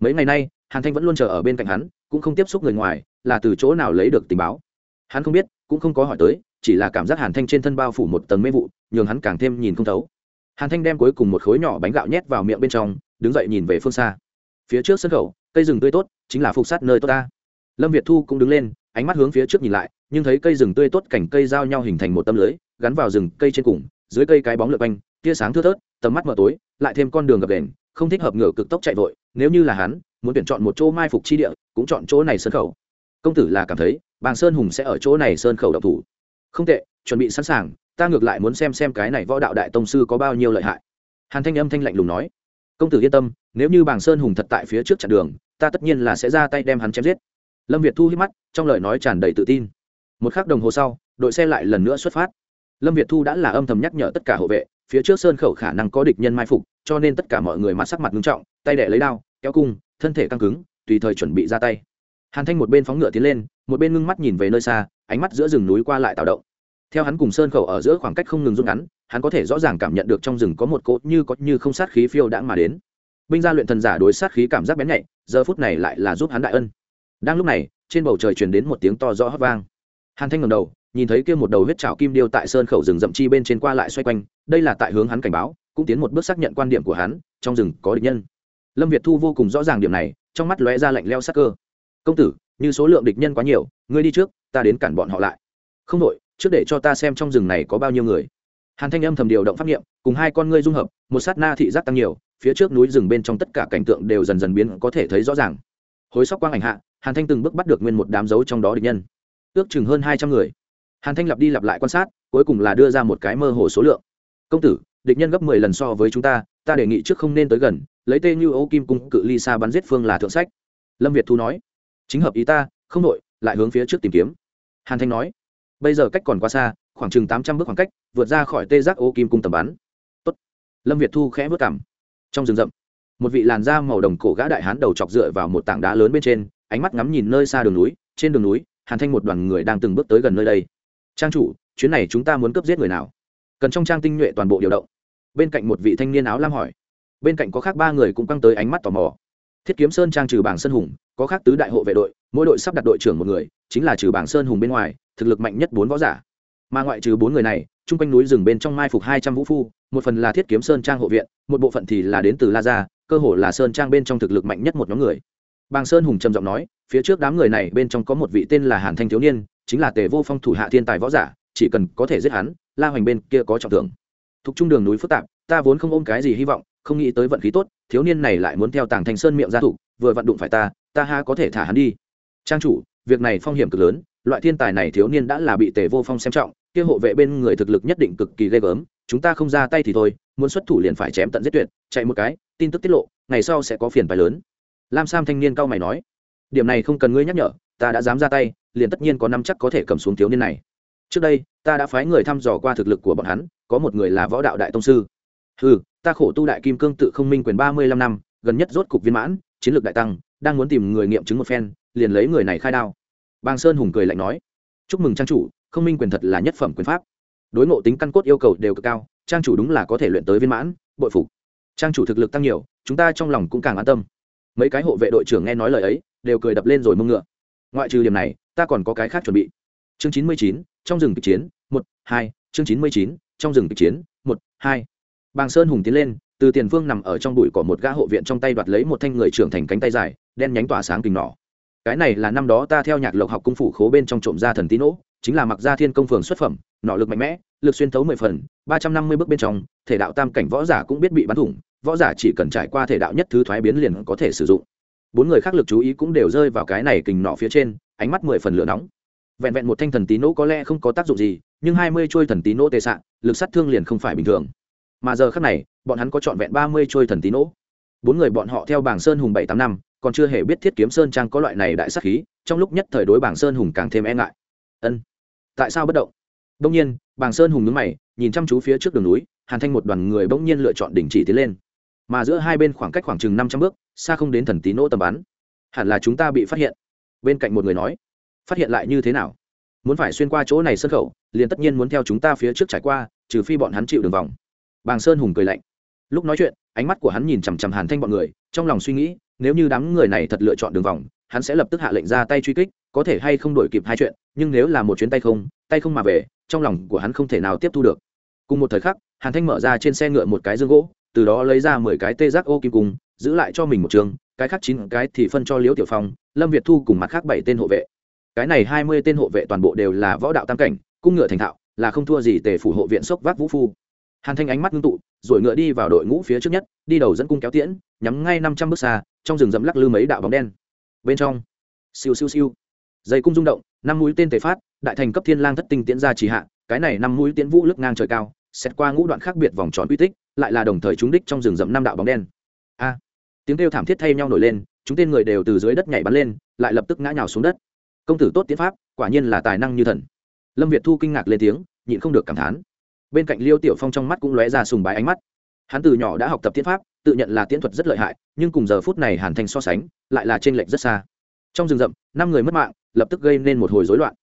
Mấy ngày nay, hàn thanh vẫn luôn chờ ở bên cạnh hắn, cũng không tiếp xúc người ngoài, là từ chỗ nào lấy được tình báo. Hắn không biết, cũng không có hỏi tới, chỉ là cảm giác hàn thanh trên thân bao phủ một tầng mê vụ, nhường hắn càng thêm nhìn không thấu. Hàn thanh đem cuối cùng một khối nhỏ bánh gạo nhét vào miệng bên trong, đứng dậy nhìn về phương xa. Phía trước sân khẩu, cây rừng tươi tốt, chính là phục sát nơi tốt ta. Lâm việt thu cũng đứng lên, ánh mắt hướng phía trước nhìn lại nhưng thấy cây rừng tươi tốt cảnh cây giao nhau hình thành một tâm lưới, gắn vào rừng cây trên cùng, dưới cây cái bóng lượt quanh, tia sáng thưa thớt, tầm mắt mờ tối, lại thêm con đường gập đèn không thích hợp ngựa cực tốc chạy vội, nếu như là hắn, muốn tuyển chọn một chỗ mai phục chi địa, cũng chọn chỗ này sân khẩu công tử là cảm thấy, bàng sơn hùng sẽ ở chỗ này sơn khẩu độc thủ. Không tệ, chuẩn bị sẵn sàng, ta ngược lại muốn xem xem cái này võ đạo đại tông sư có bao nhiêu lợi hại. Hàn thanh âm thanh lạnh lùng nói. Công tử yên tâm, nếu như bàng sơn hùng thật tại phía trước chặn đường, ta tất nhiên là sẽ ra tay đem hắn chém giết. Lâm việt thu hít mắt, trong lời nói tràn đầy tự tin một k h ắ c đồng hồ sau, đội xe lại lần nữa xuất phát. Lâm việt thu đã là âm thầm nhắc nhở tất cả hộ vệ, phía trước sơn khẩu khả năng có địch nhân mai phục, cho nên tất cả mọi người mặt sắc mặt nghiêm trọng, tay đẻ lấy đao, kéo cung, thân thể căng cứng, tùy thời chuẩn bị ra tay. Hàn thanh một bên phóng ngựa tiến lên, một bên ngưng mắt nhìn về nơi xa, ánh mắt giữa rừng núi qua lại tạo động. Theo hắn cùng sơn khẩu ở giữa khoảng cách không ngừng rút ngắn, hắn có thể rõ ràng cảm nhận được trong rừng có một cỗ như có như không sát khí phiêu đãng mà đến. Binh gia luyện thần giả đối sát khí cảm giác bén nhạy, giờ phút này lại là giúp hắn đại ân. Đang lúc này, trên bầu trời truyền đến một tiếng to rõ hót vang hàn thanh ngầm đầu, nhìn thấy kia một đầu huyết trào kim điêu tại sơn khẩu rừng rậm chi bên trên qua lại xoay quanh, đây là tại hướng hắn cảnh báo, cũng tiến một bước xác nhận quan điểm của hắn, trong rừng có địch nhân. Lâm việt thu vô cùng rõ ràng điểm này, trong mắt lóe ra lạnh leo sắc cơ. Công tử, như số lượng địch nhân quá nhiều, ngươi đi trước, ta đến cản bọn họ lại. Không đội trước để cho ta xem trong rừng này có bao nhiêu người. Hàn thanh âm thầm điều động pháp nghiệm cùng hai con ngươi dung hợp, một sát na thị giác tăng nhiều, phía trước núi rừng bên trong tất cả cảnh tượng đều dần dần biến có thể thấy rõ ràng. Hối sóc quang ảnh hạ, hàn thanh từng bước bắt được nguyên một đám dấu trong đó địch nhân ước chừng hơn hai trăm người. Hàn thanh lặp đi lặp lại quan sát, cuối cùng là đưa ra một cái mơ hồ số lượng. Công tử, địch nhân gấp mười lần so với chúng ta ta đề nghị trước không nên tới gần, lấy tên như Âu kim cung cự ly xa bắn giết phương là thượng sách. Lâm việt thu nói. Chính hợp ý ta, không đội, lại hướng phía trước tìm kiếm. Hàn thanh nói. Bây giờ cách còn quá xa, khoảng chừng tám trăm bước khoảng cách, vượt ra khỏi tê giác ô kim cung tầm bắn. Tốt. lâm việt thu khẽ vớt cảm. Trong rừng rậm, một vị làn da màu đồng cổ gã đại hán đầu chọc dựa vào một tảng đá lớn bên trên, ánh mắt ngắm nhìn nơi xa đường núi, trên đường núi hàn thanh một đoàn người đang từng bước tới gần nơi đây. Trang chủ, chuyến này chúng ta muốn cướp giết người nào? Cần trong trang tinh nhuệ toàn bộ điều động. Bên cạnh một vị thanh niên áo lam hỏi. Bên cạnh có khác ba người cũng căng tới ánh mắt tò mò. Thiết kiếm sơn trang trừ bảng sơn hùng, có khác tứ đại hộ vệ đội, mỗi đội sắp đặt đội trưởng một người, chính là trừ bảng sơn hùng bên ngoài, thực lực mạnh nhất bốn võ giả. Mà ngoại trừ bốn người này, chung quanh núi rừng bên trong mai phục hai trăm vũ phu, một phần là thiết kiếm sơn trang hộ viện, một bộ phận thì là đến từ la gia, cơ hồ là sơn trang bên trong thực lực mạnh nhất một nhóm người bàng sơn hùng trầm giọng nói, phía trước đám người này bên trong có một vị tên là hàn thanh thiếu niên, chính là tề vô phong thủ hạ thiên tài võ giả, chỉ cần có thể giết hắn, la hoành bên kia có trọng thưởng. Thuộc trung đường núi phức tạp, ta vốn không ôm cái gì hy vọng, không nghĩ tới vận khí tốt, thiếu niên này lại muốn theo tàng thanh sơn miệng ra thủ, vừa vận đụng phải ta ta ha có thể thả hắn đi. Trang chủ, việc này phong hiểm cực lớn, loại thiên tài này thiếu niên đã là bị tề vô phong xem trọng, kia hộ vệ bên người thực lực nhất định cực kỳ ghê gớm, chúng ta không ra tay thì thôi, muốn xuất thủ liền phải chém tận giết tuyệt, chạy một cái, tin tức tiết lộ, ngày sau sẽ có phiền phái lớn lam sam thanh niên cao mày nói, điểm này không cần ngươi nhắc nhở, ta đã dám ra tay, liền tất nhiên có năm chắc có thể cầm xuống thiếu niên này. Trước đây, ta đã phái người thăm dò qua thực lực của bọn hắn, có một người là võ đạo đại tông sư. Ừ ta khổ tu đại kim cương tự không minh quyền ba mươi lăm năm, gần nhất rốt cục viên mãn, chiến lược đại tăng, đang muốn tìm người nghiệm chứng một phen, liền lấy người này khai đao. Bàng sơn hùng cười lạnh nói, chúc mừng trang chủ, không minh quyền thật là nhất phẩm quyền pháp. Đối ngộ tính căn cốt yêu cầu đều cực cao, trang chủ đúng là có thể luyện tới viên mãn, bội phục. Trang chủ thực lực tăng nhiều, chúng ta trong lòng cũng càng an tâm mấy cái hộ vệ đội trưởng nghe nói lời ấy, đều cười đập lên rồi mông ngựa. Ngoại trừ điểm này, ta còn có cái khác chuẩn bị. Chương chín mươi chín, trong rừng kịch chiến, một, hai, chương chín mươi chín, trong rừng kịch chiến, một, hai. Bàng sơn hùng tiến lên, từ tiền phương nằm ở trong bụi cỏ một gã hộ viện trong tay đoạt lấy một thanh người trưởng thành cánh tay dài, đen nhánh tỏa sáng kình nỏ. Cái này là năm đó ta theo nhạc lộc học cung phủ khố bên trong trộm ra thần tín ỗ chính là mặc gia thiên công phường xuất phẩm nọ lực mạnh mẽ, lực xuyên thấu mười phần, ba trăm năm mươi bước bên trong, thể đạo tam cảnh võ giả cũng biết bị bắn thủng võ giả chỉ cần trải qua thể đạo nhất thứ thoái biến liền có thể sử dụng. Bốn người khác lực chú ý cũng đều rơi vào cái này kình nọ phía trên, ánh mắt mười phần lửa nóng. Vẹn vẹn một thanh thần tí nỗ có lẽ không có tác dụng gì, nhưng hai mươi trôi thần tí nỗ tệ sạn lực sát thương liền không phải bình thường. Mà giờ khác này, bọn hắn có trọn vẹn ba mươi trôi thần tí nỗ. Bốn người bọn họ theo bảng sơn hùng bảy tám năm, còn chưa hề biết thiết kiếm sơn trang có loại này đại sắc khí, trong lúc nhất thời đối bảng sơn hùng càng thêm e ngại. Ân, tại sao bất động? Đông nhiên, bảng sơn hùng nhướng mày, nhìn chăm chú phía trước đường núi, hàn thanh một đoàn người bỗng nhiên lựa chọn đình chỉ tiến lên mà giữa hai bên khoảng cách khoảng chừng năm trăm bước, xa không đến thần tí nỗ tầm bắn. Hẳn là chúng ta bị phát hiện. Bên cạnh một người nói, phát hiện lại như thế nào? Muốn phải xuyên qua chỗ này sân khẩu, liền tất nhiên muốn theo chúng ta phía trước trải qua, trừ phi bọn hắn chịu đường vòng. Bàng sơn hùng cười lạnh. Lúc nói chuyện, ánh mắt của hắn nhìn chằm chằm hàn thanh bọn người, trong lòng suy nghĩ, nếu như đám người này thật lựa chọn đường vòng, hắn sẽ lập tức hạ lệnh ra tay truy kích, có thể hay không đổi kịp hai chuyện, nhưng nếu là một chuyến tay không tay không mà về, trong lòng của hắn không thể nào tiếp thu được. Cùng một thời khắc, hàn thanh mở ra trên xe ngựa một cái dương gỗ từ đó lấy ra mười cái tê giác ô kim cung, giữ lại cho mình một trường, cái khác chín cái thì phân cho liễu tiểu phong, lâm việt thu cùng mặt khác bảy tên hộ vệ. Cái này hai mươi tên hộ vệ toàn bộ đều là võ đạo tam cảnh, cung ngựa thành thạo, là không thua gì tề phủ hộ viện sốc vác vũ phu. Hàn thanh ánh mắt ngưng tụ, rồi ngựa đi vào đội ngũ phía trước nhất, đi đầu dẫn cung kéo tiễn, nhắm ngay năm trăm bước xa, trong rừng rậm lắc lư mấy đạo bóng đen. Bên trong, siêu siêu siêu. Dây cung rung động, năm mũi tên tề phát, đại thành cấp thiên lang thất tinh tiễn ra chỉ hạ, cái này năm mũi tiễn vũ lướt ngang trời cao xét qua ngũ đoạn khác biệt vòng tròn quy tích, lại là đồng thời trúng đích trong rừng rậm năm đạo bóng đen. A! Tiếng kêu thảm thiết thay nhau nổi lên, chúng tên người đều từ dưới đất nhảy bắn lên, lại lập tức ngã nhào xuống đất. Công tử tốt tiến pháp, quả nhiên là tài năng như thần. Lâm việt thu kinh ngạc lên tiếng, nhịn không được cảm thán. Bên cạnh liêu tiểu phong trong mắt cũng lóe ra sùng bái ánh mắt. Hắn từ nhỏ đã học tập tiến pháp, tự nhận là tiến thuật rất lợi hại, nhưng cùng giờ phút này hàn thành so sánh, lại là t r ê n lệch rất xa. Trong rừng rậm, năm người mất mạng, lập tức gây nên một hồi rối loạn.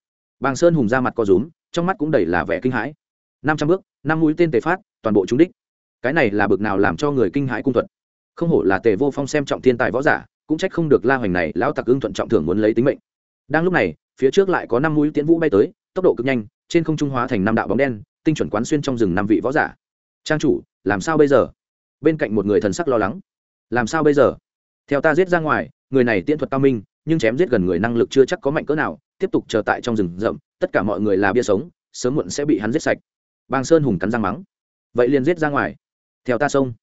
Bàng sơn hùng ra mặt co rúm, trong mắt cũng đầy là vẻ kinh hãi năm trăm bước, năm mũi tên tề phát, toàn bộ trúng đích. Cái này là bực nào làm cho người kinh hãi cung thuật. Không hổ là tề vô phong xem trọng thiên tài võ giả, cũng trách không được la hoành này, lão tặc ưng thuận trọng thưởng muốn lấy tính mệnh. Đang lúc này, phía trước lại có năm mũi tiễn vũ bay tới, tốc độ cực nhanh, trên không trung hóa thành năm đạo bóng đen, tinh chuẩn quán xuyên trong rừng năm vị võ giả. Trang chủ, làm sao bây giờ? Bên cạnh một người thần sắc lo lắng. Làm sao bây giờ? Theo ta giết ra ngoài, người này tiễn thuật cao minh, nhưng chém giết gần người năng lực chưa chắc có mạnh cỡ nào, tiếp tục chờ tại trong rừng rậm, tất cả mọi người là bia sống, sớm muộn sẽ bị hắn giết sạch bàng sơn hùng cắn răng mắng. Vậy liền giết ra ngoài. Theo ta sông.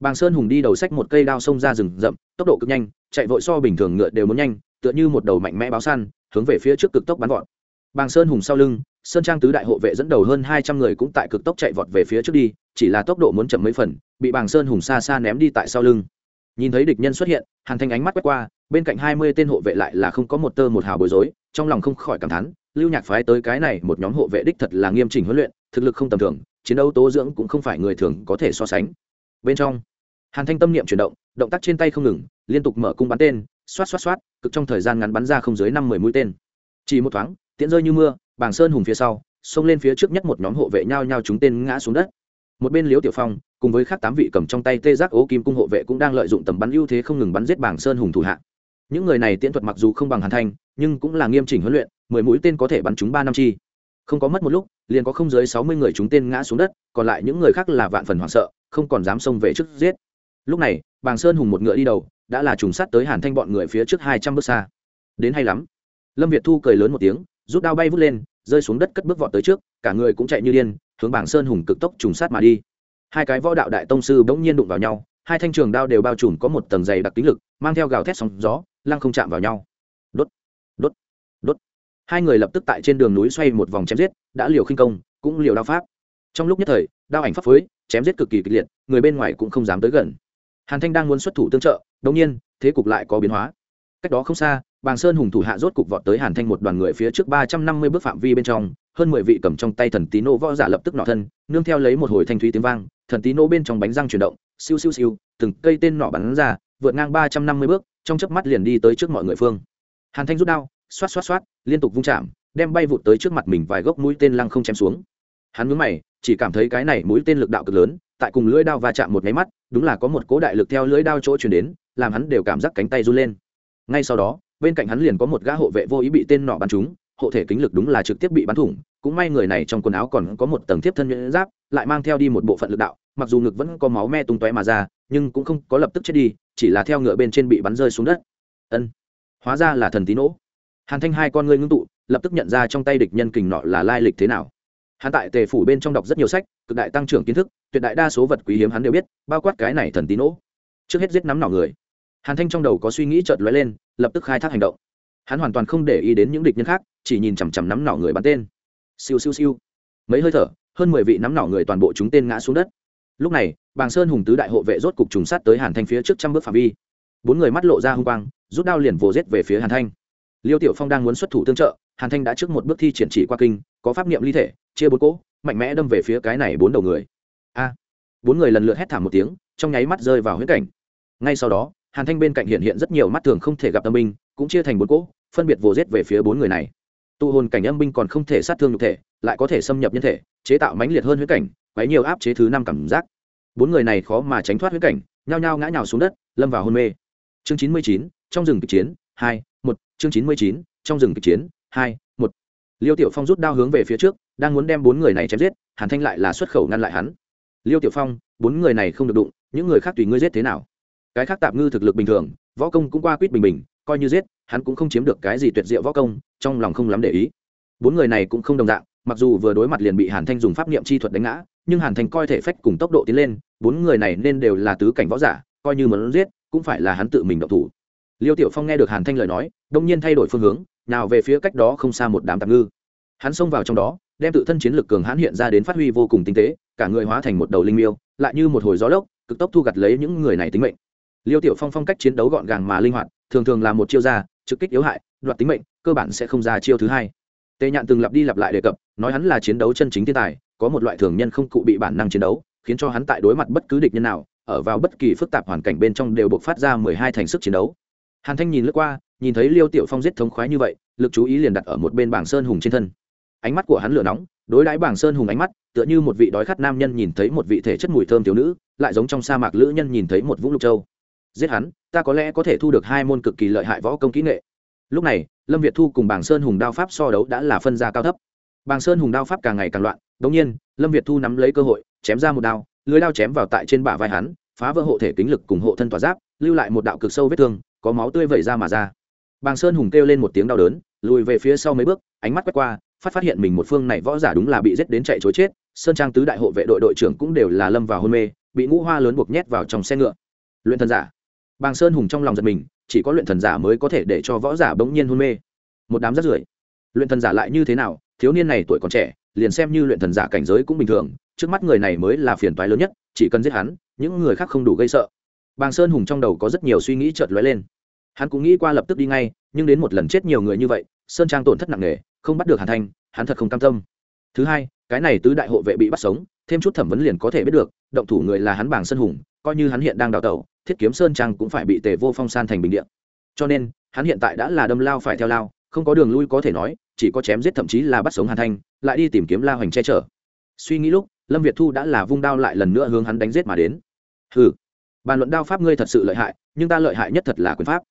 Bàng sơn hùng đi đầu sách một cây đao sông ra rừng rậm, tốc độ cực nhanh, chạy vội so bình thường ngựa đều muốn nhanh, tựa như một đầu mạnh mẽ báo săn, hướng về phía trước cực tốc bắn vọt. Bàng sơn hùng sau lưng, sơn trang tứ đại hộ vệ dẫn đầu hơn hai trăm người cũng tại cực tốc chạy vọt về phía trước đi, chỉ là tốc độ muốn chậm mấy phần, bị bàng sơn hùng xa xa ném đi tại sau lưng. Nhìn thấy địch nhân xuất hiện, hàn thanh ánh mắt quét qua, bên cạnh hai mươi tên hộ vệ lại là không có một tơ một hào bối rối, trong lòng không khỏi cảm thán, lưu nhạc phái tới cái này một nhóm hộ vệ đích thật là nghiêm chỉnh huấn luyện thực lực không tầm thường, chiến đấu tố dưỡng cũng không phải người thường có thể so sánh. Bên trong, hàn thanh tâm niệm chuyển động động tác trên tay không ngừng, liên tục mở cung bắn tên, xoát xoát xoát, cực trong thời gian ngắn bắn ra không dưới năm mười mũi tên. Chỉ một thoáng, tiễn rơi như mưa, bàng sơn hùng phía sau, xông lên phía trước nhất một nhóm hộ vệ nhau nhau chúng tên ngã xuống đất. Một bên liếu tiểu phong, cùng với khác tám vị cầm trong tay tê giác ố kim cung hộ vệ cũng đang lợi dụng tầm bắn ưu thế không ngừng bắn giết bảng sơn hùng thủ hạ. Những người này tiễn thuật mặc dù không bằng hàn thanh, nhưng cũng là nghiêm chỉnh huấn luyện, mười mũi tên có thể bắn chúng ba năm chi không có mất một lúc, liền có không dưới sáu mươi người chúng tên ngã xuống đất, còn lại những người khác là vạn phần hoảng sợ, không còn dám xông về trước giết. Lúc này, bàng sơn hùng một ngựa đi đầu, đã là trùng sát tới hàn thanh bọn người phía trước hai trăm bước xa. Đến hay lắm. Lâm việt thu cười lớn một tiếng, rút đao bay vút lên, rơi xuống đất cất bước vọt tới trước, cả người cũng chạy như điên, hướng bảng sơn hùng cực tốc trùng sát mà đi. Hai cái võ đạo đại tông sư bỗng nhiên đụng vào nhau, hai thanh trường đao đều bao trùm có một tầng dày đặc tính lực, mang theo gào thét sóng gió, lăng không chạm vào nhau hai người lập tức tại trên đường núi xoay một vòng chém giết, đã liều khinh công, cũng liều đao pháp. Trong lúc nhất thời, đao ảnh pháp phối, chém giết cực kỳ kịch liệt, người bên ngoài cũng không dám tới gần. Hàn thanh đang muốn xuất thủ tương trợ đ nhiên, thế cục lại có biến hóa. Cách đó không xa, bàng sơn hùng thủ hạ rốt cục vọt tới hàn thanh một đoàn người phía trước ba trăm năm mươi bước phạm vi bên trong, hơn mười vị cầm trong tay thần tí nô võ giả lập tức nọ thân, nương theo lấy một hồi thanh thúy tiếng vang, thần tí nô bên trong bánh răng chuyển động, siêu siêu siêu, từng cây tên nọ bắn ra, vượt ngang ba trăm năm mươi bước, trong chớp mắt liền đi tới trước mọi người phương. Hàn thanh rút đao xoát xoát xoát, liên tục vung chạm, đem bay vụt tới trước mặt mình vài gốc mũi tên lăng không chém xuống. Hắn mướn mày, chỉ cảm thấy cái này mũi tên lực đạo cực lớn, tại cùng lưỡi đao va chạm một nháy mắt, đúng là có một cố đại lực theo lưỡi đao chỗ chuyển đến, làm hắn đều cảm giác cánh tay run lên. Ngay sau đó, bên cạnh hắn liền có một gã hộ vệ vô ý bị tên nọ bắn trúng, hộ thể kính lực đúng là trực tiếp bị bắn thủng, cũng may người này trong quần áo còn có một tầng thiếp thân nhuyễn giáp, lại mang theo đi một bộ phận lực đạo, mặc dù ngực vẫn có máu me tung tóe mà ra, nhưng cũng không có lập tức chết đi, chỉ là theo ngựa bên trên bị bắn rơi xuống đất. Ân, hóa ra là thần tí nỗ hàn thanh hai con ngươi ngưng tụ, lập tức nhận ra trong tay địch nhân kình nọ là lai lịch thế nào. Hắn tại tề phủ bên trong đọc rất nhiều sách, cực đại tăng trưởng kiến thức, tuyệt đại đa số vật quý hiếm hắn đều biết, bao quát cái này thần tín nỗ trước hết giết nắm nỏ người. Hàn thanh trong đầu có suy nghĩ chợt lóe lên, lập tức khai thác hành động. Hắn hoàn toàn không để ý đến những địch nhân khác, chỉ nhìn chằm chằm nắm nỏ người bắn tên. Siêu siêu siêu. Mấy hơi thở, hơn mười vị nắm nỏ người toàn bộ chúng tên ngã xuống đất. Lúc này, bàng sơn hùng tứ đại hộ vệ rốt cục trùng sát tới hàn thanh phía trước trăm bước phạm vi. Bốn người mắt lộ ra h u n g quang, rút đao liền vồ rết về phía hàn thanh liêu tiểu phong đang muốn xuất thủ tương trợ, hàn thanh đã trước một bước thi triển chỉ qua kinh, có pháp niệm ly thể, chia bốn cỗ, mạnh mẽ đâm về phía cái này bốn đầu người. A! Bốn người lần lượt hét thảm một tiếng, trong nháy mắt rơi vào huyết cảnh. Ngay sau đó, hàn thanh bên cạnh hiện hiện rất nhiều mắt thường không thể gặp tâm binh, cũng chia thành bốn cỗ, phân biệt vồ giết về phía bốn người này. Tụ hồn cảnh âm binh còn không thể sát thương nhục thể, lại có thể xâm nhập nhân thể, chế tạo mãnh liệt hơn huyết cảnh, quấy nhiều áp chế thứ năm cảm giác. Bốn người này khó mà tránh thoát huyết cảnh, nhao nhao ngã nhào xuống đất, lâm vào hôn mê. Chương chín mươi chín, trong rừng kịch chiến, hai một, chương chín mươi chín, trong rừng kịch chiến. Hai, một. Liêu tiểu phong rút đao hướng về phía trước, đang muốn đem bốn người này chém giết, hàn thanh lại là xuất khẩu ngăn lại hắn. Liêu tiểu phong, bốn người này không được đụng, những người khác tùy ngươi giết thế nào? Cái khác tạp ngư thực lực bình thường, võ công cũng qua quýt bình bình, coi như giết, hắn cũng không chiếm được cái gì tuyệt diệu võ công, trong lòng không lắm để ý. Bốn người này cũng không đồng dạng, mặc dù vừa đối mặt liền bị hàn thanh dùng pháp niệm chi thuật đánh ngã, nhưng hàn thanh coi thể phách cùng tốc độ tiến lên, bốn người này nên đều là tứ cảnh võ giả, coi như muốn giết, cũng phải là hắn tự mình động thủ. Liêu tiểu phong nghe được hàn thanh lời nói đông nhiên thay đổi phương hướng, nào về phía cách đó không xa một đám tạp ngư. Hắn xông vào trong đó, đem tự thân chiến lực cường hãn hiện ra đến phát huy vô cùng tinh tế, cả người hóa thành một đầu linh miêu, lại như một hồi gió lốc, cực tốc thu gặt lấy những người này tính mệnh. Liêu tiểu phong phong cách chiến đấu gọn gàng mà linh hoạt, thường thường là một chiêu ra trực kích yếu hại, đoạt tính mệnh, cơ bản sẽ không ra chiêu thứ hai. Tề nhạn từng lặp đi lặp lại đề cập, nói hắn là chiến đấu chân chính thiên tài, có một loại thường nhân không cụ bị bản năng chiến đấu, khiến cho hắn tại đối mặt bất cứ địch nhân nào, ở vào bất kỳ phức tạp hoàn cảnh bên trong đều buộc phát ra mười hai thành sức chiến đấu hàn thanh nhìn lướt qua, nhìn thấy liêu tiểu phong giết thống khoái như vậy, lực chú ý liền đặt ở một bên bảng sơn hùng trên thân. Ánh mắt của hắn lửa nóng, đối đãi bảng sơn hùng ánh mắt, tựa như một vị đói khát nam nhân nhìn thấy một vị thể chất mùi thơm thiếu nữ, lại giống trong sa mạc lữ nhân nhìn thấy một vũng lục châu. Giết hắn, ta có lẽ có thể thu được hai môn cực kỳ lợi hại võ công kỹ nghệ. Lúc này, lâm việt thu cùng bàng sơn hùng đao pháp so đấu đã là phân ra cao thấp. Bàng sơn hùng đao pháp càng ngày càng loạn, đống nhiên, lâm việt thu nắm lấy cơ hội, chém ra một đao, lưới đao chém vào tại trên bả vai hắn, phá vỡ hộ thể kính lực cùng hộ thân tỏa giáp, lưu lại một đạo cực sâu vết thương có máu tươi vẩy ra mà ra. Bàng sơn hùng kêu lên một tiếng đau đớn, lùi về phía sau mấy bước, ánh mắt quét qua, phát phát hiện mình một phương này võ giả đúng là bị giết đến chạy chối chết, sơn trang tứ đại hộ vệ đội đội trưởng cũng đều là lâm vào hôn mê, bị ngũ hoa lớn buộc nhét vào trong xe ngựa. Luyện thần giả. Bàng sơn hùng trong lòng giật mình, chỉ có luyện thần giả mới có thể để cho võ giả bỗng nhiên hôn mê. Một đám rất rưởi. Luyện thần giả lại như thế nào? Thiếu niên này tuổi còn trẻ, liền xem như luyện thần giả cảnh giới cũng bình thường, trước mắt người này mới là phiền toái lớn nhất, chỉ cần giết hắn, những người khác không đủ gây sợ bàng sơn hùng trong đầu có rất nhiều suy nghĩ chợt lóe lên. Hắn cũng nghĩ qua lập tức đi ngay, nhưng đến một lần chết nhiều người như vậy, sơn trang tổn thất nặng nề, không bắt được hàn thanh, hắn thật không cam tâm. Thứ hai, cái này tứ đại hộ vệ bị bắt sống, thêm chút thẩm vấn liền có thể biết được, động thủ người là hắn bàng sơn hùng, coi như hắn hiện đang đào tẩu, thiết kiếm sơn trang cũng phải bị tề vô phong san thành bình điện cho nên, hắn hiện tại đã là đâm lao phải theo lao, không có đường lui có thể nói, chỉ có chém giết thậm chí là bắt sống hàn thanh, lại đi tìm kiếm la hoành che chở. Suy nghĩ lúc, lâm việt thu đã là vung đao lại lần nữa hướng hắn đánh giết mà đến. Hừ bàn luận đao pháp ngươi thật sự lợi hại, nhưng ta lợi hại nhất thật là quyền pháp.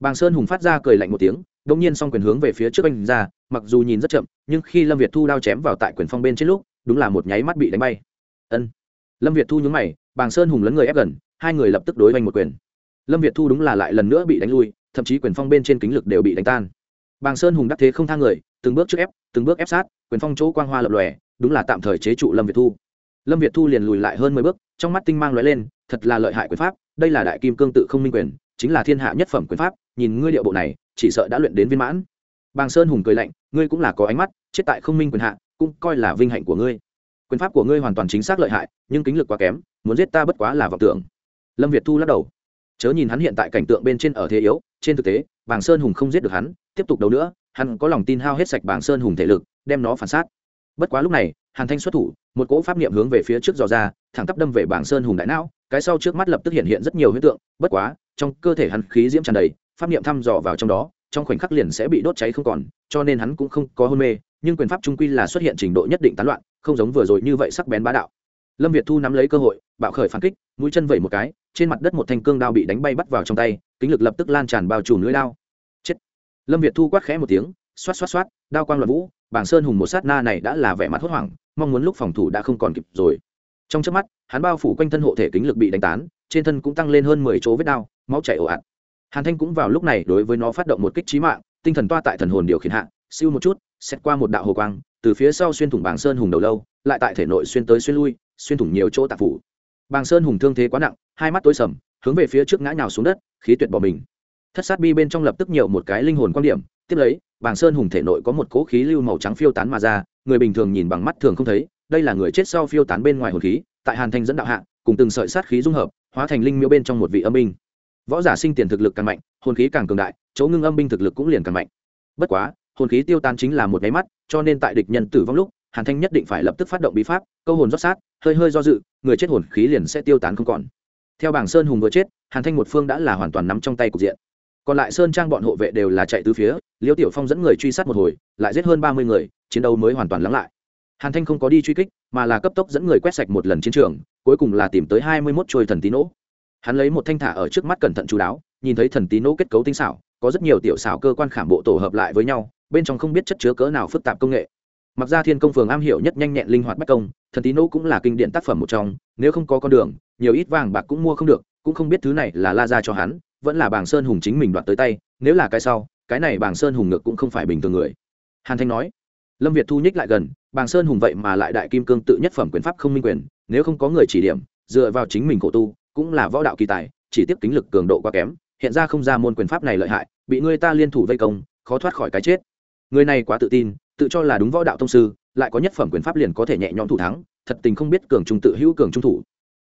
Bàng sơn hùng phát ra cười lạnh một tiếng đ ỗ n g nhiên s o n g quyền hướng về phía trước anh ra, mặc dù nhìn rất chậm, nhưng khi lâm việt thu đao chém vào tại quyền phong bên trên lúc, đúng là một nháy mắt bị đánh bay. Ân. Lâm việt thu nhúng mày, bàng sơn hùng lấn người ép gần, hai người lập tức đối oanh một quyền. Lâm việt thu đúng là lại lần nữa bị đánh lui, thậm chí quyền phong bên trên kính lực đều bị đánh tan. Bàng sơn hùng đắc thế không thang người, từng bước trước ép, từng bước ép sát, quyền phong chỗ quang hoa lập lòe, đúng là tạm thời chế trụ lâm việt thu. Lâm việt thu liền lùi lại hơn mười bước trong mắt tinh mang lóe lên, thật là lợi hại quyền pháp, đây là đại kim cương tự không minh quyền, chính là thiên hạ nhất phẩm quyền pháp, nhìn ngươi điệu bộ này, chỉ sợ đã luyện đến viên mãn. Bàng sơn hùng cười lạnh, ngươi cũng là có ánh mắt, chết tại không minh quyền hạ, cũng coi là vinh hạnh của ngươi. Quyền pháp của ngươi hoàn toàn chính xác lợi hại, nhưng kính lực quá kém, muốn giết ta bất quá là vọng tưởng. Lâm việt thu lắc đầu. Chớ nhìn hắn hiện tại cảnh tượng bên trên ở thế yếu, trên thực tế, bàng sơn hùng không giết được hắn, tiếp tục đấu nữa, hắn có lòng tin hao hết sạch bàng sơn hùng thể lực, đem nó phản sát bất quá lúc này, hàn thanh xuất thủ, một cỗ pháp niệm hướng về phía trước dò ra, thẳng tắp đâm về bảng sơn hùng đại não, cái sau trước mắt lập tức hiện hiện rất nhiều hiện tượng, bất quá, trong cơ thể hắn khí diễm tràn đầy, pháp niệm thăm dò vào trong đó, trong khoảnh khắc liền sẽ bị đốt cháy không còn, cho nên hắn cũng không có hôn mê, nhưng quyền pháp trung quy là xuất hiện trình độ nhất định tán loạn, không giống vừa rồi như vậy sắc bén bá đạo. Lâm việt thu nắm lấy cơ hội, bạo khởi phản kích, mũi chân vẩy một cái, trên mặt đất một thanh cương đao bị đánh bay bắt vào trong tay, kính lực lập tức lan tràn bao trùm lưỡi đao. Chết. Lâm việt thu quát khẽ một tiếng, xoát xoát xoát, đao quang loạn vũ bảng sơn hùng một sát na này đã là vẻ mặt hốt hoảng, mong muốn lúc phòng thủ đã không còn kịp rồi. Trong trước mắt, hắn bao phủ quanh thân hộ thể kính lực bị đánh tán, trên thân cũng tăng lên hơn mười chỗ vết đao máu chảy ồ ạt. Hàn thanh cũng vào lúc này đối với nó phát động một kích trí mạng, tinh thần toa tại thần hồn điều khiển hạ, siêu một chút xét qua một đạo hồ quang, từ phía sau xuyên thủng bảng sơn hùng đầu lâu, lại tại thể nội xuyên tới xuyên lui, xuyên thủng nhiều chỗ tạp phủ. Bàng sơn hùng thương thế quá nặng, hai mắt tối sầm, hướng về phía trước ngã nhào xuống đất, khí tuyệt bỏ mình. Thất sát bi bên trong lập tức nhiều một cái linh hồn quan điểm, tiếp lấy bàng sơn hùng thể nội có một cỗ khí lưu màu trắng phiêu tán mà ra, người bình thường nhìn bằng mắt thường không thấy, đây là người chết sau phiêu tán bên ngoài hồn khí, tại hàn thanh dẫn đạo hạ, cùng từng sợi sát khí dung hợp, hóa thành linh miêu bên trong một vị âm binh. Võ giả sinh tiền thực lực càng mạnh, hồn khí càng cường đại, chỗ ngưng âm binh thực lực cũng liền càng mạnh. Bất quá, hồn khí tiêu tan chính là một nháy mắt, cho nên tại địch nhân tử vong lúc, hàn thanh nhất định phải lập tức phát động bí pháp, câu hồn rót sát, hơi hơi do dự, người chết hồn khí liền sẽ tiêu tán không còn. Theo bảng sơn hùng vừa chết, hàn thanh một phương đã là hoàn toàn nắm trong tay cục diện. Còn lại sơn trang bọn hộ vệ đều là chạy từ phía liêu tiểu phong dẫn người truy sát một hồi, lại giết hơn ba mươi người, chiến đấu mới hoàn toàn lắng lại. Hàn thanh không có đi truy kích, mà là cấp tốc dẫn người quét sạch một lần chiến trường, cuối cùng là tìm tới hai mươi mốt trôi thần tí nỗ. Hắn lấy một thanh thả ở trước mắt cẩn thận chú đáo, nhìn thấy thần tí nỗ kết cấu tinh xảo, có rất nhiều tiểu xảo cơ quan khảm bộ tổ hợp lại với nhau, bên trong không biết chất chứa cỡ nào phức tạp công nghệ. Mặc ra thiên công phường am hiểu nhất nhanh nhẹn linh hoạt bất công, thần tí nỗ cũng là kinh điển tác phẩm một trong, nếu không có con đường, nhiều ít vàng bạc cũng mua không được, cũng không biết thứ này là la ra cho hắn, vẫn là bảng sơn hùng chính mình đoạt tới tay, nếu là cái sau cái này Bàng sơn hùng ngược cũng không phải bình thường người. Hàn thanh nói, lâm việt thu nhích lại gần, Bàng sơn hùng vậy mà lại đại kim cương tự nhất phẩm quyền pháp không minh quyền, nếu không có người chỉ điểm, dựa vào chính mình khổ tu, cũng là võ đạo kỳ tài, chỉ tiếp kính lực cường độ quá kém, hiện ra không ra môn quyền pháp này lợi hại, bị người ta liên thủ vây công, khó thoát khỏi cái chết. Người này quá tự tin, tự cho là đúng võ đạo thông sư, lại có nhất phẩm quyền pháp liền có thể nhẹ nhõm thủ thắng, thật tình không biết cường trung tự hữu cường trung thủ.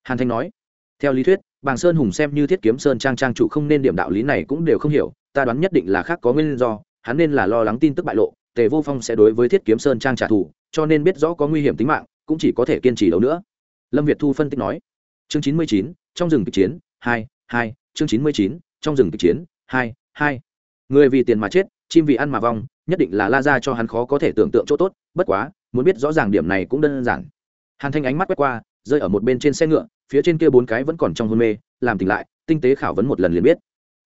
Hàn thanh nói, theo lý thuyết, bàng sơn hùng xem như thiết kiếm sơn trang trang chủ không nên điểm đạo lý này cũng đều không hiểu ta đoán nhất định là khác có nguyên do, hắn nên là lo lắng tin tức bại lộ, tề vô phong sẽ đối với thiết kiếm sơn trang trả thù, cho nên biết rõ có nguy hiểm tính mạng, cũng chỉ có thể kiên trì đấu nữa. Lâm việt thu phân tích nói. Chương chín mươi chín, trong rừng kịch chiến, hai hai, chương chín mươi chín, trong rừng kịch chiến, hai hai. Người vì tiền mà chết, chim vì ăn mà vong, nhất định là la ra cho hắn khó có thể tưởng tượng chỗ tốt, bất quá, muốn biết rõ ràng điểm này cũng đơn giản. Hàn thanh ánh mắt quét qua, rơi ở một bên trên xe ngựa, phía trên kia bốn cái vẫn còn trong hôn mê, làm tỉnh lại, tinh tế khảo vấn một lần liền biết.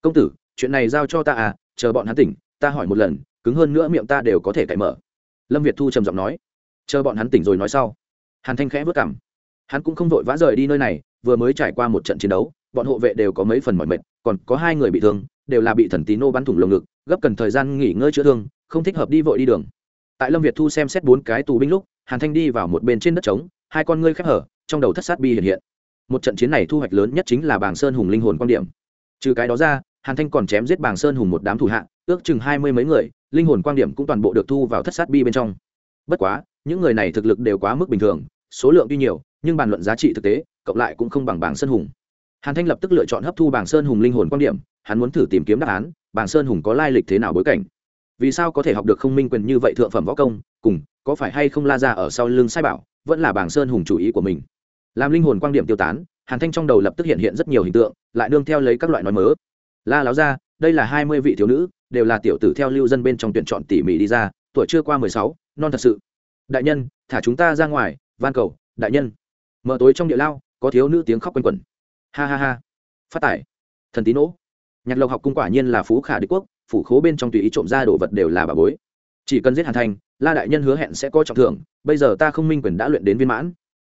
Công tử chuyện này giao cho ta à chờ bọn hắn tỉnh, ta hỏi một lần, cứng hơn nữa miệng ta đều có thể cậy mở. Lâm việt thu trầm giọng nói. Chờ bọn hắn tỉnh rồi nói sau. Hàn thanh khẽ vất cảm hắn cũng không vội vã rời đi nơi này, vừa mới trải qua một trận chiến đấu, bọn hộ vệ đều có mấy phần mỏi mệt, còn có hai người bị thương, đều là bị thần tí nô bắn thủng lồng ngực, gấp cần thời gian nghỉ ngơi chữa thương, không thích hợp đi vội đi đường. Tại lâm việt thu xem xét bốn cái tù binh lúc, hàn thanh đi vào một bên trên đất trống, hai con ngươi khép hở, trong đầu thất sát bi hiện hiện. Một trận chiến này thu hoạch lớn nhất chính là bàng sơn hùng linh hồn quan điểm. Trừ cái đó ra hàn thanh còn chém giết bàng sơn hùng một đám thủ hạ, ước chừng hai mươi mấy người, linh hồn quan điểm cũng toàn bộ được thu vào thất sát bi bên trong. Bất quá, những người này thực lực đều quá mức bình thường, số lượng tuy nhiều, nhưng bàn luận giá trị thực tế, cộng lại cũng không bằng Bàng sơn hùng. Hàn thanh lập tức lựa chọn hấp thu Bàng sơn hùng linh hồn quan điểm, hắn muốn thử tìm kiếm đáp án, Bàng sơn hùng có lai lịch thế nào bối cảnh? Vì sao có thể học được không minh quyền như vậy thượng phẩm võ công, cùng có phải hay không la ra ở sau lưng sai bảo, vẫn là Bàng sơn hùng chủ ý của mình? Làm linh hồn quan điểm tiêu tán, hàn thanh trong đầu lập tức hiện hiện rất nhiều hình tượng, lại đương theo lấy các loại nói mớ la láo ra, đây là hai mươi vị thiếu nữ, đều là tiểu tử theo lưu dân bên trong tuyển chọn tỉ mỉ đi ra, tuổi chưa qua mười sáu, non thật sự. Đại nhân, thả chúng ta ra ngoài, van cầu, đại nhân. Mở tối trong địa lao, có thiếu nữ tiếng khóc quanh quẩn. Ha ha ha. Phát tải. Thần tín nỗ. Nhạc lộc học cung quả nhiên là phú khả đế quốc, phủ khố bên trong tùy ý trộm ra đồ vật đều là bà bối. Chỉ cần giết hàn thành, la đại nhân hứa hẹn sẽ có trọng thưởng, bây giờ ta không minh quyền đã luyện đến viên mãn.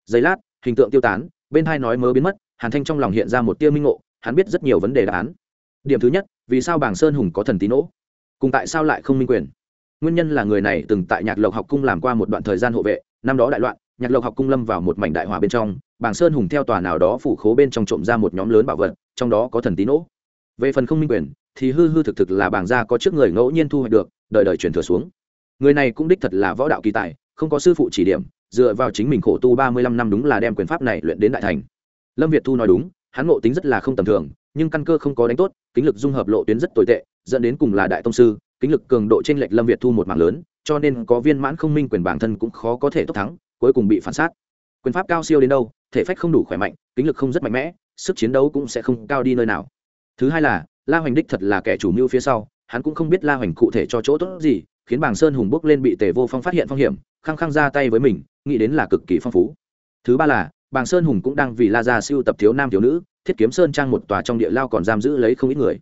Giây lát, hình tượng tiêu tán, bên hai nói mớ biến mất, hàn thanh trong lòng hiện ra một tia minh ngộ, hắn biết rất nhiều vấn đề đáp án điểm thứ nhất, vì sao bảng sơn hùng có thần tín nỗ? Cùng tại sao lại không minh quyền? Nguyên nhân là người này từng tại nhạc lộc học cung làm qua một đoạn thời gian hộ vệ, năm đó đại loạn, nhạc lộc học cung lâm vào một mảnh đại hỏa bên trong, bảng sơn hùng theo tòa nào đó phủ khố bên trong trộm ra một nhóm lớn bảo vật, trong đó có thần tín nỗ. Về phần không minh quyền, thì hư hư thực thực là bảng gia có trước người ngẫu nhiên thu hoạch được, đợi đợi truyền thừa xuống. Người này cũng đích thật là võ đạo kỳ tài, không có sư phụ chỉ điểm, dựa vào chính mình khổ tu ba mươi lăm năm đúng là đem quyền pháp này luyện đến đại thành. Lâm việt thu nói đúng, hắn ngộ tính rất là không tầm thường nhưng căn cơ không có đánh tốt, kính lực dung hợp lộ tuyến rất tồi tệ, dẫn đến cùng là đại tông sư, kính lực cường độ trên lệch lâm việt thu một mạng lớn, cho nên có viên mãn không minh quyền bản thân cũng khó có thể tốc thắng, cuối cùng bị phản sát. Quyền pháp cao siêu đến đâu, thể phách không đủ khỏe mạnh, kính lực không rất mạnh mẽ, sức chiến đấu cũng sẽ không cao đi nơi nào. Thứ hai là, la hoành đích thật là kẻ chủ mưu phía sau, hắn cũng không biết la hoành cụ thể cho chỗ tốt gì, khiến bàng sơn hùng bước lên bị tề vô phong phát hiện phong hiểm, khăng khăng ra tay với mình, nghĩ đến là cực kỳ phong phú. Thứ ba là bàng sơn hùng cũng đang vì la gia siêu tập thiếu nam thiếu nữ thiết kiếm sơn trang một tòa trong địa lao còn giam giữ lấy không ít người.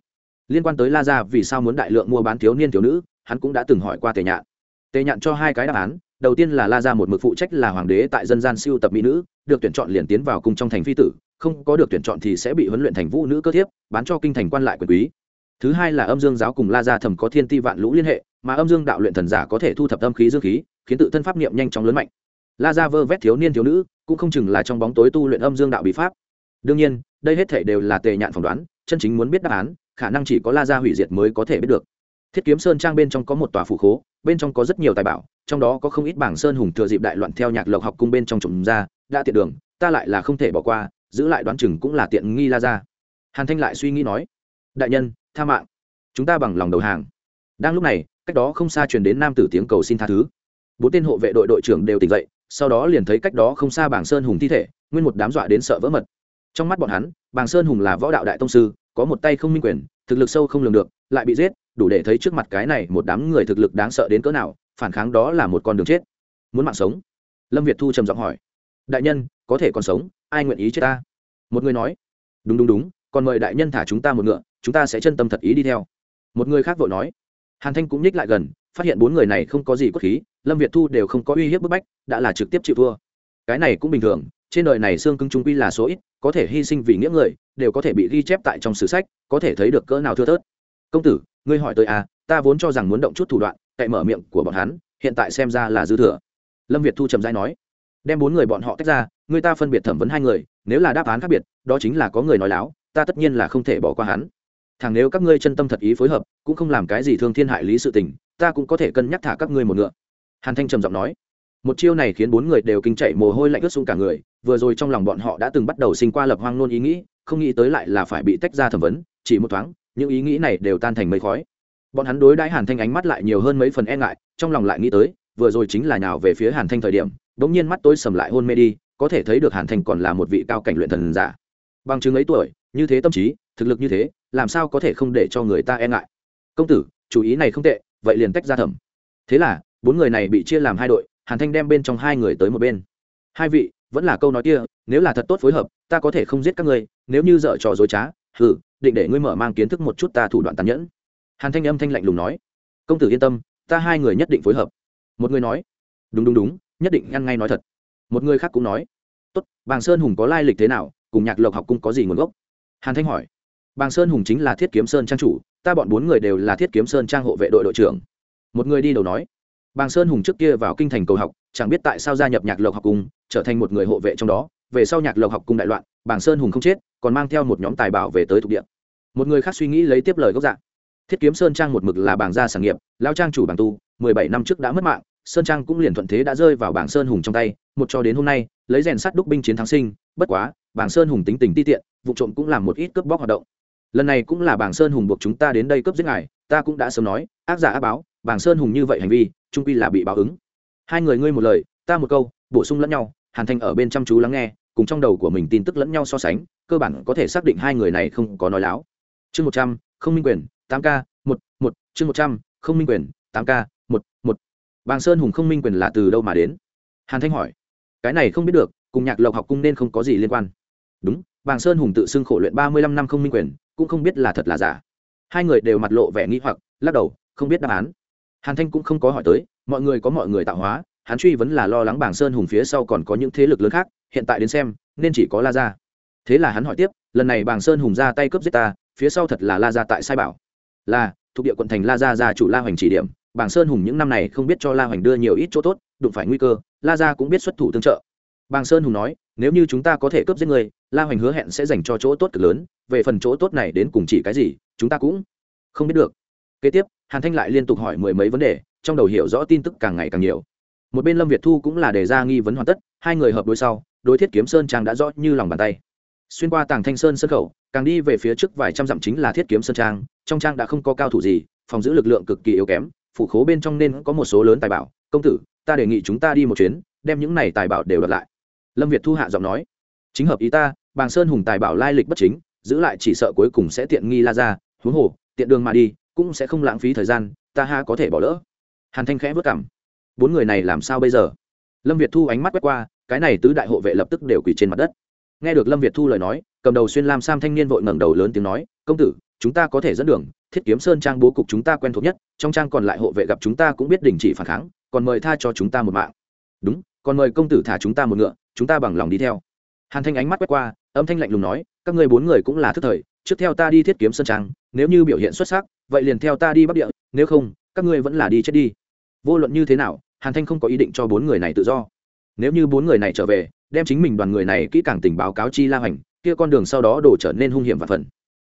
Liên quan tới la gia vì sao muốn đại lượng mua bán thiếu niên thiếu nữ, hắn cũng đã từng hỏi qua tề nhạn. Tề nhạn cho hai cái đáp án, đầu tiên là la gia một mực phụ trách là hoàng đế tại dân gian siêu tập mỹ nữ, được tuyển chọn liền tiến vào cung trong thành phi tử, không có được tuyển chọn thì sẽ bị huấn luyện thành vũ nữ cơ thiếp, bán cho kinh thành quan lại quyền quý. Thứ hai là âm dương giáo cùng la gia thầm có thiên ti vạn lũ liên hệ, mà âm dương đạo luyện thần giả có thể thu thập âm khí dương khí, khiến tự thân pháp niệm nhanh chóng lớn mạnh. La gia vơ vét thiếu niên thiếu nữ, cũng không chừng là trong bóng tối tu luyện âm dương đạo bí pháp đương nhiên, đây hết thể đều là tề nhạn phỏng đoán, chân chính muốn biết đáp án, khả năng chỉ có la gia hủy diệt mới có thể biết được. Thiết kiếm sơn trang bên trong có một tòa phủ khố, bên trong có rất nhiều tài bảo, trong đó có không ít bảng sơn hùng thừa dịp đại loạn theo nhạc lộc học cung bên trong trộm ra, đã tiện đường, ta lại là không thể bỏ qua, giữ lại đoán chừng cũng là tiện nghi la ra hàn thanh lại suy nghĩ nói, đại nhân, tha mạng. Chúng ta bằng lòng đầu hàng. Đang lúc này, cách đó không xa truyền đến nam tử tiếng cầu xin tha thứ. Bốn tên hộ vệ đội đội trưởng đều tỉnh dậy, sau đó liền thấy cách đó không xa bảng sơn hùng thi thể, nguyên một đám dọa đến sợ vỡ mật trong mắt bọn hắn, Bàng sơn hùng là võ đạo đại tông sư, có một tay không minh quyền, thực lực sâu không lường được, lại bị giết, đủ để thấy trước mặt cái này một đám người thực lực đáng sợ đến cỡ nào, phản kháng đó là một con đường chết. Muốn mạng sống? Lâm việt thu trầm giọng hỏi. Đại nhân, có thể còn sống, ai nguyện ý chết ta? Một người nói. Đúng đúng đúng, còn mời đại nhân thả chúng ta một ngựa, chúng ta sẽ chân tâm thật ý đi theo. Một người khác vội nói. Hàn thanh cũng nhích lại gần, phát hiện bốn người này không có gì cốt khí, lâm việt thu đều không có uy hiếp bức bách, đã là trực tiếp chịu thua. Cái này cũng bình thường, trên đời này xương cứng trung quy là số ít có thể hy sinh vì nghĩa người, đều có thể bị ghi chép tại trong sử sách, có thể thấy được cỡ nào thưa thớt. Công tử, ngươi hỏi tôi à ta vốn cho rằng muốn động chút thủ đoạn, cậy mở miệng của bọn hắn, hiện tại xem ra là dư thừa. Lâm việt thu trầm dai nói, đem bốn người bọn họ tách ra, người ta phân biệt thẩm vấn hai người, nếu là đáp án khác biệt, đó chính là có người nói láo, ta tất nhiên là không thể bỏ qua hắn. Thằng nếu các ngươi chân tâm thật ý phối hợp, cũng không làm cái gì thương thiên hại lý sự tình, ta cũng có thể cân nhắc thả các ngươi một ngựa. Hàn thanh trầm giọng nói một chiêu này khiến bốn người đều kinh chạy mồ hôi lạnh ướt xuống cả người, vừa rồi trong lòng bọn họ đã từng bắt đầu sinh qua lập hoang nôn ý nghĩ, không nghĩ tới lại là phải bị tách ra thẩm vấn, chỉ một thoáng, những ý nghĩ này đều tan thành mây khói. Bọn hắn đối đãi hàn thanh ánh mắt lại nhiều hơn mấy phần e ngại, trong lòng lại nghĩ tới, vừa rồi chính là nhào về phía hàn thanh thời điểm đ ỗ n g nhiên mắt tôi sầm lại hôn mê đi, có thể thấy được hàn thanh còn là một vị cao cảnh luyện thần giả. Bằng chứng ấy tuổi, như thế tâm trí, thực lực như thế, làm sao có thể không để cho người ta e ngại? Công tử chủ ý này không tệ, vậy liền tách ra thẩm. Thế là, bốn người này bị chia làm hai đội hàn thanh đem bên trong hai người tới một bên. Hai vị, vẫn là câu nói kia, nếu là thật tốt phối hợp, ta có thể không giết các ngươi, nếu như dở trò dối trá, hừ, định để ngươi mở mang kiến thức một chút ta thủ đoạn tàn nhẫn. Hàn thanh âm thanh lạnh lùng nói. Công tử yên tâm, ta hai người nhất định phối hợp. Một người nói. Đúng đúng đúng, nhất định ngăn ngay nói thật. Một người khác cũng nói. Tốt, bàng sơn hùng có lai lịch thế nào, cùng nhạc lộc học cung có gì nguồn gốc? Hàn thanh hỏi. Bàng sơn hùng chính là thiết kiếm sơn trang chủ, ta bọn bốn người đều là thiết kiếm sơn trang hộ vệ đội đội trưởng. Một người đi đầu nói bàng sơn hùng trước kia vào kinh thành cầu học, chẳng biết tại sao gia nhập nhạc lộc học cung trở thành một người hộ vệ trong đó. Về sau nhạc lộc học cung đại loạn, bàng sơn hùng không chết, còn mang theo một nhóm tài bảo về tới thuộc địa. Một người khác suy nghĩ lấy tiếp lời gốc dạng thiết kiếm sơn trang một mực là bảng gia sản nghiệp, lao trang chủ bảng tu, mười bảy năm trước đã mất mạng, sơn trang cũng liền thuận thế đã rơi vào bảng sơn hùng trong tay. Một cho đến hôm nay, lấy rèn sắt đúc binh chiến thắng sinh, bất quá bảng sơn hùng tính tình ti tiện, vụ trộm cũng làm một ít cướp bóc hoạt động. Lần này cũng là bảng sơn hùng buộc chúng ta đến đây cướp giết ngài, ta cũng đã sớm nói, ác giả ác báo Bàng sơn hùng như vậy hành vi, trung quy là bị báo ứng. Hai người ngươi một lời, ta một câu, bổ sung lẫn nhau, hàn thanh ở bên chăm chú lắng nghe, cùng trong đầu của mình tin tức lẫn nhau so sánh, cơ bản có thể xác định hai người này không có nói láo. Chương một trăm, không minh quyền, tám k, một một, chương một trăm, không minh quyền, tám k, một một. Bàng sơn hùng không minh quyền là từ đâu mà đến? Hàn thanh hỏi. Cái này không biết được, cùng nhạc lộc học cung nên không có gì liên quan. Đúng, bàng sơn hùng tự xưng khổ luyện ba mươi lăm năm không minh quyền, cũng không biết là thật là giả. Hai người đều mặt lộ vẻ nghĩ hoặc, lắc đầu, không biết đáp án hàn thanh cũng không có hỏi tới, mọi người có mọi người tạo hóa, hắn truy vấn là lo lắng bàng sơn hùng phía sau còn có những thế lực lớn khác, hiện tại đến xem, nên chỉ có la Gia. thế là hắn hỏi tiếp, lần này bàng sơn hùng ra tay cướp giết ta, phía sau thật là la Gia tại sai bảo. Là, thuộc địa quận thành la gia gia chủ la hoành chỉ điểm, bảng sơn hùng những năm này không biết cho la hoành đưa nhiều ít chỗ tốt, đụng phải nguy cơ, la gia cũng biết xuất thủ tương trợ. Bàng sơn hùng nói, nếu như chúng ta có thể cướp giết người, la hoành hứa hẹn sẽ dành cho chỗ tốt cực lớn, về phần chỗ tốt này đến cùng chỉ cái gì, chúng ta cũng không biết được. Kế tiếp hàn thanh lại liên tục hỏi mười mấy vấn đề, trong đầu hiểu rõ tin tức càng ngày càng nhiều. Một bên lâm việt thu cũng là đề ra nghi vấn hoàn tất, hai người hợp đối sau, đối thiết kiếm sơn trang đã rõ như lòng bàn tay. Xuyên qua tàng thanh sơn sân khẩu, càng đi về phía trước vài trăm dặm chính là thiết kiếm sơn trang, trong trang đã không có cao thủ gì, phòng giữ lực lượng cực kỳ yếu kém, phủ khố bên trong nên có một số lớn tài bảo. Công tử, ta đề nghị chúng ta đi một chuyến, đem những này tài bảo đều đặt lại. Lâm việt thu hạ giọng nói. Chính hợp ý ta, bàng sơn hùng tài bảo lai lịch bất chính, giữ lại chỉ sợ cuối cùng sẽ tiện nghi la ra, huống hồ, tiện đường mà đi cũng sẽ không lãng phí thời gian, ta ha có thể bỏ lỡ. Hàn thanh khẽ vất cảm. Bốn người này làm sao bây giờ? Lâm việt thu ánh mắt quét qua, cái này tứ đại hộ vệ lập tức đều quỳ trên mặt đất. Nghe được lâm việt thu lời nói, cầm đầu xuyên lam sam thanh niên vội ngẩng đầu lớn tiếng nói, công tử, chúng ta có thể dẫn đường, thiết kiếm sơn trang bố cục chúng ta quen thuộc nhất, trong trang còn lại hộ vệ gặp chúng ta cũng biết đình chỉ phản kháng, còn mời tha cho chúng ta một mạng. Đúng, còn mời công tử thả chúng ta một ngựa, chúng ta bằng lòng đi theo. Hàn thanh ánh mắt quét qua, âm thanh lạnh lùng nói, các ngươi bốn người cũng là thức thời trước theo ta đi thiết kiếm sân trang, nếu như biểu hiện xuất sắc, vậy liền theo ta đi bắc địa, nếu không, các ngươi vẫn là đi chết đi. Vô luận như thế nào, hàn thanh không có ý định cho bốn người này tự do. Nếu như bốn người này trở về, đem chính mình đoàn người này kỹ càng tình báo cáo chi la hành kia con đường sau đó đổ trở nên hung hiểm và phần.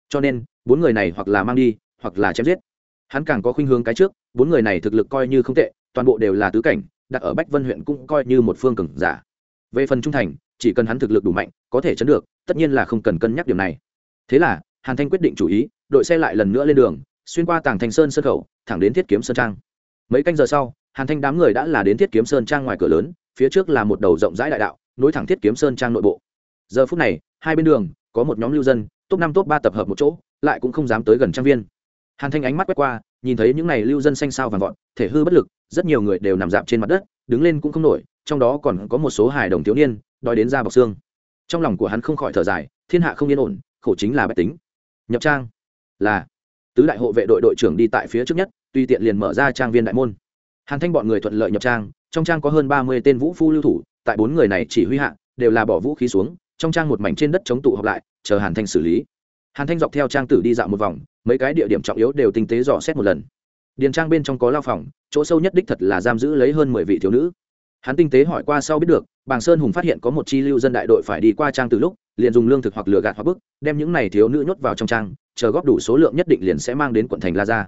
Cho nên, bốn người này hoặc là mang đi, hoặc là chém giết. Hắn càng có khuynh hướng cái trước, bốn người này thực lực coi như không tệ, toàn bộ đều là tứ cảnh, đặt ở bách vân huyện cũng coi như một phương cường giả. Về phần trung thành, chỉ cần hắn thực lực đủ mạnh, có thể chấn được, tất nhiên là không cần cân nhắc điểm này thế là, hàn thanh quyết định chủ ý, đội xe lại lần nữa lên đường, xuyên qua tàng thành sơn sân khẩu, thẳng đến thiết kiếm sơn trang. Mấy canh giờ sau, hàn thanh đám người đã là đến thiết kiếm sơn trang ngoài cửa lớn, phía trước là một đầu rộng rãi đại đạo, nối thẳng thiết kiếm sơn trang nội bộ. Giờ phút này, hai bên đường, có một nhóm lưu dân, top năm, top ba tập hợp một chỗ, lại cũng không dám tới gần trang viên. Hàn thanh ánh mắt quét qua, nhìn thấy những n à y lưu dân xanh sao vàng vọt, thể hư bất lực, rất nhiều người đều nằm dạp trên mặt đất, đứng lên cũng không nổi, trong đó còn có một số hài đồng thiếu niên đòi đến ra bọc xương. Trong lòng của hắn không khỏi thở dài, thiên hạ không yên ổn khổ chính là bách tính. Nhập trang là tứ đại hộ vệ đội đội trưởng đi tại phía trước nhất tùy tiện liền mở ra trang viên đại môn. Hàn thanh bọn người thuận lợi nhập trang, trong trang có hơn ba mươi tên vũ phu lưu thủ, tại bốn người này chỉ huy hạ, đều là bỏ vũ khí xuống, trong trang một mảnh trên đất chống tụ họp lại, chờ hàn thanh xử lý. Hàn thanh dọc theo trang tử đi dạo một vòng, mấy cái địa điểm trọng yếu đều tinh tế dò xét một lần. Điền trang bên trong có lao phòng, chỗ sâu nhất đích thật là giam giữ lấy hơn mười vị thiếu nữ. Hắn tinh tế hỏi qua sau biết được, bàng sơn hùng phát hiện có một chi lưu dân đại đội phải đi qua trang từ lúc liền dùng lương thực hoặc lừa gạt hoặc bức, đem những này thiếu nữ nhốt vào trong trang, chờ góp đủ số lượng nhất định liền sẽ mang đến quận thành la ra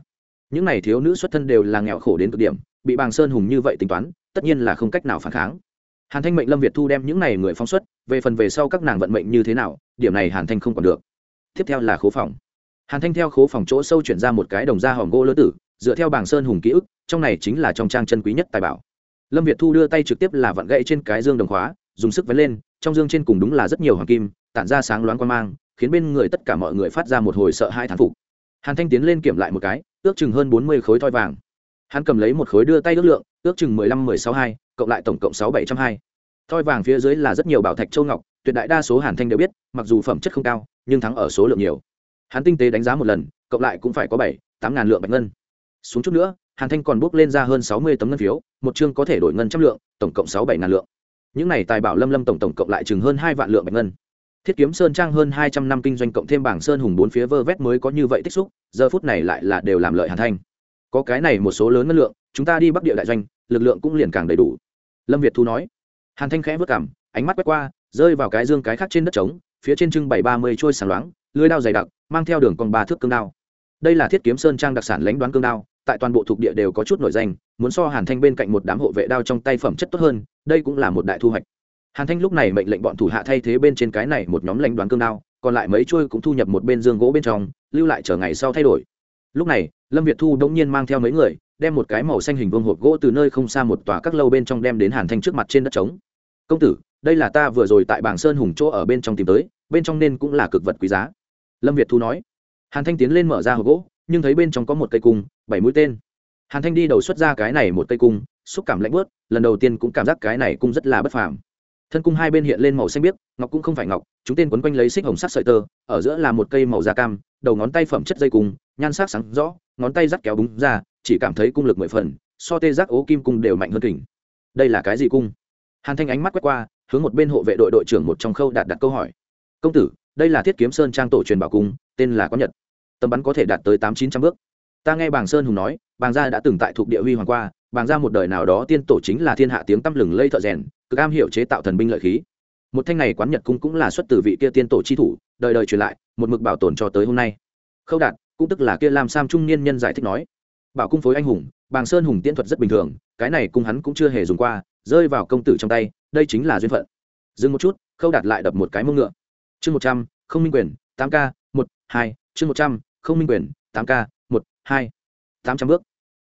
những này thiếu nữ xuất thân đều là nghèo khổ đến cực điểm, bị bàng sơn hùng như vậy tính toán, tất nhiên là không cách nào phản kháng. Hàn thanh mệnh lâm việt thu đem những này người phóng xuất, về phần về sau các nàng vận mệnh như thế nào, điểm này hàn thanh không còn được. Tiếp theo là khố phòng. Hàn thanh theo khố phòng chỗ sâu chuyển ra một cái đồng da hòm gỗ lỡ tử, dựa theo bảng sơn hùng ký ức, trong này chính là trong trang chân quý nhất tài bảo. Lâm việt thu đưa tay trực tiếp là vặn gậy trên cái dương đồng khóa dùng sức vén lên, trong dương trên cùng đúng là rất nhiều hoàng kim, tản ra sáng loáng quan mang, khiến bên người tất cả mọi người phát ra một hồi sợ hai thán phục. Hàn thanh tiến lên kiểm lại một cái, ước chừng hơn bốn mươi khối thoi vàng. Hắn cầm lấy một khối đưa tay ước lượng, ước chừng mười lăm, mười sáu hai, cộng lại tổng cộng sáu bảy trăm hai. Thoi vàng phía dưới là rất nhiều bảo thạch châu ngọc, tuyệt đại đa số hàn thanh đều biết, mặc dù phẩm chất không cao, nhưng thắng ở số lượng nhiều. Hắn tinh tế đánh giá một lần, cộng lại cũng phải có bảy, tám ngàn lượng bạch ngân. Xuống chút nữa, hàn thanh còn bốc lên ra hơn sáu mươi tấm ngân phiếu, một chương có thể đổi ngân trăm lượng, tổng cộng sáu bảy ngàn lượng những này tài bảo lâm lâm tổng tổng cộng lại chừng hơn hai vạn lượng bạch ngân. Thiết kiếm sơn trang hơn hai trăm năm kinh doanh cộng thêm bảng sơn hùng bốn phía vơ vét mới có như vậy tích xúc, giờ phút này lại là đều làm lợi hàn thanh. Có cái này một số lớn ngân lượng, chúng ta đi bắc địa đại doanh, lực lượng cũng liền càng đầy đủ. Lâm việt thu nói. Hàn thanh khẽ vất cảm, ánh mắt quét qua, rơi vào cái dương cái khác trên đất trống, phía trên trưng bảy ba mươi trôi sáng loáng, lưới đao dày đặc, mang theo đường còn ba thước cương đao. Đây là thiết kiếm sơn trang đặc sản lãnh đoán cương đao, tại toàn bộ thuộc địa đều có chút nổi danh, muốn so hàn thanh bên cạnh một đám hộ vệ đao trong tay phẩm chất tốt hơn đây cũng là một đại thu hoạch. Hàn thanh lúc này mệnh lệnh bọn thủ hạ thay thế bên trên cái này một nhóm lãnh đoán cương đao, còn lại mấy chuôi cũng thu nhập một bên dương gỗ bên trong, lưu lại chờ ngày sau thay đổi. Lúc này, lâm việt thu đống nhiên mang theo mấy người, đem một cái màu xanh hình vương hộp gỗ từ nơi không xa một tòa các lâu bên trong đem đến hàn thanh trước mặt trên đất trống. Công tử, đây là ta vừa rồi tại bảng sơn hùng chỗ ở bên trong tìm tới, bên trong nên cũng là cực vật quý giá. Lâm việt thu nói. Hàn thanh tiến lên mở ra hộp gỗ, nhưng thấy bên trong có một cây cung, bảy mũi tên. Hàn thanh đi đầu xuất ra cái này một cây cung xúc cảm lạnh bớt lần đầu tiên cũng cảm giác cái này cũng rất là bất phàm. Thân cung hai bên hiện lên màu xanh biếc, ngọc cũng không phải ngọc, chúng tên quấn quanh lấy xích hồng sắc sợi tơ, ở giữa là một cây màu da cam, đầu ngón tay phẩm chất dây cung, nhan sắc sáng rõ, ngón tay dắt kéo búng ra, chỉ cảm thấy cung lực mười phần, so tê giác ố kim cung đều mạnh hơn kỉnh đây là cái gì cung? Hàn thanh ánh mắt quét qua, hướng một bên hộ vệ đội đội trưởng một trong khâu đạt đặt câu hỏi. Công tử, đây là thiết kiếm sơn trang tổ truyền bảo cung, tên là có nhật. Tầm bắn có thể đạt tới tám chín trăm bước. Ta nghe bàng sơn hùng nói, bàng gia đã từng tại thuộc địa huy hoàng qua bàng ra một đời nào đó tiên tổ chính là thiên hạ tiếng tăm lừng lây thợ rèn, cực am hiểu chế tạo thần binh lợi khí. Một thanh này quán nhật cung cũng là xuất từ vị kia tiên tổ chi thủ, đời đời truyền lại, một mực bảo tồn cho tới hôm nay. Khâu đạt, cũng tức là kia làm sam trung niên nhân giải thích nói. Bảo cung phối anh hùng, bàng sơn hùng tiên thuật rất bình thường, cái này cung hắn cũng chưa hề dùng qua, rơi vào công tử trong tay, đây chính là duyên phận. Dừng một chút, khâu đạt lại đập một cái mông ngựa. Chương một trăm, không minh quyền, tám k một, hai, chương một trăm, không minh quyền, tám k một, hai, tám trăm bước.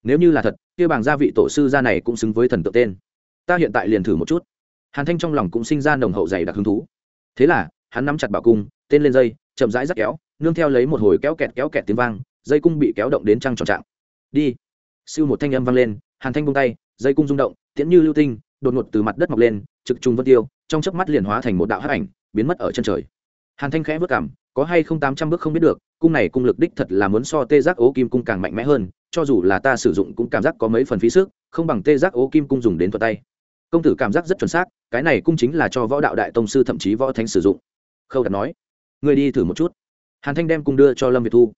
Nếu như là thật kia bảng gia vị tổ sư gia này cũng xứng với thần tượng tên. Ta hiện tại liền thử một chút. Hàn thanh trong lòng cũng sinh ra nồng hậu dày đặc hứng thú. Thế là, hắn nắm chặt bảo cung, tên lên dây, chậm rãi rắc kéo, nương theo lấy một hồi kéo kẹt kéo kẹt tiếng vang, dây cung bị kéo động đến trăng tròn trạng. Đi. Siêu một thanh âm vang lên, hàn thanh bung tay, dây cung rung động, tiễn như lưu tinh, đột ngột từ mặt đất mọc lên, trực trung vân tiêu, trong chớp mắt liền hóa thành một đạo hắc ảnh, biến mất ở chân trời. Hàn thanh khẽ vất cảm, có hay không tám trăm bước không biết được, cung này cung lực đích thật là muốn so tê giác ố kim cung càng mạnh mẽ hơn cho dù là ta sử dụng cũng cảm giác có mấy phần phí sức, không bằng tê giác ố kim cung dùng đến thuật tay. Công tử cảm giác rất chuẩn xác, cái này cung chính là cho võ đạo đại tông sư thậm chí võ thánh sử dụng. Khâu đạt nói người đi thử một chút. Hàn thanh đem cung đưa cho lâm việt thu.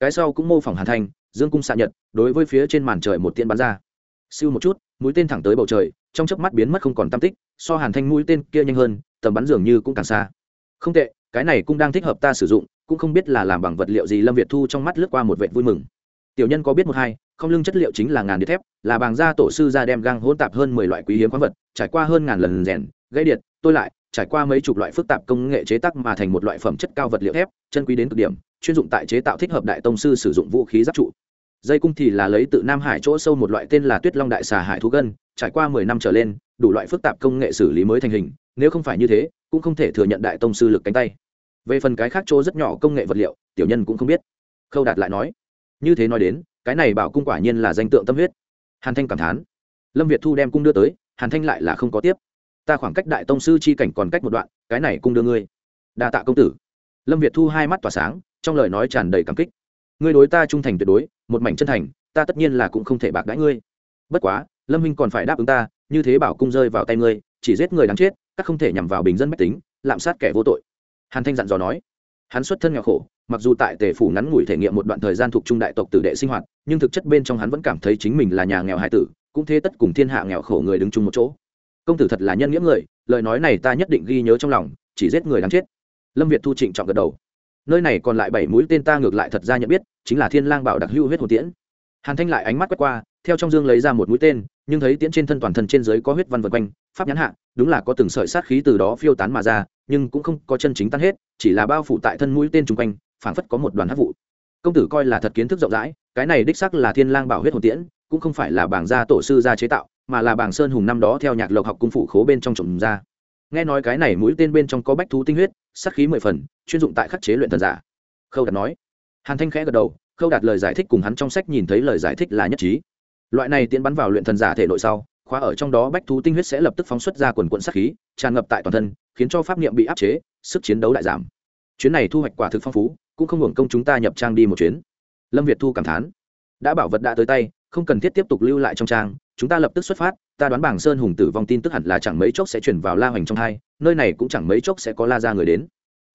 Cái sau cũng mô phỏng hàn thanh, dương cung xạ nhật, đối với phía trên màn trời một tiên bắn ra. Siêu một chút, mũi tên thẳng tới bầu trời, trong chớp mắt biến mất không còn tam tích, so hàn thanh mũi tên kia nhanh hơn, tầm bắn dường như cũng càng xa. Không tệ, cái này cũng đang thích hợp ta sử dụng, cũng không biết là làm bằng vật liệu gì lâm việt thu trong mắt lướt qua một vệ vui mừng tiểu nhân có biết một hai, không lưng chất liệu chính là ngàn đĩa thép, là bằng da tổ sư ra đem găng hỗn tạp hơn mười loại quý hiếm khoáng vật, trải qua hơn ngàn lần rèn gây điện, tôi lại, trải qua mấy chục loại phức tạp công nghệ chế tác mà thành một loại phẩm chất cao vật liệu thép, chân quý đến cực điểm, chuyên dụng tại chế tạo thích hợp đại tông sư sử dụng vũ khí giáp trụ. Dây cung thì là lấy tự nam hải chỗ sâu một loại tên là tuyết long đại xà hải thú gân, trải qua mười năm trở lên, đủ loại phức tạp công nghệ xử lý mới thành hình, nếu không phải như thế, cũng không thể thừa nhận đại tông sư lực cánh tay. Về phần cái khác chỗ rất nhỏ công nghệ vật liệu, tiểu nhân cũng không biết. Khâu đạt lại nói như thế nói đến, cái này bảo cung quả nhiên là danh tượng tâm huyết. Hàn thanh cảm thán. Lâm việt thu đem cung đưa tới, hàn thanh lại là không có tiếp. Ta khoảng cách đại tông sư chi cảnh còn cách một đoạn, cái này cung đưa ngươi. Đa tạ công tử. Lâm việt thu hai mắt tỏa sáng, trong lời nói tràn đầy cảm kích. Ngươi đối ta trung thành tuyệt đối, một mảnh chân thành, ta tất nhiên là cũng không thể bạc đãi ngươi. Bất quá, lâm minh còn phải đáp ứng ta, như thế bảo cung rơi vào tay ngươi, chỉ giết người đáng chết, các không thể nhằm vào bình dân mách tính, lạm sát kẻ vô tội. Hàn thanh dặn dò nói hắn xuất thân nghèo khổ, mặc dù tại tề phủ ngắn ngủi thể nghiệm một đoạn thời gian thuộc trung đại tộc tử đệ sinh hoạt, nhưng thực chất bên trong hắn vẫn cảm thấy chính mình là nhà nghèo hải tử, cũng thế tất cùng thiên hạ nghèo khổ người đứng chung một chỗ. Công tử thật là nhân nghĩa người, lời nói này ta nhất định ghi nhớ trong lòng, chỉ giết người đáng chết. Lâm việt thu trịnh trọng gật đầu. Nơi này còn lại bảy mũi tên ta ngược lại thật ra nhận biết, chính là thiên lang bảo đặc hữu huyết hồ tiễn. Hàn thanh lại ánh mắt quét qua theo trong dương lấy ra một mũi tên, nhưng thấy tiễn trên thân toàn thân trên dưới có huyết văn vân quanh, pháp nhãn hạ, đúng là có từng sợi sát khí từ đó phiêu tán mà ra, nhưng cũng không có chân chính tan hết, chỉ là bao phủ tại thân mũi tên chung quanh, phảng phất có một đoàn hắc vụ. Công tử coi là thật kiến thức rộng rãi, cái này đích sắc là thiên lang bảo huyết hồn tiễn, cũng không phải là bảng gia tổ sư gia chế tạo, mà là bảng sơn hùng năm đó theo nhạc lộc học cung phủ khố bên trong trộm ra. Nghe nói cái này mũi tên bên trong có bách thú tinh huyết, sát khí mười phần, chuyên dụng tại khắc chế luyện thần giả. Khâu đạt nói. Hàn thanh khẽ gật đầu, khâu đạt lời giải thích cùng hắn trong sách nhìn thấy lời giải thích là nhất trí loại này tiến bắn vào luyện thần giả thể nội sau, khóa ở trong đó bách thú tinh huyết sẽ lập tức phóng xuất ra quần quận sát khí, tràn ngập tại toàn thân, khiến cho pháp niệm bị áp chế, sức chiến đấu lại giảm. Chuyến này thu hoạch quả thực phong phú, cũng không hưởng công chúng ta nhập trang đi một chuyến. Lâm việt thu cảm thán. Đã bảo vật đã tới tay, không cần thiết tiếp tục lưu lại trong trang, chúng ta lập tức xuất phát, ta đoán bảng sơn hùng tử vong tin tức hẳn là chẳng mấy chốc sẽ chuyển vào la hoành trong hai, nơi này cũng chẳng mấy chốc sẽ có la ra người đến.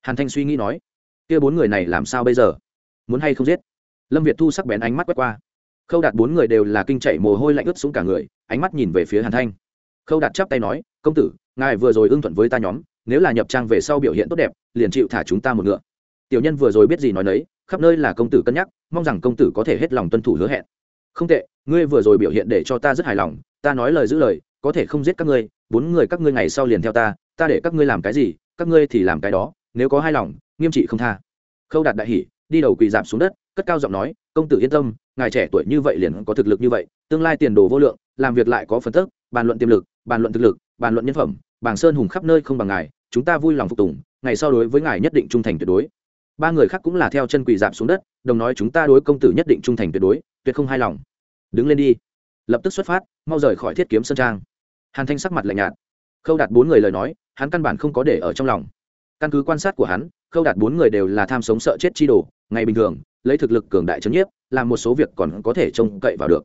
Hàn thanh suy nghĩ nói, kia bốn người này làm sao bây giờ? Muốn hay không giết? Lâm việt thu sắc bén ánh mắt quét qua khâu đạt bốn người đều là kinh chạy mồ hôi lạnh ướt xuống cả người, ánh mắt nhìn về phía hàn thanh. Khâu đạt chắp tay nói, công tử, ngài vừa rồi ưng thuận với ta nhóm, nếu là nhập trang về sau biểu hiện tốt đẹp, liền chịu thả chúng ta một ngựa. Tiểu nhân vừa rồi biết gì nói nấy, khắp nơi là công tử cân nhắc, mong rằng công tử có thể hết lòng tuân thủ hứa hẹn. Không tệ, ngươi vừa rồi biểu hiện để cho ta rất hài lòng, ta nói lời giữ lời, có thể không giết các ngươi, bốn người các ngươi ngày sau liền theo ta ta để các ngươi làm cái gì, các ngươi thì làm cái đó, nếu có hai lòng, nghiêm trị không tha. Khâu đạt đại hỉ, đi đầu quỳ dạp xuống đất, cất cao giọng nói công tử yên tâm ngài trẻ tuổi như vậy liền có thực lực như vậy tương lai tiền đồ vô lượng làm việc lại có phần thức, bàn luận tiềm lực bàn luận thực lực bàn luận nhân phẩm bảng sơn hùng khắp nơi không bằng ngài chúng ta vui lòng phục tùng ngày sau đối với ngài nhất định trung thành tuyệt đối. Ba người khác cũng là theo chân quỳ dạp xuống đất đồng nói chúng ta đối công tử nhất định trung thành tuyệt đối tuyệt không hài lòng. Đứng lên đi. Lập tức xuất phát mau rời khỏi thiết kiếm sơn trang. Hàn thanh sắc mặt lạnh nhạt. Khâu đạt bốn người lời nói hắn căn bản không có để ở trong lòng. Căn cứ quan sát của hắn khâu đạt bốn người đều là tham sống sợ chết chi đồ ngày bình thường lấy thực lực cường đại chấn nhiếp, làm một số việc còn có thể trông cậy vào được.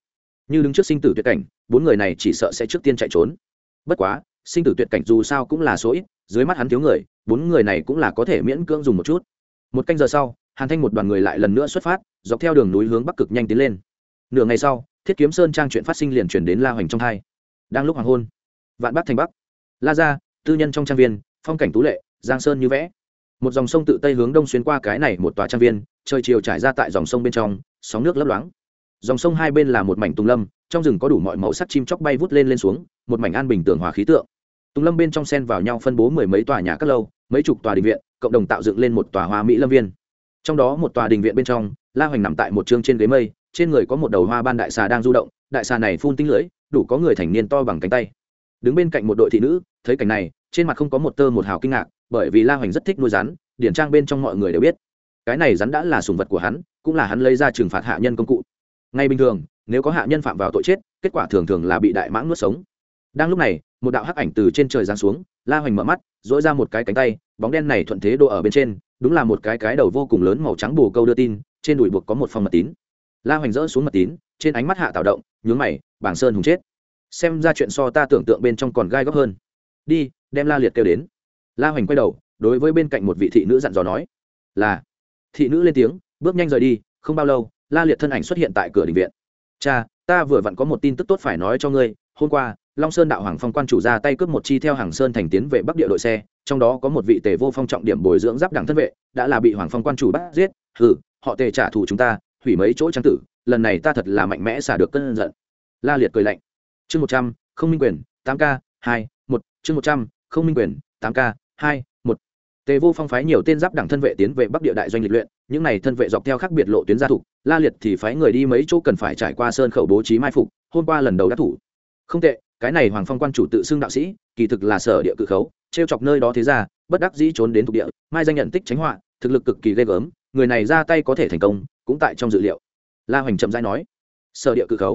Như đứng trước sinh tử tuyệt cảnh, bốn người này chỉ sợ sẽ trước tiên chạy trốn. Bất quá, sinh tử tuyệt cảnh dù sao cũng là số ít, dưới mắt hắn thiếu người, bốn người này cũng là có thể miễn cưỡng dùng một chút. Một canh giờ sau, hàn thanh một đoàn người lại lần nữa xuất phát, dọc theo đường núi hướng bắc cực nhanh tiến lên. Nửa ngày sau, thiết kiếm sơn trang chuyện phát sinh liền chuyển đến la hoành trong hai. Đang lúc hoàng hôn, vạn bắc thành bắc. La gia, tư nhân trong trang viên, phong cảnh tú lệ, giang sơn như vẽ một dòng sông tự tây hướng đông xuyên qua cái này một tòa trang viên, trời chiều trải ra tại dòng sông bên trong, sóng nước lấp loáng. Dòng sông hai bên là một mảnh tùng lâm, trong rừng có đủ mọi màu sắc chim chóc bay vút lên lên xuống, một mảnh an bình tường hòa khí tượng. Tùng lâm bên trong sen vào nhau phân bố mười mấy tòa nhà các lâu, mấy chục tòa đình viện, cộng đồng tạo dựng lên một tòa hoa mỹ lâm viên. Trong đó một tòa đình viện bên trong, la hoành nằm tại một chương trên ghế mây, trên người có một đầu hoa ban đại xà đang du động, đại xà này phun tinh lưỡi, đủ có người thành niên to bằng cánh tay. Đứng bên cạnh một đội thị nữ, thấy cảnh này, trên mặt không có một tơ một hào kinh ngạc bởi vì la hoành rất thích nuôi rắn, điển trang bên trong mọi người đều biết. Cái này rắn đã là sùng vật của hắn, cũng là hắn lấy ra trừng phạt hạ nhân công cụ. Ngay bình thường, nếu có hạ nhân phạm vào tội chết, kết quả thường thường là bị đại mãng nuốt sống. Đang lúc này, một đạo hắc ảnh từ trên trời giáng xuống, la hoành mở mắt dỗi ra một cái cánh tay, bóng đen này thuận thế độ ở bên trên, đúng là một cái cái đầu vô cùng lớn màu trắng bù câu đưa tin, trên đùi buộc có một phòng mật tín. La hoành rỡ xuống mật tín, trên ánh mắt hạ tạo động, nhướng mày, bảng sơn hùng chết. Xem ra chuyện so ta tưởng tượng bên trong còn gai góc hơn. Đi, đem la liệt kêu đến la hoành quay đầu, đối với bên cạnh một vị thị nữ dặn dò nói, là. Thị nữ lên tiếng, bước nhanh rời đi, không bao lâu, la liệt thân ảnh xuất hiện tại cửa đình viện. Cha, ta vừa vặn có một tin tức tốt phải nói cho ngươi, hôm qua, long sơn đạo hoàng phong quan chủ ra tay cướp một chi theo hàng sơn thành tiến về bắc địa đội xe, trong đó có một vị tề vô phong trọng điểm bồi dưỡng giáp đảng thân vệ, đã là bị hoàng phong quan chủ bắt giết. Hừ, họ tề trả thù chúng ta, hủy mấy chỗ trang tử, lần này ta thật là mạnh mẽ xả được cơn giận. La liệt cười lạnh. Chương một trăm, không minh quyền, tám k hai, một, chương một trăm, không minh quyền, tám k hai, một. Tề vô phong phái nhiều tên giáp đảng thân vệ tiến về bắc địa đại doanh lịch luyện, những này thân vệ dọc theo khác biệt lộ tuyến gia thục la liệt thì phái người đi mấy chỗ cần phải trải qua sơn khẩu bố trí mai phục, hôm qua lần đầu đã thủ. Không tệ, cái này hoàng phong quan chủ tự xưng đạo sĩ, kỳ thực là sở địa cự khấu t r e o chọc nơi đó thế ra bất đắc dĩ trốn đến thuộc địa, mai danh nhận tích tránh họa, thực lực cực kỳ ghê gớm, người này ra tay có thể thành công, cũng tại trong dự liệu. La hoành chậm rãi nói, sở địa cự khấu?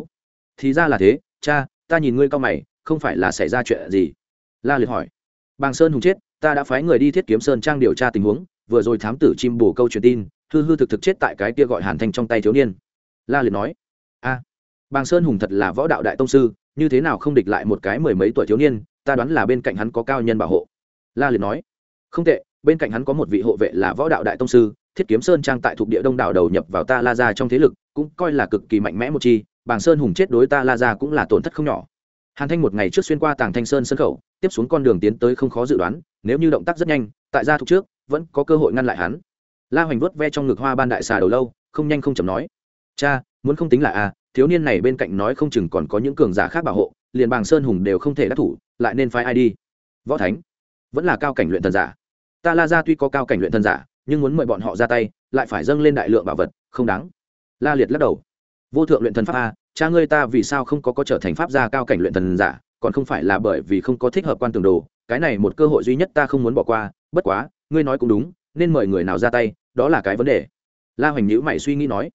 Thì ra là thế, cha, ta nhìn ngươi cao mày, không phải là xảy ra chuyện gì? La liệt hỏi. Bàng sơn hùng chết ta đã phái người đi thiết kiếm sơn trang điều tra tình huống, vừa rồi thám tử chim bổ câu truyền tin, hư hư thực thực chết tại cái kia gọi hàn thanh trong tay thiếu niên. La liệt nói, a, bàng sơn hùng thật là võ đạo đại tông sư, như thế nào không địch lại một cái mười mấy tuổi thiếu niên, ta đoán là bên cạnh hắn có cao nhân bảo hộ. La liệt nói, không tệ, bên cạnh hắn có một vị hộ vệ là võ đạo đại tông sư, thiết kiếm sơn trang tại thuộc địa đông đảo đầu nhập vào ta la ra trong thế lực, cũng coi là cực kỳ mạnh mẽ một chi, bàng sơn hùng chết đối ta la ra cũng là tổn thất không nhỏ hàn thanh một ngày trước xuyên qua tàng thanh sơn sân khẩu, tiếp xuống con đường tiến tới không khó dự đoán, nếu như động tác rất nhanh, tại gia thúc trước, vẫn có cơ hội ngăn lại hắn. La hoành vuốt ve trong ngực hoa ban đại xà đầu lâu, không nhanh không chậm nói, cha, muốn không tính là a thiếu niên này bên cạnh nói không chừng còn có những cường giả khác bảo hộ, liền bàng sơn hùng đều không thể đắc thủ, lại nên phái ai đi? Võ thánh, vẫn là cao cảnh luyện thần giả. Ta la ra tuy có cao cảnh luyện thần giả, nhưng muốn mời bọn họ ra tay, lại phải dâng lên đại lượng bảo vật, không đáng. La liệt lắc đầu. Vô thượng luyện thần pháp a cha ngươi ta vì sao không có có trở thành pháp gia cao cảnh luyện thần giả, còn không phải là bởi vì không có thích hợp quan tường đồ, cái này một cơ hội duy nhất ta không muốn bỏ qua, bất quá, ngươi nói cũng đúng, nên mời người nào ra tay, đó là cái vấn đề. La hoành nhữ mày suy nghĩ nói,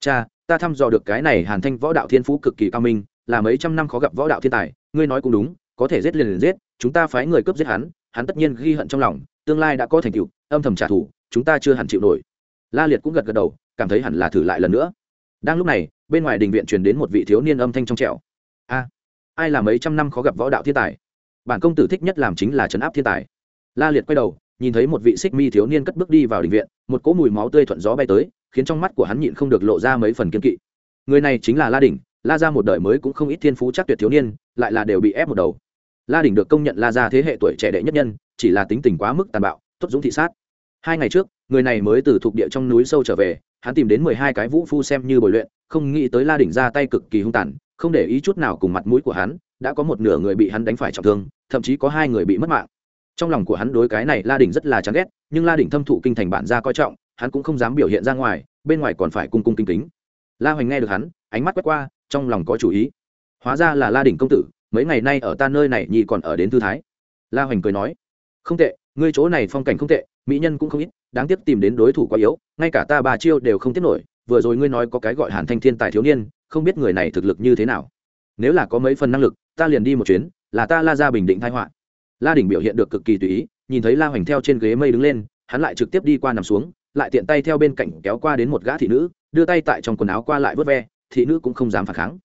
cha, ta thăm dò được cái này hàn thanh võ đạo thiên phú cực kỳ cao minh, là mấy trăm năm khó gặp võ đạo thiên tài, ngươi nói cũng đúng, có thể giết liền liền giết, chúng ta phái người cướp giết hắn hắn tất nhiên ghi hận trong lòng, tương lai đã có thành tựu, âm thầm trả thù, chúng ta chưa hẳn chịu nổi. La liệt cũng gật gật đầu, cảm thấy hẳn là thử lại lần nữa đang lúc này, bên ngoài đình viện truyền đến một vị thiếu niên âm thanh trong trẻo. A, ai là mấy trăm năm khó gặp võ đạo thiên tài? Bản công tử thích nhất làm chính là trấn áp thiên tài. La liệt quay đầu, nhìn thấy một vị xích mi thiếu niên cất bước đi vào đình viện, một cỗ mùi máu tươi thuận gió bay tới, khiến trong mắt của hắn nhịn không được lộ ra mấy phần kiên kỵ. Người này chính là la đỉnh, la ra một đời mới cũng không ít thiên phú chắc tuyệt thiếu niên, lại là đều bị ép một đầu. La đỉnh được công nhận la ra thế hệ tuổi trẻ đệ nhất nhân, chỉ là tính tình quá mức tàn bạo, tốt dũng thị sát. Hai ngày trước người này mới từ thuộc địa trong núi sâu trở về, hắn tìm đến mười hai cái vũ phu xem như bồi luyện, không nghĩ tới la đỉnh ra tay cực kỳ hung tàn, không để ý chút nào cùng mặt mũi của hắn, đã có một nửa người bị hắn đánh phải trọng thương, thậm chí có hai người bị mất mạng. Trong lòng của hắn đối cái này la đỉnh rất là chán ghét, nhưng la đỉnh thâm thụ kinh thành bản gia coi trọng, hắn cũng không dám biểu hiện ra ngoài, bên ngoài còn phải cung cung kinh kính. La hoành nghe được hắn, ánh mắt quét qua, trong lòng có chủ ý. Hóa ra là la đỉnh công tử, mấy ngày nay ở ta nơi này nhị còn ở đến thư thái. La hoành cười nói, không tệ, ngươi chỗ này phong cảnh không tệ, mỹ nhân cũng không ít đáng tiếc tìm đến đối thủ quá yếu, ngay cả ta ba chiêu đều không tiếp nổi, vừa rồi ngươi nói có cái gọi hàn thanh thiên tài thiếu niên, không biết người này thực lực như thế nào. Nếu là có mấy phần năng lực, ta liền đi một chuyến, là ta la ra bình định thái họa. La đỉnh biểu hiện được cực kỳ tùy ý, nhìn thấy la hoành theo trên ghế mây đứng lên, hắn lại trực tiếp đi qua nằm xuống, lại tiện tay theo bên cạnh kéo qua đến một gã thị nữ, đưa tay tại trong quần áo qua lại vớt ve, thị nữ cũng không dám phản kháng.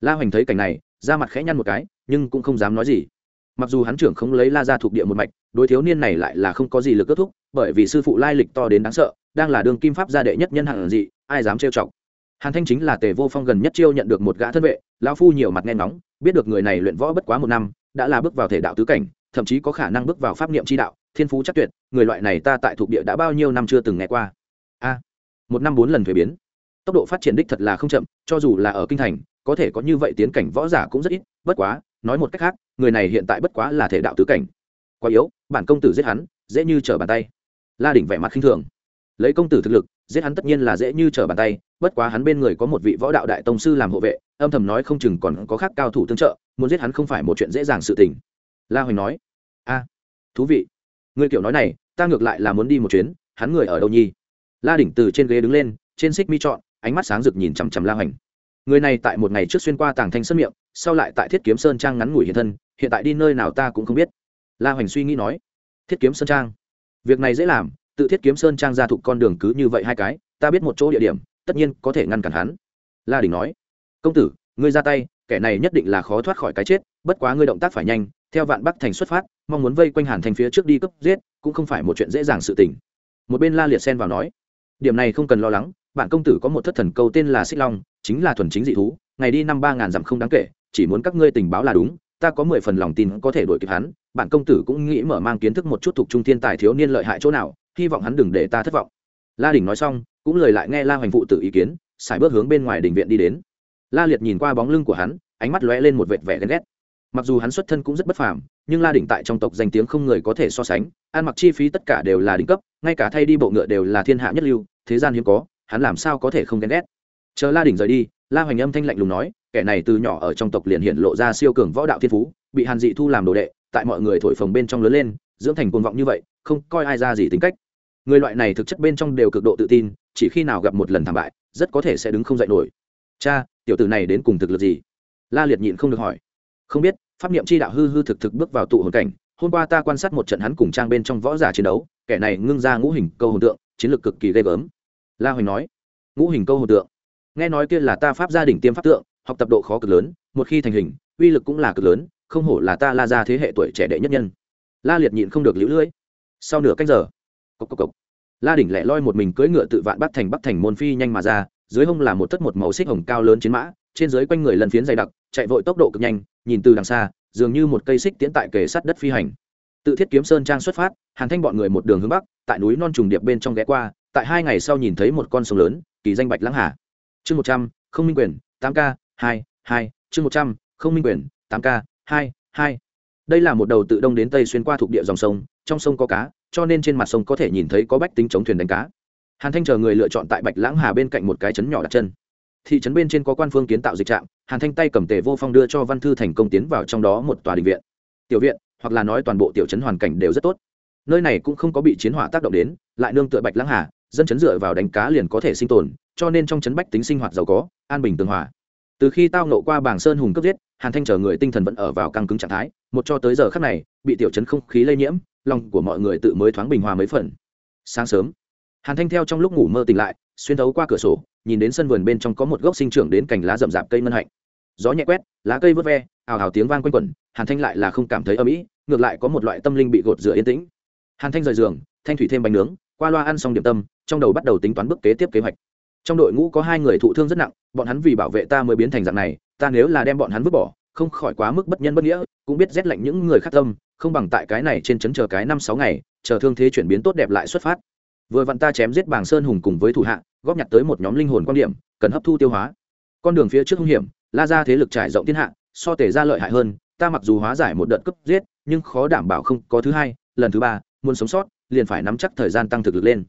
La hoành thấy cảnh này ra mặt khẽ nhăn một cái, nhưng cũng không dám nói gì. Mặc dù hắn trưởng không lấy la ra thuộc địa một mạch, đối thiếu niên này lại là không có gì lực kết thúc bởi vì sư phụ lai lịch to đến đáng sợ, đang là đường kim pháp gia đệ nhất nhân hạng dị, ai dám trêu chọc. Hàn thanh chính là tề vô phong gần nhất chiêu nhận được một gã thân vệ lao phu nhiều mặt nghe ngóng, biết được người này luyện võ bất quá một năm, đã là bước vào thể đạo tứ cảnh, thậm chí có khả năng bước vào pháp niệm chi đạo, thiên phú chắc tuyệt, người loại này ta tại thuộc địa đã bao nhiêu năm chưa từng nghe qua. A à, một năm bốn lần thuế biến. Tốc độ phát triển đích thật là không chậm, cho dù là ở kinh thành, có thể có như vậy tiến cảnh võ giả cũng rất ít, bất quá, nói một cách khác, người này hiện tại bất quá là thể đạo tứ cảnh. Quá yếu, bản công tử giết hắn, dễ như trở bàn tay la đỉnh vẻ mặt khinh thường. Lấy công tử thực lực, giết hắn tất nhiên là dễ như trở bàn tay, bất quá hắn bên người có một vị võ đạo đại tông sư làm hộ vệ, âm thầm nói không chừng còn có khác cao thủ tương trợ, muốn giết hắn không phải một chuyện dễ dàng sự tình. La hoành nói, a, thú vị. Người kiểu nói này, ta ngược lại là muốn đi một chuyến, hắn người ở đâu nhi la đỉnh từ trên ghế đứng lên, trên xích mi trọn, ánh mắt sáng rực nhìn chằm chằm la hoành. Người này tại một ngày trước xuyên qua tàng thanh sân miệng, sau lại tại thiết kiếm sơn trang ngắn ngủi hiện thân, hiện tại đi nơi nào ta cũng không biết. La hoành suy nghĩ nói, thiết kiếm sơn trang? Việc này dễ làm, tự thiết kiếm sơn trang ra thục con đường cứ như vậy hai cái, ta biết một chỗ địa điểm, tất nhiên có thể ngăn cản hắn. La đình nói. Công tử, ngươi ra tay, kẻ này nhất định là khó thoát khỏi cái chết, bất quá ngươi động tác phải nhanh, theo vạn bắc thành xuất phát, mong muốn vây quanh hàn thành phía trước đi cấp giết, cũng không phải một chuyện dễ dàng sự tình. Một bên la liệt xen vào nói. Điểm này không cần lo lắng bản công tử có một thất thần câu tên là xích long, chính là thuần chính dị thú, ngày đi năm ba ngàn dặm không đáng kể, chỉ muốn các ngươi tình báo là đúng ta có mười phần lòng tin có thể đổi kịp hắn, bản công tử cũng nghĩ mở mang kiến thức một chút thuộc trung thiên tài thiếu niên lợi hại chỗ nào, hy vọng hắn đừng để ta thất vọng. La đình nói xong, cũng lời lại nghe la hoành phụ tự ý kiến xài bước hướng bên ngoài đình viện đi đến. La liệt nhìn qua bóng lưng của hắn, ánh mắt lóe lên một vệt vẻ ghen ghét. Mặc dù hắn xuất thân cũng rất bất phàm, nhưng la đỉnh tại trong tộc danh tiếng không người có thể so sánh, ăn mặc chi phí tất cả đều là đỉnh cấp, ngay cả thay đi bộ ngựa đều là thiên hạ nhất lưu, thế gian hiếm có, hắn làm sao có thể không ghen ghét. Chờ la đỉnh rời đi, la hoành âm thanh lạnh lùng nói kẻ này từ nhỏ ở trong tộc liền hiện lộ ra siêu cường võ đạo thiên phú, bị hàn dị thu làm đồ đệ, tại mọi người thổi phồng bên trong lớn lên, dưỡng thành cuồng vọng như vậy, không coi ai ra gì tính cách. Người loại này thực chất bên trong đều cực độ tự tin, chỉ khi nào gặp một lần thảm bại, rất có thể sẽ đứng không dậy nổi. Cha, tiểu tử này đến cùng thực lực gì? La liệt nhịn không được hỏi. Không biết, pháp niệm chi đạo hư hư thực thực bước vào tụ hồn cảnh, hôm qua ta quan sát một trận hắn cùng trang bên trong võ giả chiến đấu, kẻ này ngưng ra ngũ hình câu hồn tượng, chiến lược cực kỳ ghê gớm. La hoành nói. Ngũ hình câu hồn tượng? Nghe nói kia là ta pháp gia đình tiêm pháp tượng học tập độ khó cực lớn, một khi thành hình, uy lực cũng là cực lớn, không hổ là ta la ra thế hệ tuổi trẻ đệ nhất nhân. La liệt nhịn không được lũ lưỡi. Sau nửa canh giờ cốc cốc cốc. la đỉnh lẻ loi một mình cưỡi ngựa tự vạn bắt thành bắt thành môn phi nhanh mà ra, dưới hông là một thất một màu xích hồng cao lớn chiến mã, trên dưới quanh người lần phiến dày đặc, chạy vội tốc độ cực nhanh, nhìn từ đằng xa, dường như một cây xích tiến tại kề sát đất phi hành. Tự thiết kiếm sơn trang xuất phát, hàn thanh bọn người một đường hướng bắc, tại núi non trùng điệp bên trong ghé qua, tại hai ngày sau nhìn thấy một con sông lớn, kỳ danh bạch lãng hà. Chương một trăm, không minh quyền, tám k hai hai, chương một trăm, không minh quyền, tám k, hai hai. Đây là một đầu tự đông đến tây xuyên qua thuộc địa dòng sông, trong sông có cá, cho nên trên mặt sông có thể nhìn thấy có bách tính chống thuyền đánh cá. Hàn thanh chờ người lựa chọn tại bạch lãng hà bên cạnh một cái trấn nhỏ đặt chân. Thị trấn bên trên có quan phương kiến tạo dịch trạm, hàn thanh tay cầm tề vô phong đưa cho văn thư thành công tiến vào trong đó một tòa đình viện. Tiểu viện, hoặc là nói toàn bộ tiểu trấn hoàn cảnh đều rất tốt. Nơi này cũng không có bị chiến hỏa tác động đến, lại nương tựa bạch lãng hà, dân chấn dựa vào đánh cá liền có thể sinh tồn, cho nên trong chấn bách tính sinh hoạt giàu có, an bình tường hòa từ khi tao nộ qua bảng sơn hùng cấp giết, hàn thanh chờ người tinh thần vẫn ở vào căng cứng trạng thái, một cho tới giờ khắc này, bị tiểu chấn không khí lây nhiễm, lòng của mọi người tự mới thoáng bình hòa mấy phần. Sáng sớm, hàn thanh theo trong lúc ngủ mơ tỉnh lại, xuyên thấu qua cửa sổ, nhìn đến sân vườn bên trong có một gốc sinh trưởng đến cành lá rậm rạp cây ngân hạnh. Gió nhẹ quét, lá cây vớt ve, ào ào tiếng vang quanh quẩn, hàn thanh lại là không cảm thấy âm ỉ ngược lại có một loại tâm linh bị gột rửa yên tĩnh. Hàn thanh rời giường, thanh thủy thêm bánh nướng, qua loa ăn xong điểm tâm, trong đầu bắt đầu tính toán bước kế tiếp kế hoạch. Trong đội ngũ có hai người thụ thương rất nặng bọn hắn vì bảo vệ ta mới biến thành dạng này, ta nếu là đem bọn hắn vứt bỏ, không khỏi quá mức bất nhân bất nghĩa, cũng biết rét lạnh những người khác tâm, không bằng tại cái này trên chấn chờ cái năm sáu ngày, chờ thương thế chuyển biến tốt đẹp lại xuất phát. Vừa vặn ta chém giết bảng sơn hùng cùng với thủ hạ, góp nhặt tới một nhóm linh hồn quan điểm, cần hấp thu tiêu hóa. Con đường phía trước hung hiểm, la ra thế lực trải rộng thiên hạ, so tể ra lợi hại hơn, ta mặc dù hóa giải một đợt cấp giết, nhưng khó đảm bảo không có thứ hai, lần thứ ba, muốn sống sót, liền phải nắm chắc thời gian tăng thực lực lên.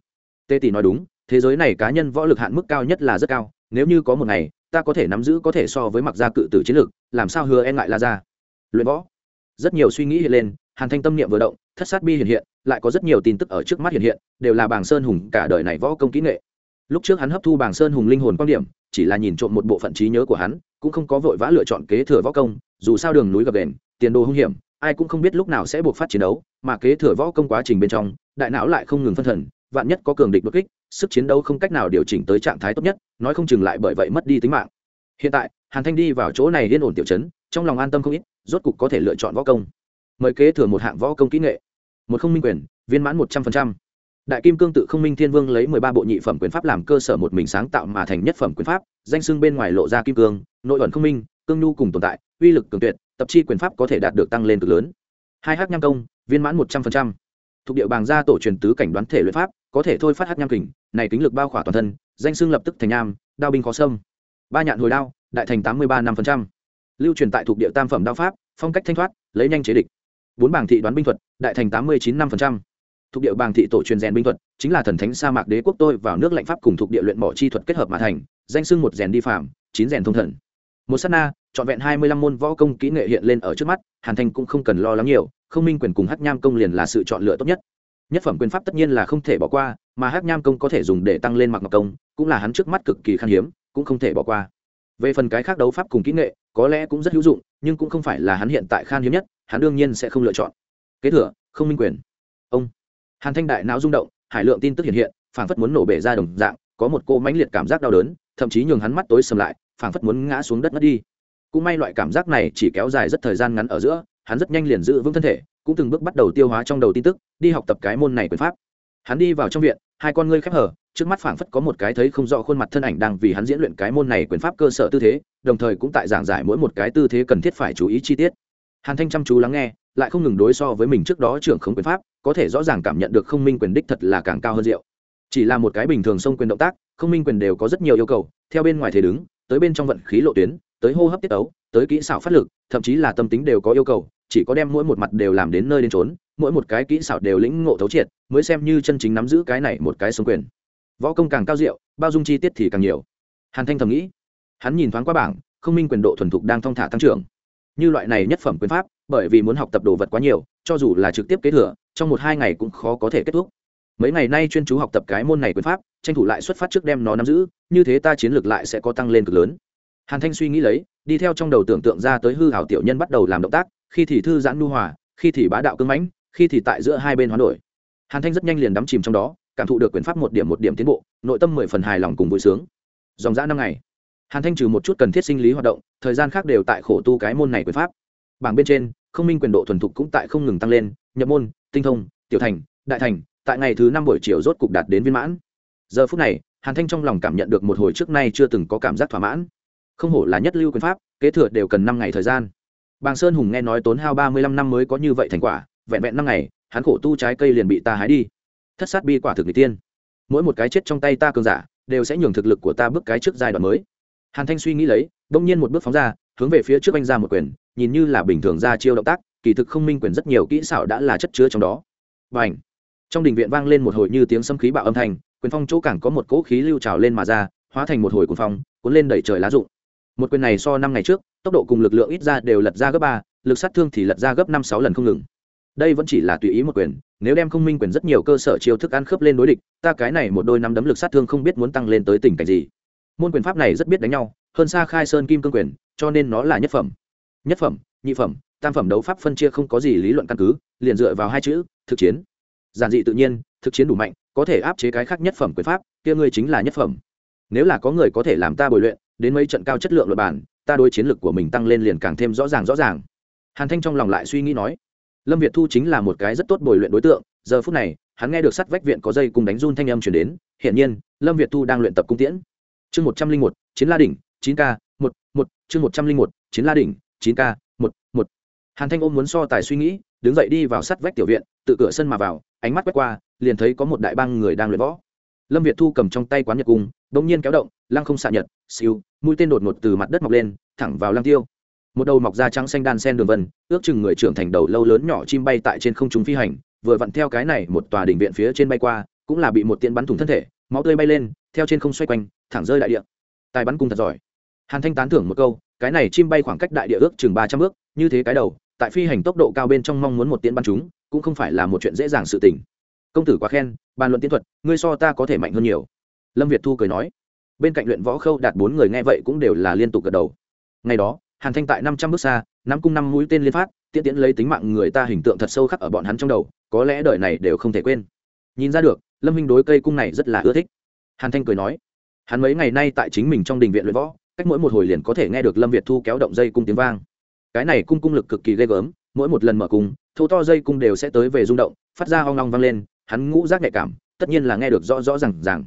Tê tỷ nói đúng, thế giới này cá nhân võ lực hạn mức cao nhất là rất cao nếu như có một ngày, ta có thể nắm giữ có thể so với mặc gia cự tử chiến lược, làm sao hứa e ngại la ra? Luyện võ. Rất nhiều suy nghĩ hiện lên, hàn thanh tâm niệm vừa động, thất sát bi hiện hiện, lại có rất nhiều tin tức ở trước mắt hiện hiện, đều là bảng sơn hùng cả đời này võ công kỹ nghệ. Lúc trước hắn hấp thu bảng sơn hùng linh hồn quan điểm, chỉ là nhìn trộm một bộ phận trí nhớ của hắn, cũng không có vội vã lựa chọn kế thừa võ công, dù sao đường núi gập đền, tiền đồ hung hiểm, ai cũng không biết lúc nào sẽ buộc phát chiến đấu, mà kế thừa võ công quá trình bên trong, đại não lại không ngừng phân thần vạn nhất có cường địch đột kích, sức chiến đấu không cách nào điều chỉnh tới trạng thái tốt nhất, nói không chừng lại bởi vậy mất đi tính mạng. Hiện tại, hàn thanh đi vào chỗ này yên ổn tiểu chấn trong lòng an tâm không ít, rốt cục có thể lựa chọn võ công. Mời kế thừa một hạng võ công kỹ nghệ. Một không minh quyền, viên mãn một trăm linh đại kim cương tự không minh thiên vương lấy mười ba bộ nhị phẩm quyền pháp làm cơ sở một mình sáng tạo mà thành nhất phẩm quyền pháp, danh xưng bên ngoài lộ ra kim cương, nội ẩn không minh, cương nhu cùng tồn tại, uy lực cường tuyệt, tập chi quyền pháp có thể đạt được tăng lên cực lớn. Hai h nham công, viên mãn một trăm linh thuộc địa bàng gia tổ truyền tứ cảnh đoán thể luyện pháp, có thể thôi phát hát nham kình, này kính lực bao khỏa toàn thân, danh xưng lập tức thành nham, đao binh khó sâm ba nhạn hồi đao, đại thành tám mươi ba năm lưu truyền tại thuộc địa tam phẩm đao pháp, phong cách thanh thoát, lấy nhanh chế địch. Bốn bảng thị đoán binh thuật, đại thành tám mươi chín năm thuộc địa Bàng thị tổ truyền rèn binh thuật, chính là thần thánh sa mạc đế quốc tôi vào nước lạnh pháp cùng thuộc địa luyện mỏ chi thuật kết hợp mà thành, danh xưng một rèn đi phạm chín rèn thông thần. Một s á t na, trọn vẹn hai mươi lăm môn võ công kỹ nghệ hiện lên ở trước mắt, hàn thanh cũng không cần lo lắng nhiều không minh quyền cùng hắc nham công liền là sự chọn lựa tốt nhất. Nhất phẩm quyền pháp tất nhiên là không thể bỏ qua, mà hắc nham công có thể dùng để tăng lên mặc ngọc công, cũng là hắn trước mắt cực kỳ khan hiếm, cũng không thể bỏ qua. Về phần cái khác đấu pháp cùng kỹ nghệ, có lẽ cũng rất hữu dụng, nhưng cũng không phải là hắn hiện tại khan hiếm nhất, hắn đương nhiên sẽ không lựa chọn. Kế thừa, không minh quyền. Ông. Hàn thanh đại não rung động, hải lượng tin tức hiện hiện, phảng phất muốn nổ bể ra đồng dạng, có một cô mãnh liệt cảm giác đau đớn, thậm chí nhường hắn mắt tối sầm lại, phảng phất muốn ngã xuống đất mất đi. Cũng may loại cảm giác này chỉ kéo dài rất thời gian ngắn ở giữa hắn rất nhanh liền giữ vững thân thể, cũng từng bước bắt đầu tiêu hóa trong đầu tin tức, đi học tập cái môn này quyền pháp hắn đi vào trong viện, hai con ngươi khép hở trước mắt phảng phất có một cái thấy không rõ khuôn mặt thân ảnh đang vì hắn diễn luyện cái môn này quyền pháp cơ sở tư thế, đồng thời cũng tại giảng giải mỗi một cái tư thế cần thiết phải chú ý chi tiết hàn thanh chăm chú lắng nghe, lại không ngừng đối so với mình trước đó trưởng không quyền pháp, có thể rõ ràng cảm nhận được không minh quyền đích thật là càng cao hơn rượu. chỉ là một cái bình thường xông quyền động tác, không minh quyền đều có rất nhiều yêu cầu, theo bên ngoài thế đứng, tới bên trong vận khí lộ tuyến tới hô hấp tiết ấu tới kỹ xảo phát lực, thậm chí là tâm tính đều có yêu cầu, chỉ có đem mỗi một mặt đều làm đến nơi đến trốn mỗi một cái kỹ xảo đều lĩnh ngộ thấu triệt, mới xem như chân chính nắm giữ cái này một cái sống quyền. Võ công càng cao diệu, bao dung chi tiết thì càng nhiều. Hàn thanh thầm nghĩ. Hắn nhìn thoáng qua bảng, không minh quyền độ thuần thục đang thong thả tăng trưởng. Như loại này nhất phẩm quyền pháp, bởi vì muốn học tập đồ vật quá nhiều, cho dù là trực tiếp kế thừa, trong một hai ngày cũng khó có thể kết thúc. Mấy ngày nay chuyên chú học tập cái môn này quyền pháp, tranh thủ lại xuất phát trước đem nó nắm giữ, như thế ta chiến lược lại sẽ có tăng lên cực lớn hàn thanh suy nghĩ lấy, đi theo trong đầu tưởng tượng ra tới hư hảo tiểu nhân bắt đầu làm động tác, khi thì thư giãn nu hòa, khi thì bá đạo cưng mãnh, khi thì tại giữa hai bên hoán đổi. Hàn thanh rất nhanh liền đắm chìm trong đó, cảm thụ được quyền pháp một điểm một điểm tiến bộ, nội tâm mười phần hài lòng cùng vui sướng. Dòng dã năm ngày, hàn thanh trừ một chút cần thiết sinh lý hoạt động, thời gian khác đều tại khổ tu cái môn này quyền pháp. Bảng bên trên, không minh quyền độ thuần thục cũng tại không ngừng tăng lên, nhập môn, tinh thông, tiểu thành, đại thành, tại ngày thứ năm buổi chiều rốt cục đạt đến viên mãn. Giờ phút này, hàn thanh trong lòng cảm nhận được một hồi trước nay chưa từng có cảm giác thỏa mãn không hổ là nhất lưu quyền pháp, kế thừa đều cần năm ngày thời gian. Bàng sơn hùng nghe nói tốn hao ba mươi lăm năm mới có như vậy thành quả, vẹn vẹn năm ngày, hắn khổ tu trái cây liền bị ta hái đi. Thất sát bi quả thực người tiên. Mỗi một cái chết trong tay ta cường giả, đều sẽ nhường thực lực của ta bước cái trước giai đoạn mới. Hàn thanh suy nghĩ lấy, đông nhiên một bước phóng ra, hướng về phía trước anh ra một quyền, nhìn như là bình thường ra chiêu động tác, kỳ thực không minh quyền rất nhiều kỹ xảo đã là chất chứa trong đó. Và ảnh trong đình viện vang lên một hồi như tiếng xâm khí bạo âm thanh, quyền phong chỗ càng có một cỗ khí lưu trào lên mà ra, hóa thành một hồi cuồng phong, cuốn lên đẩy trời lá rụng một quyền này so năm ngày trước, tốc độ cùng lực lượng ít ra đều lật ra gấp ba, lực sát thương thì lật ra gấp năm sáu lần không ngừng. Đây vẫn chỉ là tùy ý một quyền, nếu đem không minh quyền rất nhiều cơ sở chiêu thức ăn khớp lên đối địch, ta cái này một đôi năm đấm lực sát thương không biết muốn tăng lên tới tình cảnh gì. Môn quyền pháp này rất biết đánh nhau, hơn xa khai sơn kim cương quyền, cho nên nó là nhất phẩm. Nhất phẩm, nhị phẩm, tam phẩm đấu pháp phân chia không có gì lý luận căn cứ, liền dựa vào hai chữ, thực chiến. Giản dị tự nhiên, thực chiến đủ mạnh, có thể áp chế cái khác nhất phẩm quyền pháp, kia ngươi chính là nhất phẩm. Nếu là có người có thể làm ta bồi luyện đến mấy trận cao chất lượng luật bản, ta đối chiến lược của mình tăng lên liền càng thêm rõ ràng rõ ràng. Hàn thanh trong lòng lại suy nghĩ nói, lâm việt thu chính là một cái rất tốt bồi luyện đối tượng, giờ phút này, hắn nghe được sắt vách viện có dây cùng đánh run thanh âm chuyển đến, hiển nhiên, lâm việt thu đang luyện tập cung tiễn. Chương một trăm linh một, chiến la đỉnh, chín k một một, chương một trăm linh một, chiến la đỉnh, chín k một một. Hàn thanh ôm muốn so tài suy nghĩ, đứng dậy đi vào sắt vách tiểu viện tự cửa sân mà vào, ánh mắt quét qua, liền thấy có một đại bang người đang luyện võ. Lâm việt thu cầm trong tay quán nhật cung đông nhiên kéo động, lăng không xạ nhật, siêu, mũi tên đột ngột từ mặt đất mọc lên, thẳng vào lăng tiêu. Một đầu mọc da trắng xanh đan sen đường vân, ước chừng người trưởng thành đầu lâu lớn nhỏ chim bay tại trên không trung phi hành, vừa vặn theo cái này một tòa đỉnh viện phía trên bay qua, cũng là bị một tiện bắn thủng thân thể, máu tươi bay lên, theo trên không xoay quanh, thẳng rơi đại địa. Tài bắn cung thật giỏi. Hàn thanh tán thưởng một câu, cái này chim bay khoảng cách đại địa ước chừng ba trăm bước, như thế cái đầu, tại phi hành tốc độ cao bên trong mong muốn một tiễn bắn chúng, cũng không phải là một chuyện dễ dàng sự tình. Công tử quá khen, bàn luận tiến thuật, ngươi so ta có thể mạnh hơn nhiều lâm việt thu cười nói, bên cạnh luyện võ khâu đạt bốn người nghe vậy cũng đều là liên tục gật đầu. Ngày đó, hàn thanh tại năm trăm bước xa, nắm cung năm mũi tên liên phát, tiễn tiễn lấy tính mạng người ta hình tượng thật sâu khắc ở bọn hắn trong đầu, có lẽ đời này đều không thể quên. Nhìn ra được, lâm minh đối cây cung này rất là ưa thích. Hàn thanh cười nói, hắn mấy ngày nay tại chính mình trong đình viện luyện võ, cách mỗi một hồi liền có thể nghe được lâm việt thu kéo động dây cung tiếng vang. Cái này cung cung lực cực kỳ ghê gớm, mỗi một lần mở cung thâu to dây cung đều sẽ tới về rung động, phát ra hoang long vang lên, hắn ngũ rác nhạy cảm, tất nhiên là nghe được rõ rõ r à n g rằng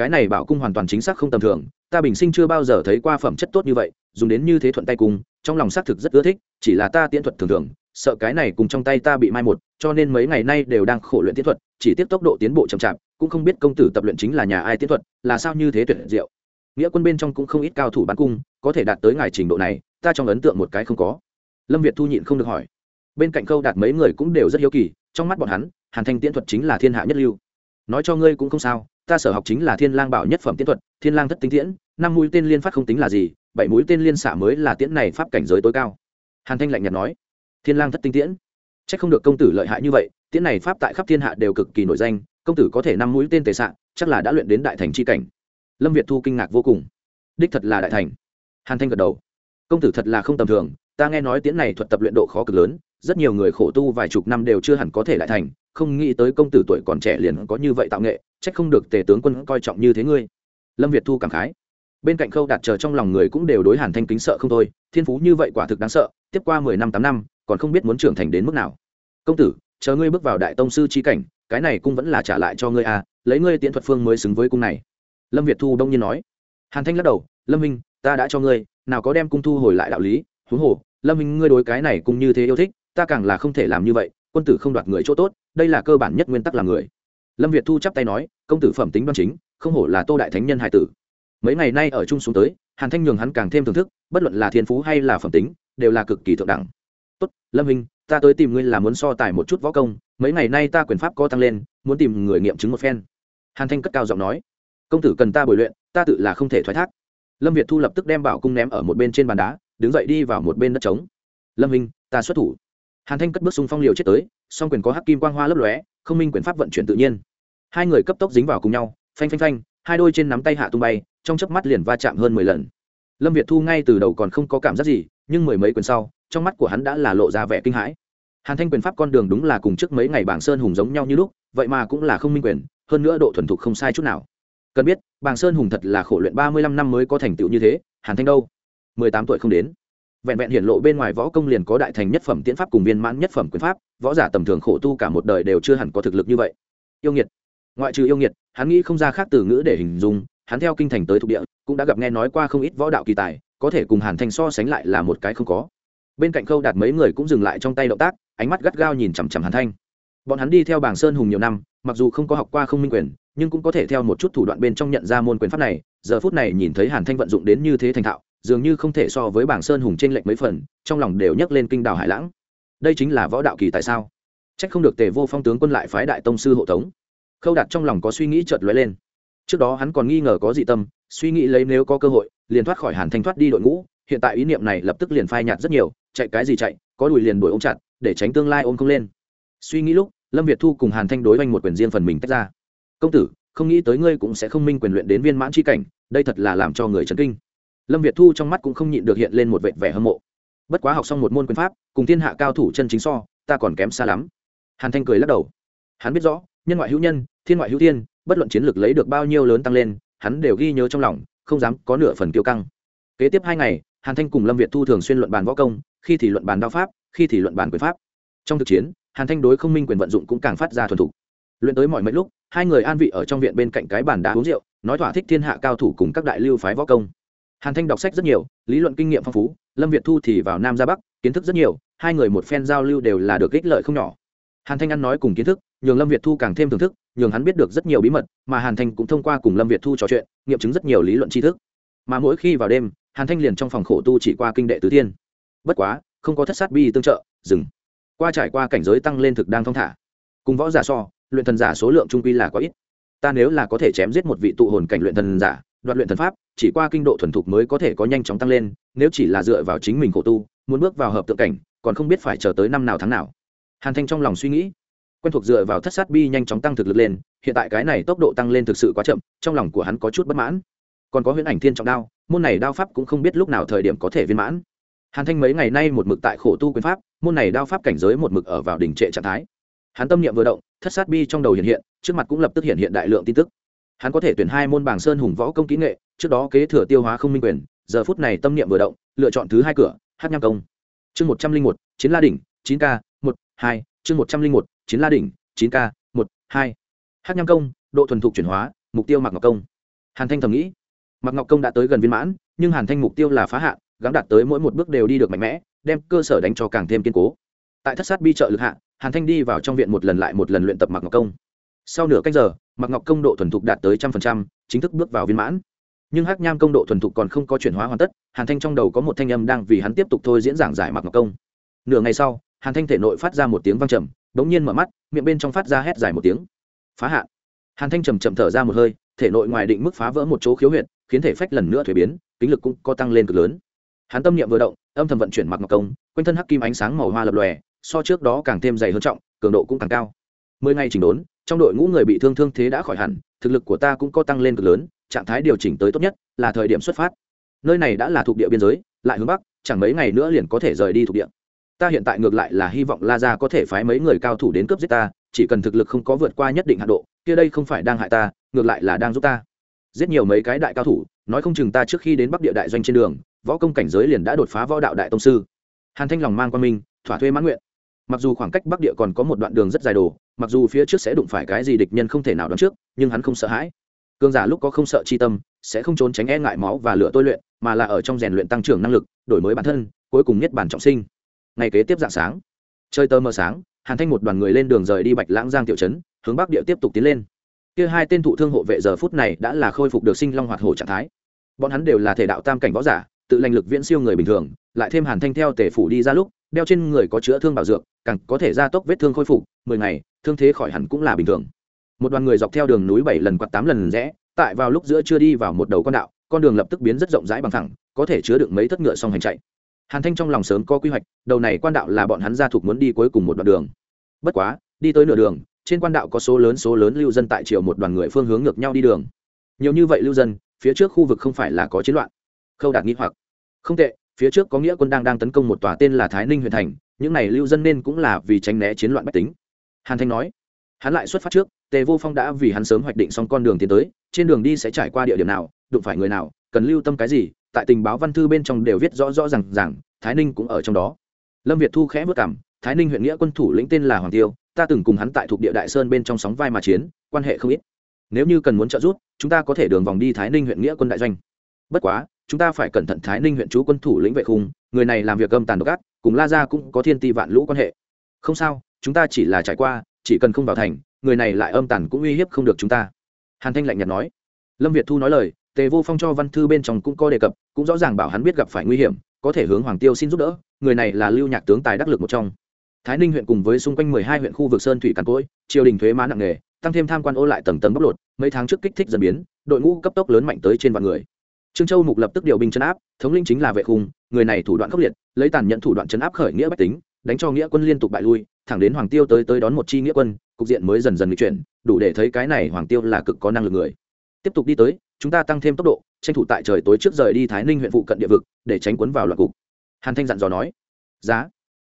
cái này bảo cung hoàn toàn chính xác không tầm thường, ta bình sinh chưa bao giờ thấy qua phẩm chất tốt như vậy, dùng đến như thế thuận tay cung, trong lòng xác thực rất ưa thích, chỉ là ta tiễn thuật thường thường, sợ cái này cùng trong tay ta bị mai một, cho nên mấy ngày nay đều đang khổ luyện tiễn thuật, chỉ tiếp tốc độ tiến bộ chậm chạp, cũng không biết công tử tập luyện chính là nhà ai tiễn thuật, là sao như thế tuyệt diệu. Nghĩa quân bên trong cũng không ít cao thủ bắn cung, có thể đạt tới ngài trình độ này, ta trong ấn tượng một cái không có. Lâm việt thu nhịn không được hỏi. Bên cạnh câu đạt mấy người cũng đều rất hiếu kỳ, trong mắt bọn hắn, hàn thanh tiễn thuật chính là thiên hạ nhất lưu. Nói cho ngươi cũng không sao ta sở học chính là thiên lang bảo nhất phẩm tiễn thuật, thiên lang thất tinh tiễn, năm mũi tên liên phát không tính là gì, bảy mũi tên liên xạ mới là tiễn này pháp cảnh giới tối cao. Hàn thanh lạnh nhạt nói. Thiên lang thất tinh tiễn? Chắc không được công tử lợi hại như vậy, tiễn này pháp tại khắp thiên hạ đều cực kỳ nổi danh, công tử có thể năm mũi tên tề xạ, chắc là đã luyện đến đại thành chi cảnh. Lâm việt thu kinh ngạc vô cùng. Đích thật là đại thành. Hàn thanh gật đầu. Công tử thật là không tầm thường, ta nghe nói tiễn này thuật tập luyện độ khó cực lớn, rất nhiều người khổ tu vài chục năm đều chưa hẳn có thể đại thành không nghĩ tới công tử tuổi còn trẻ liền có như vậy tạo nghệ trách không được tề tướng quân coi trọng như thế ngươi. Lâm việt thu cảm khái. Bên cạnh khâu đạt chờ trong lòng người cũng đều đối hàn thanh kính sợ không thôi, thiên phú như vậy quả thực đáng sợ, tiếp qua mười năm tám năm, còn không biết muốn trưởng thành đến mức nào. Công tử, chờ ngươi bước vào đại tông sư trí cảnh, cái này cũng vẫn là trả lại cho ngươi à lấy ngươi tiễn thuật phương mới xứng với cung này. Lâm việt thu đông nhiên nói. Hàn thanh lắc đầu, lâm minh ta đã cho ngươi, nào có đem cung thu hồi lại đạo lý, huống hồ, lâm minh ngươi đối cái này cũng như thế yêu thích, ta càng là không thể làm như vậy quân tử không đoạt người chỗ tốt, đây là cơ bản nhất nguyên tắc làm người. Lâm việt thu chắp tay nói, công tử phẩm tính đoan chính, không hổ là tô đại thánh nhân hải tử. Mấy ngày nay ở chung xuống tới, hàn thanh nhường hắn càng thêm thưởng thức, bất luận là thiên phú hay là phẩm tính, đều là cực kỳ thượng đẳng. Tốt, lâm hình ta tới tìm ngươi là muốn so tài một chút võ công, mấy ngày nay ta quyền pháp có tăng lên, muốn tìm người nghiệm chứng một phen. Hàn thanh cất cao giọng nói, công tử cần ta bồi luyện, ta tự là không thể thoái thác. Lâm việt thu lập tức đem bảo cung ném ở một bên trên bàn đá, đứng dậy đi vào một bên đất trống. Lâm hình ta xuất thủ hàn thanh cất bước xung phong liều chết tới, song quyền có hắc kim quang hoa lấp lóe, không minh quyền pháp vận chuyển tự nhiên. Hai người cấp tốc dính vào cùng nhau, phanh phanh phanh, hai đôi trên nắm tay hạ tung bay, trong chớp mắt liền va chạm hơn mười lần. Lâm việt thu ngay từ đầu còn không có cảm giác gì, nhưng mười mấy quyền sau, trong mắt của hắn đã là lộ ra vẻ kinh hãi. Hàn thanh quyền pháp con đường đúng là cùng trước mấy ngày bảng sơn hùng giống nhau như lúc, vậy mà cũng là không minh quyền, hơn nữa độ thuần thục không sai chút nào. Cần biết bảng sơn hùng thật là khổ luyện ba mươi lăm năm mới có thành tựu như thế, hàn thanh đâu? mười tám tuổi không đến vẹn vẹn hiển lộ bên ngoài võ công liền có đại thành nhất phẩm tiễn pháp cùng viên mãn nhất phẩm quyền pháp, võ giả tầm thường khổ tu cả một đời đều chưa hẳn có thực lực như vậy. Yêu nghiệt. Ngoại trừ yêu nghiệt, hắn nghĩ không ra khác từ ngữ để hình dung, hắn theo kinh thành tới thuộc địa, cũng đã gặp nghe nói qua không ít võ đạo kỳ tài, có thể cùng hàn thanh so sánh lại là một cái không có. Bên cạnh khâu đạt mấy người cũng dừng lại trong tay động tác, ánh mắt gắt gao nhìn chằm chằm hàn thanh. Bọn hắn đi theo bảng sơn hùng nhiều năm, mặc dù không có học qua không minh quyền, nhưng cũng có thể theo một chút thủ đoạn bên trong nhận ra môn quyền pháp này, giờ phút này nhìn thấy hàn thanh vận dụng đến như thế thành thạo dường như không thể so với bảng sơn hùng trên lệnh mấy phần, trong lòng đều nhấc lên kinh đào hải lãng. Đây chính là võ đạo kỳ tại sao? Trách không được tề vô phong tướng quân lại phái đại tông sư hộ tống. Khâu đạt trong lòng có suy nghĩ chợt lóe lên. Trước đó hắn còn nghi ngờ có dị tâm, suy nghĩ lấy nếu có cơ hội, liền thoát khỏi hàn thanh thoát đi đội ngũ, hiện tại ý niệm này lập tức liền phai nhạt rất nhiều, chạy cái gì chạy, có đùi liền đuổi ôm chặt, để tránh tương lai ôm không lên. Suy nghĩ lúc, lâm việt thu cùng hàn thanh đối oanh một quyền riêng phần mình tách ra. Công tử, không nghĩ tới ngươi cũng sẽ không minh quyền luyện đến viên mãn c cảnh, đây thật là làm cho người chấn kinh lâm việt thu trong mắt cũng không nhịn được hiện lên một vệt vẻ hâm mộ. Bất quá học xong một môn quyền pháp, cùng thiên hạ cao thủ chân chính so, ta còn kém xa lắm. Hàn thanh cười lắc đầu. Hắn biết rõ, nhân ngoại hữu nhân, thiên ngoại hữu thiên, bất luận chiến lược lấy được bao nhiêu lớn tăng lên, hắn đều ghi nhớ trong lòng, không dám có nửa phần kiêu căng. Kế tiếp hai ngày, hàn thanh cùng lâm việt thu thường xuyên luận bàn võ công, khi thì luận bàn đao pháp, khi thì luận bàn quyền pháp. Trong thực chiến, hàn thanh đối không minh quyền vận dụng cũng càng phát ra thuần thục. Luyện tới mọi mấy lúc, hai người an vị ở trong viện bên cạnh cái bàn đá uống rượu, nói thỏa thích thiên hạ cao thủ cùng các đại lưu phái võ công hàn thanh đọc sách rất nhiều, lý luận kinh nghiệm phong phú, lâm việt thu thì vào nam ra bắc, kiến thức rất nhiều, hai người một phen giao lưu đều là được ích lợi không nhỏ. Hàn thanh ăn nói cùng kiến thức, nhường lâm việt thu càng thêm thưởng thức, nhường hắn biết được rất nhiều bí mật, mà hàn thanh cũng thông qua cùng lâm việt thu trò chuyện, nghiệm chứng rất nhiều lý luận tri thức. Mà mỗi khi vào đêm, hàn thanh liền trong phòng khổ tu chỉ qua kinh đệ tứ tiên bất quá, không có thất sát bi tương trợ, dừng. Qua trải qua cảnh giới tăng lên thực đang thong thả. Cùng võ giả so, luyện thần giả số lượng trung quy là quá ít. Ta nếu là có thể chém giết một vị tụ hồn cảnh luyện thần giả đoạt luyện thần pháp, chỉ qua kinh độ thuần thục mới có thể có nhanh chóng tăng lên, nếu chỉ là dựa vào chính mình khổ tu, muốn bước vào hợp tượng cảnh, còn không biết phải chờ tới năm nào tháng nào. Hàn thanh trong lòng suy nghĩ, quen thuộc dựa vào thất sát bi nhanh chóng tăng thực lực lên, hiện tại cái này tốc độ tăng lên thực sự quá chậm, trong lòng của hắn có chút bất mãn. Còn có huyễn ảnh thiên trọng đao, môn này đao pháp cũng không biết lúc nào thời điểm có thể viên mãn. Hàn thanh mấy ngày nay một mực tại khổ tu quyền pháp, môn này đao pháp cảnh giới một mực ở vào đỉnh trệ trạng thái. Hắn tâm niệm vừa động, thất sát bi trong đầu hiện hiện, trước mặt cũng lập tức hiện hiện đại lượng tin tức hắn có thể tuyển hai môn bảng sơn hùng võ công kỹ nghệ, trước đó kế thừa tiêu hóa không minh quyền, giờ phút này tâm niệm vừa động, lựa chọn thứ hai cửa, hát nham công. Chương một trăm linh một, chiến la đỉnh, chín k một, hai, chương một trăm linh một, chiến la đỉnh, chín k một, hai. Hát nham công, độ thuần thục chuyển hóa, mục tiêu mặc ngọc công. Hàn thanh thầm nghĩ mặc ngọc công đã tới gần viên mãn, nhưng hàn thanh mục tiêu là phá hạn gắn đạt tới mỗi một bước đều đi được mạnh mẽ, đem cơ sở đánh cho càng thêm kiên cố. Tại thất sát bi trợ lực hạ, hàn thanh đi vào trong viện một lần lại một lần luyện tập mặc ngọc công. Sau nửa cách giờ mặc ngọc công độ thuần thục đạt tới trăm phần trăm, chính thức bước vào viên mãn. Nhưng hắc nham công độ thuần thục còn không có chuyển hóa hoàn tất, hàn thanh trong đầu có một thanh âm đang vì hắn tiếp tục thôi diễn giảng giải mặc ngọc công. Nửa ngày sau, hàn thanh thể nội phát ra một tiếng vang trầm, bỗng nhiên mở mắt, miệng bên trong phát ra hét dài một tiếng. Phá hạn. Hàn thanh trầm trầm thở ra một hơi, thể nội ngoài định mức phá vỡ một chỗ khiếu huyệt, khiến thể phách lần nữa thuế biến, kính lực cũng có tăng lên cực lớn. Hắn tâm niệm vừa động, âm thầm vận chuyển mặc ngọc công, quanh thân hắc kim ánh sáng màu hoa lập lòe, so trước đó càng thêm dày hơn trọng, cường độ cũng càng cao mười ngày chỉnh đốn, trong đội ngũ người bị thương thương thế đã khỏi hẳn, thực lực của ta cũng có tăng lên cực lớn, trạng thái điều chỉnh tới tốt nhất là thời điểm xuất phát. Nơi này đã là thuộc địa biên giới, lại hướng bắc, chẳng mấy ngày nữa liền có thể rời đi thuộc địa. Ta hiện tại ngược lại là hy vọng la ra có thể phái mấy người cao thủ đến cướp giết ta, chỉ cần thực lực không có vượt qua nhất định hạ độ, kia đây không phải đang hại ta, ngược lại là đang giúp ta. Giết nhiều mấy cái đại cao thủ, nói không chừng ta trước khi đến bắc địa đại doanh trên đường, võ công cảnh giới liền đã đột phá võ đạo đại tông sư. Hàn thanh lòng mang quan minh, thỏa thuê mãn nguyện mặc dù khoảng cách bắc địa còn có một đoạn đường rất dài đồ, mặc dù phía trước sẽ đụng phải cái gì địch nhân không thể nào đoán trước, nhưng hắn không sợ hãi. Cương giả lúc có không sợ chi tâm, sẽ không trốn tránh e ngại máu và lửa tôi luyện, mà là ở trong rèn luyện tăng trưởng năng lực, đổi mới bản thân, cuối cùng nhất bản trọng sinh. Ngày kế tiếp dạng sáng chơi tơ mờ sáng, hàn thanh một đoàn người lên đường rời đi bạch lãng giang tiểu trấn, hướng bắc địa tiếp tục tiến lên. Kia hai tên thụ thương hộ vệ giờ phút này đã là khôi phục được sinh long hoạt hổ trạng thái. Bọn hắn đều là thể đạo tam cảnh võ giả, tự lành lực viễn siêu người bình thường, lại thêm hàn thanh theo tể phủ đi ra lúc đeo trên người có chữa thương bảo dược, càng có thể gia tốc vết thương khôi phục, mười ngày, thương thế khỏi hẳn cũng là bình thường. Một đoàn người dọc theo đường núi bảy lần quạt tám lần rẽ, tại vào lúc giữa chưa đi vào một đầu con đạo, con đường lập tức biến rất rộng rãi bằng thẳng, có thể chứa được mấy thất ngựa song hành chạy. Hàn thanh trong lòng sớm có quy hoạch, đầu này quan đạo là bọn hắn gia thuộc muốn đi cuối cùng một đoạn đường. Bất quá, đi tới nửa đường, trên quan đạo có số lớn số lớn lưu dân tại chiều một đoàn người phương hướng ngược nhau đi đường. Nhiều như vậy lưu dân, phía trước khu vực không phải là có chiến loạn. Khâu đạt nghi hoặc. Không tệ phía trước có nghĩa quân đang đang tấn công một tòa tên là thái ninh huyện thành, những này lưu dân nên cũng là vì tránh né chiến loạn bách tính. Hàn thanh nói, hắn lại xuất phát trước, tề vô phong đã vì hắn sớm hoạch định xong con đường tiến tới, trên đường đi sẽ trải qua địa điểm nào, đụng phải người nào, cần lưu tâm cái gì, tại tình báo văn thư bên trong đều viết rõ rõ r à n g rằng thái ninh cũng ở trong đó. Lâm việt thu khẽ vất cảm, thái ninh huyện nghĩa quân thủ lĩnh tên là hoàng tiêu, ta từng cùng hắn tại thuộc địa đại sơn bên trong sóng vai mà chiến, quan hệ không ít. Nếu như cần muốn trợ giúp, chúng ta có thể đường vòng đi thái ninh huyện nghĩa quân đại doanh. Bất quá chúng ta phải cẩn thận thái ninh huyện chú quân thủ lĩnh vệ khung, người này làm việc âm tàn độc ác, cùng la ra cũng có thiên ti vạn lũ quan hệ. Không sao, chúng ta chỉ là trải qua, chỉ cần không vào thành, người này lại âm tàn cũng uy hiếp không được chúng ta. Hàn thanh lạnh nhạt nói. Lâm việt thu nói lời, tề vô phong cho văn thư bên trong cũng có đề cập, cũng rõ ràng bảo hắn biết gặp phải nguy hiểm, có thể hướng hoàng tiêu xin giúp đỡ, người này là lưu nhạc tướng tài đắc lực một trong. Thái ninh huyện cùng với xung quanh mười hai huyện khu vực sơn thủy càn cỗi, triều đình thuế má nặng nề, tăng thêm tham quan ô lại tầng tầng bóc lột, mấy tháng trước kích thích dần biến, đội ngũ cấp tốc lớn mạnh tới trên vạn người trương châu mục lập tức điều binh chấn áp, thống linh chính là vệ khung, người này thủ đoạn khốc liệt, lấy tàn nhẫn thủ đoạn chấn áp khởi nghĩa bách tính, đánh cho nghĩa quân liên tục bại lui, thẳng đến hoàng tiêu tới tới đón một chi nghĩa quân, cục diện mới dần dần bị chuyển, đủ để thấy cái này hoàng tiêu là cực có năng lực người. Tiếp tục đi tới, chúng ta tăng thêm tốc độ, tranh thủ tại trời tối trước rời đi thái ninh huyện phụ cận địa vực, để tránh quấn vào loạt cục. Hàn thanh dặn dò nói, giá.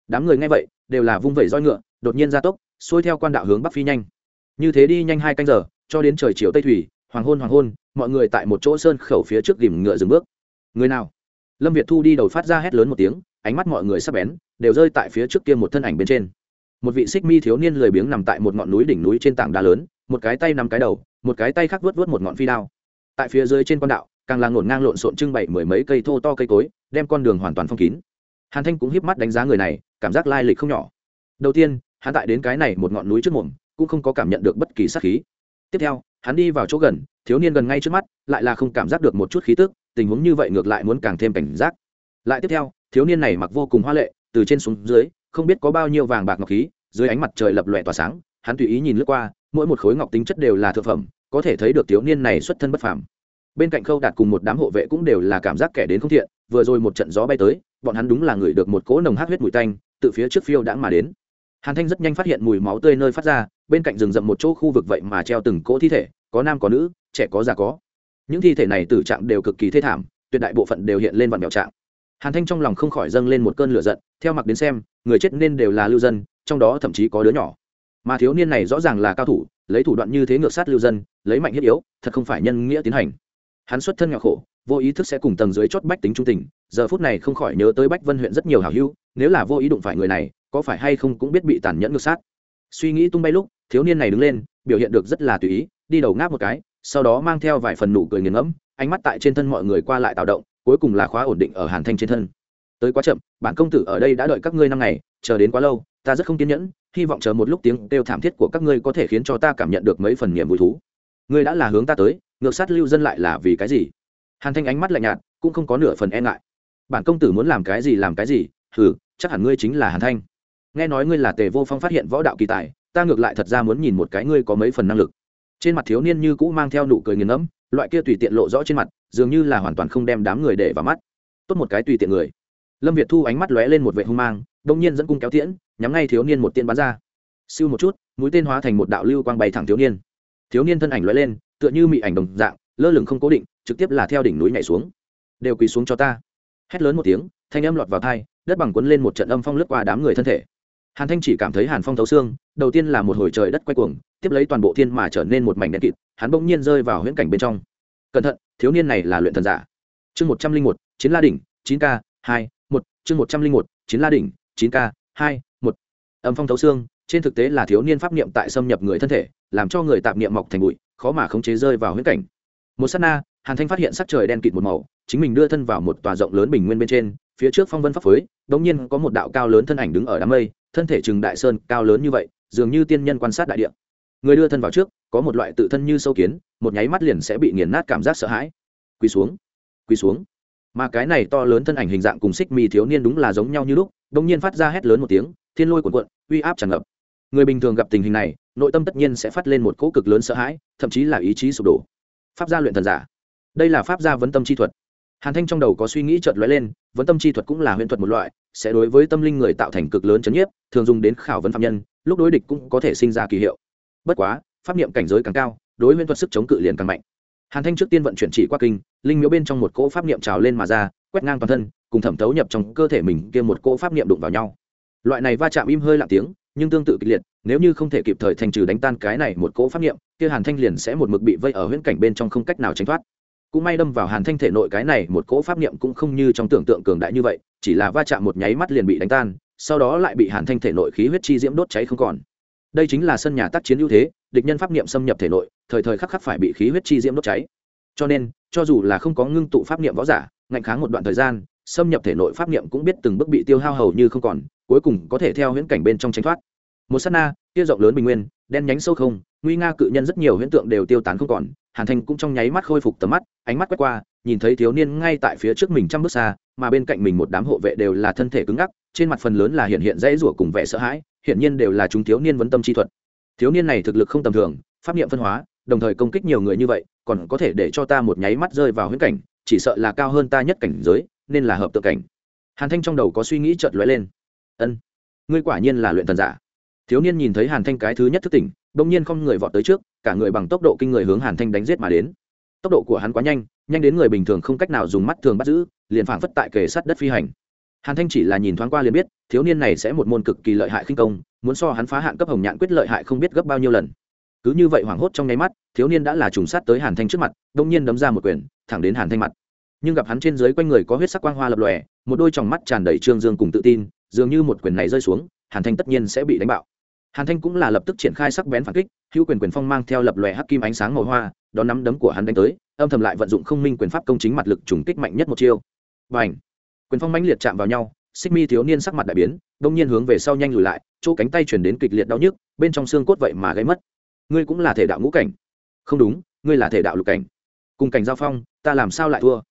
Đám người nghe vậy, đều là vung vẩy roi ngựa, đột nhiên gia tốc, xuôi theo quan đạo hướng bắc phi nhanh. Như thế đi nhanh hai canh giờ, cho đến trời chiều tây thủy hoàng hôn hoàng hôn, mọi người tại một chỗ sơn khẩu phía trước ghìm ngựa dừng bước. Người nào? Lâm việt thu đi đầu phát ra hét lớn một tiếng, ánh mắt mọi người sắp bén, đều rơi tại phía trước kia một thân ảnh bên trên. Một vị xích mi thiếu niên lười biếng nằm tại một ngọn núi đỉnh núi trên tảng đá lớn, một cái tay nằm cái đầu, một cái tay khác vớt vớt một ngọn phi đao. Tại phía dưới trên con đạo, càng là ngổn ngang lộn xộn trưng bày mười mấy cây thô to cây cối, đem con đường hoàn toàn phong kín. Hàn thanh cũng hiếp mắt đánh giá người này, cảm giác lai lịch không nhỏ. Đầu tiên, hắn tại đến cái này một ngọn núi trước mồm, cũng không có cảm nhận được bất kỳ sát khí. Tiếp theo hắn đi vào chỗ gần, thiếu niên gần ngay trước mắt, lại là không cảm giác được một chút khí tức, tình huống như vậy ngược lại muốn càng thêm cảnh giác. Lại tiếp theo, thiếu niên này mặc vô cùng hoa lệ, từ trên xuống dưới, không biết có bao nhiêu vàng bạc ngọc khí, dưới ánh mặt trời lập lòe tỏa sáng, hắn tùy ý nhìn lướt qua, mỗi một khối ngọc tính chất đều là thượng phẩm, có thể thấy được thiếu niên này xuất thân bất phàm. Bên cạnh khâu đạt cùng một đám hộ vệ cũng đều là cảm giác kẻ đến không thiện, vừa rồi một trận gió bay tới, bọn hắn đúng là người được một cỗ nồng hát huyết mùi tanh, từ phía trước phiêu đãng mà đến hàn thanh rất nhanh phát hiện mùi máu tươi nơi phát ra, bên cạnh rừng rậm một chỗ khu vực vậy mà treo từng cỗ thi thể, có nam có nữ, trẻ có già có. Những thi thể này tử trạng đều cực kỳ thê thảm, tuyệt đại bộ phận đều hiện lên vạn mèo trạng. Hàn thanh trong lòng không khỏi dâng lên một cơn lửa giận, theo mặc đến xem, người chết nên đều là lưu dân, trong đó thậm chí có đứa nhỏ. Mà thiếu niên này rõ ràng là cao thủ, lấy thủ đoạn như thế ngược sát lưu dân, lấy mạnh thiết yếu, thật không phải nhân nghĩa tiến hành. Hắn xuất thân nhỏ khổ, vô ý thức sẽ cùng tầng dưới chót bách tính trung tình, giờ phút này không khỏi nhớ tới bách vân huyện rất nhiều hảo hữu, nếu là vô ý đụng phải người này có phải hay không cũng biết bị tàn nhẫn ngược sát. Suy nghĩ tung bay lúc, thiếu niên này đứng lên, biểu hiện được rất là tùy ý, đi đầu ngáp một cái, sau đó mang theo vài phần nụ cười nghiền ngẫm, ánh mắt tại trên thân mọi người qua lại tạo động, cuối cùng là khóa ổn định ở hàn thanh trên thân. Tới quá chậm, bản công tử ở đây đã đợi các ngươi năm ngày, chờ đến quá lâu, ta rất không kiên nhẫn, hy vọng chờ một lúc tiếng kêu thảm thiết của các ngươi có thể khiến cho ta cảm nhận được mấy phần niềm vui thú. Ngươi đã là hướng ta tới, ngược sát lưu dân lại là vì cái gì? Hàn thanh ánh mắt lạnh nhạt, cũng không có nửa phần e ngại. Bản công tử muốn làm cái gì làm cái gì, hừ, chắc hẳn ngươi chính là hàn thanh nghe nói ngươi là tề vô phong phát hiện võ đạo kỳ tài, ta ngược lại thật ra muốn nhìn một cái ngươi có mấy phần năng lực. Trên mặt thiếu niên như cũ mang theo nụ cười nghiền ngẫm, loại kia tùy tiện lộ rõ trên mặt, dường như là hoàn toàn không đem đám người để vào mắt. Tốt một cái tùy tiện người. Lâm việt thu ánh mắt lóe lên một vệ hung mang đông nhiên dẫn cung kéo tiễn, nhắm ngay thiếu niên một tiên bắn ra. Siêu một chút, mũi tên hóa thành một đạo lưu quang bay thẳng thiếu niên. Thiếu niên thân ảnh lóe lên, tựa như mị ảnh đồng dạng, lơ lửng không cố định, trực tiếp là theo đỉnh núi nhảy xuống. Đều quỳ xuống cho ta. Hét lớn một tiếng, thanh âm lọt vào thai đất bằng quấn lên một trận âm phong lướt qua đám người thân thể hàn thanh chỉ cảm thấy hàn phong thấu xương, đầu tiên là một hồi trời đất quay cuồng, tiếp lấy toàn bộ thiên mà trở nên một mảnh đen kịt, hắn bỗng nhiên rơi vào huyễn cảnh bên trong. Cẩn thận, thiếu niên này là luyện thần giả. Chương một trăm linh một, chiến la đỉnh, chín k, hai, một, chương một trăm linh một, chiến la đỉnh, chín k, hai, một. Âm phong thấu xương, trên thực tế là thiếu niên pháp niệm tại xâm nhập người thân thể, làm cho người tạp niệm mọc thành bụi, khó mà khống chế rơi vào huyễn cảnh. Một s á t na, hàn thanh phát hiện sắc trời đen kịt một màu, chính mình đưa thân vào một tòa rộng lớn bình nguyên bên trên, phía trước phong vân pháp phới đ ỗ n g nhiên có một đạo cao lớn thân ảnh đứng ở đám mây thân thể chừng đại sơn cao lớn như vậy, dường như tiên nhân quan sát đại địa. Người đưa thân vào trước, có một loại tự thân như sâu kiến, một nháy mắt liền sẽ bị nghiền nát cảm giác sợ hãi. Quỳ xuống quỳ xuống. Mà cái này to lớn thân ảnh hình dạng cùng xích mì thiếu niên đúng là giống nhau như lúc đ ỗ n g nhiên phát ra hét lớn một tiếng, thiên lôi cuộn cuộn, uy áp tràn ngập. Người bình thường gặp tình hình này, nội tâm tất nhiên sẽ phát lên một cỗ cực lớn sợ hãi, thậm chí là ý chí sụp đổ. Pháp gia luyện thần giả. Đây là pháp gia vấn tâm chi thuật. Hàn thanh trong đầu có suy nghĩ chợt lóe lên, vấn tâm chi thuật cũng là huyễn thuật một loại sẽ đối với tâm linh người tạo thành cực lớn chấn nhiếp, thường dùng đến khảo vấn phạm nhân, lúc đối địch cũng có thể sinh ra kỳ hiệu. Bất quá, pháp niệm cảnh giới càng cao, đối huyễn thuật sức chống cự liền càng mạnh. Hàn thanh trước tiên vận chuyển chỉ qua kinh, linh miếu bên trong một cỗ pháp niệm trào lên mà ra, quét ngang toàn thân, cùng thẩm thấu nhập trong cơ thể mình kia một cỗ pháp niệm đụng vào nhau. Loại này va chạm im hơi lặng tiếng, nhưng tương tự kịch liệt, nếu như không thể kịp thời thành trừ đánh tan cái này một cỗ pháp niệm, kia hàn thanh liền sẽ một mực bị vây ở huyễn cảnh bên trong không cách nào tránh thoát cũng may đâm vào hàn thanh thể nội cái này một cỗ pháp niệm cũng không như trong tưởng tượng cường đại như vậy, chỉ là va chạm một nháy mắt liền bị đánh tan, sau đó lại bị hàn thanh thể nội khí huyết chi diễm đốt cháy không còn. Đây chính là sân nhà tác chiến ưu thế, địch nhân pháp niệm xâm nhập thể nội, thời thời khắc khắc phải bị khí huyết chi diễm đốt cháy. Cho nên, cho dù là không có ngưng tụ pháp niệm võ giả, ngạnh kháng một đoạn thời gian, xâm nhập thể nội pháp niệm cũng biết từng bước bị tiêu hao hầu như không còn, cuối cùng có thể theo huyễn cảnh bên trong tránh thoát. Một sát na, kia rộng lớn bình nguyên, đen nhánh sâu không, nguy nga cự nhân rất nhiều huyễn tượng đều tiêu tán không còn hàn thanh cũng trong nháy mắt khôi phục tầm mắt, ánh mắt quét qua, nhìn thấy thiếu niên ngay tại phía trước mình trăm bước xa, mà bên cạnh mình một đám hộ vệ đều là thân thể cứng ngắc, trên mặt phần lớn là hiện hiện dãy rủa cùng vẻ sợ hãi hiện nhiên đều là chúng thiếu niên vấn tâm chi thuật. Thiếu niên này thực lực không tầm thường, pháp niệm phân hóa, đồng thời công kích nhiều người như vậy, còn có thể để cho ta một nháy mắt rơi vào huyễn cảnh, chỉ sợ là cao hơn ta nhất cảnh giới, nên là hợp tự cảnh. Hàn thanh trong đầu có suy nghĩ chợt lóe lên. Ân, ngươi quả nhiên là luyện thần giả. Thiếu niên nhìn thấy hàn thanh cái thứ nhất thức tỉnh đông nhiên không người vọt tới trước, cả người bằng tốc độ kinh người hướng hàn thanh đánh giết mà đến. Tốc độ của hắn quá nhanh nhanh đến người bình thường không cách nào dùng mắt thường bắt giữ, liền phảng phất tại kề sát đất phi hành. Hàn thanh chỉ là nhìn thoáng qua liền biết, thiếu niên này sẽ một môn cực kỳ lợi hại khinh công, muốn so hắn phá hạn cấp hồng nhạn quyết lợi hại không biết gấp bao nhiêu lần. Cứ như vậy hoảng hốt trong nháy mắt, thiếu niên đã là trùng sát tới hàn thanh trước mặt đông nhiên đấm ra một quyền, thẳng đến hàn thanh mặt. Nhưng gặp hắn trên dưới quanh người có huyết sắc quang hoa lập lòe, một đôi tròng mắt tràn đầy trương dương cùng tự tin, dường như một quyền này rơi xuống, hàn thanh tất nhiên sẽ bị đánh bạo hàn thanh cũng là lập tức triển khai sắc bén phản kích hữu quyền quyền phong mang theo lập lòe hắc kim ánh sáng màu hoa đón nắm đấm của hắn đánh tới âm thầm lại vận dụng không minh quyền pháp công chính mặt lực trùng kích mạnh nhất một chiêu. Bành, quyền phong mãnh liệt chạm vào nhau xích mi thiếu niên sắc mặt đại biến đông nhiên hướng về sau nhanh lùi lại chỗ cánh tay chuyển đến kịch liệt đau nhức bên trong xương cốt vậy mà gây mất. Ngươi cũng là thể đạo ngũ cảnh. Không đúng ngươi là thể đạo lục cảnh. Cùng cảnh giao phong ta làm sao lại thua?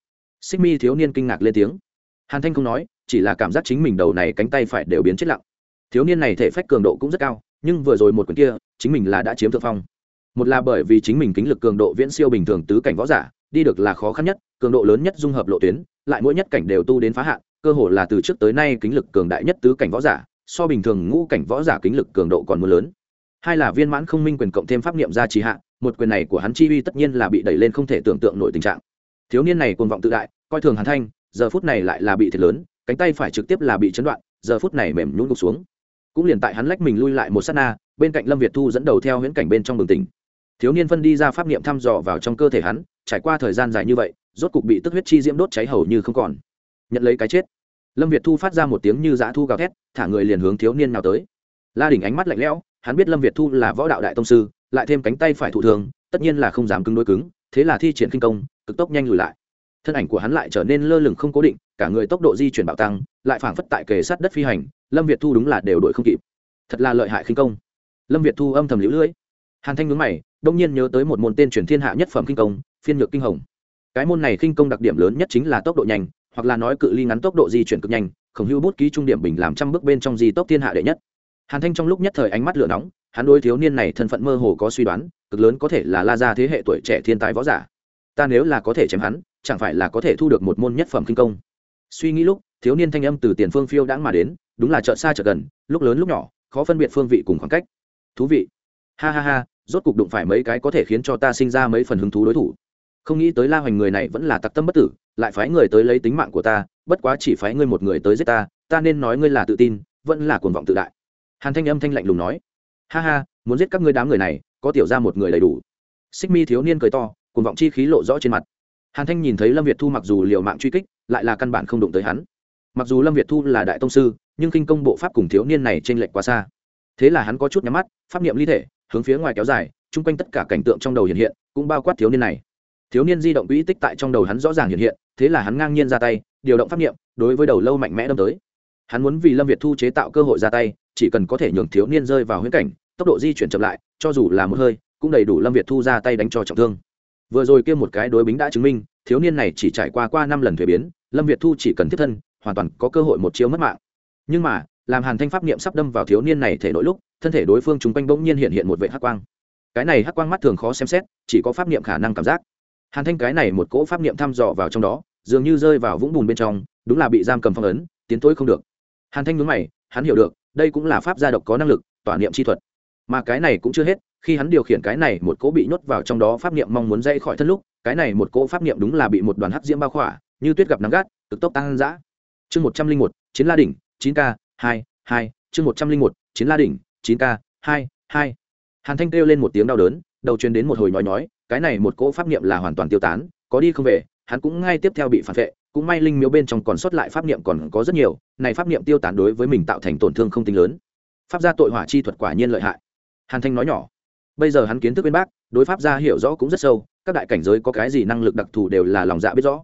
Xích mi thiếu niên kinh ngạc lên tiếng. Hàn thanh không nói chỉ là cảm giác chính mình đầu này cánh tay phải đều biến chết lặng. Thiếu niên này thể phách cường độ cũng rất cao nhưng vừa rồi một quyền kia, chính mình là đã chiếm thượng phong. Một là bởi vì chính mình kính lực cường độ viễn siêu bình thường tứ cảnh võ giả, đi được là khó khăn nhất, cường độ lớn nhất dung hợp lộ tuyến, lại mỗi nhất cảnh đều tu đến phá hạn, cơ hồ là từ trước tới nay kính lực cường đại nhất tứ cảnh võ giả, so bình thường ngũ cảnh võ giả kính lực cường độ còn mưa lớn. Hai là viên mãn không minh quyền cộng thêm pháp niệm gia trì hạ, một quyền này của hắn chi uy tất nhiên là bị đẩy lên không thể tưởng tượng nổi tình trạng. Thiếu niên này cuồng vọng tự đại, coi thường hàn thanh, giờ phút này lại là bị thiệt lớn, cánh tay phải trực tiếp là bị chấn đoạn, giờ phút này mềm nhún gục xuống cũng liền tại hắn lách mình lui lại một sát na, bên cạnh lâm việt thu dẫn đầu theo huyễn cảnh bên trong bừng tỉnh. Thiếu niên phân đi ra pháp niệm thăm dò vào trong cơ thể hắn, trải qua thời gian dài như vậy, rốt cục bị tức huyết chi diễm đốt cháy hầu như không còn. Nhận lấy cái chết. Lâm việt thu phát ra một tiếng như dã thu gào thét, thả người liền hướng thiếu niên nào tới. La đỉnh ánh mắt lạnh lẽo, hắn biết lâm việt thu là võ đạo đại tông sư, lại thêm cánh tay phải thụ thường, tất nhiên là không dám cứng đối cứng, thế là thi triển kinh công, cực tốc nhanh lùi lại. Thân ảnh của hắn lại trở nên lơ lửng không cố định, cả người tốc độ di chuyển bạo tăng, lại phảng phất tại kề sát đất phi hành lâm việt thu đúng là đều đội không kịp thật là lợi hại khinh công lâm việt thu âm thầm lũ lưỡi hàn thanh nhướng mày đông nhiên nhớ tới một môn tên truyền thiên hạ nhất phẩm kinh công phiên nhược kinh hồng cái môn này kinh công đặc điểm lớn nhất chính là tốc độ nhanh hoặc là nói cự ly ngắn tốc độ di chuyển cực nhanh khổng hưu bút ký trung điểm bình làm trăm bước bên trong di tốc thiên hạ đệ nhất hàn thanh trong lúc nhất thời ánh mắt lửa nóng hắn đối thiếu niên này thân phận mơ hồ có suy đoán cực lớn có thể là la ra thế hệ tuổi trẻ thiên tài võ giả ta nếu là có thể chém hắn chẳng phải là có thể thu được một môn nhất phẩm kinh công suy nghĩ lúc thiếu niên thanh âm từ tiền phương phiêu đãng mà đến đúng là chợ xa chợ gần, lúc lớn lúc nhỏ, khó phân biệt phương vị cùng khoảng cách. Thú vị. Ha ha ha, rốt cục đụng phải mấy cái có thể khiến cho ta sinh ra mấy phần hứng thú đối thủ. Không nghĩ tới la hoành người này vẫn là tặc tâm bất tử, lại phái người tới lấy tính mạng của ta, bất quá chỉ phái ngươi một người tới giết ta ta nên nói ngươi là tự tin, vẫn là cuồng vọng tự đại. Hàn thanh âm thanh lạnh lùng nói. Ha ha, muốn giết các ngươi đám người này, có tiểu ra một người đầy đủ. Xích mi thiếu niên cười to, cuồng vọng chi khí lộ rõ trên mặt. Hàn thanh nhìn thấy lâm việt thu mặc dù liều mạng truy kích, lại là căn bản không đụng tới hắn. Mặc dù lâm việt thu là đại tông sư nhưng kinh công bộ pháp cùng thiếu niên này t r ê n lệch quá xa. Thế là hắn có chút nhắm mắt, pháp niệm ly thể, hướng phía ngoài kéo dài, chung quanh tất cả cảnh tượng trong đầu hiện hiện, cũng bao quát thiếu niên này. Thiếu niên di động quỹ tích tại trong đầu hắn rõ ràng hiện hiện, thế là hắn ngang nhiên ra tay, điều động pháp niệm, đối với đầu lâu mạnh mẽ đâm tới. Hắn muốn vì lâm việt thu chế tạo cơ hội ra tay, chỉ cần có thể nhường thiếu niên rơi vào huyễn cảnh, tốc độ di chuyển chậm lại, cho dù là một hơi, cũng đầy đủ lâm việt thu ra tay đánh cho trọng thương. Vừa rồi kia một cái đối bính đã chứng minh, thiếu niên này chỉ trải qua qua năm lần thuế biến, lâm việt thu chỉ cần tiếp thân, hoàn toàn có cơ hội một chiếu mất mạng nhưng mà, làm hàn thanh pháp niệm sắp đâm vào thiếu niên này thể nội lúc, thân thể đối phương chung quanh bỗng nhiên hiện hiện một vệ hắc quang. Cái này hắc quang mắt thường khó xem xét, chỉ có pháp niệm khả năng cảm giác. Hàn thanh cái này một cỗ pháp niệm thăm dò vào trong đó, dường như rơi vào vũng bùn bên trong, đúng là bị giam cầm phong ấn, tiến tối không được. Hàn thanh nhướng mày, hắn hiểu được, đây cũng là pháp gia độc có năng lực, tỏa niệm chi thuật. Mà cái này cũng chưa hết, khi hắn điều khiển cái này một cỗ bị nhốt vào trong đó pháp niệm mong muốn dây khỏi thân lúc, cái này một cỗ pháp niệm đúng là bị một đoàn hắc diễm bao khỏa, như tuyết gặp nắng gắt, cực tốc tăng dã. Chương một trăm linh một, chiến la đỉnh chín k hai hai, chương một trăm linh một, chiến la đỉnh, chín k hai hai. Hàn thanh kêu lên một tiếng đau đớn, đầu truyền đến một hồi nhói nhói, cái này một cỗ pháp niệm là hoàn toàn tiêu tán, có đi không về, hắn cũng ngay tiếp theo bị phản vệ, cũng may linh miếu bên trong còn sót lại pháp niệm còn có rất nhiều, này pháp niệm tiêu tán đối với mình tạo thành tổn thương không tính lớn. Pháp gia tội hỏa chi thuật quả nhiên lợi hại. Hàn thanh nói nhỏ, bây giờ hắn kiến thức bên bác, đối pháp gia hiểu rõ cũng rất sâu, các đại cảnh giới có cái gì năng lực đặc thù đều là lòng dạ biết rõ.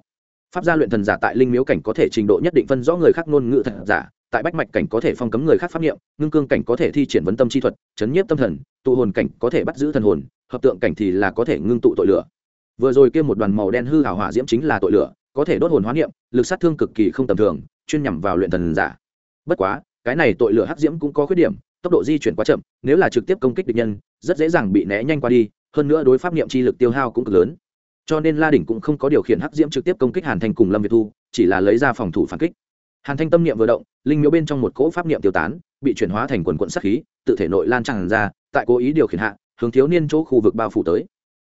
Pháp gia luyện thần giả tại linh miếu cảnh có thể trình độ nhất định phân rõ người khác ngôn ngữ thật giả tại bách mạch cảnh có thể phong cấm người khác pháp niệm, ngưng cương cảnh có thể thi triển vấn tâm chi thuật, chấn nhiếp tâm thần, tụ hồn cảnh có thể bắt giữ thần hồn, hợp tượng cảnh thì là có thể ngưng tụ tội lửa. Vừa rồi kia một đoàn màu đen hư hảo hỏa diễm chính là tội lửa, có thể đốt hồn hóa niệm, lực sát thương cực kỳ không tầm thường, chuyên nhằm vào luyện thần giả. Bất quá, cái này tội lửa hắc diễm cũng có khuyết điểm, tốc độ di chuyển quá chậm, nếu là trực tiếp công kích địch nhân, rất dễ dàng bị né nhanh qua đi, hơn nữa đối pháp niệm chi lực tiêu hao cũng cực lớn. Cho nên la đỉnh cũng không có điều khiển hắc diễm trực tiếp công kích hàn thanh cùng lâm việt thu, chỉ là lấy ra phòng thủ phản kích hàn thanh tâm niệm vừa động, linh miếu bên trong một cỗ pháp niệm tiêu tán, bị chuyển hóa thành quần quận sát khí, tự thể nội lan tràn ra, tại cố ý điều khiển hạ, hướng thiếu niên chỗ khu vực bao phủ tới.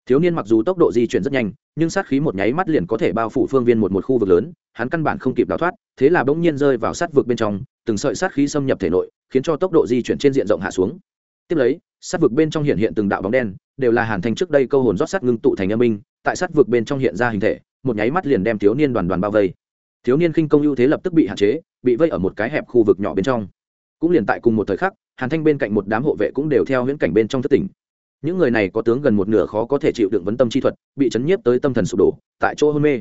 Thiếu niên mặc dù tốc độ di chuyển rất nhanh, nhưng sát khí một nháy mắt liền có thể bao phủ phương viên một một khu vực lớn, hắn căn bản không kịp đào thoát, thế là bỗng nhiên rơi vào sát vực bên trong, từng sợi sát khí xâm nhập thể nội, khiến cho tốc độ di chuyển trên diện rộng hạ xuống. Tiếp lấy, sát vực bên trong hiện hiện từng đạo bóng đen, đều là hàn thanh trước đây câu hồn rót sát ngưng tụ thành âm minh tại sát vực bên trong hiện ra hình thể, một nháy mắt liền đem thiếu niên đoàn đoàn bao vây thiếu niên khinh công ưu thế lập tức bị hạn chế, bị vây ở một cái hẹp khu vực nhỏ bên trong. Cũng liền tại cùng một thời khắc, hàn thanh bên cạnh một đám hộ vệ cũng đều theo huyễn cảnh bên trong thất tỉnh. Những người này có tướng gần một nửa khó có thể chịu đựng vấn tâm chi thuật, bị chấn nhiếp tới tâm thần sụp đổ, tại chỗ hôn mê.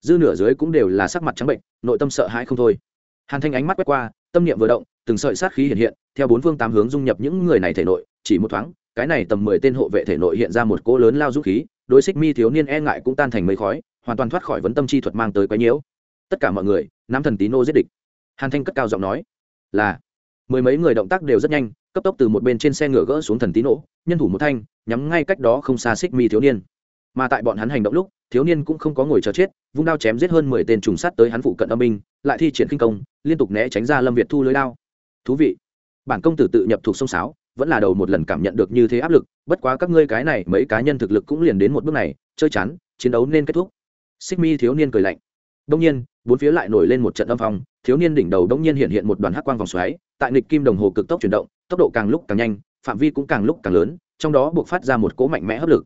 Dư nửa dưới cũng đều là sắc mặt trắng bệnh, nội tâm sợ hãi không thôi. Hàn thanh ánh mắt quét qua, tâm niệm vừa động, từng sợi sát khí hiện hiện, theo bốn phương tám hướng dung nhập những người này thể nội, chỉ một thoáng, cái này tầm mười tên hộ vệ thể nội hiện ra một cỗ lớn lao dũng khí, đối xích mi thiếu niên e ngại cũng tan thành mây khói, hoàn toàn thoát khỏi vấn tâm chi thuật mang tới quái nhiễu tất cả mọi người nắm thần tí nô giết địch. Hàn thanh cất cao giọng nói, là, mười mấy người động tác đều rất nhanh, cấp tốc từ một bên trên xe ngựa gỡ xuống thần tí nổ nhân thủ một thanh, nhắm ngay cách đó không xa xích mi thiếu niên. Mà tại bọn hắn hành động lúc, thiếu niên cũng không có ngồi chờ chết, vung đao chém giết hơn mười tên trùng sát tới hắn phụ cận âm binh, lại thi triển kinh công, liên tục né tránh ra lâm việt thu lưới đao. Thú vị, bản công tử tự nhập thuộc sông sáo, vẫn là đầu một lần cảm nhận được như thế áp lực, bất quá các ngươi cái này, mấy cá nhân thực lực cũng liền đến một bước này, chơi chán, chiến đấu nên kết thúc. Xích mi thiếu niên cười lạnh. Đông nhiên bốn phía lại nổi lên một trận âm phong, thiếu niên đỉnh đầu đống nhiên hiện hiện một đoàn hắc quang vòng xoáy, tại nghịch kim đồng hồ cực tốc chuyển động, tốc độ càng lúc càng nhanh, phạm vi cũng càng lúc càng lớn, trong đó buộc phát ra một cỗ mạnh mẽ hấp lực.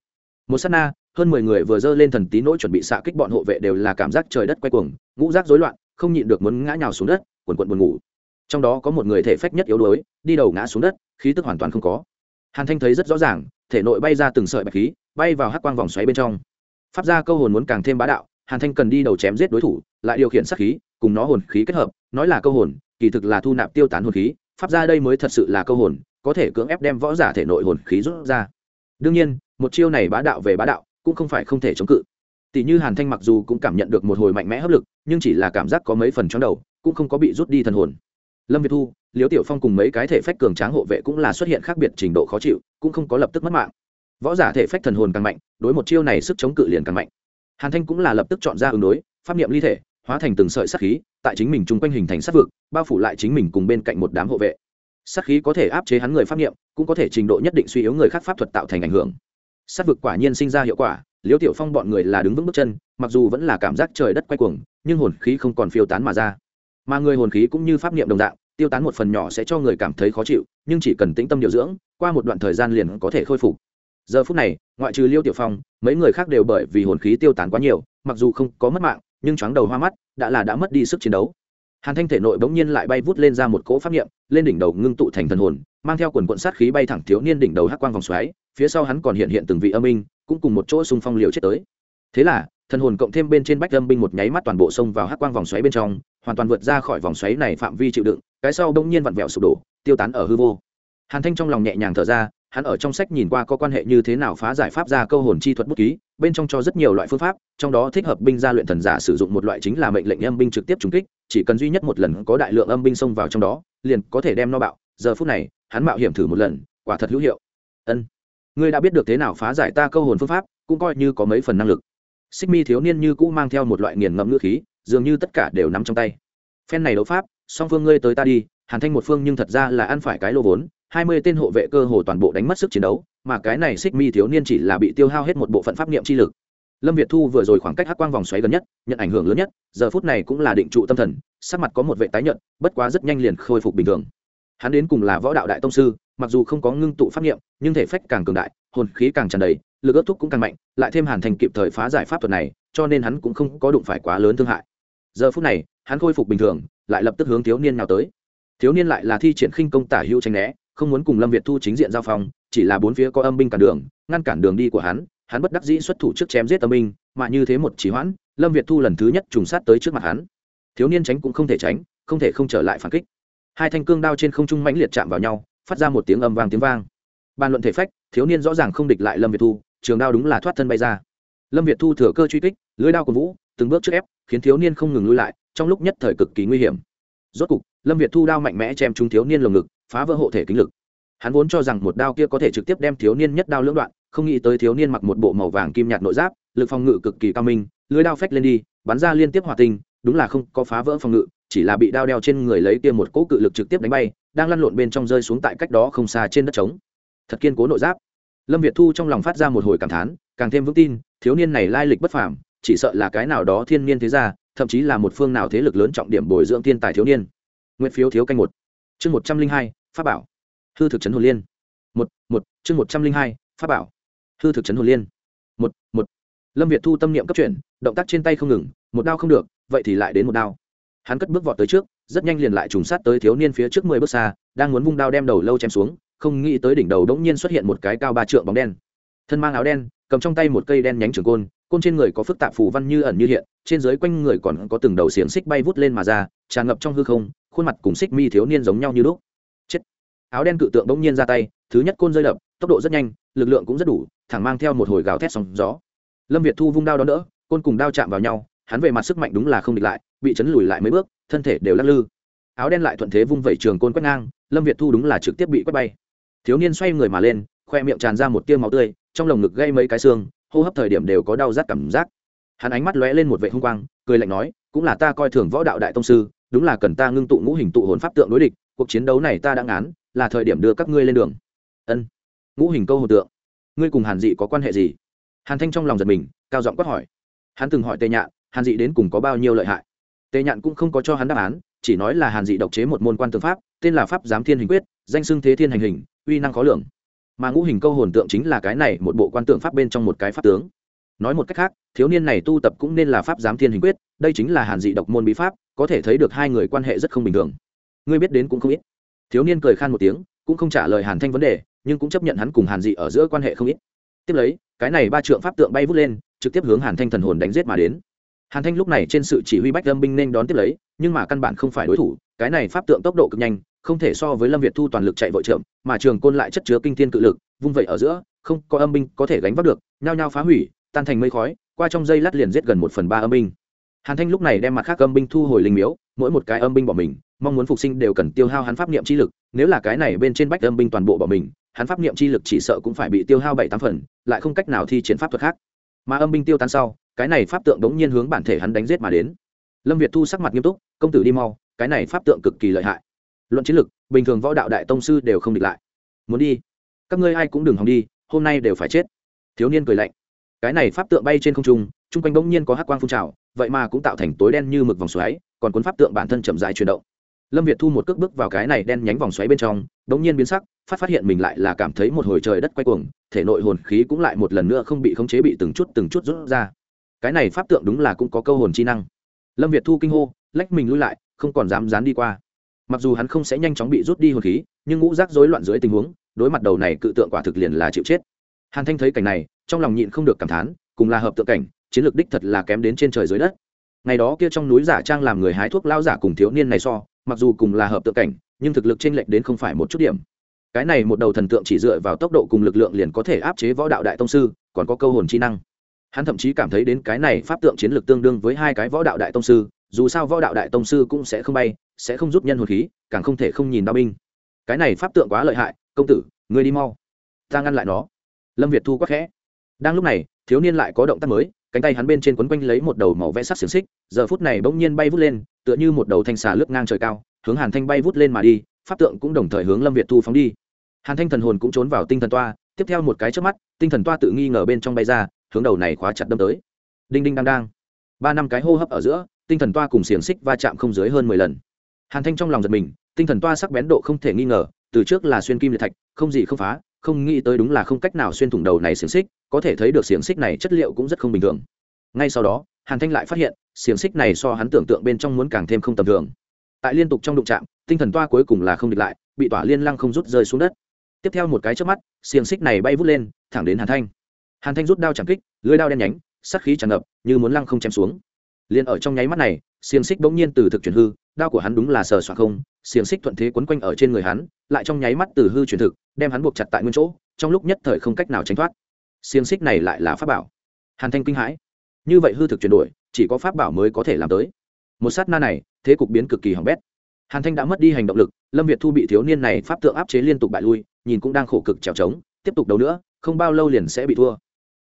Một sát na, hơn mười người vừa dơ lên thần tí nỗi chuẩn bị xạ kích bọn hộ vệ đều là cảm giác trời đất quay cuồng, ngũ rác rối loạn, không nhịn được muốn ngã nhào xuống đất, quần quận buồn ngủ. Trong đó có một người thể phách nhất yếu đuối, đi đầu ngã xuống đất, khí tức hoàn toàn không có. Hàn thanh thấy rất rõ ràng, thể nội bay ra từng sợi bạch khí, bay vào hắc quang vòng xoáy bên trong. Pháp ra câu hồn muốn càng thêm bá đạo, hàn thanh cần đi đầu chém giết đối thủ lại điều khiển sát khí, cùng nó hồn khí kết hợp, nói là câu hồn, kỳ thực là thu nạp tiêu tán hồn khí, pháp ra đây mới thật sự là câu hồn, có thể cưỡng ép đem võ giả thể nội hồn khí rút ra. Đương nhiên, một chiêu này bá đạo về bá đạo, cũng không phải không thể chống cự. Tỷ như hàn thanh mặc dù cũng cảm nhận được một hồi mạnh mẽ hấp lực, nhưng chỉ là cảm giác có mấy phần trong đầu, cũng không có bị rút đi thần hồn. Lâm việt thu liếu tiểu phong cùng mấy cái thể phách cường tráng hộ vệ cũng là xuất hiện khác biệt trình độ khó chịu, cũng không có lập tức mất mạng. Võ giả thể phách thần hồn càng mạnh, đối một chiêu này sức chống cự liền càng mạnh. Hàn thanh cũng là lập tức chọn ra ứng đối, pháp niệm ly thể hóa thành từng sợi sát khí, tại chính mình chung quanh hình thành sát vực, bao phủ lại chính mình cùng bên cạnh một đám hộ vệ. Sát khí có thể áp chế hắn người pháp niệm, cũng có thể trình độ nhất định suy yếu người khác pháp thuật tạo thành ảnh hưởng. Sát vực quả nhiên sinh ra hiệu quả, liễu tiểu phong bọn người là đứng vững bước chân, mặc dù vẫn là cảm giác trời đất quay cuồng, nhưng hồn khí không còn phiêu tán mà ra. Mà người hồn khí cũng như pháp niệm đồng dạng, tiêu tán một phần nhỏ sẽ cho người cảm thấy khó chịu, nhưng chỉ cần tĩnh tâm điều dưỡng, qua một đoạn thời gian liền có thể khôi phục. Giờ phút này, ngoại trừ liêu tiểu phong, mấy người khác đều bởi vì hồn khí tiêu tán quá nhiều, mặc dù không có mất mạng nhưng chóng đầu hoa mắt, đã là đã mất đi sức chiến đấu. Hàn thanh thể nội bỗng nhiên lại bay vút lên ra một cỗ pháp nghiệm lên đỉnh đầu ngưng tụ thành thần hồn, mang theo quần quận sát khí bay thẳng thiếu niên đỉnh đầu hắc quang vòng xoáy, phía sau hắn còn hiện hiện từng vị âm minh cũng cùng một chỗ xung phong liều chết tới. Thế là, thần hồn cộng thêm bên trên bách âm binh một nháy mắt toàn bộ xông vào hắc quang vòng xoáy bên trong, hoàn toàn vượt ra khỏi vòng xoáy này phạm vi chịu đựng, cái sau đông nhiên vặn vẹo sụp đổ, tiêu tán ở hư vô. Hàn thanh trong lòng nhẹ nhàng thở ra hắn ở trong sách nhìn qua có quan hệ như thế nào phá giải pháp ra câu hồn chi thuật bút ký, bên trong cho rất nhiều loại phương pháp, trong đó thích hợp binh gia luyện thần giả sử dụng một loại chính là mệnh lệnh âm binh trực tiếp trúng kích, chỉ cần duy nhất một lần có đại lượng âm binh xông vào trong đó, liền có thể đem no bạo. Giờ phút này, hắn mạo hiểm thử một lần, quả thật hữu hiệu. Ân, ngươi đã biết được thế nào phá giải ta câu hồn phương pháp, cũng coi như có mấy phần năng lực. Xích mi thiếu niên như cũ mang theo một loại nghiền ngẫm ngữ khí, dường như tất cả đều nắm trong tay. Phen này đấu pháp, song phương ngươi tới ta đi, hàn thanh một phương nhưng thật ra là ăn phải cái lô vốn hai mươi tên hộ vệ cơ hồ toàn bộ đánh mất sức chiến đấu, mà cái này xích mi thiếu niên chỉ là bị tiêu hao hết một bộ phận pháp niệm chi lực. Lâm việt thu vừa rồi khoảng cách hắc quang vòng xoáy gần nhất, nhận ảnh hưởng lớn nhất, giờ phút này cũng là định trụ tâm thần, sắc mặt có một vệ tái nhận bất quá rất nhanh liền khôi phục bình thường. Hắn đến cùng là võ đạo đại tông sư, mặc dù không có ngưng tụ pháp niệm, nhưng thể phách càng cường đại, hồn khí càng tràn đầy, lực ước thúc cũng càng mạnh, lại thêm hàn thành kịp thời phá giải pháp thuật này, cho nên hắn cũng không có đụng phải quá lớn thương hại. Giờ phút này, hắn khôi phục bình thường, lại lập tức hướng thiếu niên nào tới. Thiếu niên lại là thi triển khinh công tả hữu tranh né không muốn cùng lâm việt thu chính diện giao phong, chỉ là bốn phía có âm binh cản đường, ngăn cản đường đi của hắn hắn bất đắc dĩ xuất thủ trước chém giết âm binh, mà như thế một chỉ hoãn, lâm việt thu lần thứ nhất trùng sát tới trước mặt hắn. Thiếu niên tránh cũng không thể tránh, không thể không trở lại phản kích. Hai thanh cương đao trên không trung mãnh liệt chạm vào nhau, phát ra một tiếng âm vang tiếng vang. Bàn luận thể phách, thiếu niên rõ ràng không địch lại lâm việt thu, trường đao đúng là thoát thân bay ra. Lâm việt thu thừa cơ truy kích lưới đao của vũ, từng bước trước ép, khiến thiếu niên không ngừng lui lại, trong lúc nhất thời cực kỳ nguy hiểm. Rốt cục, lâm việt thu đao mạnh mẽ chém trúng thiếu niên lồng ngực phá vỡ hộ thể kính lực. Hắn vốn cho rằng một đao kia có thể trực tiếp đem thiếu niên nhất đao lưỡng đoạn, không nghĩ tới thiếu niên mặc một bộ màu vàng kim nhạt nội giáp, lực phòng ngự cực kỳ cao minh, lưới đao phách lên đi, bắn ra liên tiếp hòa tinh, đúng là không có phá vỡ phòng ngự, chỉ là bị đao đeo trên người lấy kia một cỗ cự lực trực tiếp đánh bay, đang lăn lộn bên trong rơi xuống tại cách đó không xa trên đất trống. Thật kiên cố nội giáp. Lâm việt thu trong lòng phát ra một hồi cảm thán, càng thêm vững tin, thiếu niên này lai lịch bất phàm, chỉ sợ là cái nào đó thiên niên thế gia, thậm chí là một phương nào thế lực lớn trọng điểm bồi dưỡng thiên tài thiếu niên. Nguyệt phiếu thiếu canh một chương một trăm linh hai, pháp bảo. Hư thực chấn hồn liên. Một một, chương một trăm linh hai, pháp bảo. Hư thực chấn hồn liên. Một một. Lâm việt thu tâm niệm cấp chuyển, động tác trên tay không ngừng, một đao không được, vậy thì lại đến một đao. Hắn cất bước vọt tới trước, rất nhanh liền lại trùng sát tới thiếu niên phía trước mười bước xa, đang muốn vung đao đem đầu lâu chém xuống, không nghĩ tới đỉnh đầu đ ỗ n g nhiên xuất hiện một cái cao ba trượng bóng đen. Thân mang áo đen, cầm trong tay một cây đen nhánh trường côn côn trên người có phức tạp phù văn như ẩn như hiện, trên dưới quanh người còn có từng đầu xiềng xích bay vút lên mà ra, tràn ngập trong hư không, khuôn mặt cùng xích mi thiếu niên giống nhau như lúc. Chết. Áo đen cự tượng bỗng nhiên ra tay, thứ nhất côn rơi đập, tốc độ rất nhanh, lực lượng cũng rất đủ, thẳng mang theo một hồi gào thét sóng gió. Lâm việt thu vung đao đó đỡ, côn cùng đao chạm vào nhau, hắn về mặt sức mạnh đúng là không địch lại, bị chấn lùi lại mấy bước, thân thể đều lắc lư. Áo đen lại thuận thế vung vẩy trường côn quét ngang, lâm việt thu đúng là trực tiếp bị quét bay. Thiếu niên xoay người mà lên, khoe miệng tràn ra một tiêu máu tươi, trong lồng ngực gây mấy cái xương hô hấp thời điểm đều có đau rát cảm giác. Hắn ánh mắt lóe lên một vệ hung quang, cười lạnh nói, cũng là ta coi thường võ đạo đại tông sư, đúng là cần ta ngưng tụ ngũ hình tụ hồn pháp tượng đối địch, cuộc chiến đấu này ta đã ngán, là thời điểm đưa các ngươi lên đường. Ân, ngũ hình câu hồn tượng, ngươi cùng hàn dị có quan hệ gì? Hàn thanh trong lòng giật mình, cao giọng quát hỏi. Hắn từng hỏi tề nhạn, hàn dị đến cùng có bao nhiêu lợi hại? Tề nhạn cũng không có cho hắn đáp án, chỉ nói là hàn dị độc chế một môn quan tư pháp, tên là pháp giám thiên hình quyết, danh xưng thế thiên hành hình, uy năng khó lường mà ngũ hình câu hồn tượng chính là cái này một bộ quan tượng pháp bên trong một cái pháp tướng. Nói một cách khác, thiếu niên này tu tập cũng nên là pháp giám thiên hình quyết, đây chính là hàn dị độc môn bí pháp, có thể thấy được hai người quan hệ rất không bình thường. Ngươi biết đến cũng không ít. Thiếu niên cười khan một tiếng, cũng không trả lời hàn thanh vấn đề, nhưng cũng chấp nhận hắn cùng hàn dị ở giữa quan hệ không ít. Tiếp lấy, cái này ba trượng pháp tượng bay vút lên, trực tiếp hướng hàn thanh thần hồn đánh giết mà đến. Hàn thanh lúc này trên sự chỉ huy bách lâm binh nên đón tiếp lấy, nhưng mà căn bản không phải đối thủ, cái này pháp tượng tốc độ cực nhanh không thể so với lâm việt thu toàn lực chạy vội trượm mà trường côn lại chất chứa kinh thiên cự lực, vung vẩy ở giữa, không có âm binh có thể gánh vác được, nhao nhao phá hủy, tan thành mây khói, qua trong dây lát liền giết gần một phần ba âm binh. Hàn thanh lúc này đem mặt khác âm binh thu hồi linh miếu, mỗi một cái âm binh bỏ mình, mong muốn phục sinh đều cần tiêu hao hắn pháp niệm chi lực, nếu là cái này bên trên bách âm binh toàn bộ bỏ mình, hắn pháp niệm chi lực chỉ sợ cũng phải bị tiêu hao bảy tám phần, lại không cách nào thi triển pháp thuật khác. Mà âm binh tiêu tan sau, cái này pháp tượng đống nhiên hướng bản thể hắn đánh giết mà đến. Lâm việt thu sắc mặt nghiêm túc, công tử đi mau, cái này pháp tượng cực kỳ lợi hại luận chiến lực bình thường võ đạo đại tông sư đều không địch lại. Muốn đi, các ngươi ai cũng đừng hòng đi, hôm nay đều phải chết. Thiếu niên cười lạnh. Cái này pháp tượng bay trên không trung, chung quanh bỗng nhiên có hắc quang phun trào, vậy mà cũng tạo thành tối đen như mực vòng xoáy, còn cuốn pháp tượng bản thân chậm dài chuyển động. Lâm việt thu một cước bước vào cái này đen nhánh vòng xoáy bên trong đ ỗ n g nhiên biến sắc, phát phát hiện mình lại là cảm thấy một hồi trời đất quay cuồng, thể nội hồn khí cũng lại một lần nữa không bị khống chế bị từng chút từng chút rút ra. Cái này pháp tượng đúng là cũng có câu hồn chi năng. Lâm việt thu kinh hô, lách mình lui lại, không còn dám dán đi qua mặc dù hắn không sẽ nhanh chóng bị rút đi hồn khí, nhưng ngũ rác rối loạn dưới tình huống, đối mặt đầu này cự tượng quả thực liền là chịu chết. Hàn thanh thấy cảnh này, trong lòng nhịn không được cảm thán, cùng là hợp tượng cảnh, chiến lược đích thật là kém đến trên trời dưới đất. Ngày đó kia trong núi giả trang làm người hái thuốc lao giả cùng thiếu niên này so, mặc dù cùng là hợp tượng cảnh, nhưng thực lực t r ê n lệch đến không phải một chút điểm. Cái này một đầu thần tượng chỉ dựa vào tốc độ cùng lực lượng liền có thể áp chế võ đạo đại tông sư, còn có câu hồn chi năng. Hắn thậm chí cảm thấy đến cái này pháp tượng chiến lược tương đương với hai cái võ đạo đại tông sư dù sao võ đạo đại tông sư cũng sẽ không bay, sẽ không giúp nhân hồn khí, càng không thể không nhìn đao binh. Cái này pháp tượng quá lợi hại, công tử người đi mau. Ta ngăn lại nó. Lâm việt thu quắc khẽ. Đang lúc này, thiếu niên lại có động tác mới, cánh tay hắn bên trên quấn quanh lấy một đầu màu vẽ sắc xiềng xích, giờ phút này bỗng nhiên bay vút lên, tựa như một đầu thanh xà lướt ngang trời cao, hướng hàn thanh bay vút lên mà đi, pháp tượng cũng đồng thời hướng lâm việt thu phóng đi. Hàn thanh thần hồn cũng trốn vào tinh thần toa, tiếp theo một cái trước mắt, tinh thần toa tự nghi ngờ bên trong bay ra, hướng đầu này khóa chặt đâm tới. Đinh đinh đang đang. Ba năm cái hô hấp ở giữa tinh thần toa cùng xiềng xích va chạm không dưới hơn mười lần. Hàn thanh trong lòng giật mình, tinh thần toa sắc bén độ không thể nghi ngờ, từ trước là xuyên kim liệt thạch, không gì không phá, không nghĩ tới đúng là không cách nào xuyên thủng đầu này xiềng xích, có thể thấy được xiềng xích này chất liệu cũng rất không bình thường. Ngay sau đó, hàn thanh lại phát hiện, xiềng xích này so hắn tưởng tượng bên trong muốn càng thêm không tầm thường. Tại liên tục trong đụng trạm tinh thần toa cuối cùng là không địch lại, bị tỏa liên lăng không rút rơi xuống đất. Tiếp theo một cái trước mắt, xiềng xích này bay vút lên, thẳng đến hàn thanh. Hàn thanh rút đao chẳng kích lưới đao đen nhánh sắt khí tràn ngập, như muốn lăng không chém xuống liền ở trong nháy mắt này, xiềng xích bỗng nhiên từ thực chuyển hư, đao của hắn đúng là sờ soạn không, xiềng xích thuận thế quấn quanh ở trên người hắn, lại trong nháy mắt từ hư chuyển thực, đem hắn buộc chặt tại nguyên chỗ, trong lúc nhất thời không cách nào tránh thoát. Xiềng xích này lại là pháp bảo. Hàn thanh kinh hãi. Như vậy hư thực chuyển đổi, chỉ có pháp bảo mới có thể làm tới. Một sát na này, thế cục biến cực kỳ hỏng bét. Hàn thanh đã mất đi hành động lực, lâm việt thu bị thiếu niên này pháp tượng áp chế liên tục bại lui, nhìn cũng đang khổ cực trèo trống, tiếp tục đấu nữa, không bao lâu liền sẽ bị thua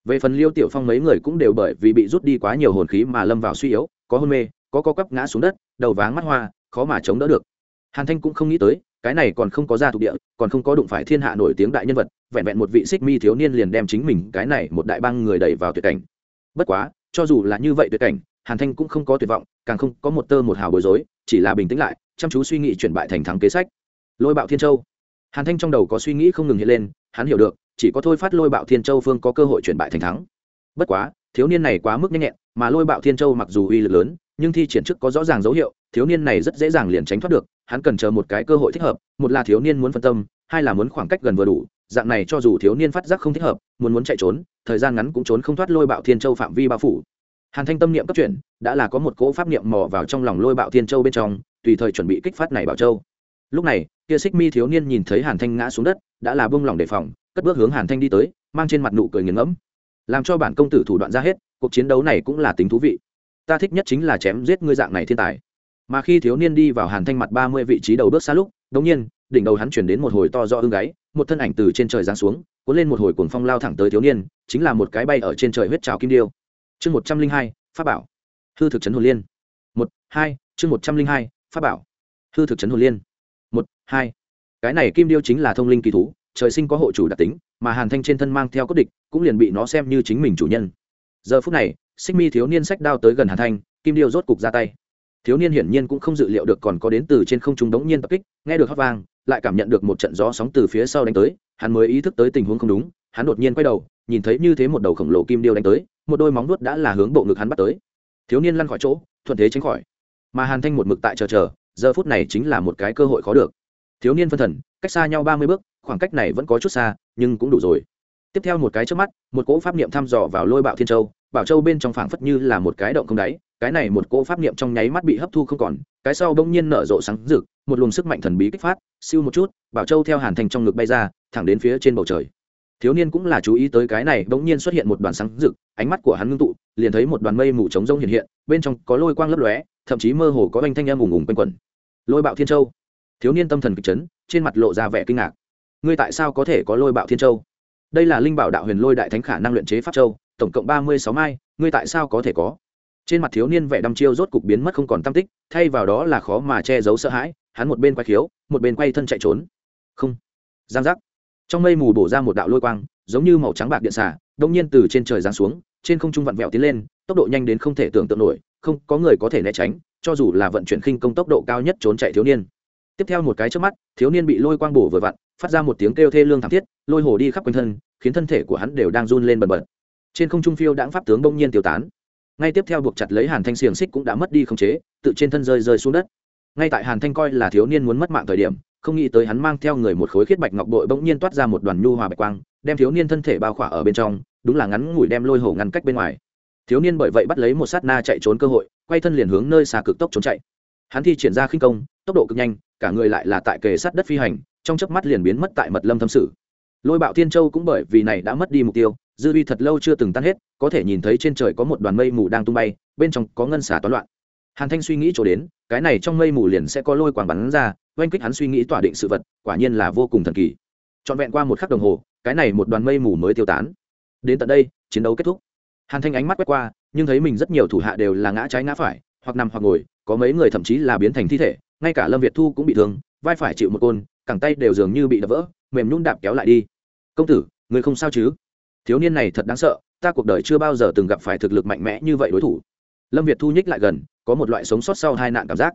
về phần liêu tiểu phong mấy người cũng đều bởi vì bị rút đi quá nhiều hồn khí mà lâm vào suy yếu, có hôn mê, có co quắp ngã xuống đất, đầu váng mắt hoa, khó mà chống đỡ được. Hàn thanh cũng không nghĩ tới, cái này còn không có ra thuộc địa, còn không có đụng phải thiên hạ nổi tiếng đại nhân vật, vẹn vẹn một vị xích mi thiếu niên liền đem chính mình, cái này một đại băng người đẩy vào tuyệt cảnh. Bất quá, cho dù là như vậy tuyệt cảnh, hàn thanh cũng không có tuyệt vọng, càng không có một tơ một hào bối rối, chỉ là bình tĩnh lại, chăm chú suy nghĩ chuyển bại thành thắng kế sách. Lôi bạo thiên châu. Hàn thanh trong đầu có suy nghĩ không ngừng hiện lên, hắn hiểu được chỉ có thôi phát lôi bạo thiên châu phương có cơ hội chuyển bại thành thắng. Bất quá, thiếu niên này quá mức nhanh nhẹn, mà lôi bạo thiên châu mặc dù uy lực lớn, nhưng thi triển trước có rõ ràng dấu hiệu, thiếu niên này rất dễ dàng liền tránh thoát được, hắn cần chờ một cái cơ hội thích hợp, một là thiếu niên muốn phân tâm, hai là muốn khoảng cách gần vừa đủ, dạng này cho dù thiếu niên phát giác không thích hợp, muốn muốn chạy trốn, thời gian ngắn cũng trốn không thoát lôi bạo thiên châu phạm vi bao phủ. Hàn thanh tâm niệm cấp chuyển, đã là có một cỗ pháp niệm mò vào trong lòng lôi bạo thiên châu bên trong, tùy thời chuẩn bị kích phát này bảo châu. Lúc này, kia xích mi thiếu niên nhìn thấy hàn thanh ngã xuống đất, đã là bông lòng đề phòng cất bước hướng hàn thanh đi tới, mang trên mặt nụ cười nghiền ngẫm. Làm cho bản công tử thủ đoạn ra hết, cuộc chiến đấu này cũng là tính thú vị. Ta thích nhất chính là chém giết ngươi dạng này thiên tài. Mà khi thiếu niên đi vào hàn thanh mặt ba mươi vị trí đầu bước xa lúc đống nhiên, đỉnh đầu hắn chuyển đến một hồi to do ưng gáy, một thân ảnh từ trên trời giáng xuống, cuốn lên một hồi cuồng phong lao thẳng tới thiếu niên, chính là một cái bay ở trên trời huyết trào kim điêu. Chương một trăm linh hai, pháp bảo. Hư thực chấn hồn liên. một, hai, chương một trăm linh hai, pháp bảo. Hư thực chấn hồn liên. một, hai. Cái này kim điêu chính là thông linh kỳ thú trời sinh có hộ chủ đặc tính, mà hàn thanh trên thân mang theo cốt địch, cũng liền bị nó xem như chính mình chủ nhân. Giờ phút này, xích mi thiếu niên sách đao tới gần hàn thanh, kim điêu rốt cục ra tay. Thiếu niên hiển nhiên cũng không dự liệu được còn có đến từ trên không trung đống nhiên tập kích, nghe được hót vang, lại cảm nhận được một trận gió sóng từ phía sau đánh tới, hắn mới ý thức tới tình huống không đúng, hắn đột nhiên quay đầu, nhìn thấy như thế một đầu khổng lồ kim điêu đánh tới, một đôi móng nuốt đã là hướng bộ ngực hắn bắt tới. Thiếu niên lăn khỏi chỗ, thuận thế tránh khỏi. Mà hàn thanh một mực tại chờ chờ, giờ phút này chính là một cái cơ hội khó được. Thiếu niên phân thần, cách xa nhau ba mươi bước khoảng cách này vẫn có chút xa, nhưng cũng đủ rồi. Tiếp theo một cái trước mắt, một cỗ pháp niệm thăm dò vào lôi bạo thiên châu bảo châu bên trong phảng phất như là một cái động không đáy, cái này một cỗ pháp niệm trong nháy mắt bị hấp thu không còn, cái sau bỗng nhiên nở rộ sáng rực, một luồng sức mạnh thần bí kích phát, siêu một chút bảo châu theo hàn thành trong ngực bay ra, thẳng đến phía trên bầu trời. Thiếu niên cũng là chú ý tới cái này, bỗng nhiên xuất hiện một đoàn sáng rực, ánh mắt của hắn ngưng tụ, liền thấy một đoàn mây mù trống rông hiện hiện, bên trong có lôi quang lấp lóe, thậm chí mơ hồ có anh thanh em ùng ùng quanh quẩn. Lôi bạo thiên châu. Thiếu niên tâm thần kịch chấn, trên mặt lộ ra vẻ kinh ngạc ngươi tại sao có thể có lôi bạo thiên châu? Đây là linh bảo đạo huyền lôi đại thánh khả năng luyện chế pháp châu, tổng cộng ba mươi sáu mai, ngươi tại sao có thể có? Trên mặt thiếu niên vẻ đăm chiêu rốt cục biến mất không còn tam tích, thay vào đó là khó mà che giấu sợ hãi, hắn một bên quay khiếu, một bên quay thân chạy trốn. Không. Giang giác. Trong mây mù bổ ra một đạo lôi quang, giống như màu trắng bạc điện xả đông nhiên từ trên trời giáng xuống, trên không trung vặn vẹo tiến lên, tốc độ nhanh đến không thể tưởng tượng nổi, không có người có thể né tránh, cho dù là vận chuyển khinh công tốc độ cao nhất trốn chạy thiếu niên. Tiếp theo một cái trước mắt, thiếu niên bị lôi quang bổ vừa vặn phát ra một tiếng kêu thê lương thảm thiết, lôi hồ đi khắp quanh thân, khiến thân thể của hắn đều đang run lên bần bật. Trên không trung phiêu đãng pháp tướng bỗng nhiên tiêu tán. Ngay tiếp theo buộc chặt lấy hàn thanh xiềng xích cũng đã mất đi khống chế, tự trên thân rơi rơi xuống đất. Ngay tại hàn thanh coi là thiếu niên muốn mất mạng thời điểm, không nghĩ tới hắn mang theo người một khối khiết bạch ngọc bội bỗng nhiên toát ra một đoàn nhu hòa bạch quang, đem thiếu niên thân thể bao khỏa ở bên trong, đúng là ngắn ngủi đem lôi hổ ngăn cách bên ngoài. Thiếu niên bởi vậy bắt lấy một sát na chạy trốn cơ hội, quay thân liền hướng nơi xa cực tốc trốn chạy. Hắn thi triển ra khinh công, tốc độ cực nhanh, cả người lại là tại kề sát đất phi hành trong chớp mắt liền biến mất tại mật lâm thâm sử. Lôi bạo thiên châu cũng bởi vì này đã mất đi mục tiêu, dư vi thật lâu chưa từng tan hết, có thể nhìn thấy trên trời có một đoàn mây mù đang tung bay, bên trong có ngân xả toán loạn. Hàn thanh suy nghĩ chỗ đến, cái này trong mây mù liền sẽ có lôi quảng bắn ra, oanh kích hắn suy nghĩ tỏa định sự vật, quả nhiên là vô cùng thần kỳ. Trọn vẹn qua một khắc đồng hồ, cái này một đoàn mây mù mới tiêu tán. Đến tận đây, chiến đấu kết thúc. Hàn thanh ánh mắt quét qua, nhưng thấy mình rất nhiều thủ hạ đều là ngã trái ngã phải, hoặc nằm hoặc ngồi, có mấy người thậm chí là biến thành thi thể, ngay cả lâm việt thu cũng bị thương, vai phải chịu một côn cẳng tay đều dường như bị đập vỡ, mềm nhún đạp kéo lại đi. Công tử người không sao chứ? Thiếu niên này thật đáng sợ, ta cuộc đời chưa bao giờ từng gặp phải thực lực mạnh mẽ như vậy đối thủ. Lâm việt thu nhích lại gần, có một loại sống sót sau hai nạn cảm giác.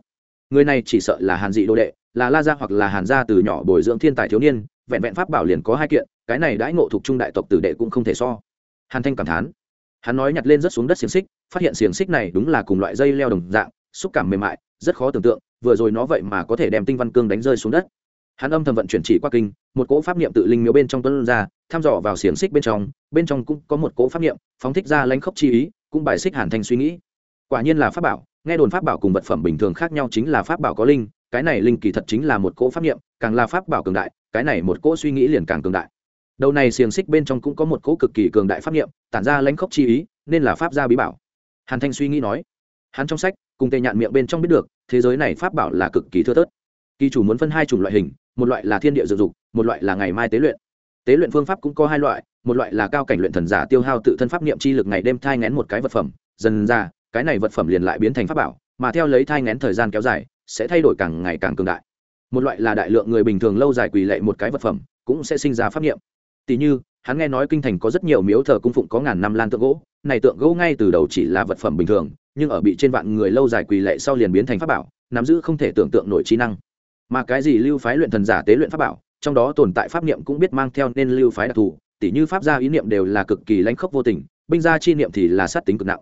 Người này chỉ sợ là hàn dị đô đệ, là la gia hoặc là hàn gia từ nhỏ bồi dưỡng thiên tài thiếu niên, vẹn vẹn pháp bảo liền có hai kiện, cái này đãi ngộ thuộc trung đại tộc tử đệ cũng không thể so. Hàn thanh cảm thán. Hắn nói nhặt lên rất xuống đất xiềng xích, phát hiện xiềng xích này đúng là cùng loại dây leo đồng dạng, xúc cảm mềm mại, rất khó tưởng tượng, vừa rồi nó vậy mà có thể đem tinh văn cương đánh rơi xuống đất hắn âm thầm vận chuyển chỉ qua kinh, một cỗ pháp niệm tự linh miếu bên trong tuấn ra, thăm dò vào xiềng xích bên trong bên trong cũng có một cỗ pháp niệm, phóng thích ra lãnh khốc chi ý, cũng bài xích hàn Thanh suy nghĩ. Quả nhiên là pháp bảo, nghe đồn pháp bảo cùng vật phẩm bình thường khác nhau chính là pháp bảo có linh, cái này linh kỳ thật chính là một cỗ pháp niệm, càng là pháp bảo cường đại, cái này một cỗ suy nghĩ liền càng cường đại. Đầu này xiềng xích bên trong cũng có một cỗ cực kỳ cường đại pháp niệm, tản ra lãnh khốc chi ý, nên là pháp gia bí bảo. Hàn thanh suy nghĩ nói, hắn trong sách, cùng tề nhạn miệng bên trong biết được, thế giới này pháp bảo là cực kỳ thưa thớt. Kỳ chủ muốn phân hai chủng loại hình một loại là thiên địa dự dục, một loại là ngày mai tế luyện. Tế luyện phương pháp cũng có hai loại, một loại là cao cảnh luyện thần giả tiêu hao tự thân pháp niệm chi lực ngày đêm thai ngén một cái vật phẩm, dần ra, cái này vật phẩm liền lại biến thành pháp bảo, mà theo lấy thai ngén thời gian kéo dài, sẽ thay đổi càng ngày càng cường đại. Một loại là đại lượng người bình thường lâu dài quỳ lệ một cái vật phẩm, cũng sẽ sinh ra pháp niệm. Tỷ như, hắn nghe nói kinh thành có rất nhiều miếu thờ cung phụng có ngàn năm lan tượng gỗ, này tượng gỗ ngay từ đầu chỉ là vật phẩm bình thường, nhưng ở bị trên vạn người lâu dài quỳ lệ sau liền biến thành pháp bảo, nắm giữ không thể tưởng tượng nổi trí năng mà cái gì lưu phái luyện thần giả tế luyện pháp bảo, trong đó tồn tại pháp niệm cũng biết mang theo nên lưu phái đặc thù, tỉ như pháp gia ý niệm đều là cực kỳ lãnh khốc vô tình, binh gia chi niệm thì là sát tính cực nặng.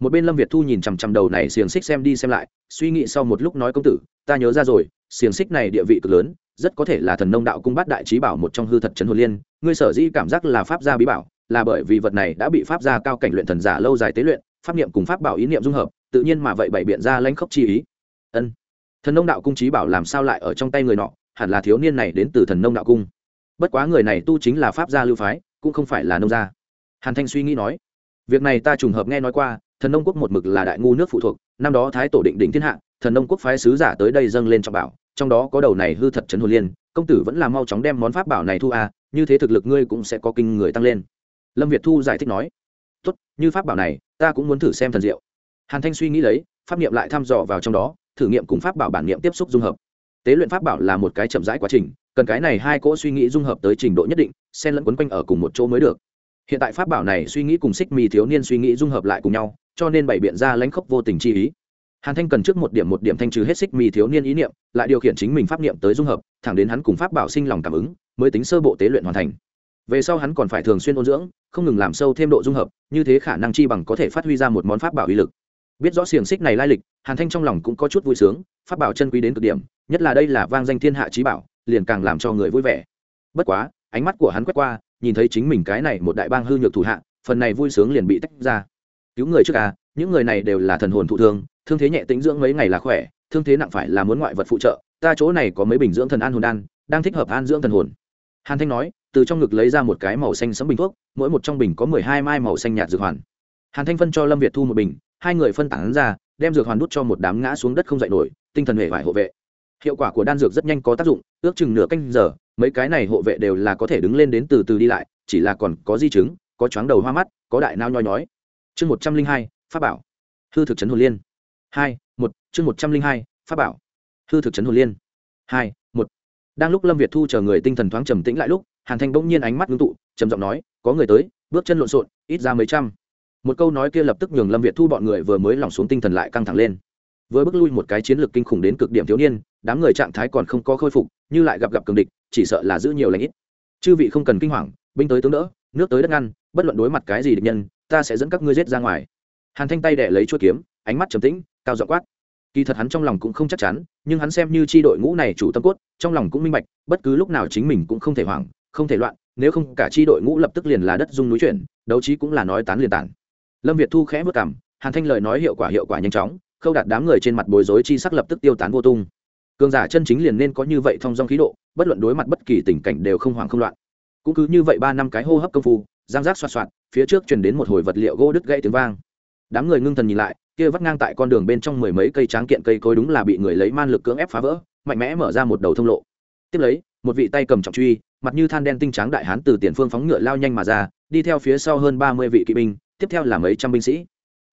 Một bên lâm việt thu nhìn chằm chằm đầu này xiềng xích xem đi xem lại, suy nghĩ sau một lúc nói công tử, ta nhớ ra rồi, xiềng xích này địa vị cực lớn, rất có thể là thần nông đạo cung bát đại trí bảo một trong hư thật trấn hồn liên, ngươi sở dĩ cảm giác là pháp gia bí bảo, là bởi vì vật này đã bị pháp gia cao cảnh luyện thần giả lâu dài tế luyện, pháp niệm cùng pháp bảo ý niệm dung hợp, tự nhiên mà vậy bảy biện ra lãnh khốc chi ý. Ân thần nông đạo cung trí bảo làm sao lại ở trong tay người nọ, hẳn là thiếu niên này đến từ thần nông đạo cung. Bất quá người này tu chính là pháp gia lưu phái, cũng không phải là nông gia. Hàn thanh suy nghĩ nói, việc này ta trùng hợp nghe nói qua, thần nông quốc một mực là đại ngu nước phụ thuộc, năm đó thái tổ định đỉnh thiên hạ, thần nông quốc phái sứ giả tới đây dâng lên trọng bảo, trong đó có đầu này hư thật trấn hồn liên, công tử vẫn là mau chóng đem món pháp bảo này thu à như thế thực lực ngươi cũng sẽ có kinh người tăng lên. Lâm việt thu giải thích nói, tốt, như pháp bảo này, ta cũng muốn thử xem thần diệu. Hàn thanh suy nghĩ lấy, pháp niệm lại thăm dò vào trong đó thử nghiệm cùng pháp bảo bản niệm tiếp xúc dung hợp. Tế luyện pháp bảo là một cái chậm rãi quá trình, cần cái này hai cỗ suy nghĩ dung hợp tới trình độ nhất định, xen lẫn quấn quanh ở cùng một chỗ mới được. Hiện tại pháp bảo này suy nghĩ cùng xích mì thiếu niên suy nghĩ dung hợp lại cùng nhau, cho nên bày biện ra lãnh khốc vô tình chi ý. Hàn thanh cần trước một điểm một điểm thanh trừ hết xích mì thiếu niên ý niệm, lại điều khiển chính mình pháp niệm tới dung hợp, thẳng đến hắn cùng pháp bảo sinh lòng cảm ứng, mới tính sơ bộ tế luyện hoàn thành. Về sau hắn còn phải thường xuyên ôn dưỡng, không ngừng làm sâu thêm độ dung hợp, như thế khả năng chi bằng có thể phát huy ra một món pháp bảo uy lực biết rõ xiềng xích này lai lịch, hàn thanh trong lòng cũng có chút vui sướng phát bảo chân quý đến cực điểm, nhất là đây là vang danh thiên hạ trí bảo, liền càng làm cho người vui vẻ. Bất quá, ánh mắt của hắn quét qua, nhìn thấy chính mình cái này một đại bang hư nhược thủ hạ, phần này vui sướng liền bị tách ra. Cứu người trước à những người này đều là thần hồn thụ thương thương thế nhẹ tính dưỡng mấy ngày là khỏe, thương thế nặng phải là muốn ngoại vật phụ trợ, ta chỗ này có mấy bình dưỡng thần an hồn đan, đang thích hợp an dưỡng thần hồn. Hàn thanh nói, từ trong ngực lấy ra một cái màu xanh sẫm bình thuốc, mỗi một trong bình có mười hai mai màu xanh nhạt dược hoàn. Hàn thanh phân cho lâm việt thu một bình hai người phân tán ra, đem dược hoàn đút cho một đám ngã xuống đất không dậy nổi, tinh thần hề vải hộ vệ. Hiệu quả của đan dược rất nhanh có tác dụng, ước chừng nửa canh giờ, mấy cái này hộ vệ đều là có thể đứng lên đến từ từ đi lại, chỉ là còn có di chứng, có chóng đầu hoa mắt, có đại nao nhoi nhói. Chương một trăm linh hai, pháp bảo. Hư thực chấn hồn liên. Hai, một, chương một trăm linh hai, pháp bảo. Hư thực chấn hồn liên. Hai, một. Đang lúc lâm việt thu chờ người tinh thần thoáng trầm tĩnh lại lúc, hàn thanh bỗng nhiên ánh mắt ngưng tụ, trầm giọng nói, có người tới, bước chân lộn xộn, ít ra mấy trăm một câu nói kia lập tức nhường lâm việt thu bọn người vừa mới lỏng xuống tinh thần lại căng thẳng lên. Vừa bước lui một cái chiến lược kinh khủng đến cực điểm thiếu niên, đám người trạng thái còn không có khôi phục, như lại gặp gặp cường địch, chỉ sợ là giữ nhiều lãnh ít. Chư vị không cần kinh hoàng, binh tới tướng đỡ, nước tới đất ngăn, bất luận đối mặt cái gì địch nhân, ta sẽ dẫn các ngươi giết ra ngoài. Hàn thanh tay đẻ lấy chuỗi kiếm, ánh mắt trầm tĩnh, cao dọ quát. Kỳ thật hắn trong lòng cũng không chắc chắn, nhưng hắn xem như c h i đội ngũ này chủ tâm cốt, trong lòng cũng minh bạch, bất cứ lúc nào chính mình cũng không thể hoảng, không thể loạn, nếu không cả c h i đội ngũ lập tức liền là đất dung núi chuyển, đấu trí cũng là nói tán liền tản lâm việt thu khẽ vất cảm hàn thanh lời nói hiệu quả hiệu quả nhanh chóng, khâu đạt đám người trên mặt bối rối chi sắc lập tức tiêu tán vô tung. Cường giả chân chính liền nên có như vậy thông dong khí độ, bất luận đối mặt bất kỳ tình cảnh đều không hoảng không loạn. Cũng cứ như vậy ba năm cái hô hấp công phu giang giác xoạt xoạt, phía trước truyền đến một hồi vật liệu gỗ đứt gãy tiếng vang. Đám người ngưng thần nhìn lại, kia vắt ngang tại con đường bên trong mười mấy cây tráng kiện cây cối đúng là bị người lấy man lực cưỡng ép phá vỡ, mạnh mẽ mở ra một đầu thông lộ. Tiếp lấy, một vị tay cầm trọng truy, mặt như than đen tinh tráng đại hán từ tiền phương phóng ngựa lao nhanh mà ra, đi theo phía sau hơn ba mươi vị kỵ binh tiếp theo là mấy trăm binh sĩ.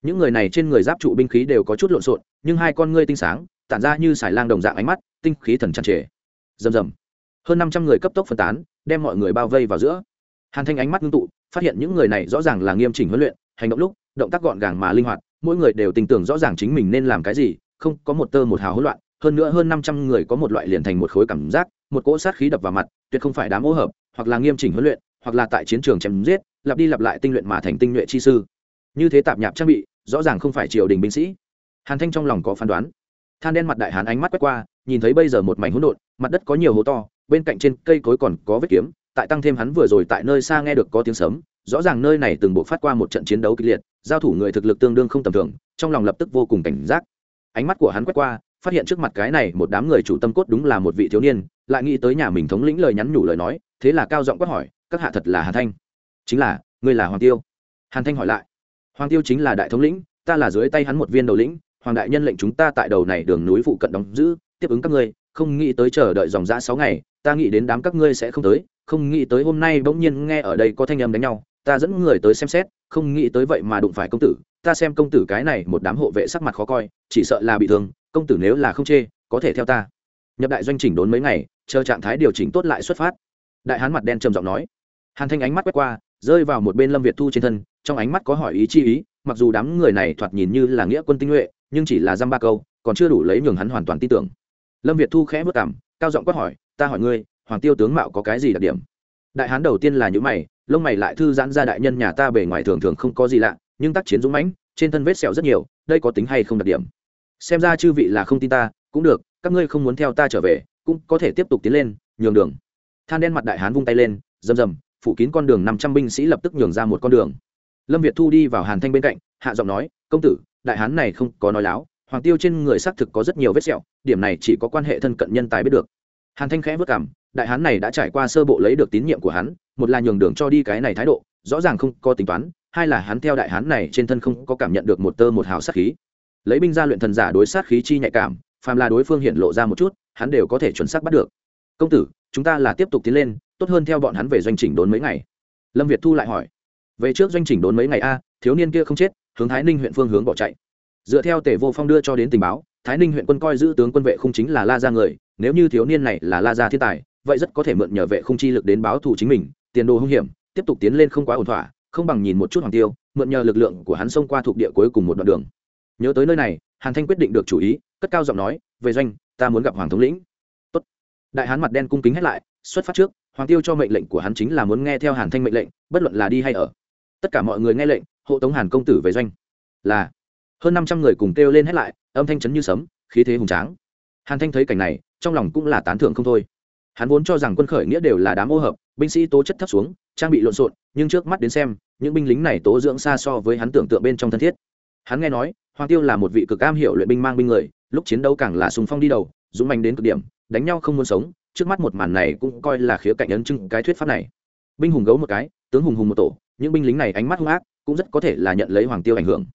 Những người này trên người giáp trụ binh khí đều có chút lộn xộn, nhưng hai con ngươi tinh sáng, tản ra như sải lang đồng dạng ánh mắt, tinh khí thần tràn trề. Rầm rầm. Hơn năm trăm người cấp tốc phân tán, đem mọi người bao vây vào giữa. Hàn thanh ánh mắt ngưng tụ, phát hiện những người này rõ ràng là nghiêm chỉnh huấn luyện, hành động lúc, động tác gọn gàng mà linh hoạt, mỗi người đều tin tưởng rõ ràng chính mình nên làm cái gì, không có một tơ một hào hỗn loạn, hơn nữa hơn năm trăm người có một loại liền thành một khối cảm giác, một cỗ sát khí đập vào mặt, tuyệt không phải đám ô hợp, hoặc là nghiêm chỉnh huấn luyện, hoặc là tại chiến trường chém giết lặp đi lặp lại tinh luyện mà thành tinh nhuệ chi sư. Như thế tạp nhạp trang bị, rõ ràng không phải triều đình binh sĩ. Hàn thanh trong lòng có phán đoán. Than đen mặt đại hán ánh mắt quét qua, nhìn thấy bây giờ một mảnh hỗn độn, mặt đất có nhiều hố to, bên cạnh trên cây cối còn có vết kiếm, tại tăng thêm hắn vừa rồi tại nơi xa nghe được có tiếng sấm, rõ ràng nơi này từng buộc phát qua một trận chiến đấu kịch liệt, giao thủ người thực lực tương đương không tầm thường, trong lòng lập tức vô cùng cảnh giác. Ánh mắt của hắn quét qua, phát hiện trước mặt cái này một đám người chủ tâm cốt đúng là một vị thiếu niên, lại nghĩ tới nhà mình thống lĩnh lời nhắn nhủ lời nói, thế là cao giọng quát hỏi, các hạ thật là hàn thanh? Chính là, ngươi là hoàng tiêu. Hàn thanh hỏi lại. Hoàng tiêu chính là đại thống lĩnh, ta là dưới tay hắn một viên đầu lĩnh, hoàng đại nhân lệnh chúng ta tại đầu này đường núi phụ cận đóng giữ, tiếp ứng các ngươi, không nghĩ tới chờ đợi dòng dã sáu ngày, ta nghĩ đến đám các ngươi sẽ không tới, không nghĩ tới hôm nay bỗng nhiên nghe ở đây có thanh âm đánh nhau, ta dẫn người tới xem xét, không nghĩ tới vậy mà đụng phải công tử, ta xem công tử cái này một đám hộ vệ sắc mặt khó coi, chỉ sợ là bị thương, công tử nếu là không chê, có thể theo ta. Nhập đại doanh chỉnh đốn mấy ngày, chờ trạng thái điều chỉnh tốt lại xuất phát. Đại hán mặt đen trầm giọng nói. Hàn thanh ánh mắt quét qua rơi vào một bên lâm việt thu trên thân, trong ánh mắt có hỏi ý chi ý, mặc dù đám người này thoạt nhìn như là nghĩa quân tinh nhuệ, nhưng chỉ là dăm ba câu, còn chưa đủ lấy nhường hắn hoàn toàn tin tưởng. Lâm việt thu khẽ vất cảm cao giọng quát hỏi, ta hỏi ngươi, hoàng tiêu tướng mạo có cái gì đặc điểm? Đại hán đầu tiên là những mày, lông mày lại thư giãn ra đại nhân nhà ta bề ngoài thường thường không có gì lạ, nhưng tác chiến dũng mãnh, trên thân vết sẹo rất nhiều, đây có tính hay không đặc điểm? Xem ra chư vị là không tin ta, cũng được, các ngươi không muốn theo ta trở về, cũng có thể tiếp tục tiến lên, nhường đường. Than đen mặt đại hán vung tay lên, rầm rầm phủ kín con đường năm trăm binh sĩ lập tức nhường ra một con đường. Lâm việt thu đi vào hàn thanh bên cạnh, hạ giọng nói, công tử, đại hán này không có nói láo, hoàng tiêu trên người xác thực có rất nhiều vết sẹo, điểm này chỉ có quan hệ thân cận nhân tài biết được. Hàn thanh khẽ vất cảm đại hán này đã trải qua sơ bộ lấy được tín nhiệm của hắn, một là nhường đường cho đi cái này thái độ, rõ ràng không có tính toán, hai là hắn theo đại hán này trên thân không có cảm nhận được một tơ một hào sát khí. Lấy binh ra luyện thần giả đối sát khí chi nhạy cảm, phàm là đối phương hiện lộ ra một chút, hắn đều có thể chuẩn xác bắt được. Công tử, chúng ta là tiếp tục tiến lên tốt hơn theo bọn hắn về doanh chỉnh đốn mấy ngày. Lâm việt thu lại hỏi, về trước doanh chỉnh đốn mấy ngày a, thiếu niên kia không chết, hướng thái ninh huyện phương hướng bỏ chạy. Dựa theo tề vô phong đưa cho đến tình báo, thái ninh huyện quân coi giữ tướng quân vệ không chính là la ra người, nếu như thiếu niên này là la gia thiên tài, vậy rất có thể mượn nhờ vệ không chi lực đến báo thù chính mình, tiền đồ hung hiểm, tiếp tục tiến lên không quá ổn thỏa, không bằng nhìn một chút hoàng tiêu, mượn nhờ lực lượng của hắn xông qua thuộc địa cuối cùng một đoạn đường. Nhớ tới nơi này, hàn thanh quyết định được chủ ý, cất cao giọng nói, về doanh, ta muốn gặp hoàng thống lĩnh. Tốt. đại hán mặt đen cung kính hết lại, xuất phát trước hoàng tiêu cho mệnh lệnh của hắn chính là muốn nghe theo hàn thanh mệnh lệnh, bất luận là đi hay ở. Tất cả mọi người nghe lệnh, hộ tống hàn công tử về doanh. Là, hơn năm trăm người cùng kêu lên hết lại, âm thanh chấn như sấm, khí thế hùng tráng. Hàn thanh thấy cảnh này, trong lòng cũng là tán thưởng không thôi. Hắn vốn cho rằng quân khởi nghĩa đều là đám ô hợp, binh sĩ tố chất thấp xuống, trang bị lộn xộn, nhưng trước mắt đến xem, những binh lính này tố dưỡng xa so với hắn tưởng tượng bên trong thân thiết. Hắn nghe nói, hoàng tiêu là một vị cực am hiểu luyện binh mang binh người, lúc chiến đấu càng là sùng phong đi đầu, dũng mạnh đến cực điểm, đánh nhau không muốn sống trước mắt một màn này cũng coi là khía cạnh ấn chứng cái thuyết pháp này. Binh hùng gấu một cái, tướng hùng hùng một tổ, những binh lính này ánh mắt hung ác, cũng rất có thể là nhận lấy hoàng tiêu ảnh hưởng.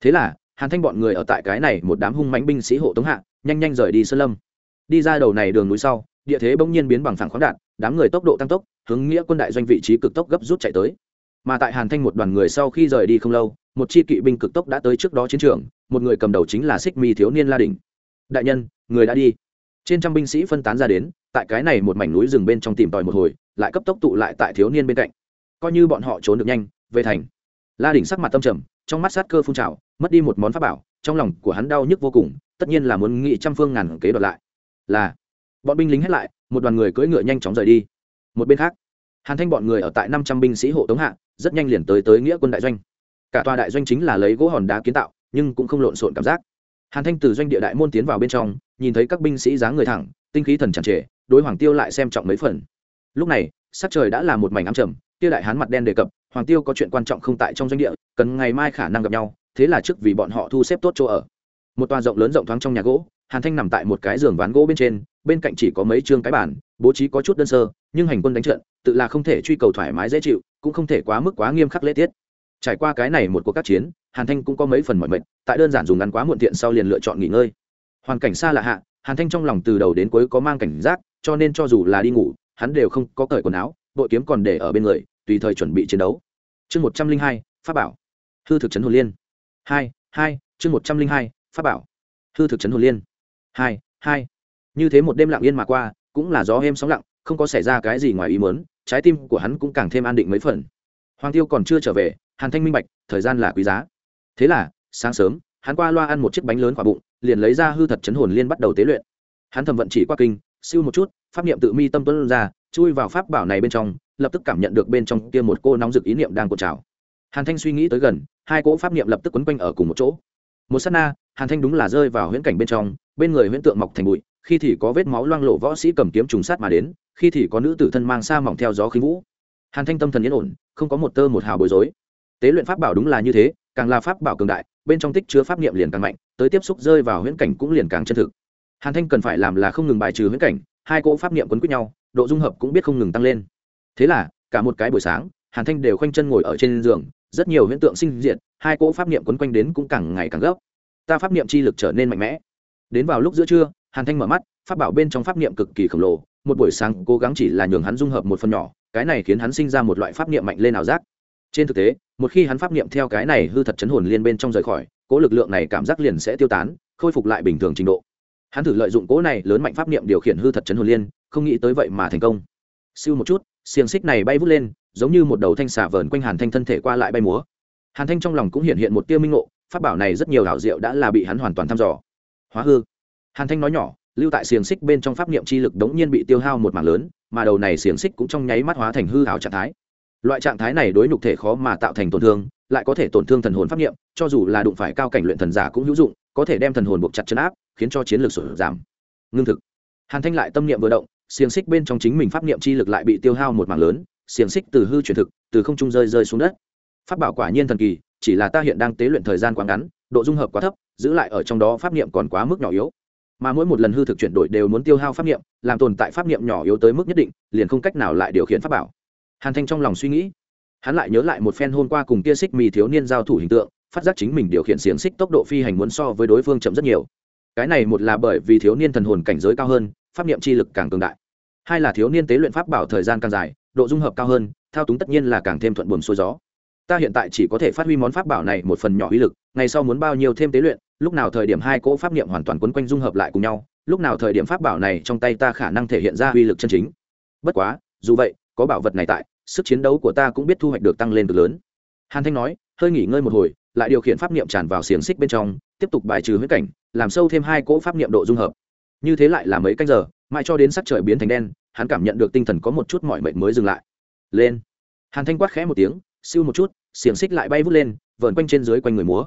Thế là, hàn thanh bọn người ở tại cái này một đám hung mãnh binh sĩ hộ tống hạ, nhanh nhanh rời đi sơn lâm. Đi ra đầu này đường núi sau, địa thế bỗng nhiên biến bằng phẳng khoáng đạn, đám người tốc độ tăng tốc, hướng nghĩa quân đại doanh vị trí cực tốc gấp rút chạy tới. Mà tại hàn thanh một đoàn người sau khi rời đi không lâu, một chi kỵ binh cực tốc đã tới trước đó chiến trường, một người cầm đầu chính là xích mi thiếu niên la đình đại nhân, người đã đi trên trăm binh sĩ phân tán ra đến, tại cái này một mảnh núi rừng bên trong tìm tòi một hồi, lại cấp tốc tụ lại tại thiếu niên bên cạnh. Coi như bọn họ trốn được nhanh, về thành. La đỉnh sắc mặt tâm trầm, trong mắt sát cơ phun trào, mất đi một món pháp bảo, trong lòng của hắn đau nhức vô cùng, tất nhiên là muốn nghị trăm phương ngàn kế đoạt lại. Là, bọn binh lính hết lại, một đoàn người cưỡi ngựa nhanh chóng rời đi. Một bên khác, hàn thanh bọn người ở tại năm trăm binh sĩ hộ tống hạ, rất nhanh liền tới tới nghĩa quân đại doanh. Cả tòa đại doanh chính là lấy gỗ hòn đá kiến tạo, nhưng cũng không lộn xộn cảm giác hàn thanh từ doanh địa đại môn tiến vào bên trong, nhìn thấy các binh sĩ dáng người thẳng, tinh khí thần chẳng trề, đối hoàng tiêu lại xem trọng mấy phần. Lúc này, sắc trời đã là một mảnh ám trầm tiêu đại hán mặt đen đề cập, hoàng tiêu có chuyện quan trọng không tại trong doanh địa, cần ngày mai khả năng gặp nhau, thế là trước vì bọn họ thu xếp tốt chỗ ở. Một tòa rộng lớn rộng thoáng trong nhà gỗ, hàn thanh nằm tại một cái giường ván gỗ bên trên, bên cạnh chỉ có mấy chương cái bản bố trí có chút đơn sơ, nhưng hành quân đánh trận, tự là không thể truy cầu thoải mái dễ chịu, cũng không thể quá mức quá nghiêm khắc lễ tiết trải qua cái này một cuộc các chiến, hàn thanh cũng có mấy phần mọi mệnh tại đơn giản dùng ngắn quá muộn tiện sau liền lựa chọn nghỉ ngơi. Hoàn cảnh xa lạ hạ, hàn thanh trong lòng từ đầu đến cuối có mang cảnh giác, cho nên cho dù là đi ngủ, hắn đều không có cởi quần áo bội kiếm còn để ở bên người, tùy thời chuẩn bị chiến đấu. Chương một trăm linh hai, pháp bảo. Hư thực trấn hồn liên. Hai hai, chương một trăm linh hai, pháp bảo. Hư thực trấn hồn liên. Hai hai. Như thế một đêm lặng yên mà qua, cũng là gió êm sóng lặng, không có xảy ra cái gì ngoài ý muốn, trái tim của hắn cũng càng thêm an định mấy phần. Hoàng tiêu còn chưa trở về hàn thanh minh bạch, thời gian là quý giá. Thế là, sáng sớm, hắn qua loa ăn một chiếc bánh lớn quả bụng, liền lấy ra hư thật chấn hồn liên bắt đầu tế luyện. Hắn thầm vận chỉ qua kinh, siêu một chút, pháp niệm tự mi tâm tuấn ra, chui vào pháp bảo này bên trong, lập tức cảm nhận được bên trong kia một cô nóng rực ý niệm đang cột trào. Hàn thanh suy nghĩ tới gần, hai cỗ pháp niệm lập tức quấn quanh ở cùng một chỗ. Một s á t na, hàn thanh đúng là rơi vào huyễn cảnh bên trong, bên người huyễn tượng mọc thành bụi, khi thì có vết máu loang lộ võ sĩ cầm kiếm trùng sát mà đến, khi thì có nữ tử thân mang xa mỏng theo gió khí vũ. Hàn thanh tâm thần yên ổn, không có một tơ một hào bối rối tế luyện pháp bảo đúng là như thế càng là pháp bảo cường đại bên trong tích chứa pháp niệm liền càng mạnh tới tiếp xúc rơi vào huyễn cảnh cũng liền càng chân thực. Hàn thanh cần phải làm là không ngừng bài trừ huyễn cảnh hai cỗ pháp niệm quấn quýt nhau độ dung hợp cũng biết không ngừng tăng lên. Thế là cả một cái buổi sáng hàn thanh đều khoanh chân ngồi ở trên giường rất nhiều huyễn tượng sinh diệt, hai cỗ pháp niệm quấn quanh đến cũng càng ngày càng gấp. Ta pháp niệm chi lực trở nên mạnh mẽ. Đến vào lúc giữa trưa hàn thanh mở mắt pháp bảo bên trong pháp niệm cực kỳ khổng lồ một buổi sáng cố gắng chỉ là nhường hắn dung hợp một phần nhỏ cái này khiến hắn sinh ra một loại pháp niệm mạnh lên ảo giác trên thực tế, một khi hắn pháp niệm theo cái này hư thật chấn hồn liên bên trong rời khỏi cỗ lực lượng này cảm giác liền sẽ tiêu tán, khôi phục lại bình thường trình độ. Hắn thử lợi dụng cỗ này lớn mạnh pháp niệm điều khiển hư thật chấn hồn liên, không nghĩ tới vậy mà thành công. Siêu một chút, xiềng xích này bay vút lên, giống như một đầu thanh xà vờn quanh hàn thanh thân thể qua lại bay múa. Hàn thanh trong lòng cũng hiện hiện một tia minh ngộ, pháp bảo này rất nhiều đảo diệu đã là bị hắn hoàn toàn thăm dò. Hóa hư. Hàn thanh nói nhỏ, lưu tại xiềng xích bên trong pháp niệm chi lực đống nhiên bị tiêu hao một mảng lớn, mà đầu này xiềng xích cũng trong nháy mắt hóa thành hư hảo trạng thái loại trạng thái này đối nhục thể khó mà tạo thành tổn thương, lại có thể tổn thương thần hồn pháp nghiệm cho dù là đụng phải cao cảnh luyện thần giả cũng hữu dụng, có thể đem thần hồn buộc chặt chấn áp, khiến cho chiến lược sụt giảm. Ngưng thực. Hàn thanh lại tâm niệm vừa động, xiềng xích bên trong chính mình pháp niệm chi lực lại bị tiêu hao một mảng lớn, xiềng xích từ hư chuyển thực, từ không trung rơi rơi xuống đất. Pháp bảo quả nhiên thần kỳ, chỉ là ta hiện đang tế luyện thời gian quá ngắn, độ dung hợp quá thấp, giữ lại ở trong đó pháp niệm còn quá mức nhỏ yếu. Mà mỗi một lần hư thực chuyển đổi đều muốn tiêu hao pháp niệm, làm tồn tại pháp niệm nhỏ yếu tới mức nhất định, liền không cách nào lại điều khiển pháp bảo hàn thanh trong lòng suy nghĩ, hắn lại nhớ lại một phen hôm qua cùng kia xích mì thiếu niên giao thủ hình tượng, phát giác chính mình điều khiển xiềng xích tốc độ phi hành muốn so với đối phương chậm rất nhiều. Cái này một là bởi vì thiếu niên thần hồn cảnh giới cao hơn, pháp niệm chi lực càng cường đại. Hai là thiếu niên tế luyện pháp bảo thời gian càng dài, độ dung hợp cao hơn, thao túng tất nhiên là càng thêm thuận buồm xuôi gió. Ta hiện tại chỉ có thể phát huy món pháp bảo này một phần nhỏ uy lực, ngày sau muốn bao nhiêu thêm tế luyện, lúc nào thời điểm hai cỗ pháp niệm hoàn toàn quấn quanh dung hợp lại cùng nhau, lúc nào thời điểm pháp bảo này trong tay ta khả năng thể hiện ra uy lực chân chính. Bất quá, dù vậy có bảo vật này tại, sức chiến đấu của ta cũng biết thu hoạch được tăng lên cực lớn. Hàn thanh nói, hơi nghỉ ngơi một hồi, lại điều khiển pháp niệm tràn vào xiềng xích bên trong, tiếp tục bài trừ huyết cảnh, làm sâu thêm hai cỗ pháp niệm độ dung hợp. Như thế lại là mấy canh giờ, mãi cho đến sắc trời biến thành đen, hắn cảm nhận được tinh thần có một chút mọi mệnh mới dừng lại. Lên. Hàn thanh quát khẽ một tiếng, siêu một chút, xiềng xích lại bay vút lên, vờn quanh trên dưới quanh người múa.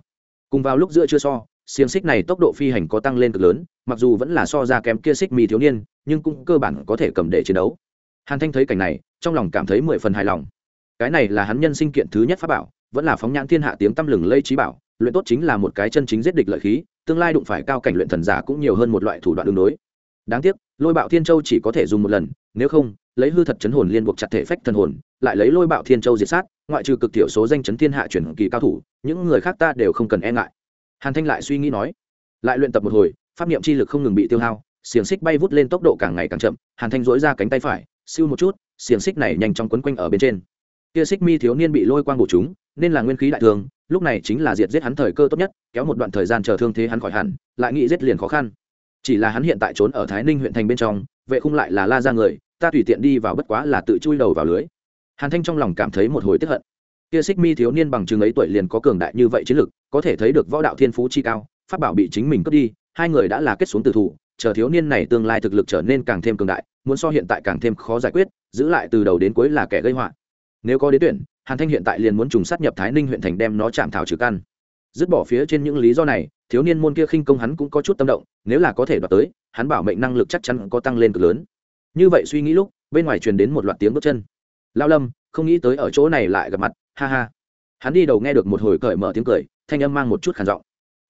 Cùng vào lúc giữa chưa so, xiềng xích này tốc độ phi hành có tăng lên cực lớn, mặc dù vẫn là so ra kém kia xích mì thiếu niên, nhưng cũng cơ bản có thể cầm để chiến đấu. Hàn thanh thấy cảnh này trong lòng cảm thấy mười phần hài lòng. Cái này là hắn nhân sinh kiện thứ nhất pháp bảo, vẫn là phóng nhãn thiên hạ tiếng tăm lừng lây trí bảo, luyện tốt chính là một cái chân chính giết địch lợi khí, tương lai đụng phải cao cảnh luyện thần giả cũng nhiều hơn một loại thủ đoạn đường đối. Đáng tiếc, lôi bạo thiên châu chỉ có thể dùng một lần, nếu không, lấy hư thật chấn hồn liên buộc chặt thể phách thần hồn, lại lấy lôi bạo thiên châu diệt sát, ngoại trừ cực thiểu số danh chấn thiên hạ chuyển kỳ cao thủ, những người khác ta đều không cần e ngại. Hàn thanh lại suy nghĩ nói, lại luyện tập một hồi, pháp niệm chi lực không ngừng bị tiêu hao, xiềng xích bay vút lên tốc độ càng ngày càng chậm, hàn thanh dỗi ra cánh tay phải siêu một chút, xiềng xích này nhanh chóng quấn quanh ở bên trên. Kia xích mi thiếu niên bị lôi quang bổ chúng, nên là nguyên khí đại thương lúc này chính là diệt giết hắn thời cơ tốt nhất, kéo một đoạn thời gian chờ thương thế hắn khỏi hẳn, lại nghĩ giết liền khó khăn. Chỉ là hắn hiện tại trốn ở thái ninh huyện thành bên trong, vệ khung lại là la ra người, ta tùy tiện đi vào bất quá là tự chui đầu vào lưới. Hàn thanh trong lòng cảm thấy một hồi tức hận. Kia xích mi thiếu niên bằng chừng ấy tuổi liền có cường đại như vậy chiến lực, có thể thấy được võ đạo thiên phú chi cao, pháp bảo bị chính mình cướp đi, hai người đã là kết xuống từ thủ chờ thiếu niên này tương lai thực lực trở nên càng thêm cường đại, muốn so hiện tại càng thêm khó giải quyết, giữ lại từ đầu đến cuối là kẻ gây họa. Nếu có đến tuyển, hàn thanh hiện tại liền muốn trùng sát nhập thái ninh huyện thành đem nó chạm thảo trừ căn. Dứt bỏ phía trên những lý do này, thiếu niên môn kia khinh công hắn cũng có chút tâm động, nếu là có thể đoạt tới, hắn bảo mệnh năng lực chắc chắn có tăng lên cực lớn. Như vậy suy nghĩ lúc, bên ngoài truyền đến một loạt tiếng bước chân. Lao lâm, không nghĩ tới ở chỗ này lại gặp mặt, ha ha. Hắn đi đầu nghe được một hồi cởi mở tiếng cười, thanh âm mang một chút khản giọng.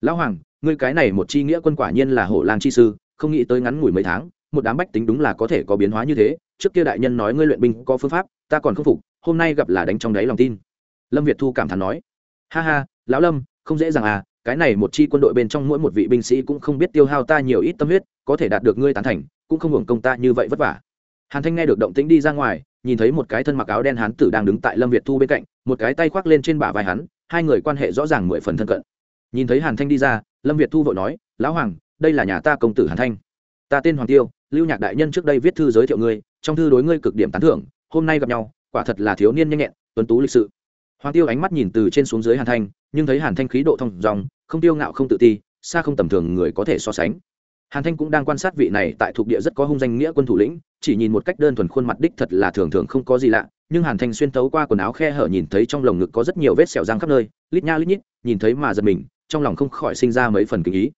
Lão hoàng, ngươi cái này một chi nghĩa quân quả nhiên là hổ lang chi sư không nghĩ tới ngắn ngủi mấy tháng, một đám bách tính đúng là có thể có biến hóa như thế. Trước kia đại nhân nói ngươi luyện binh có phương pháp, ta còn không phục, hôm nay gặp là đánh trong đáy lòng tin. Lâm việt thu cảm thán nói, ha ha, lão lâm, không dễ dàng à cái này một chi quân đội bên trong mỗi một vị binh sĩ cũng không biết tiêu hao ta nhiều ít tâm huyết, có thể đạt được ngươi tán thành, cũng không hưởng công ta như vậy vất vả. Hàn thanh nghe được động tĩnh đi ra ngoài, nhìn thấy một cái thân mặc áo đen hán tử đang đứng tại lâm việt thu bên cạnh, một cái tay khoác lên trên bả vai hắn, hai người quan hệ rõ ràng mười phần thân cận. Nhìn thấy hàn thanh đi ra, lâm việt thu vội nói, lão hoàng đây là nhà ta công tử hàn thanh. Ta tên hoàng tiêu, lưu nhạc đại nhân trước đây viết thư giới thiệu ngươi, trong thư đối ngươi cực điểm tán thưởng, hôm nay gặp nhau, quả thật là thiếu niên nhanh nhẹn, tuấn tú lịch sự. Hoàng tiêu ánh mắt nhìn từ trên xuống dưới hàn thanh, nhưng thấy hàn thanh khí độ thông dòng, không tiêu ngạo không tự ti, xa không tầm thường người có thể so sánh. Hàn thanh cũng đang quan sát vị này tại thuộc địa rất có hung danh nghĩa quân thủ lĩnh, chỉ nhìn một cách đơn thuần khuôn mặt đích thật là thường thường không có gì lạ, nhưng hàn thanh xuyên tấu qua quần áo khe hở nhìn thấy trong lồng ngực có rất nhiều vết sẹo răng khắp nơi, lít nha lít nhít, nhìn thấy mà giật mình, trong lòng không khỏi sinh ra mấy phần kinh ý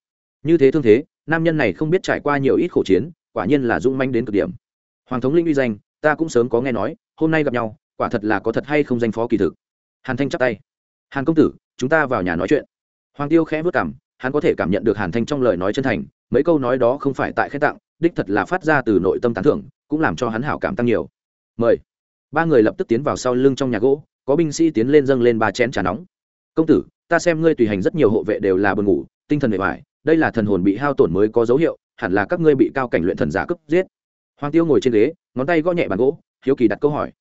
như thế thương thế, nam nhân này không biết trải qua nhiều ít khổ chiến, quả nhiên là dũng manh đến cực điểm. Hoàng thống linh uy danh, ta cũng sớm có nghe nói, hôm nay gặp nhau, quả thật là có thật hay không danh phó kỳ thực. Hàn thanh chắp tay. Hàn công tử, chúng ta vào nhà nói chuyện. Hoàng tiêu khẽ vất cảm hắn có thể cảm nhận được hàn thanh trong lời nói chân thành, mấy câu nói đó không phải tại khen tặng, đích thật là phát ra từ nội tâm tán thưởng, cũng làm cho hắn hảo cảm tăng nhiều. Mời. Ba người lập tức tiến vào sau lưng trong nhà gỗ, có binh sĩ tiến lên dâng lên ba chén trà nóng. Công tử, ta xem ngươi tùy hành rất nhiều hộ vệ đều là buồn ngủ, tinh thần bề ngoài đây là thần hồn bị hao tổn mới có dấu hiệu, hẳn là các ngươi bị cao cảnh luyện thần giả cướp giết. Hoàng tiêu ngồi trên ghế, ngón tay gõ nhẹ bàn gỗ, hiếu kỳ đặt câu hỏi.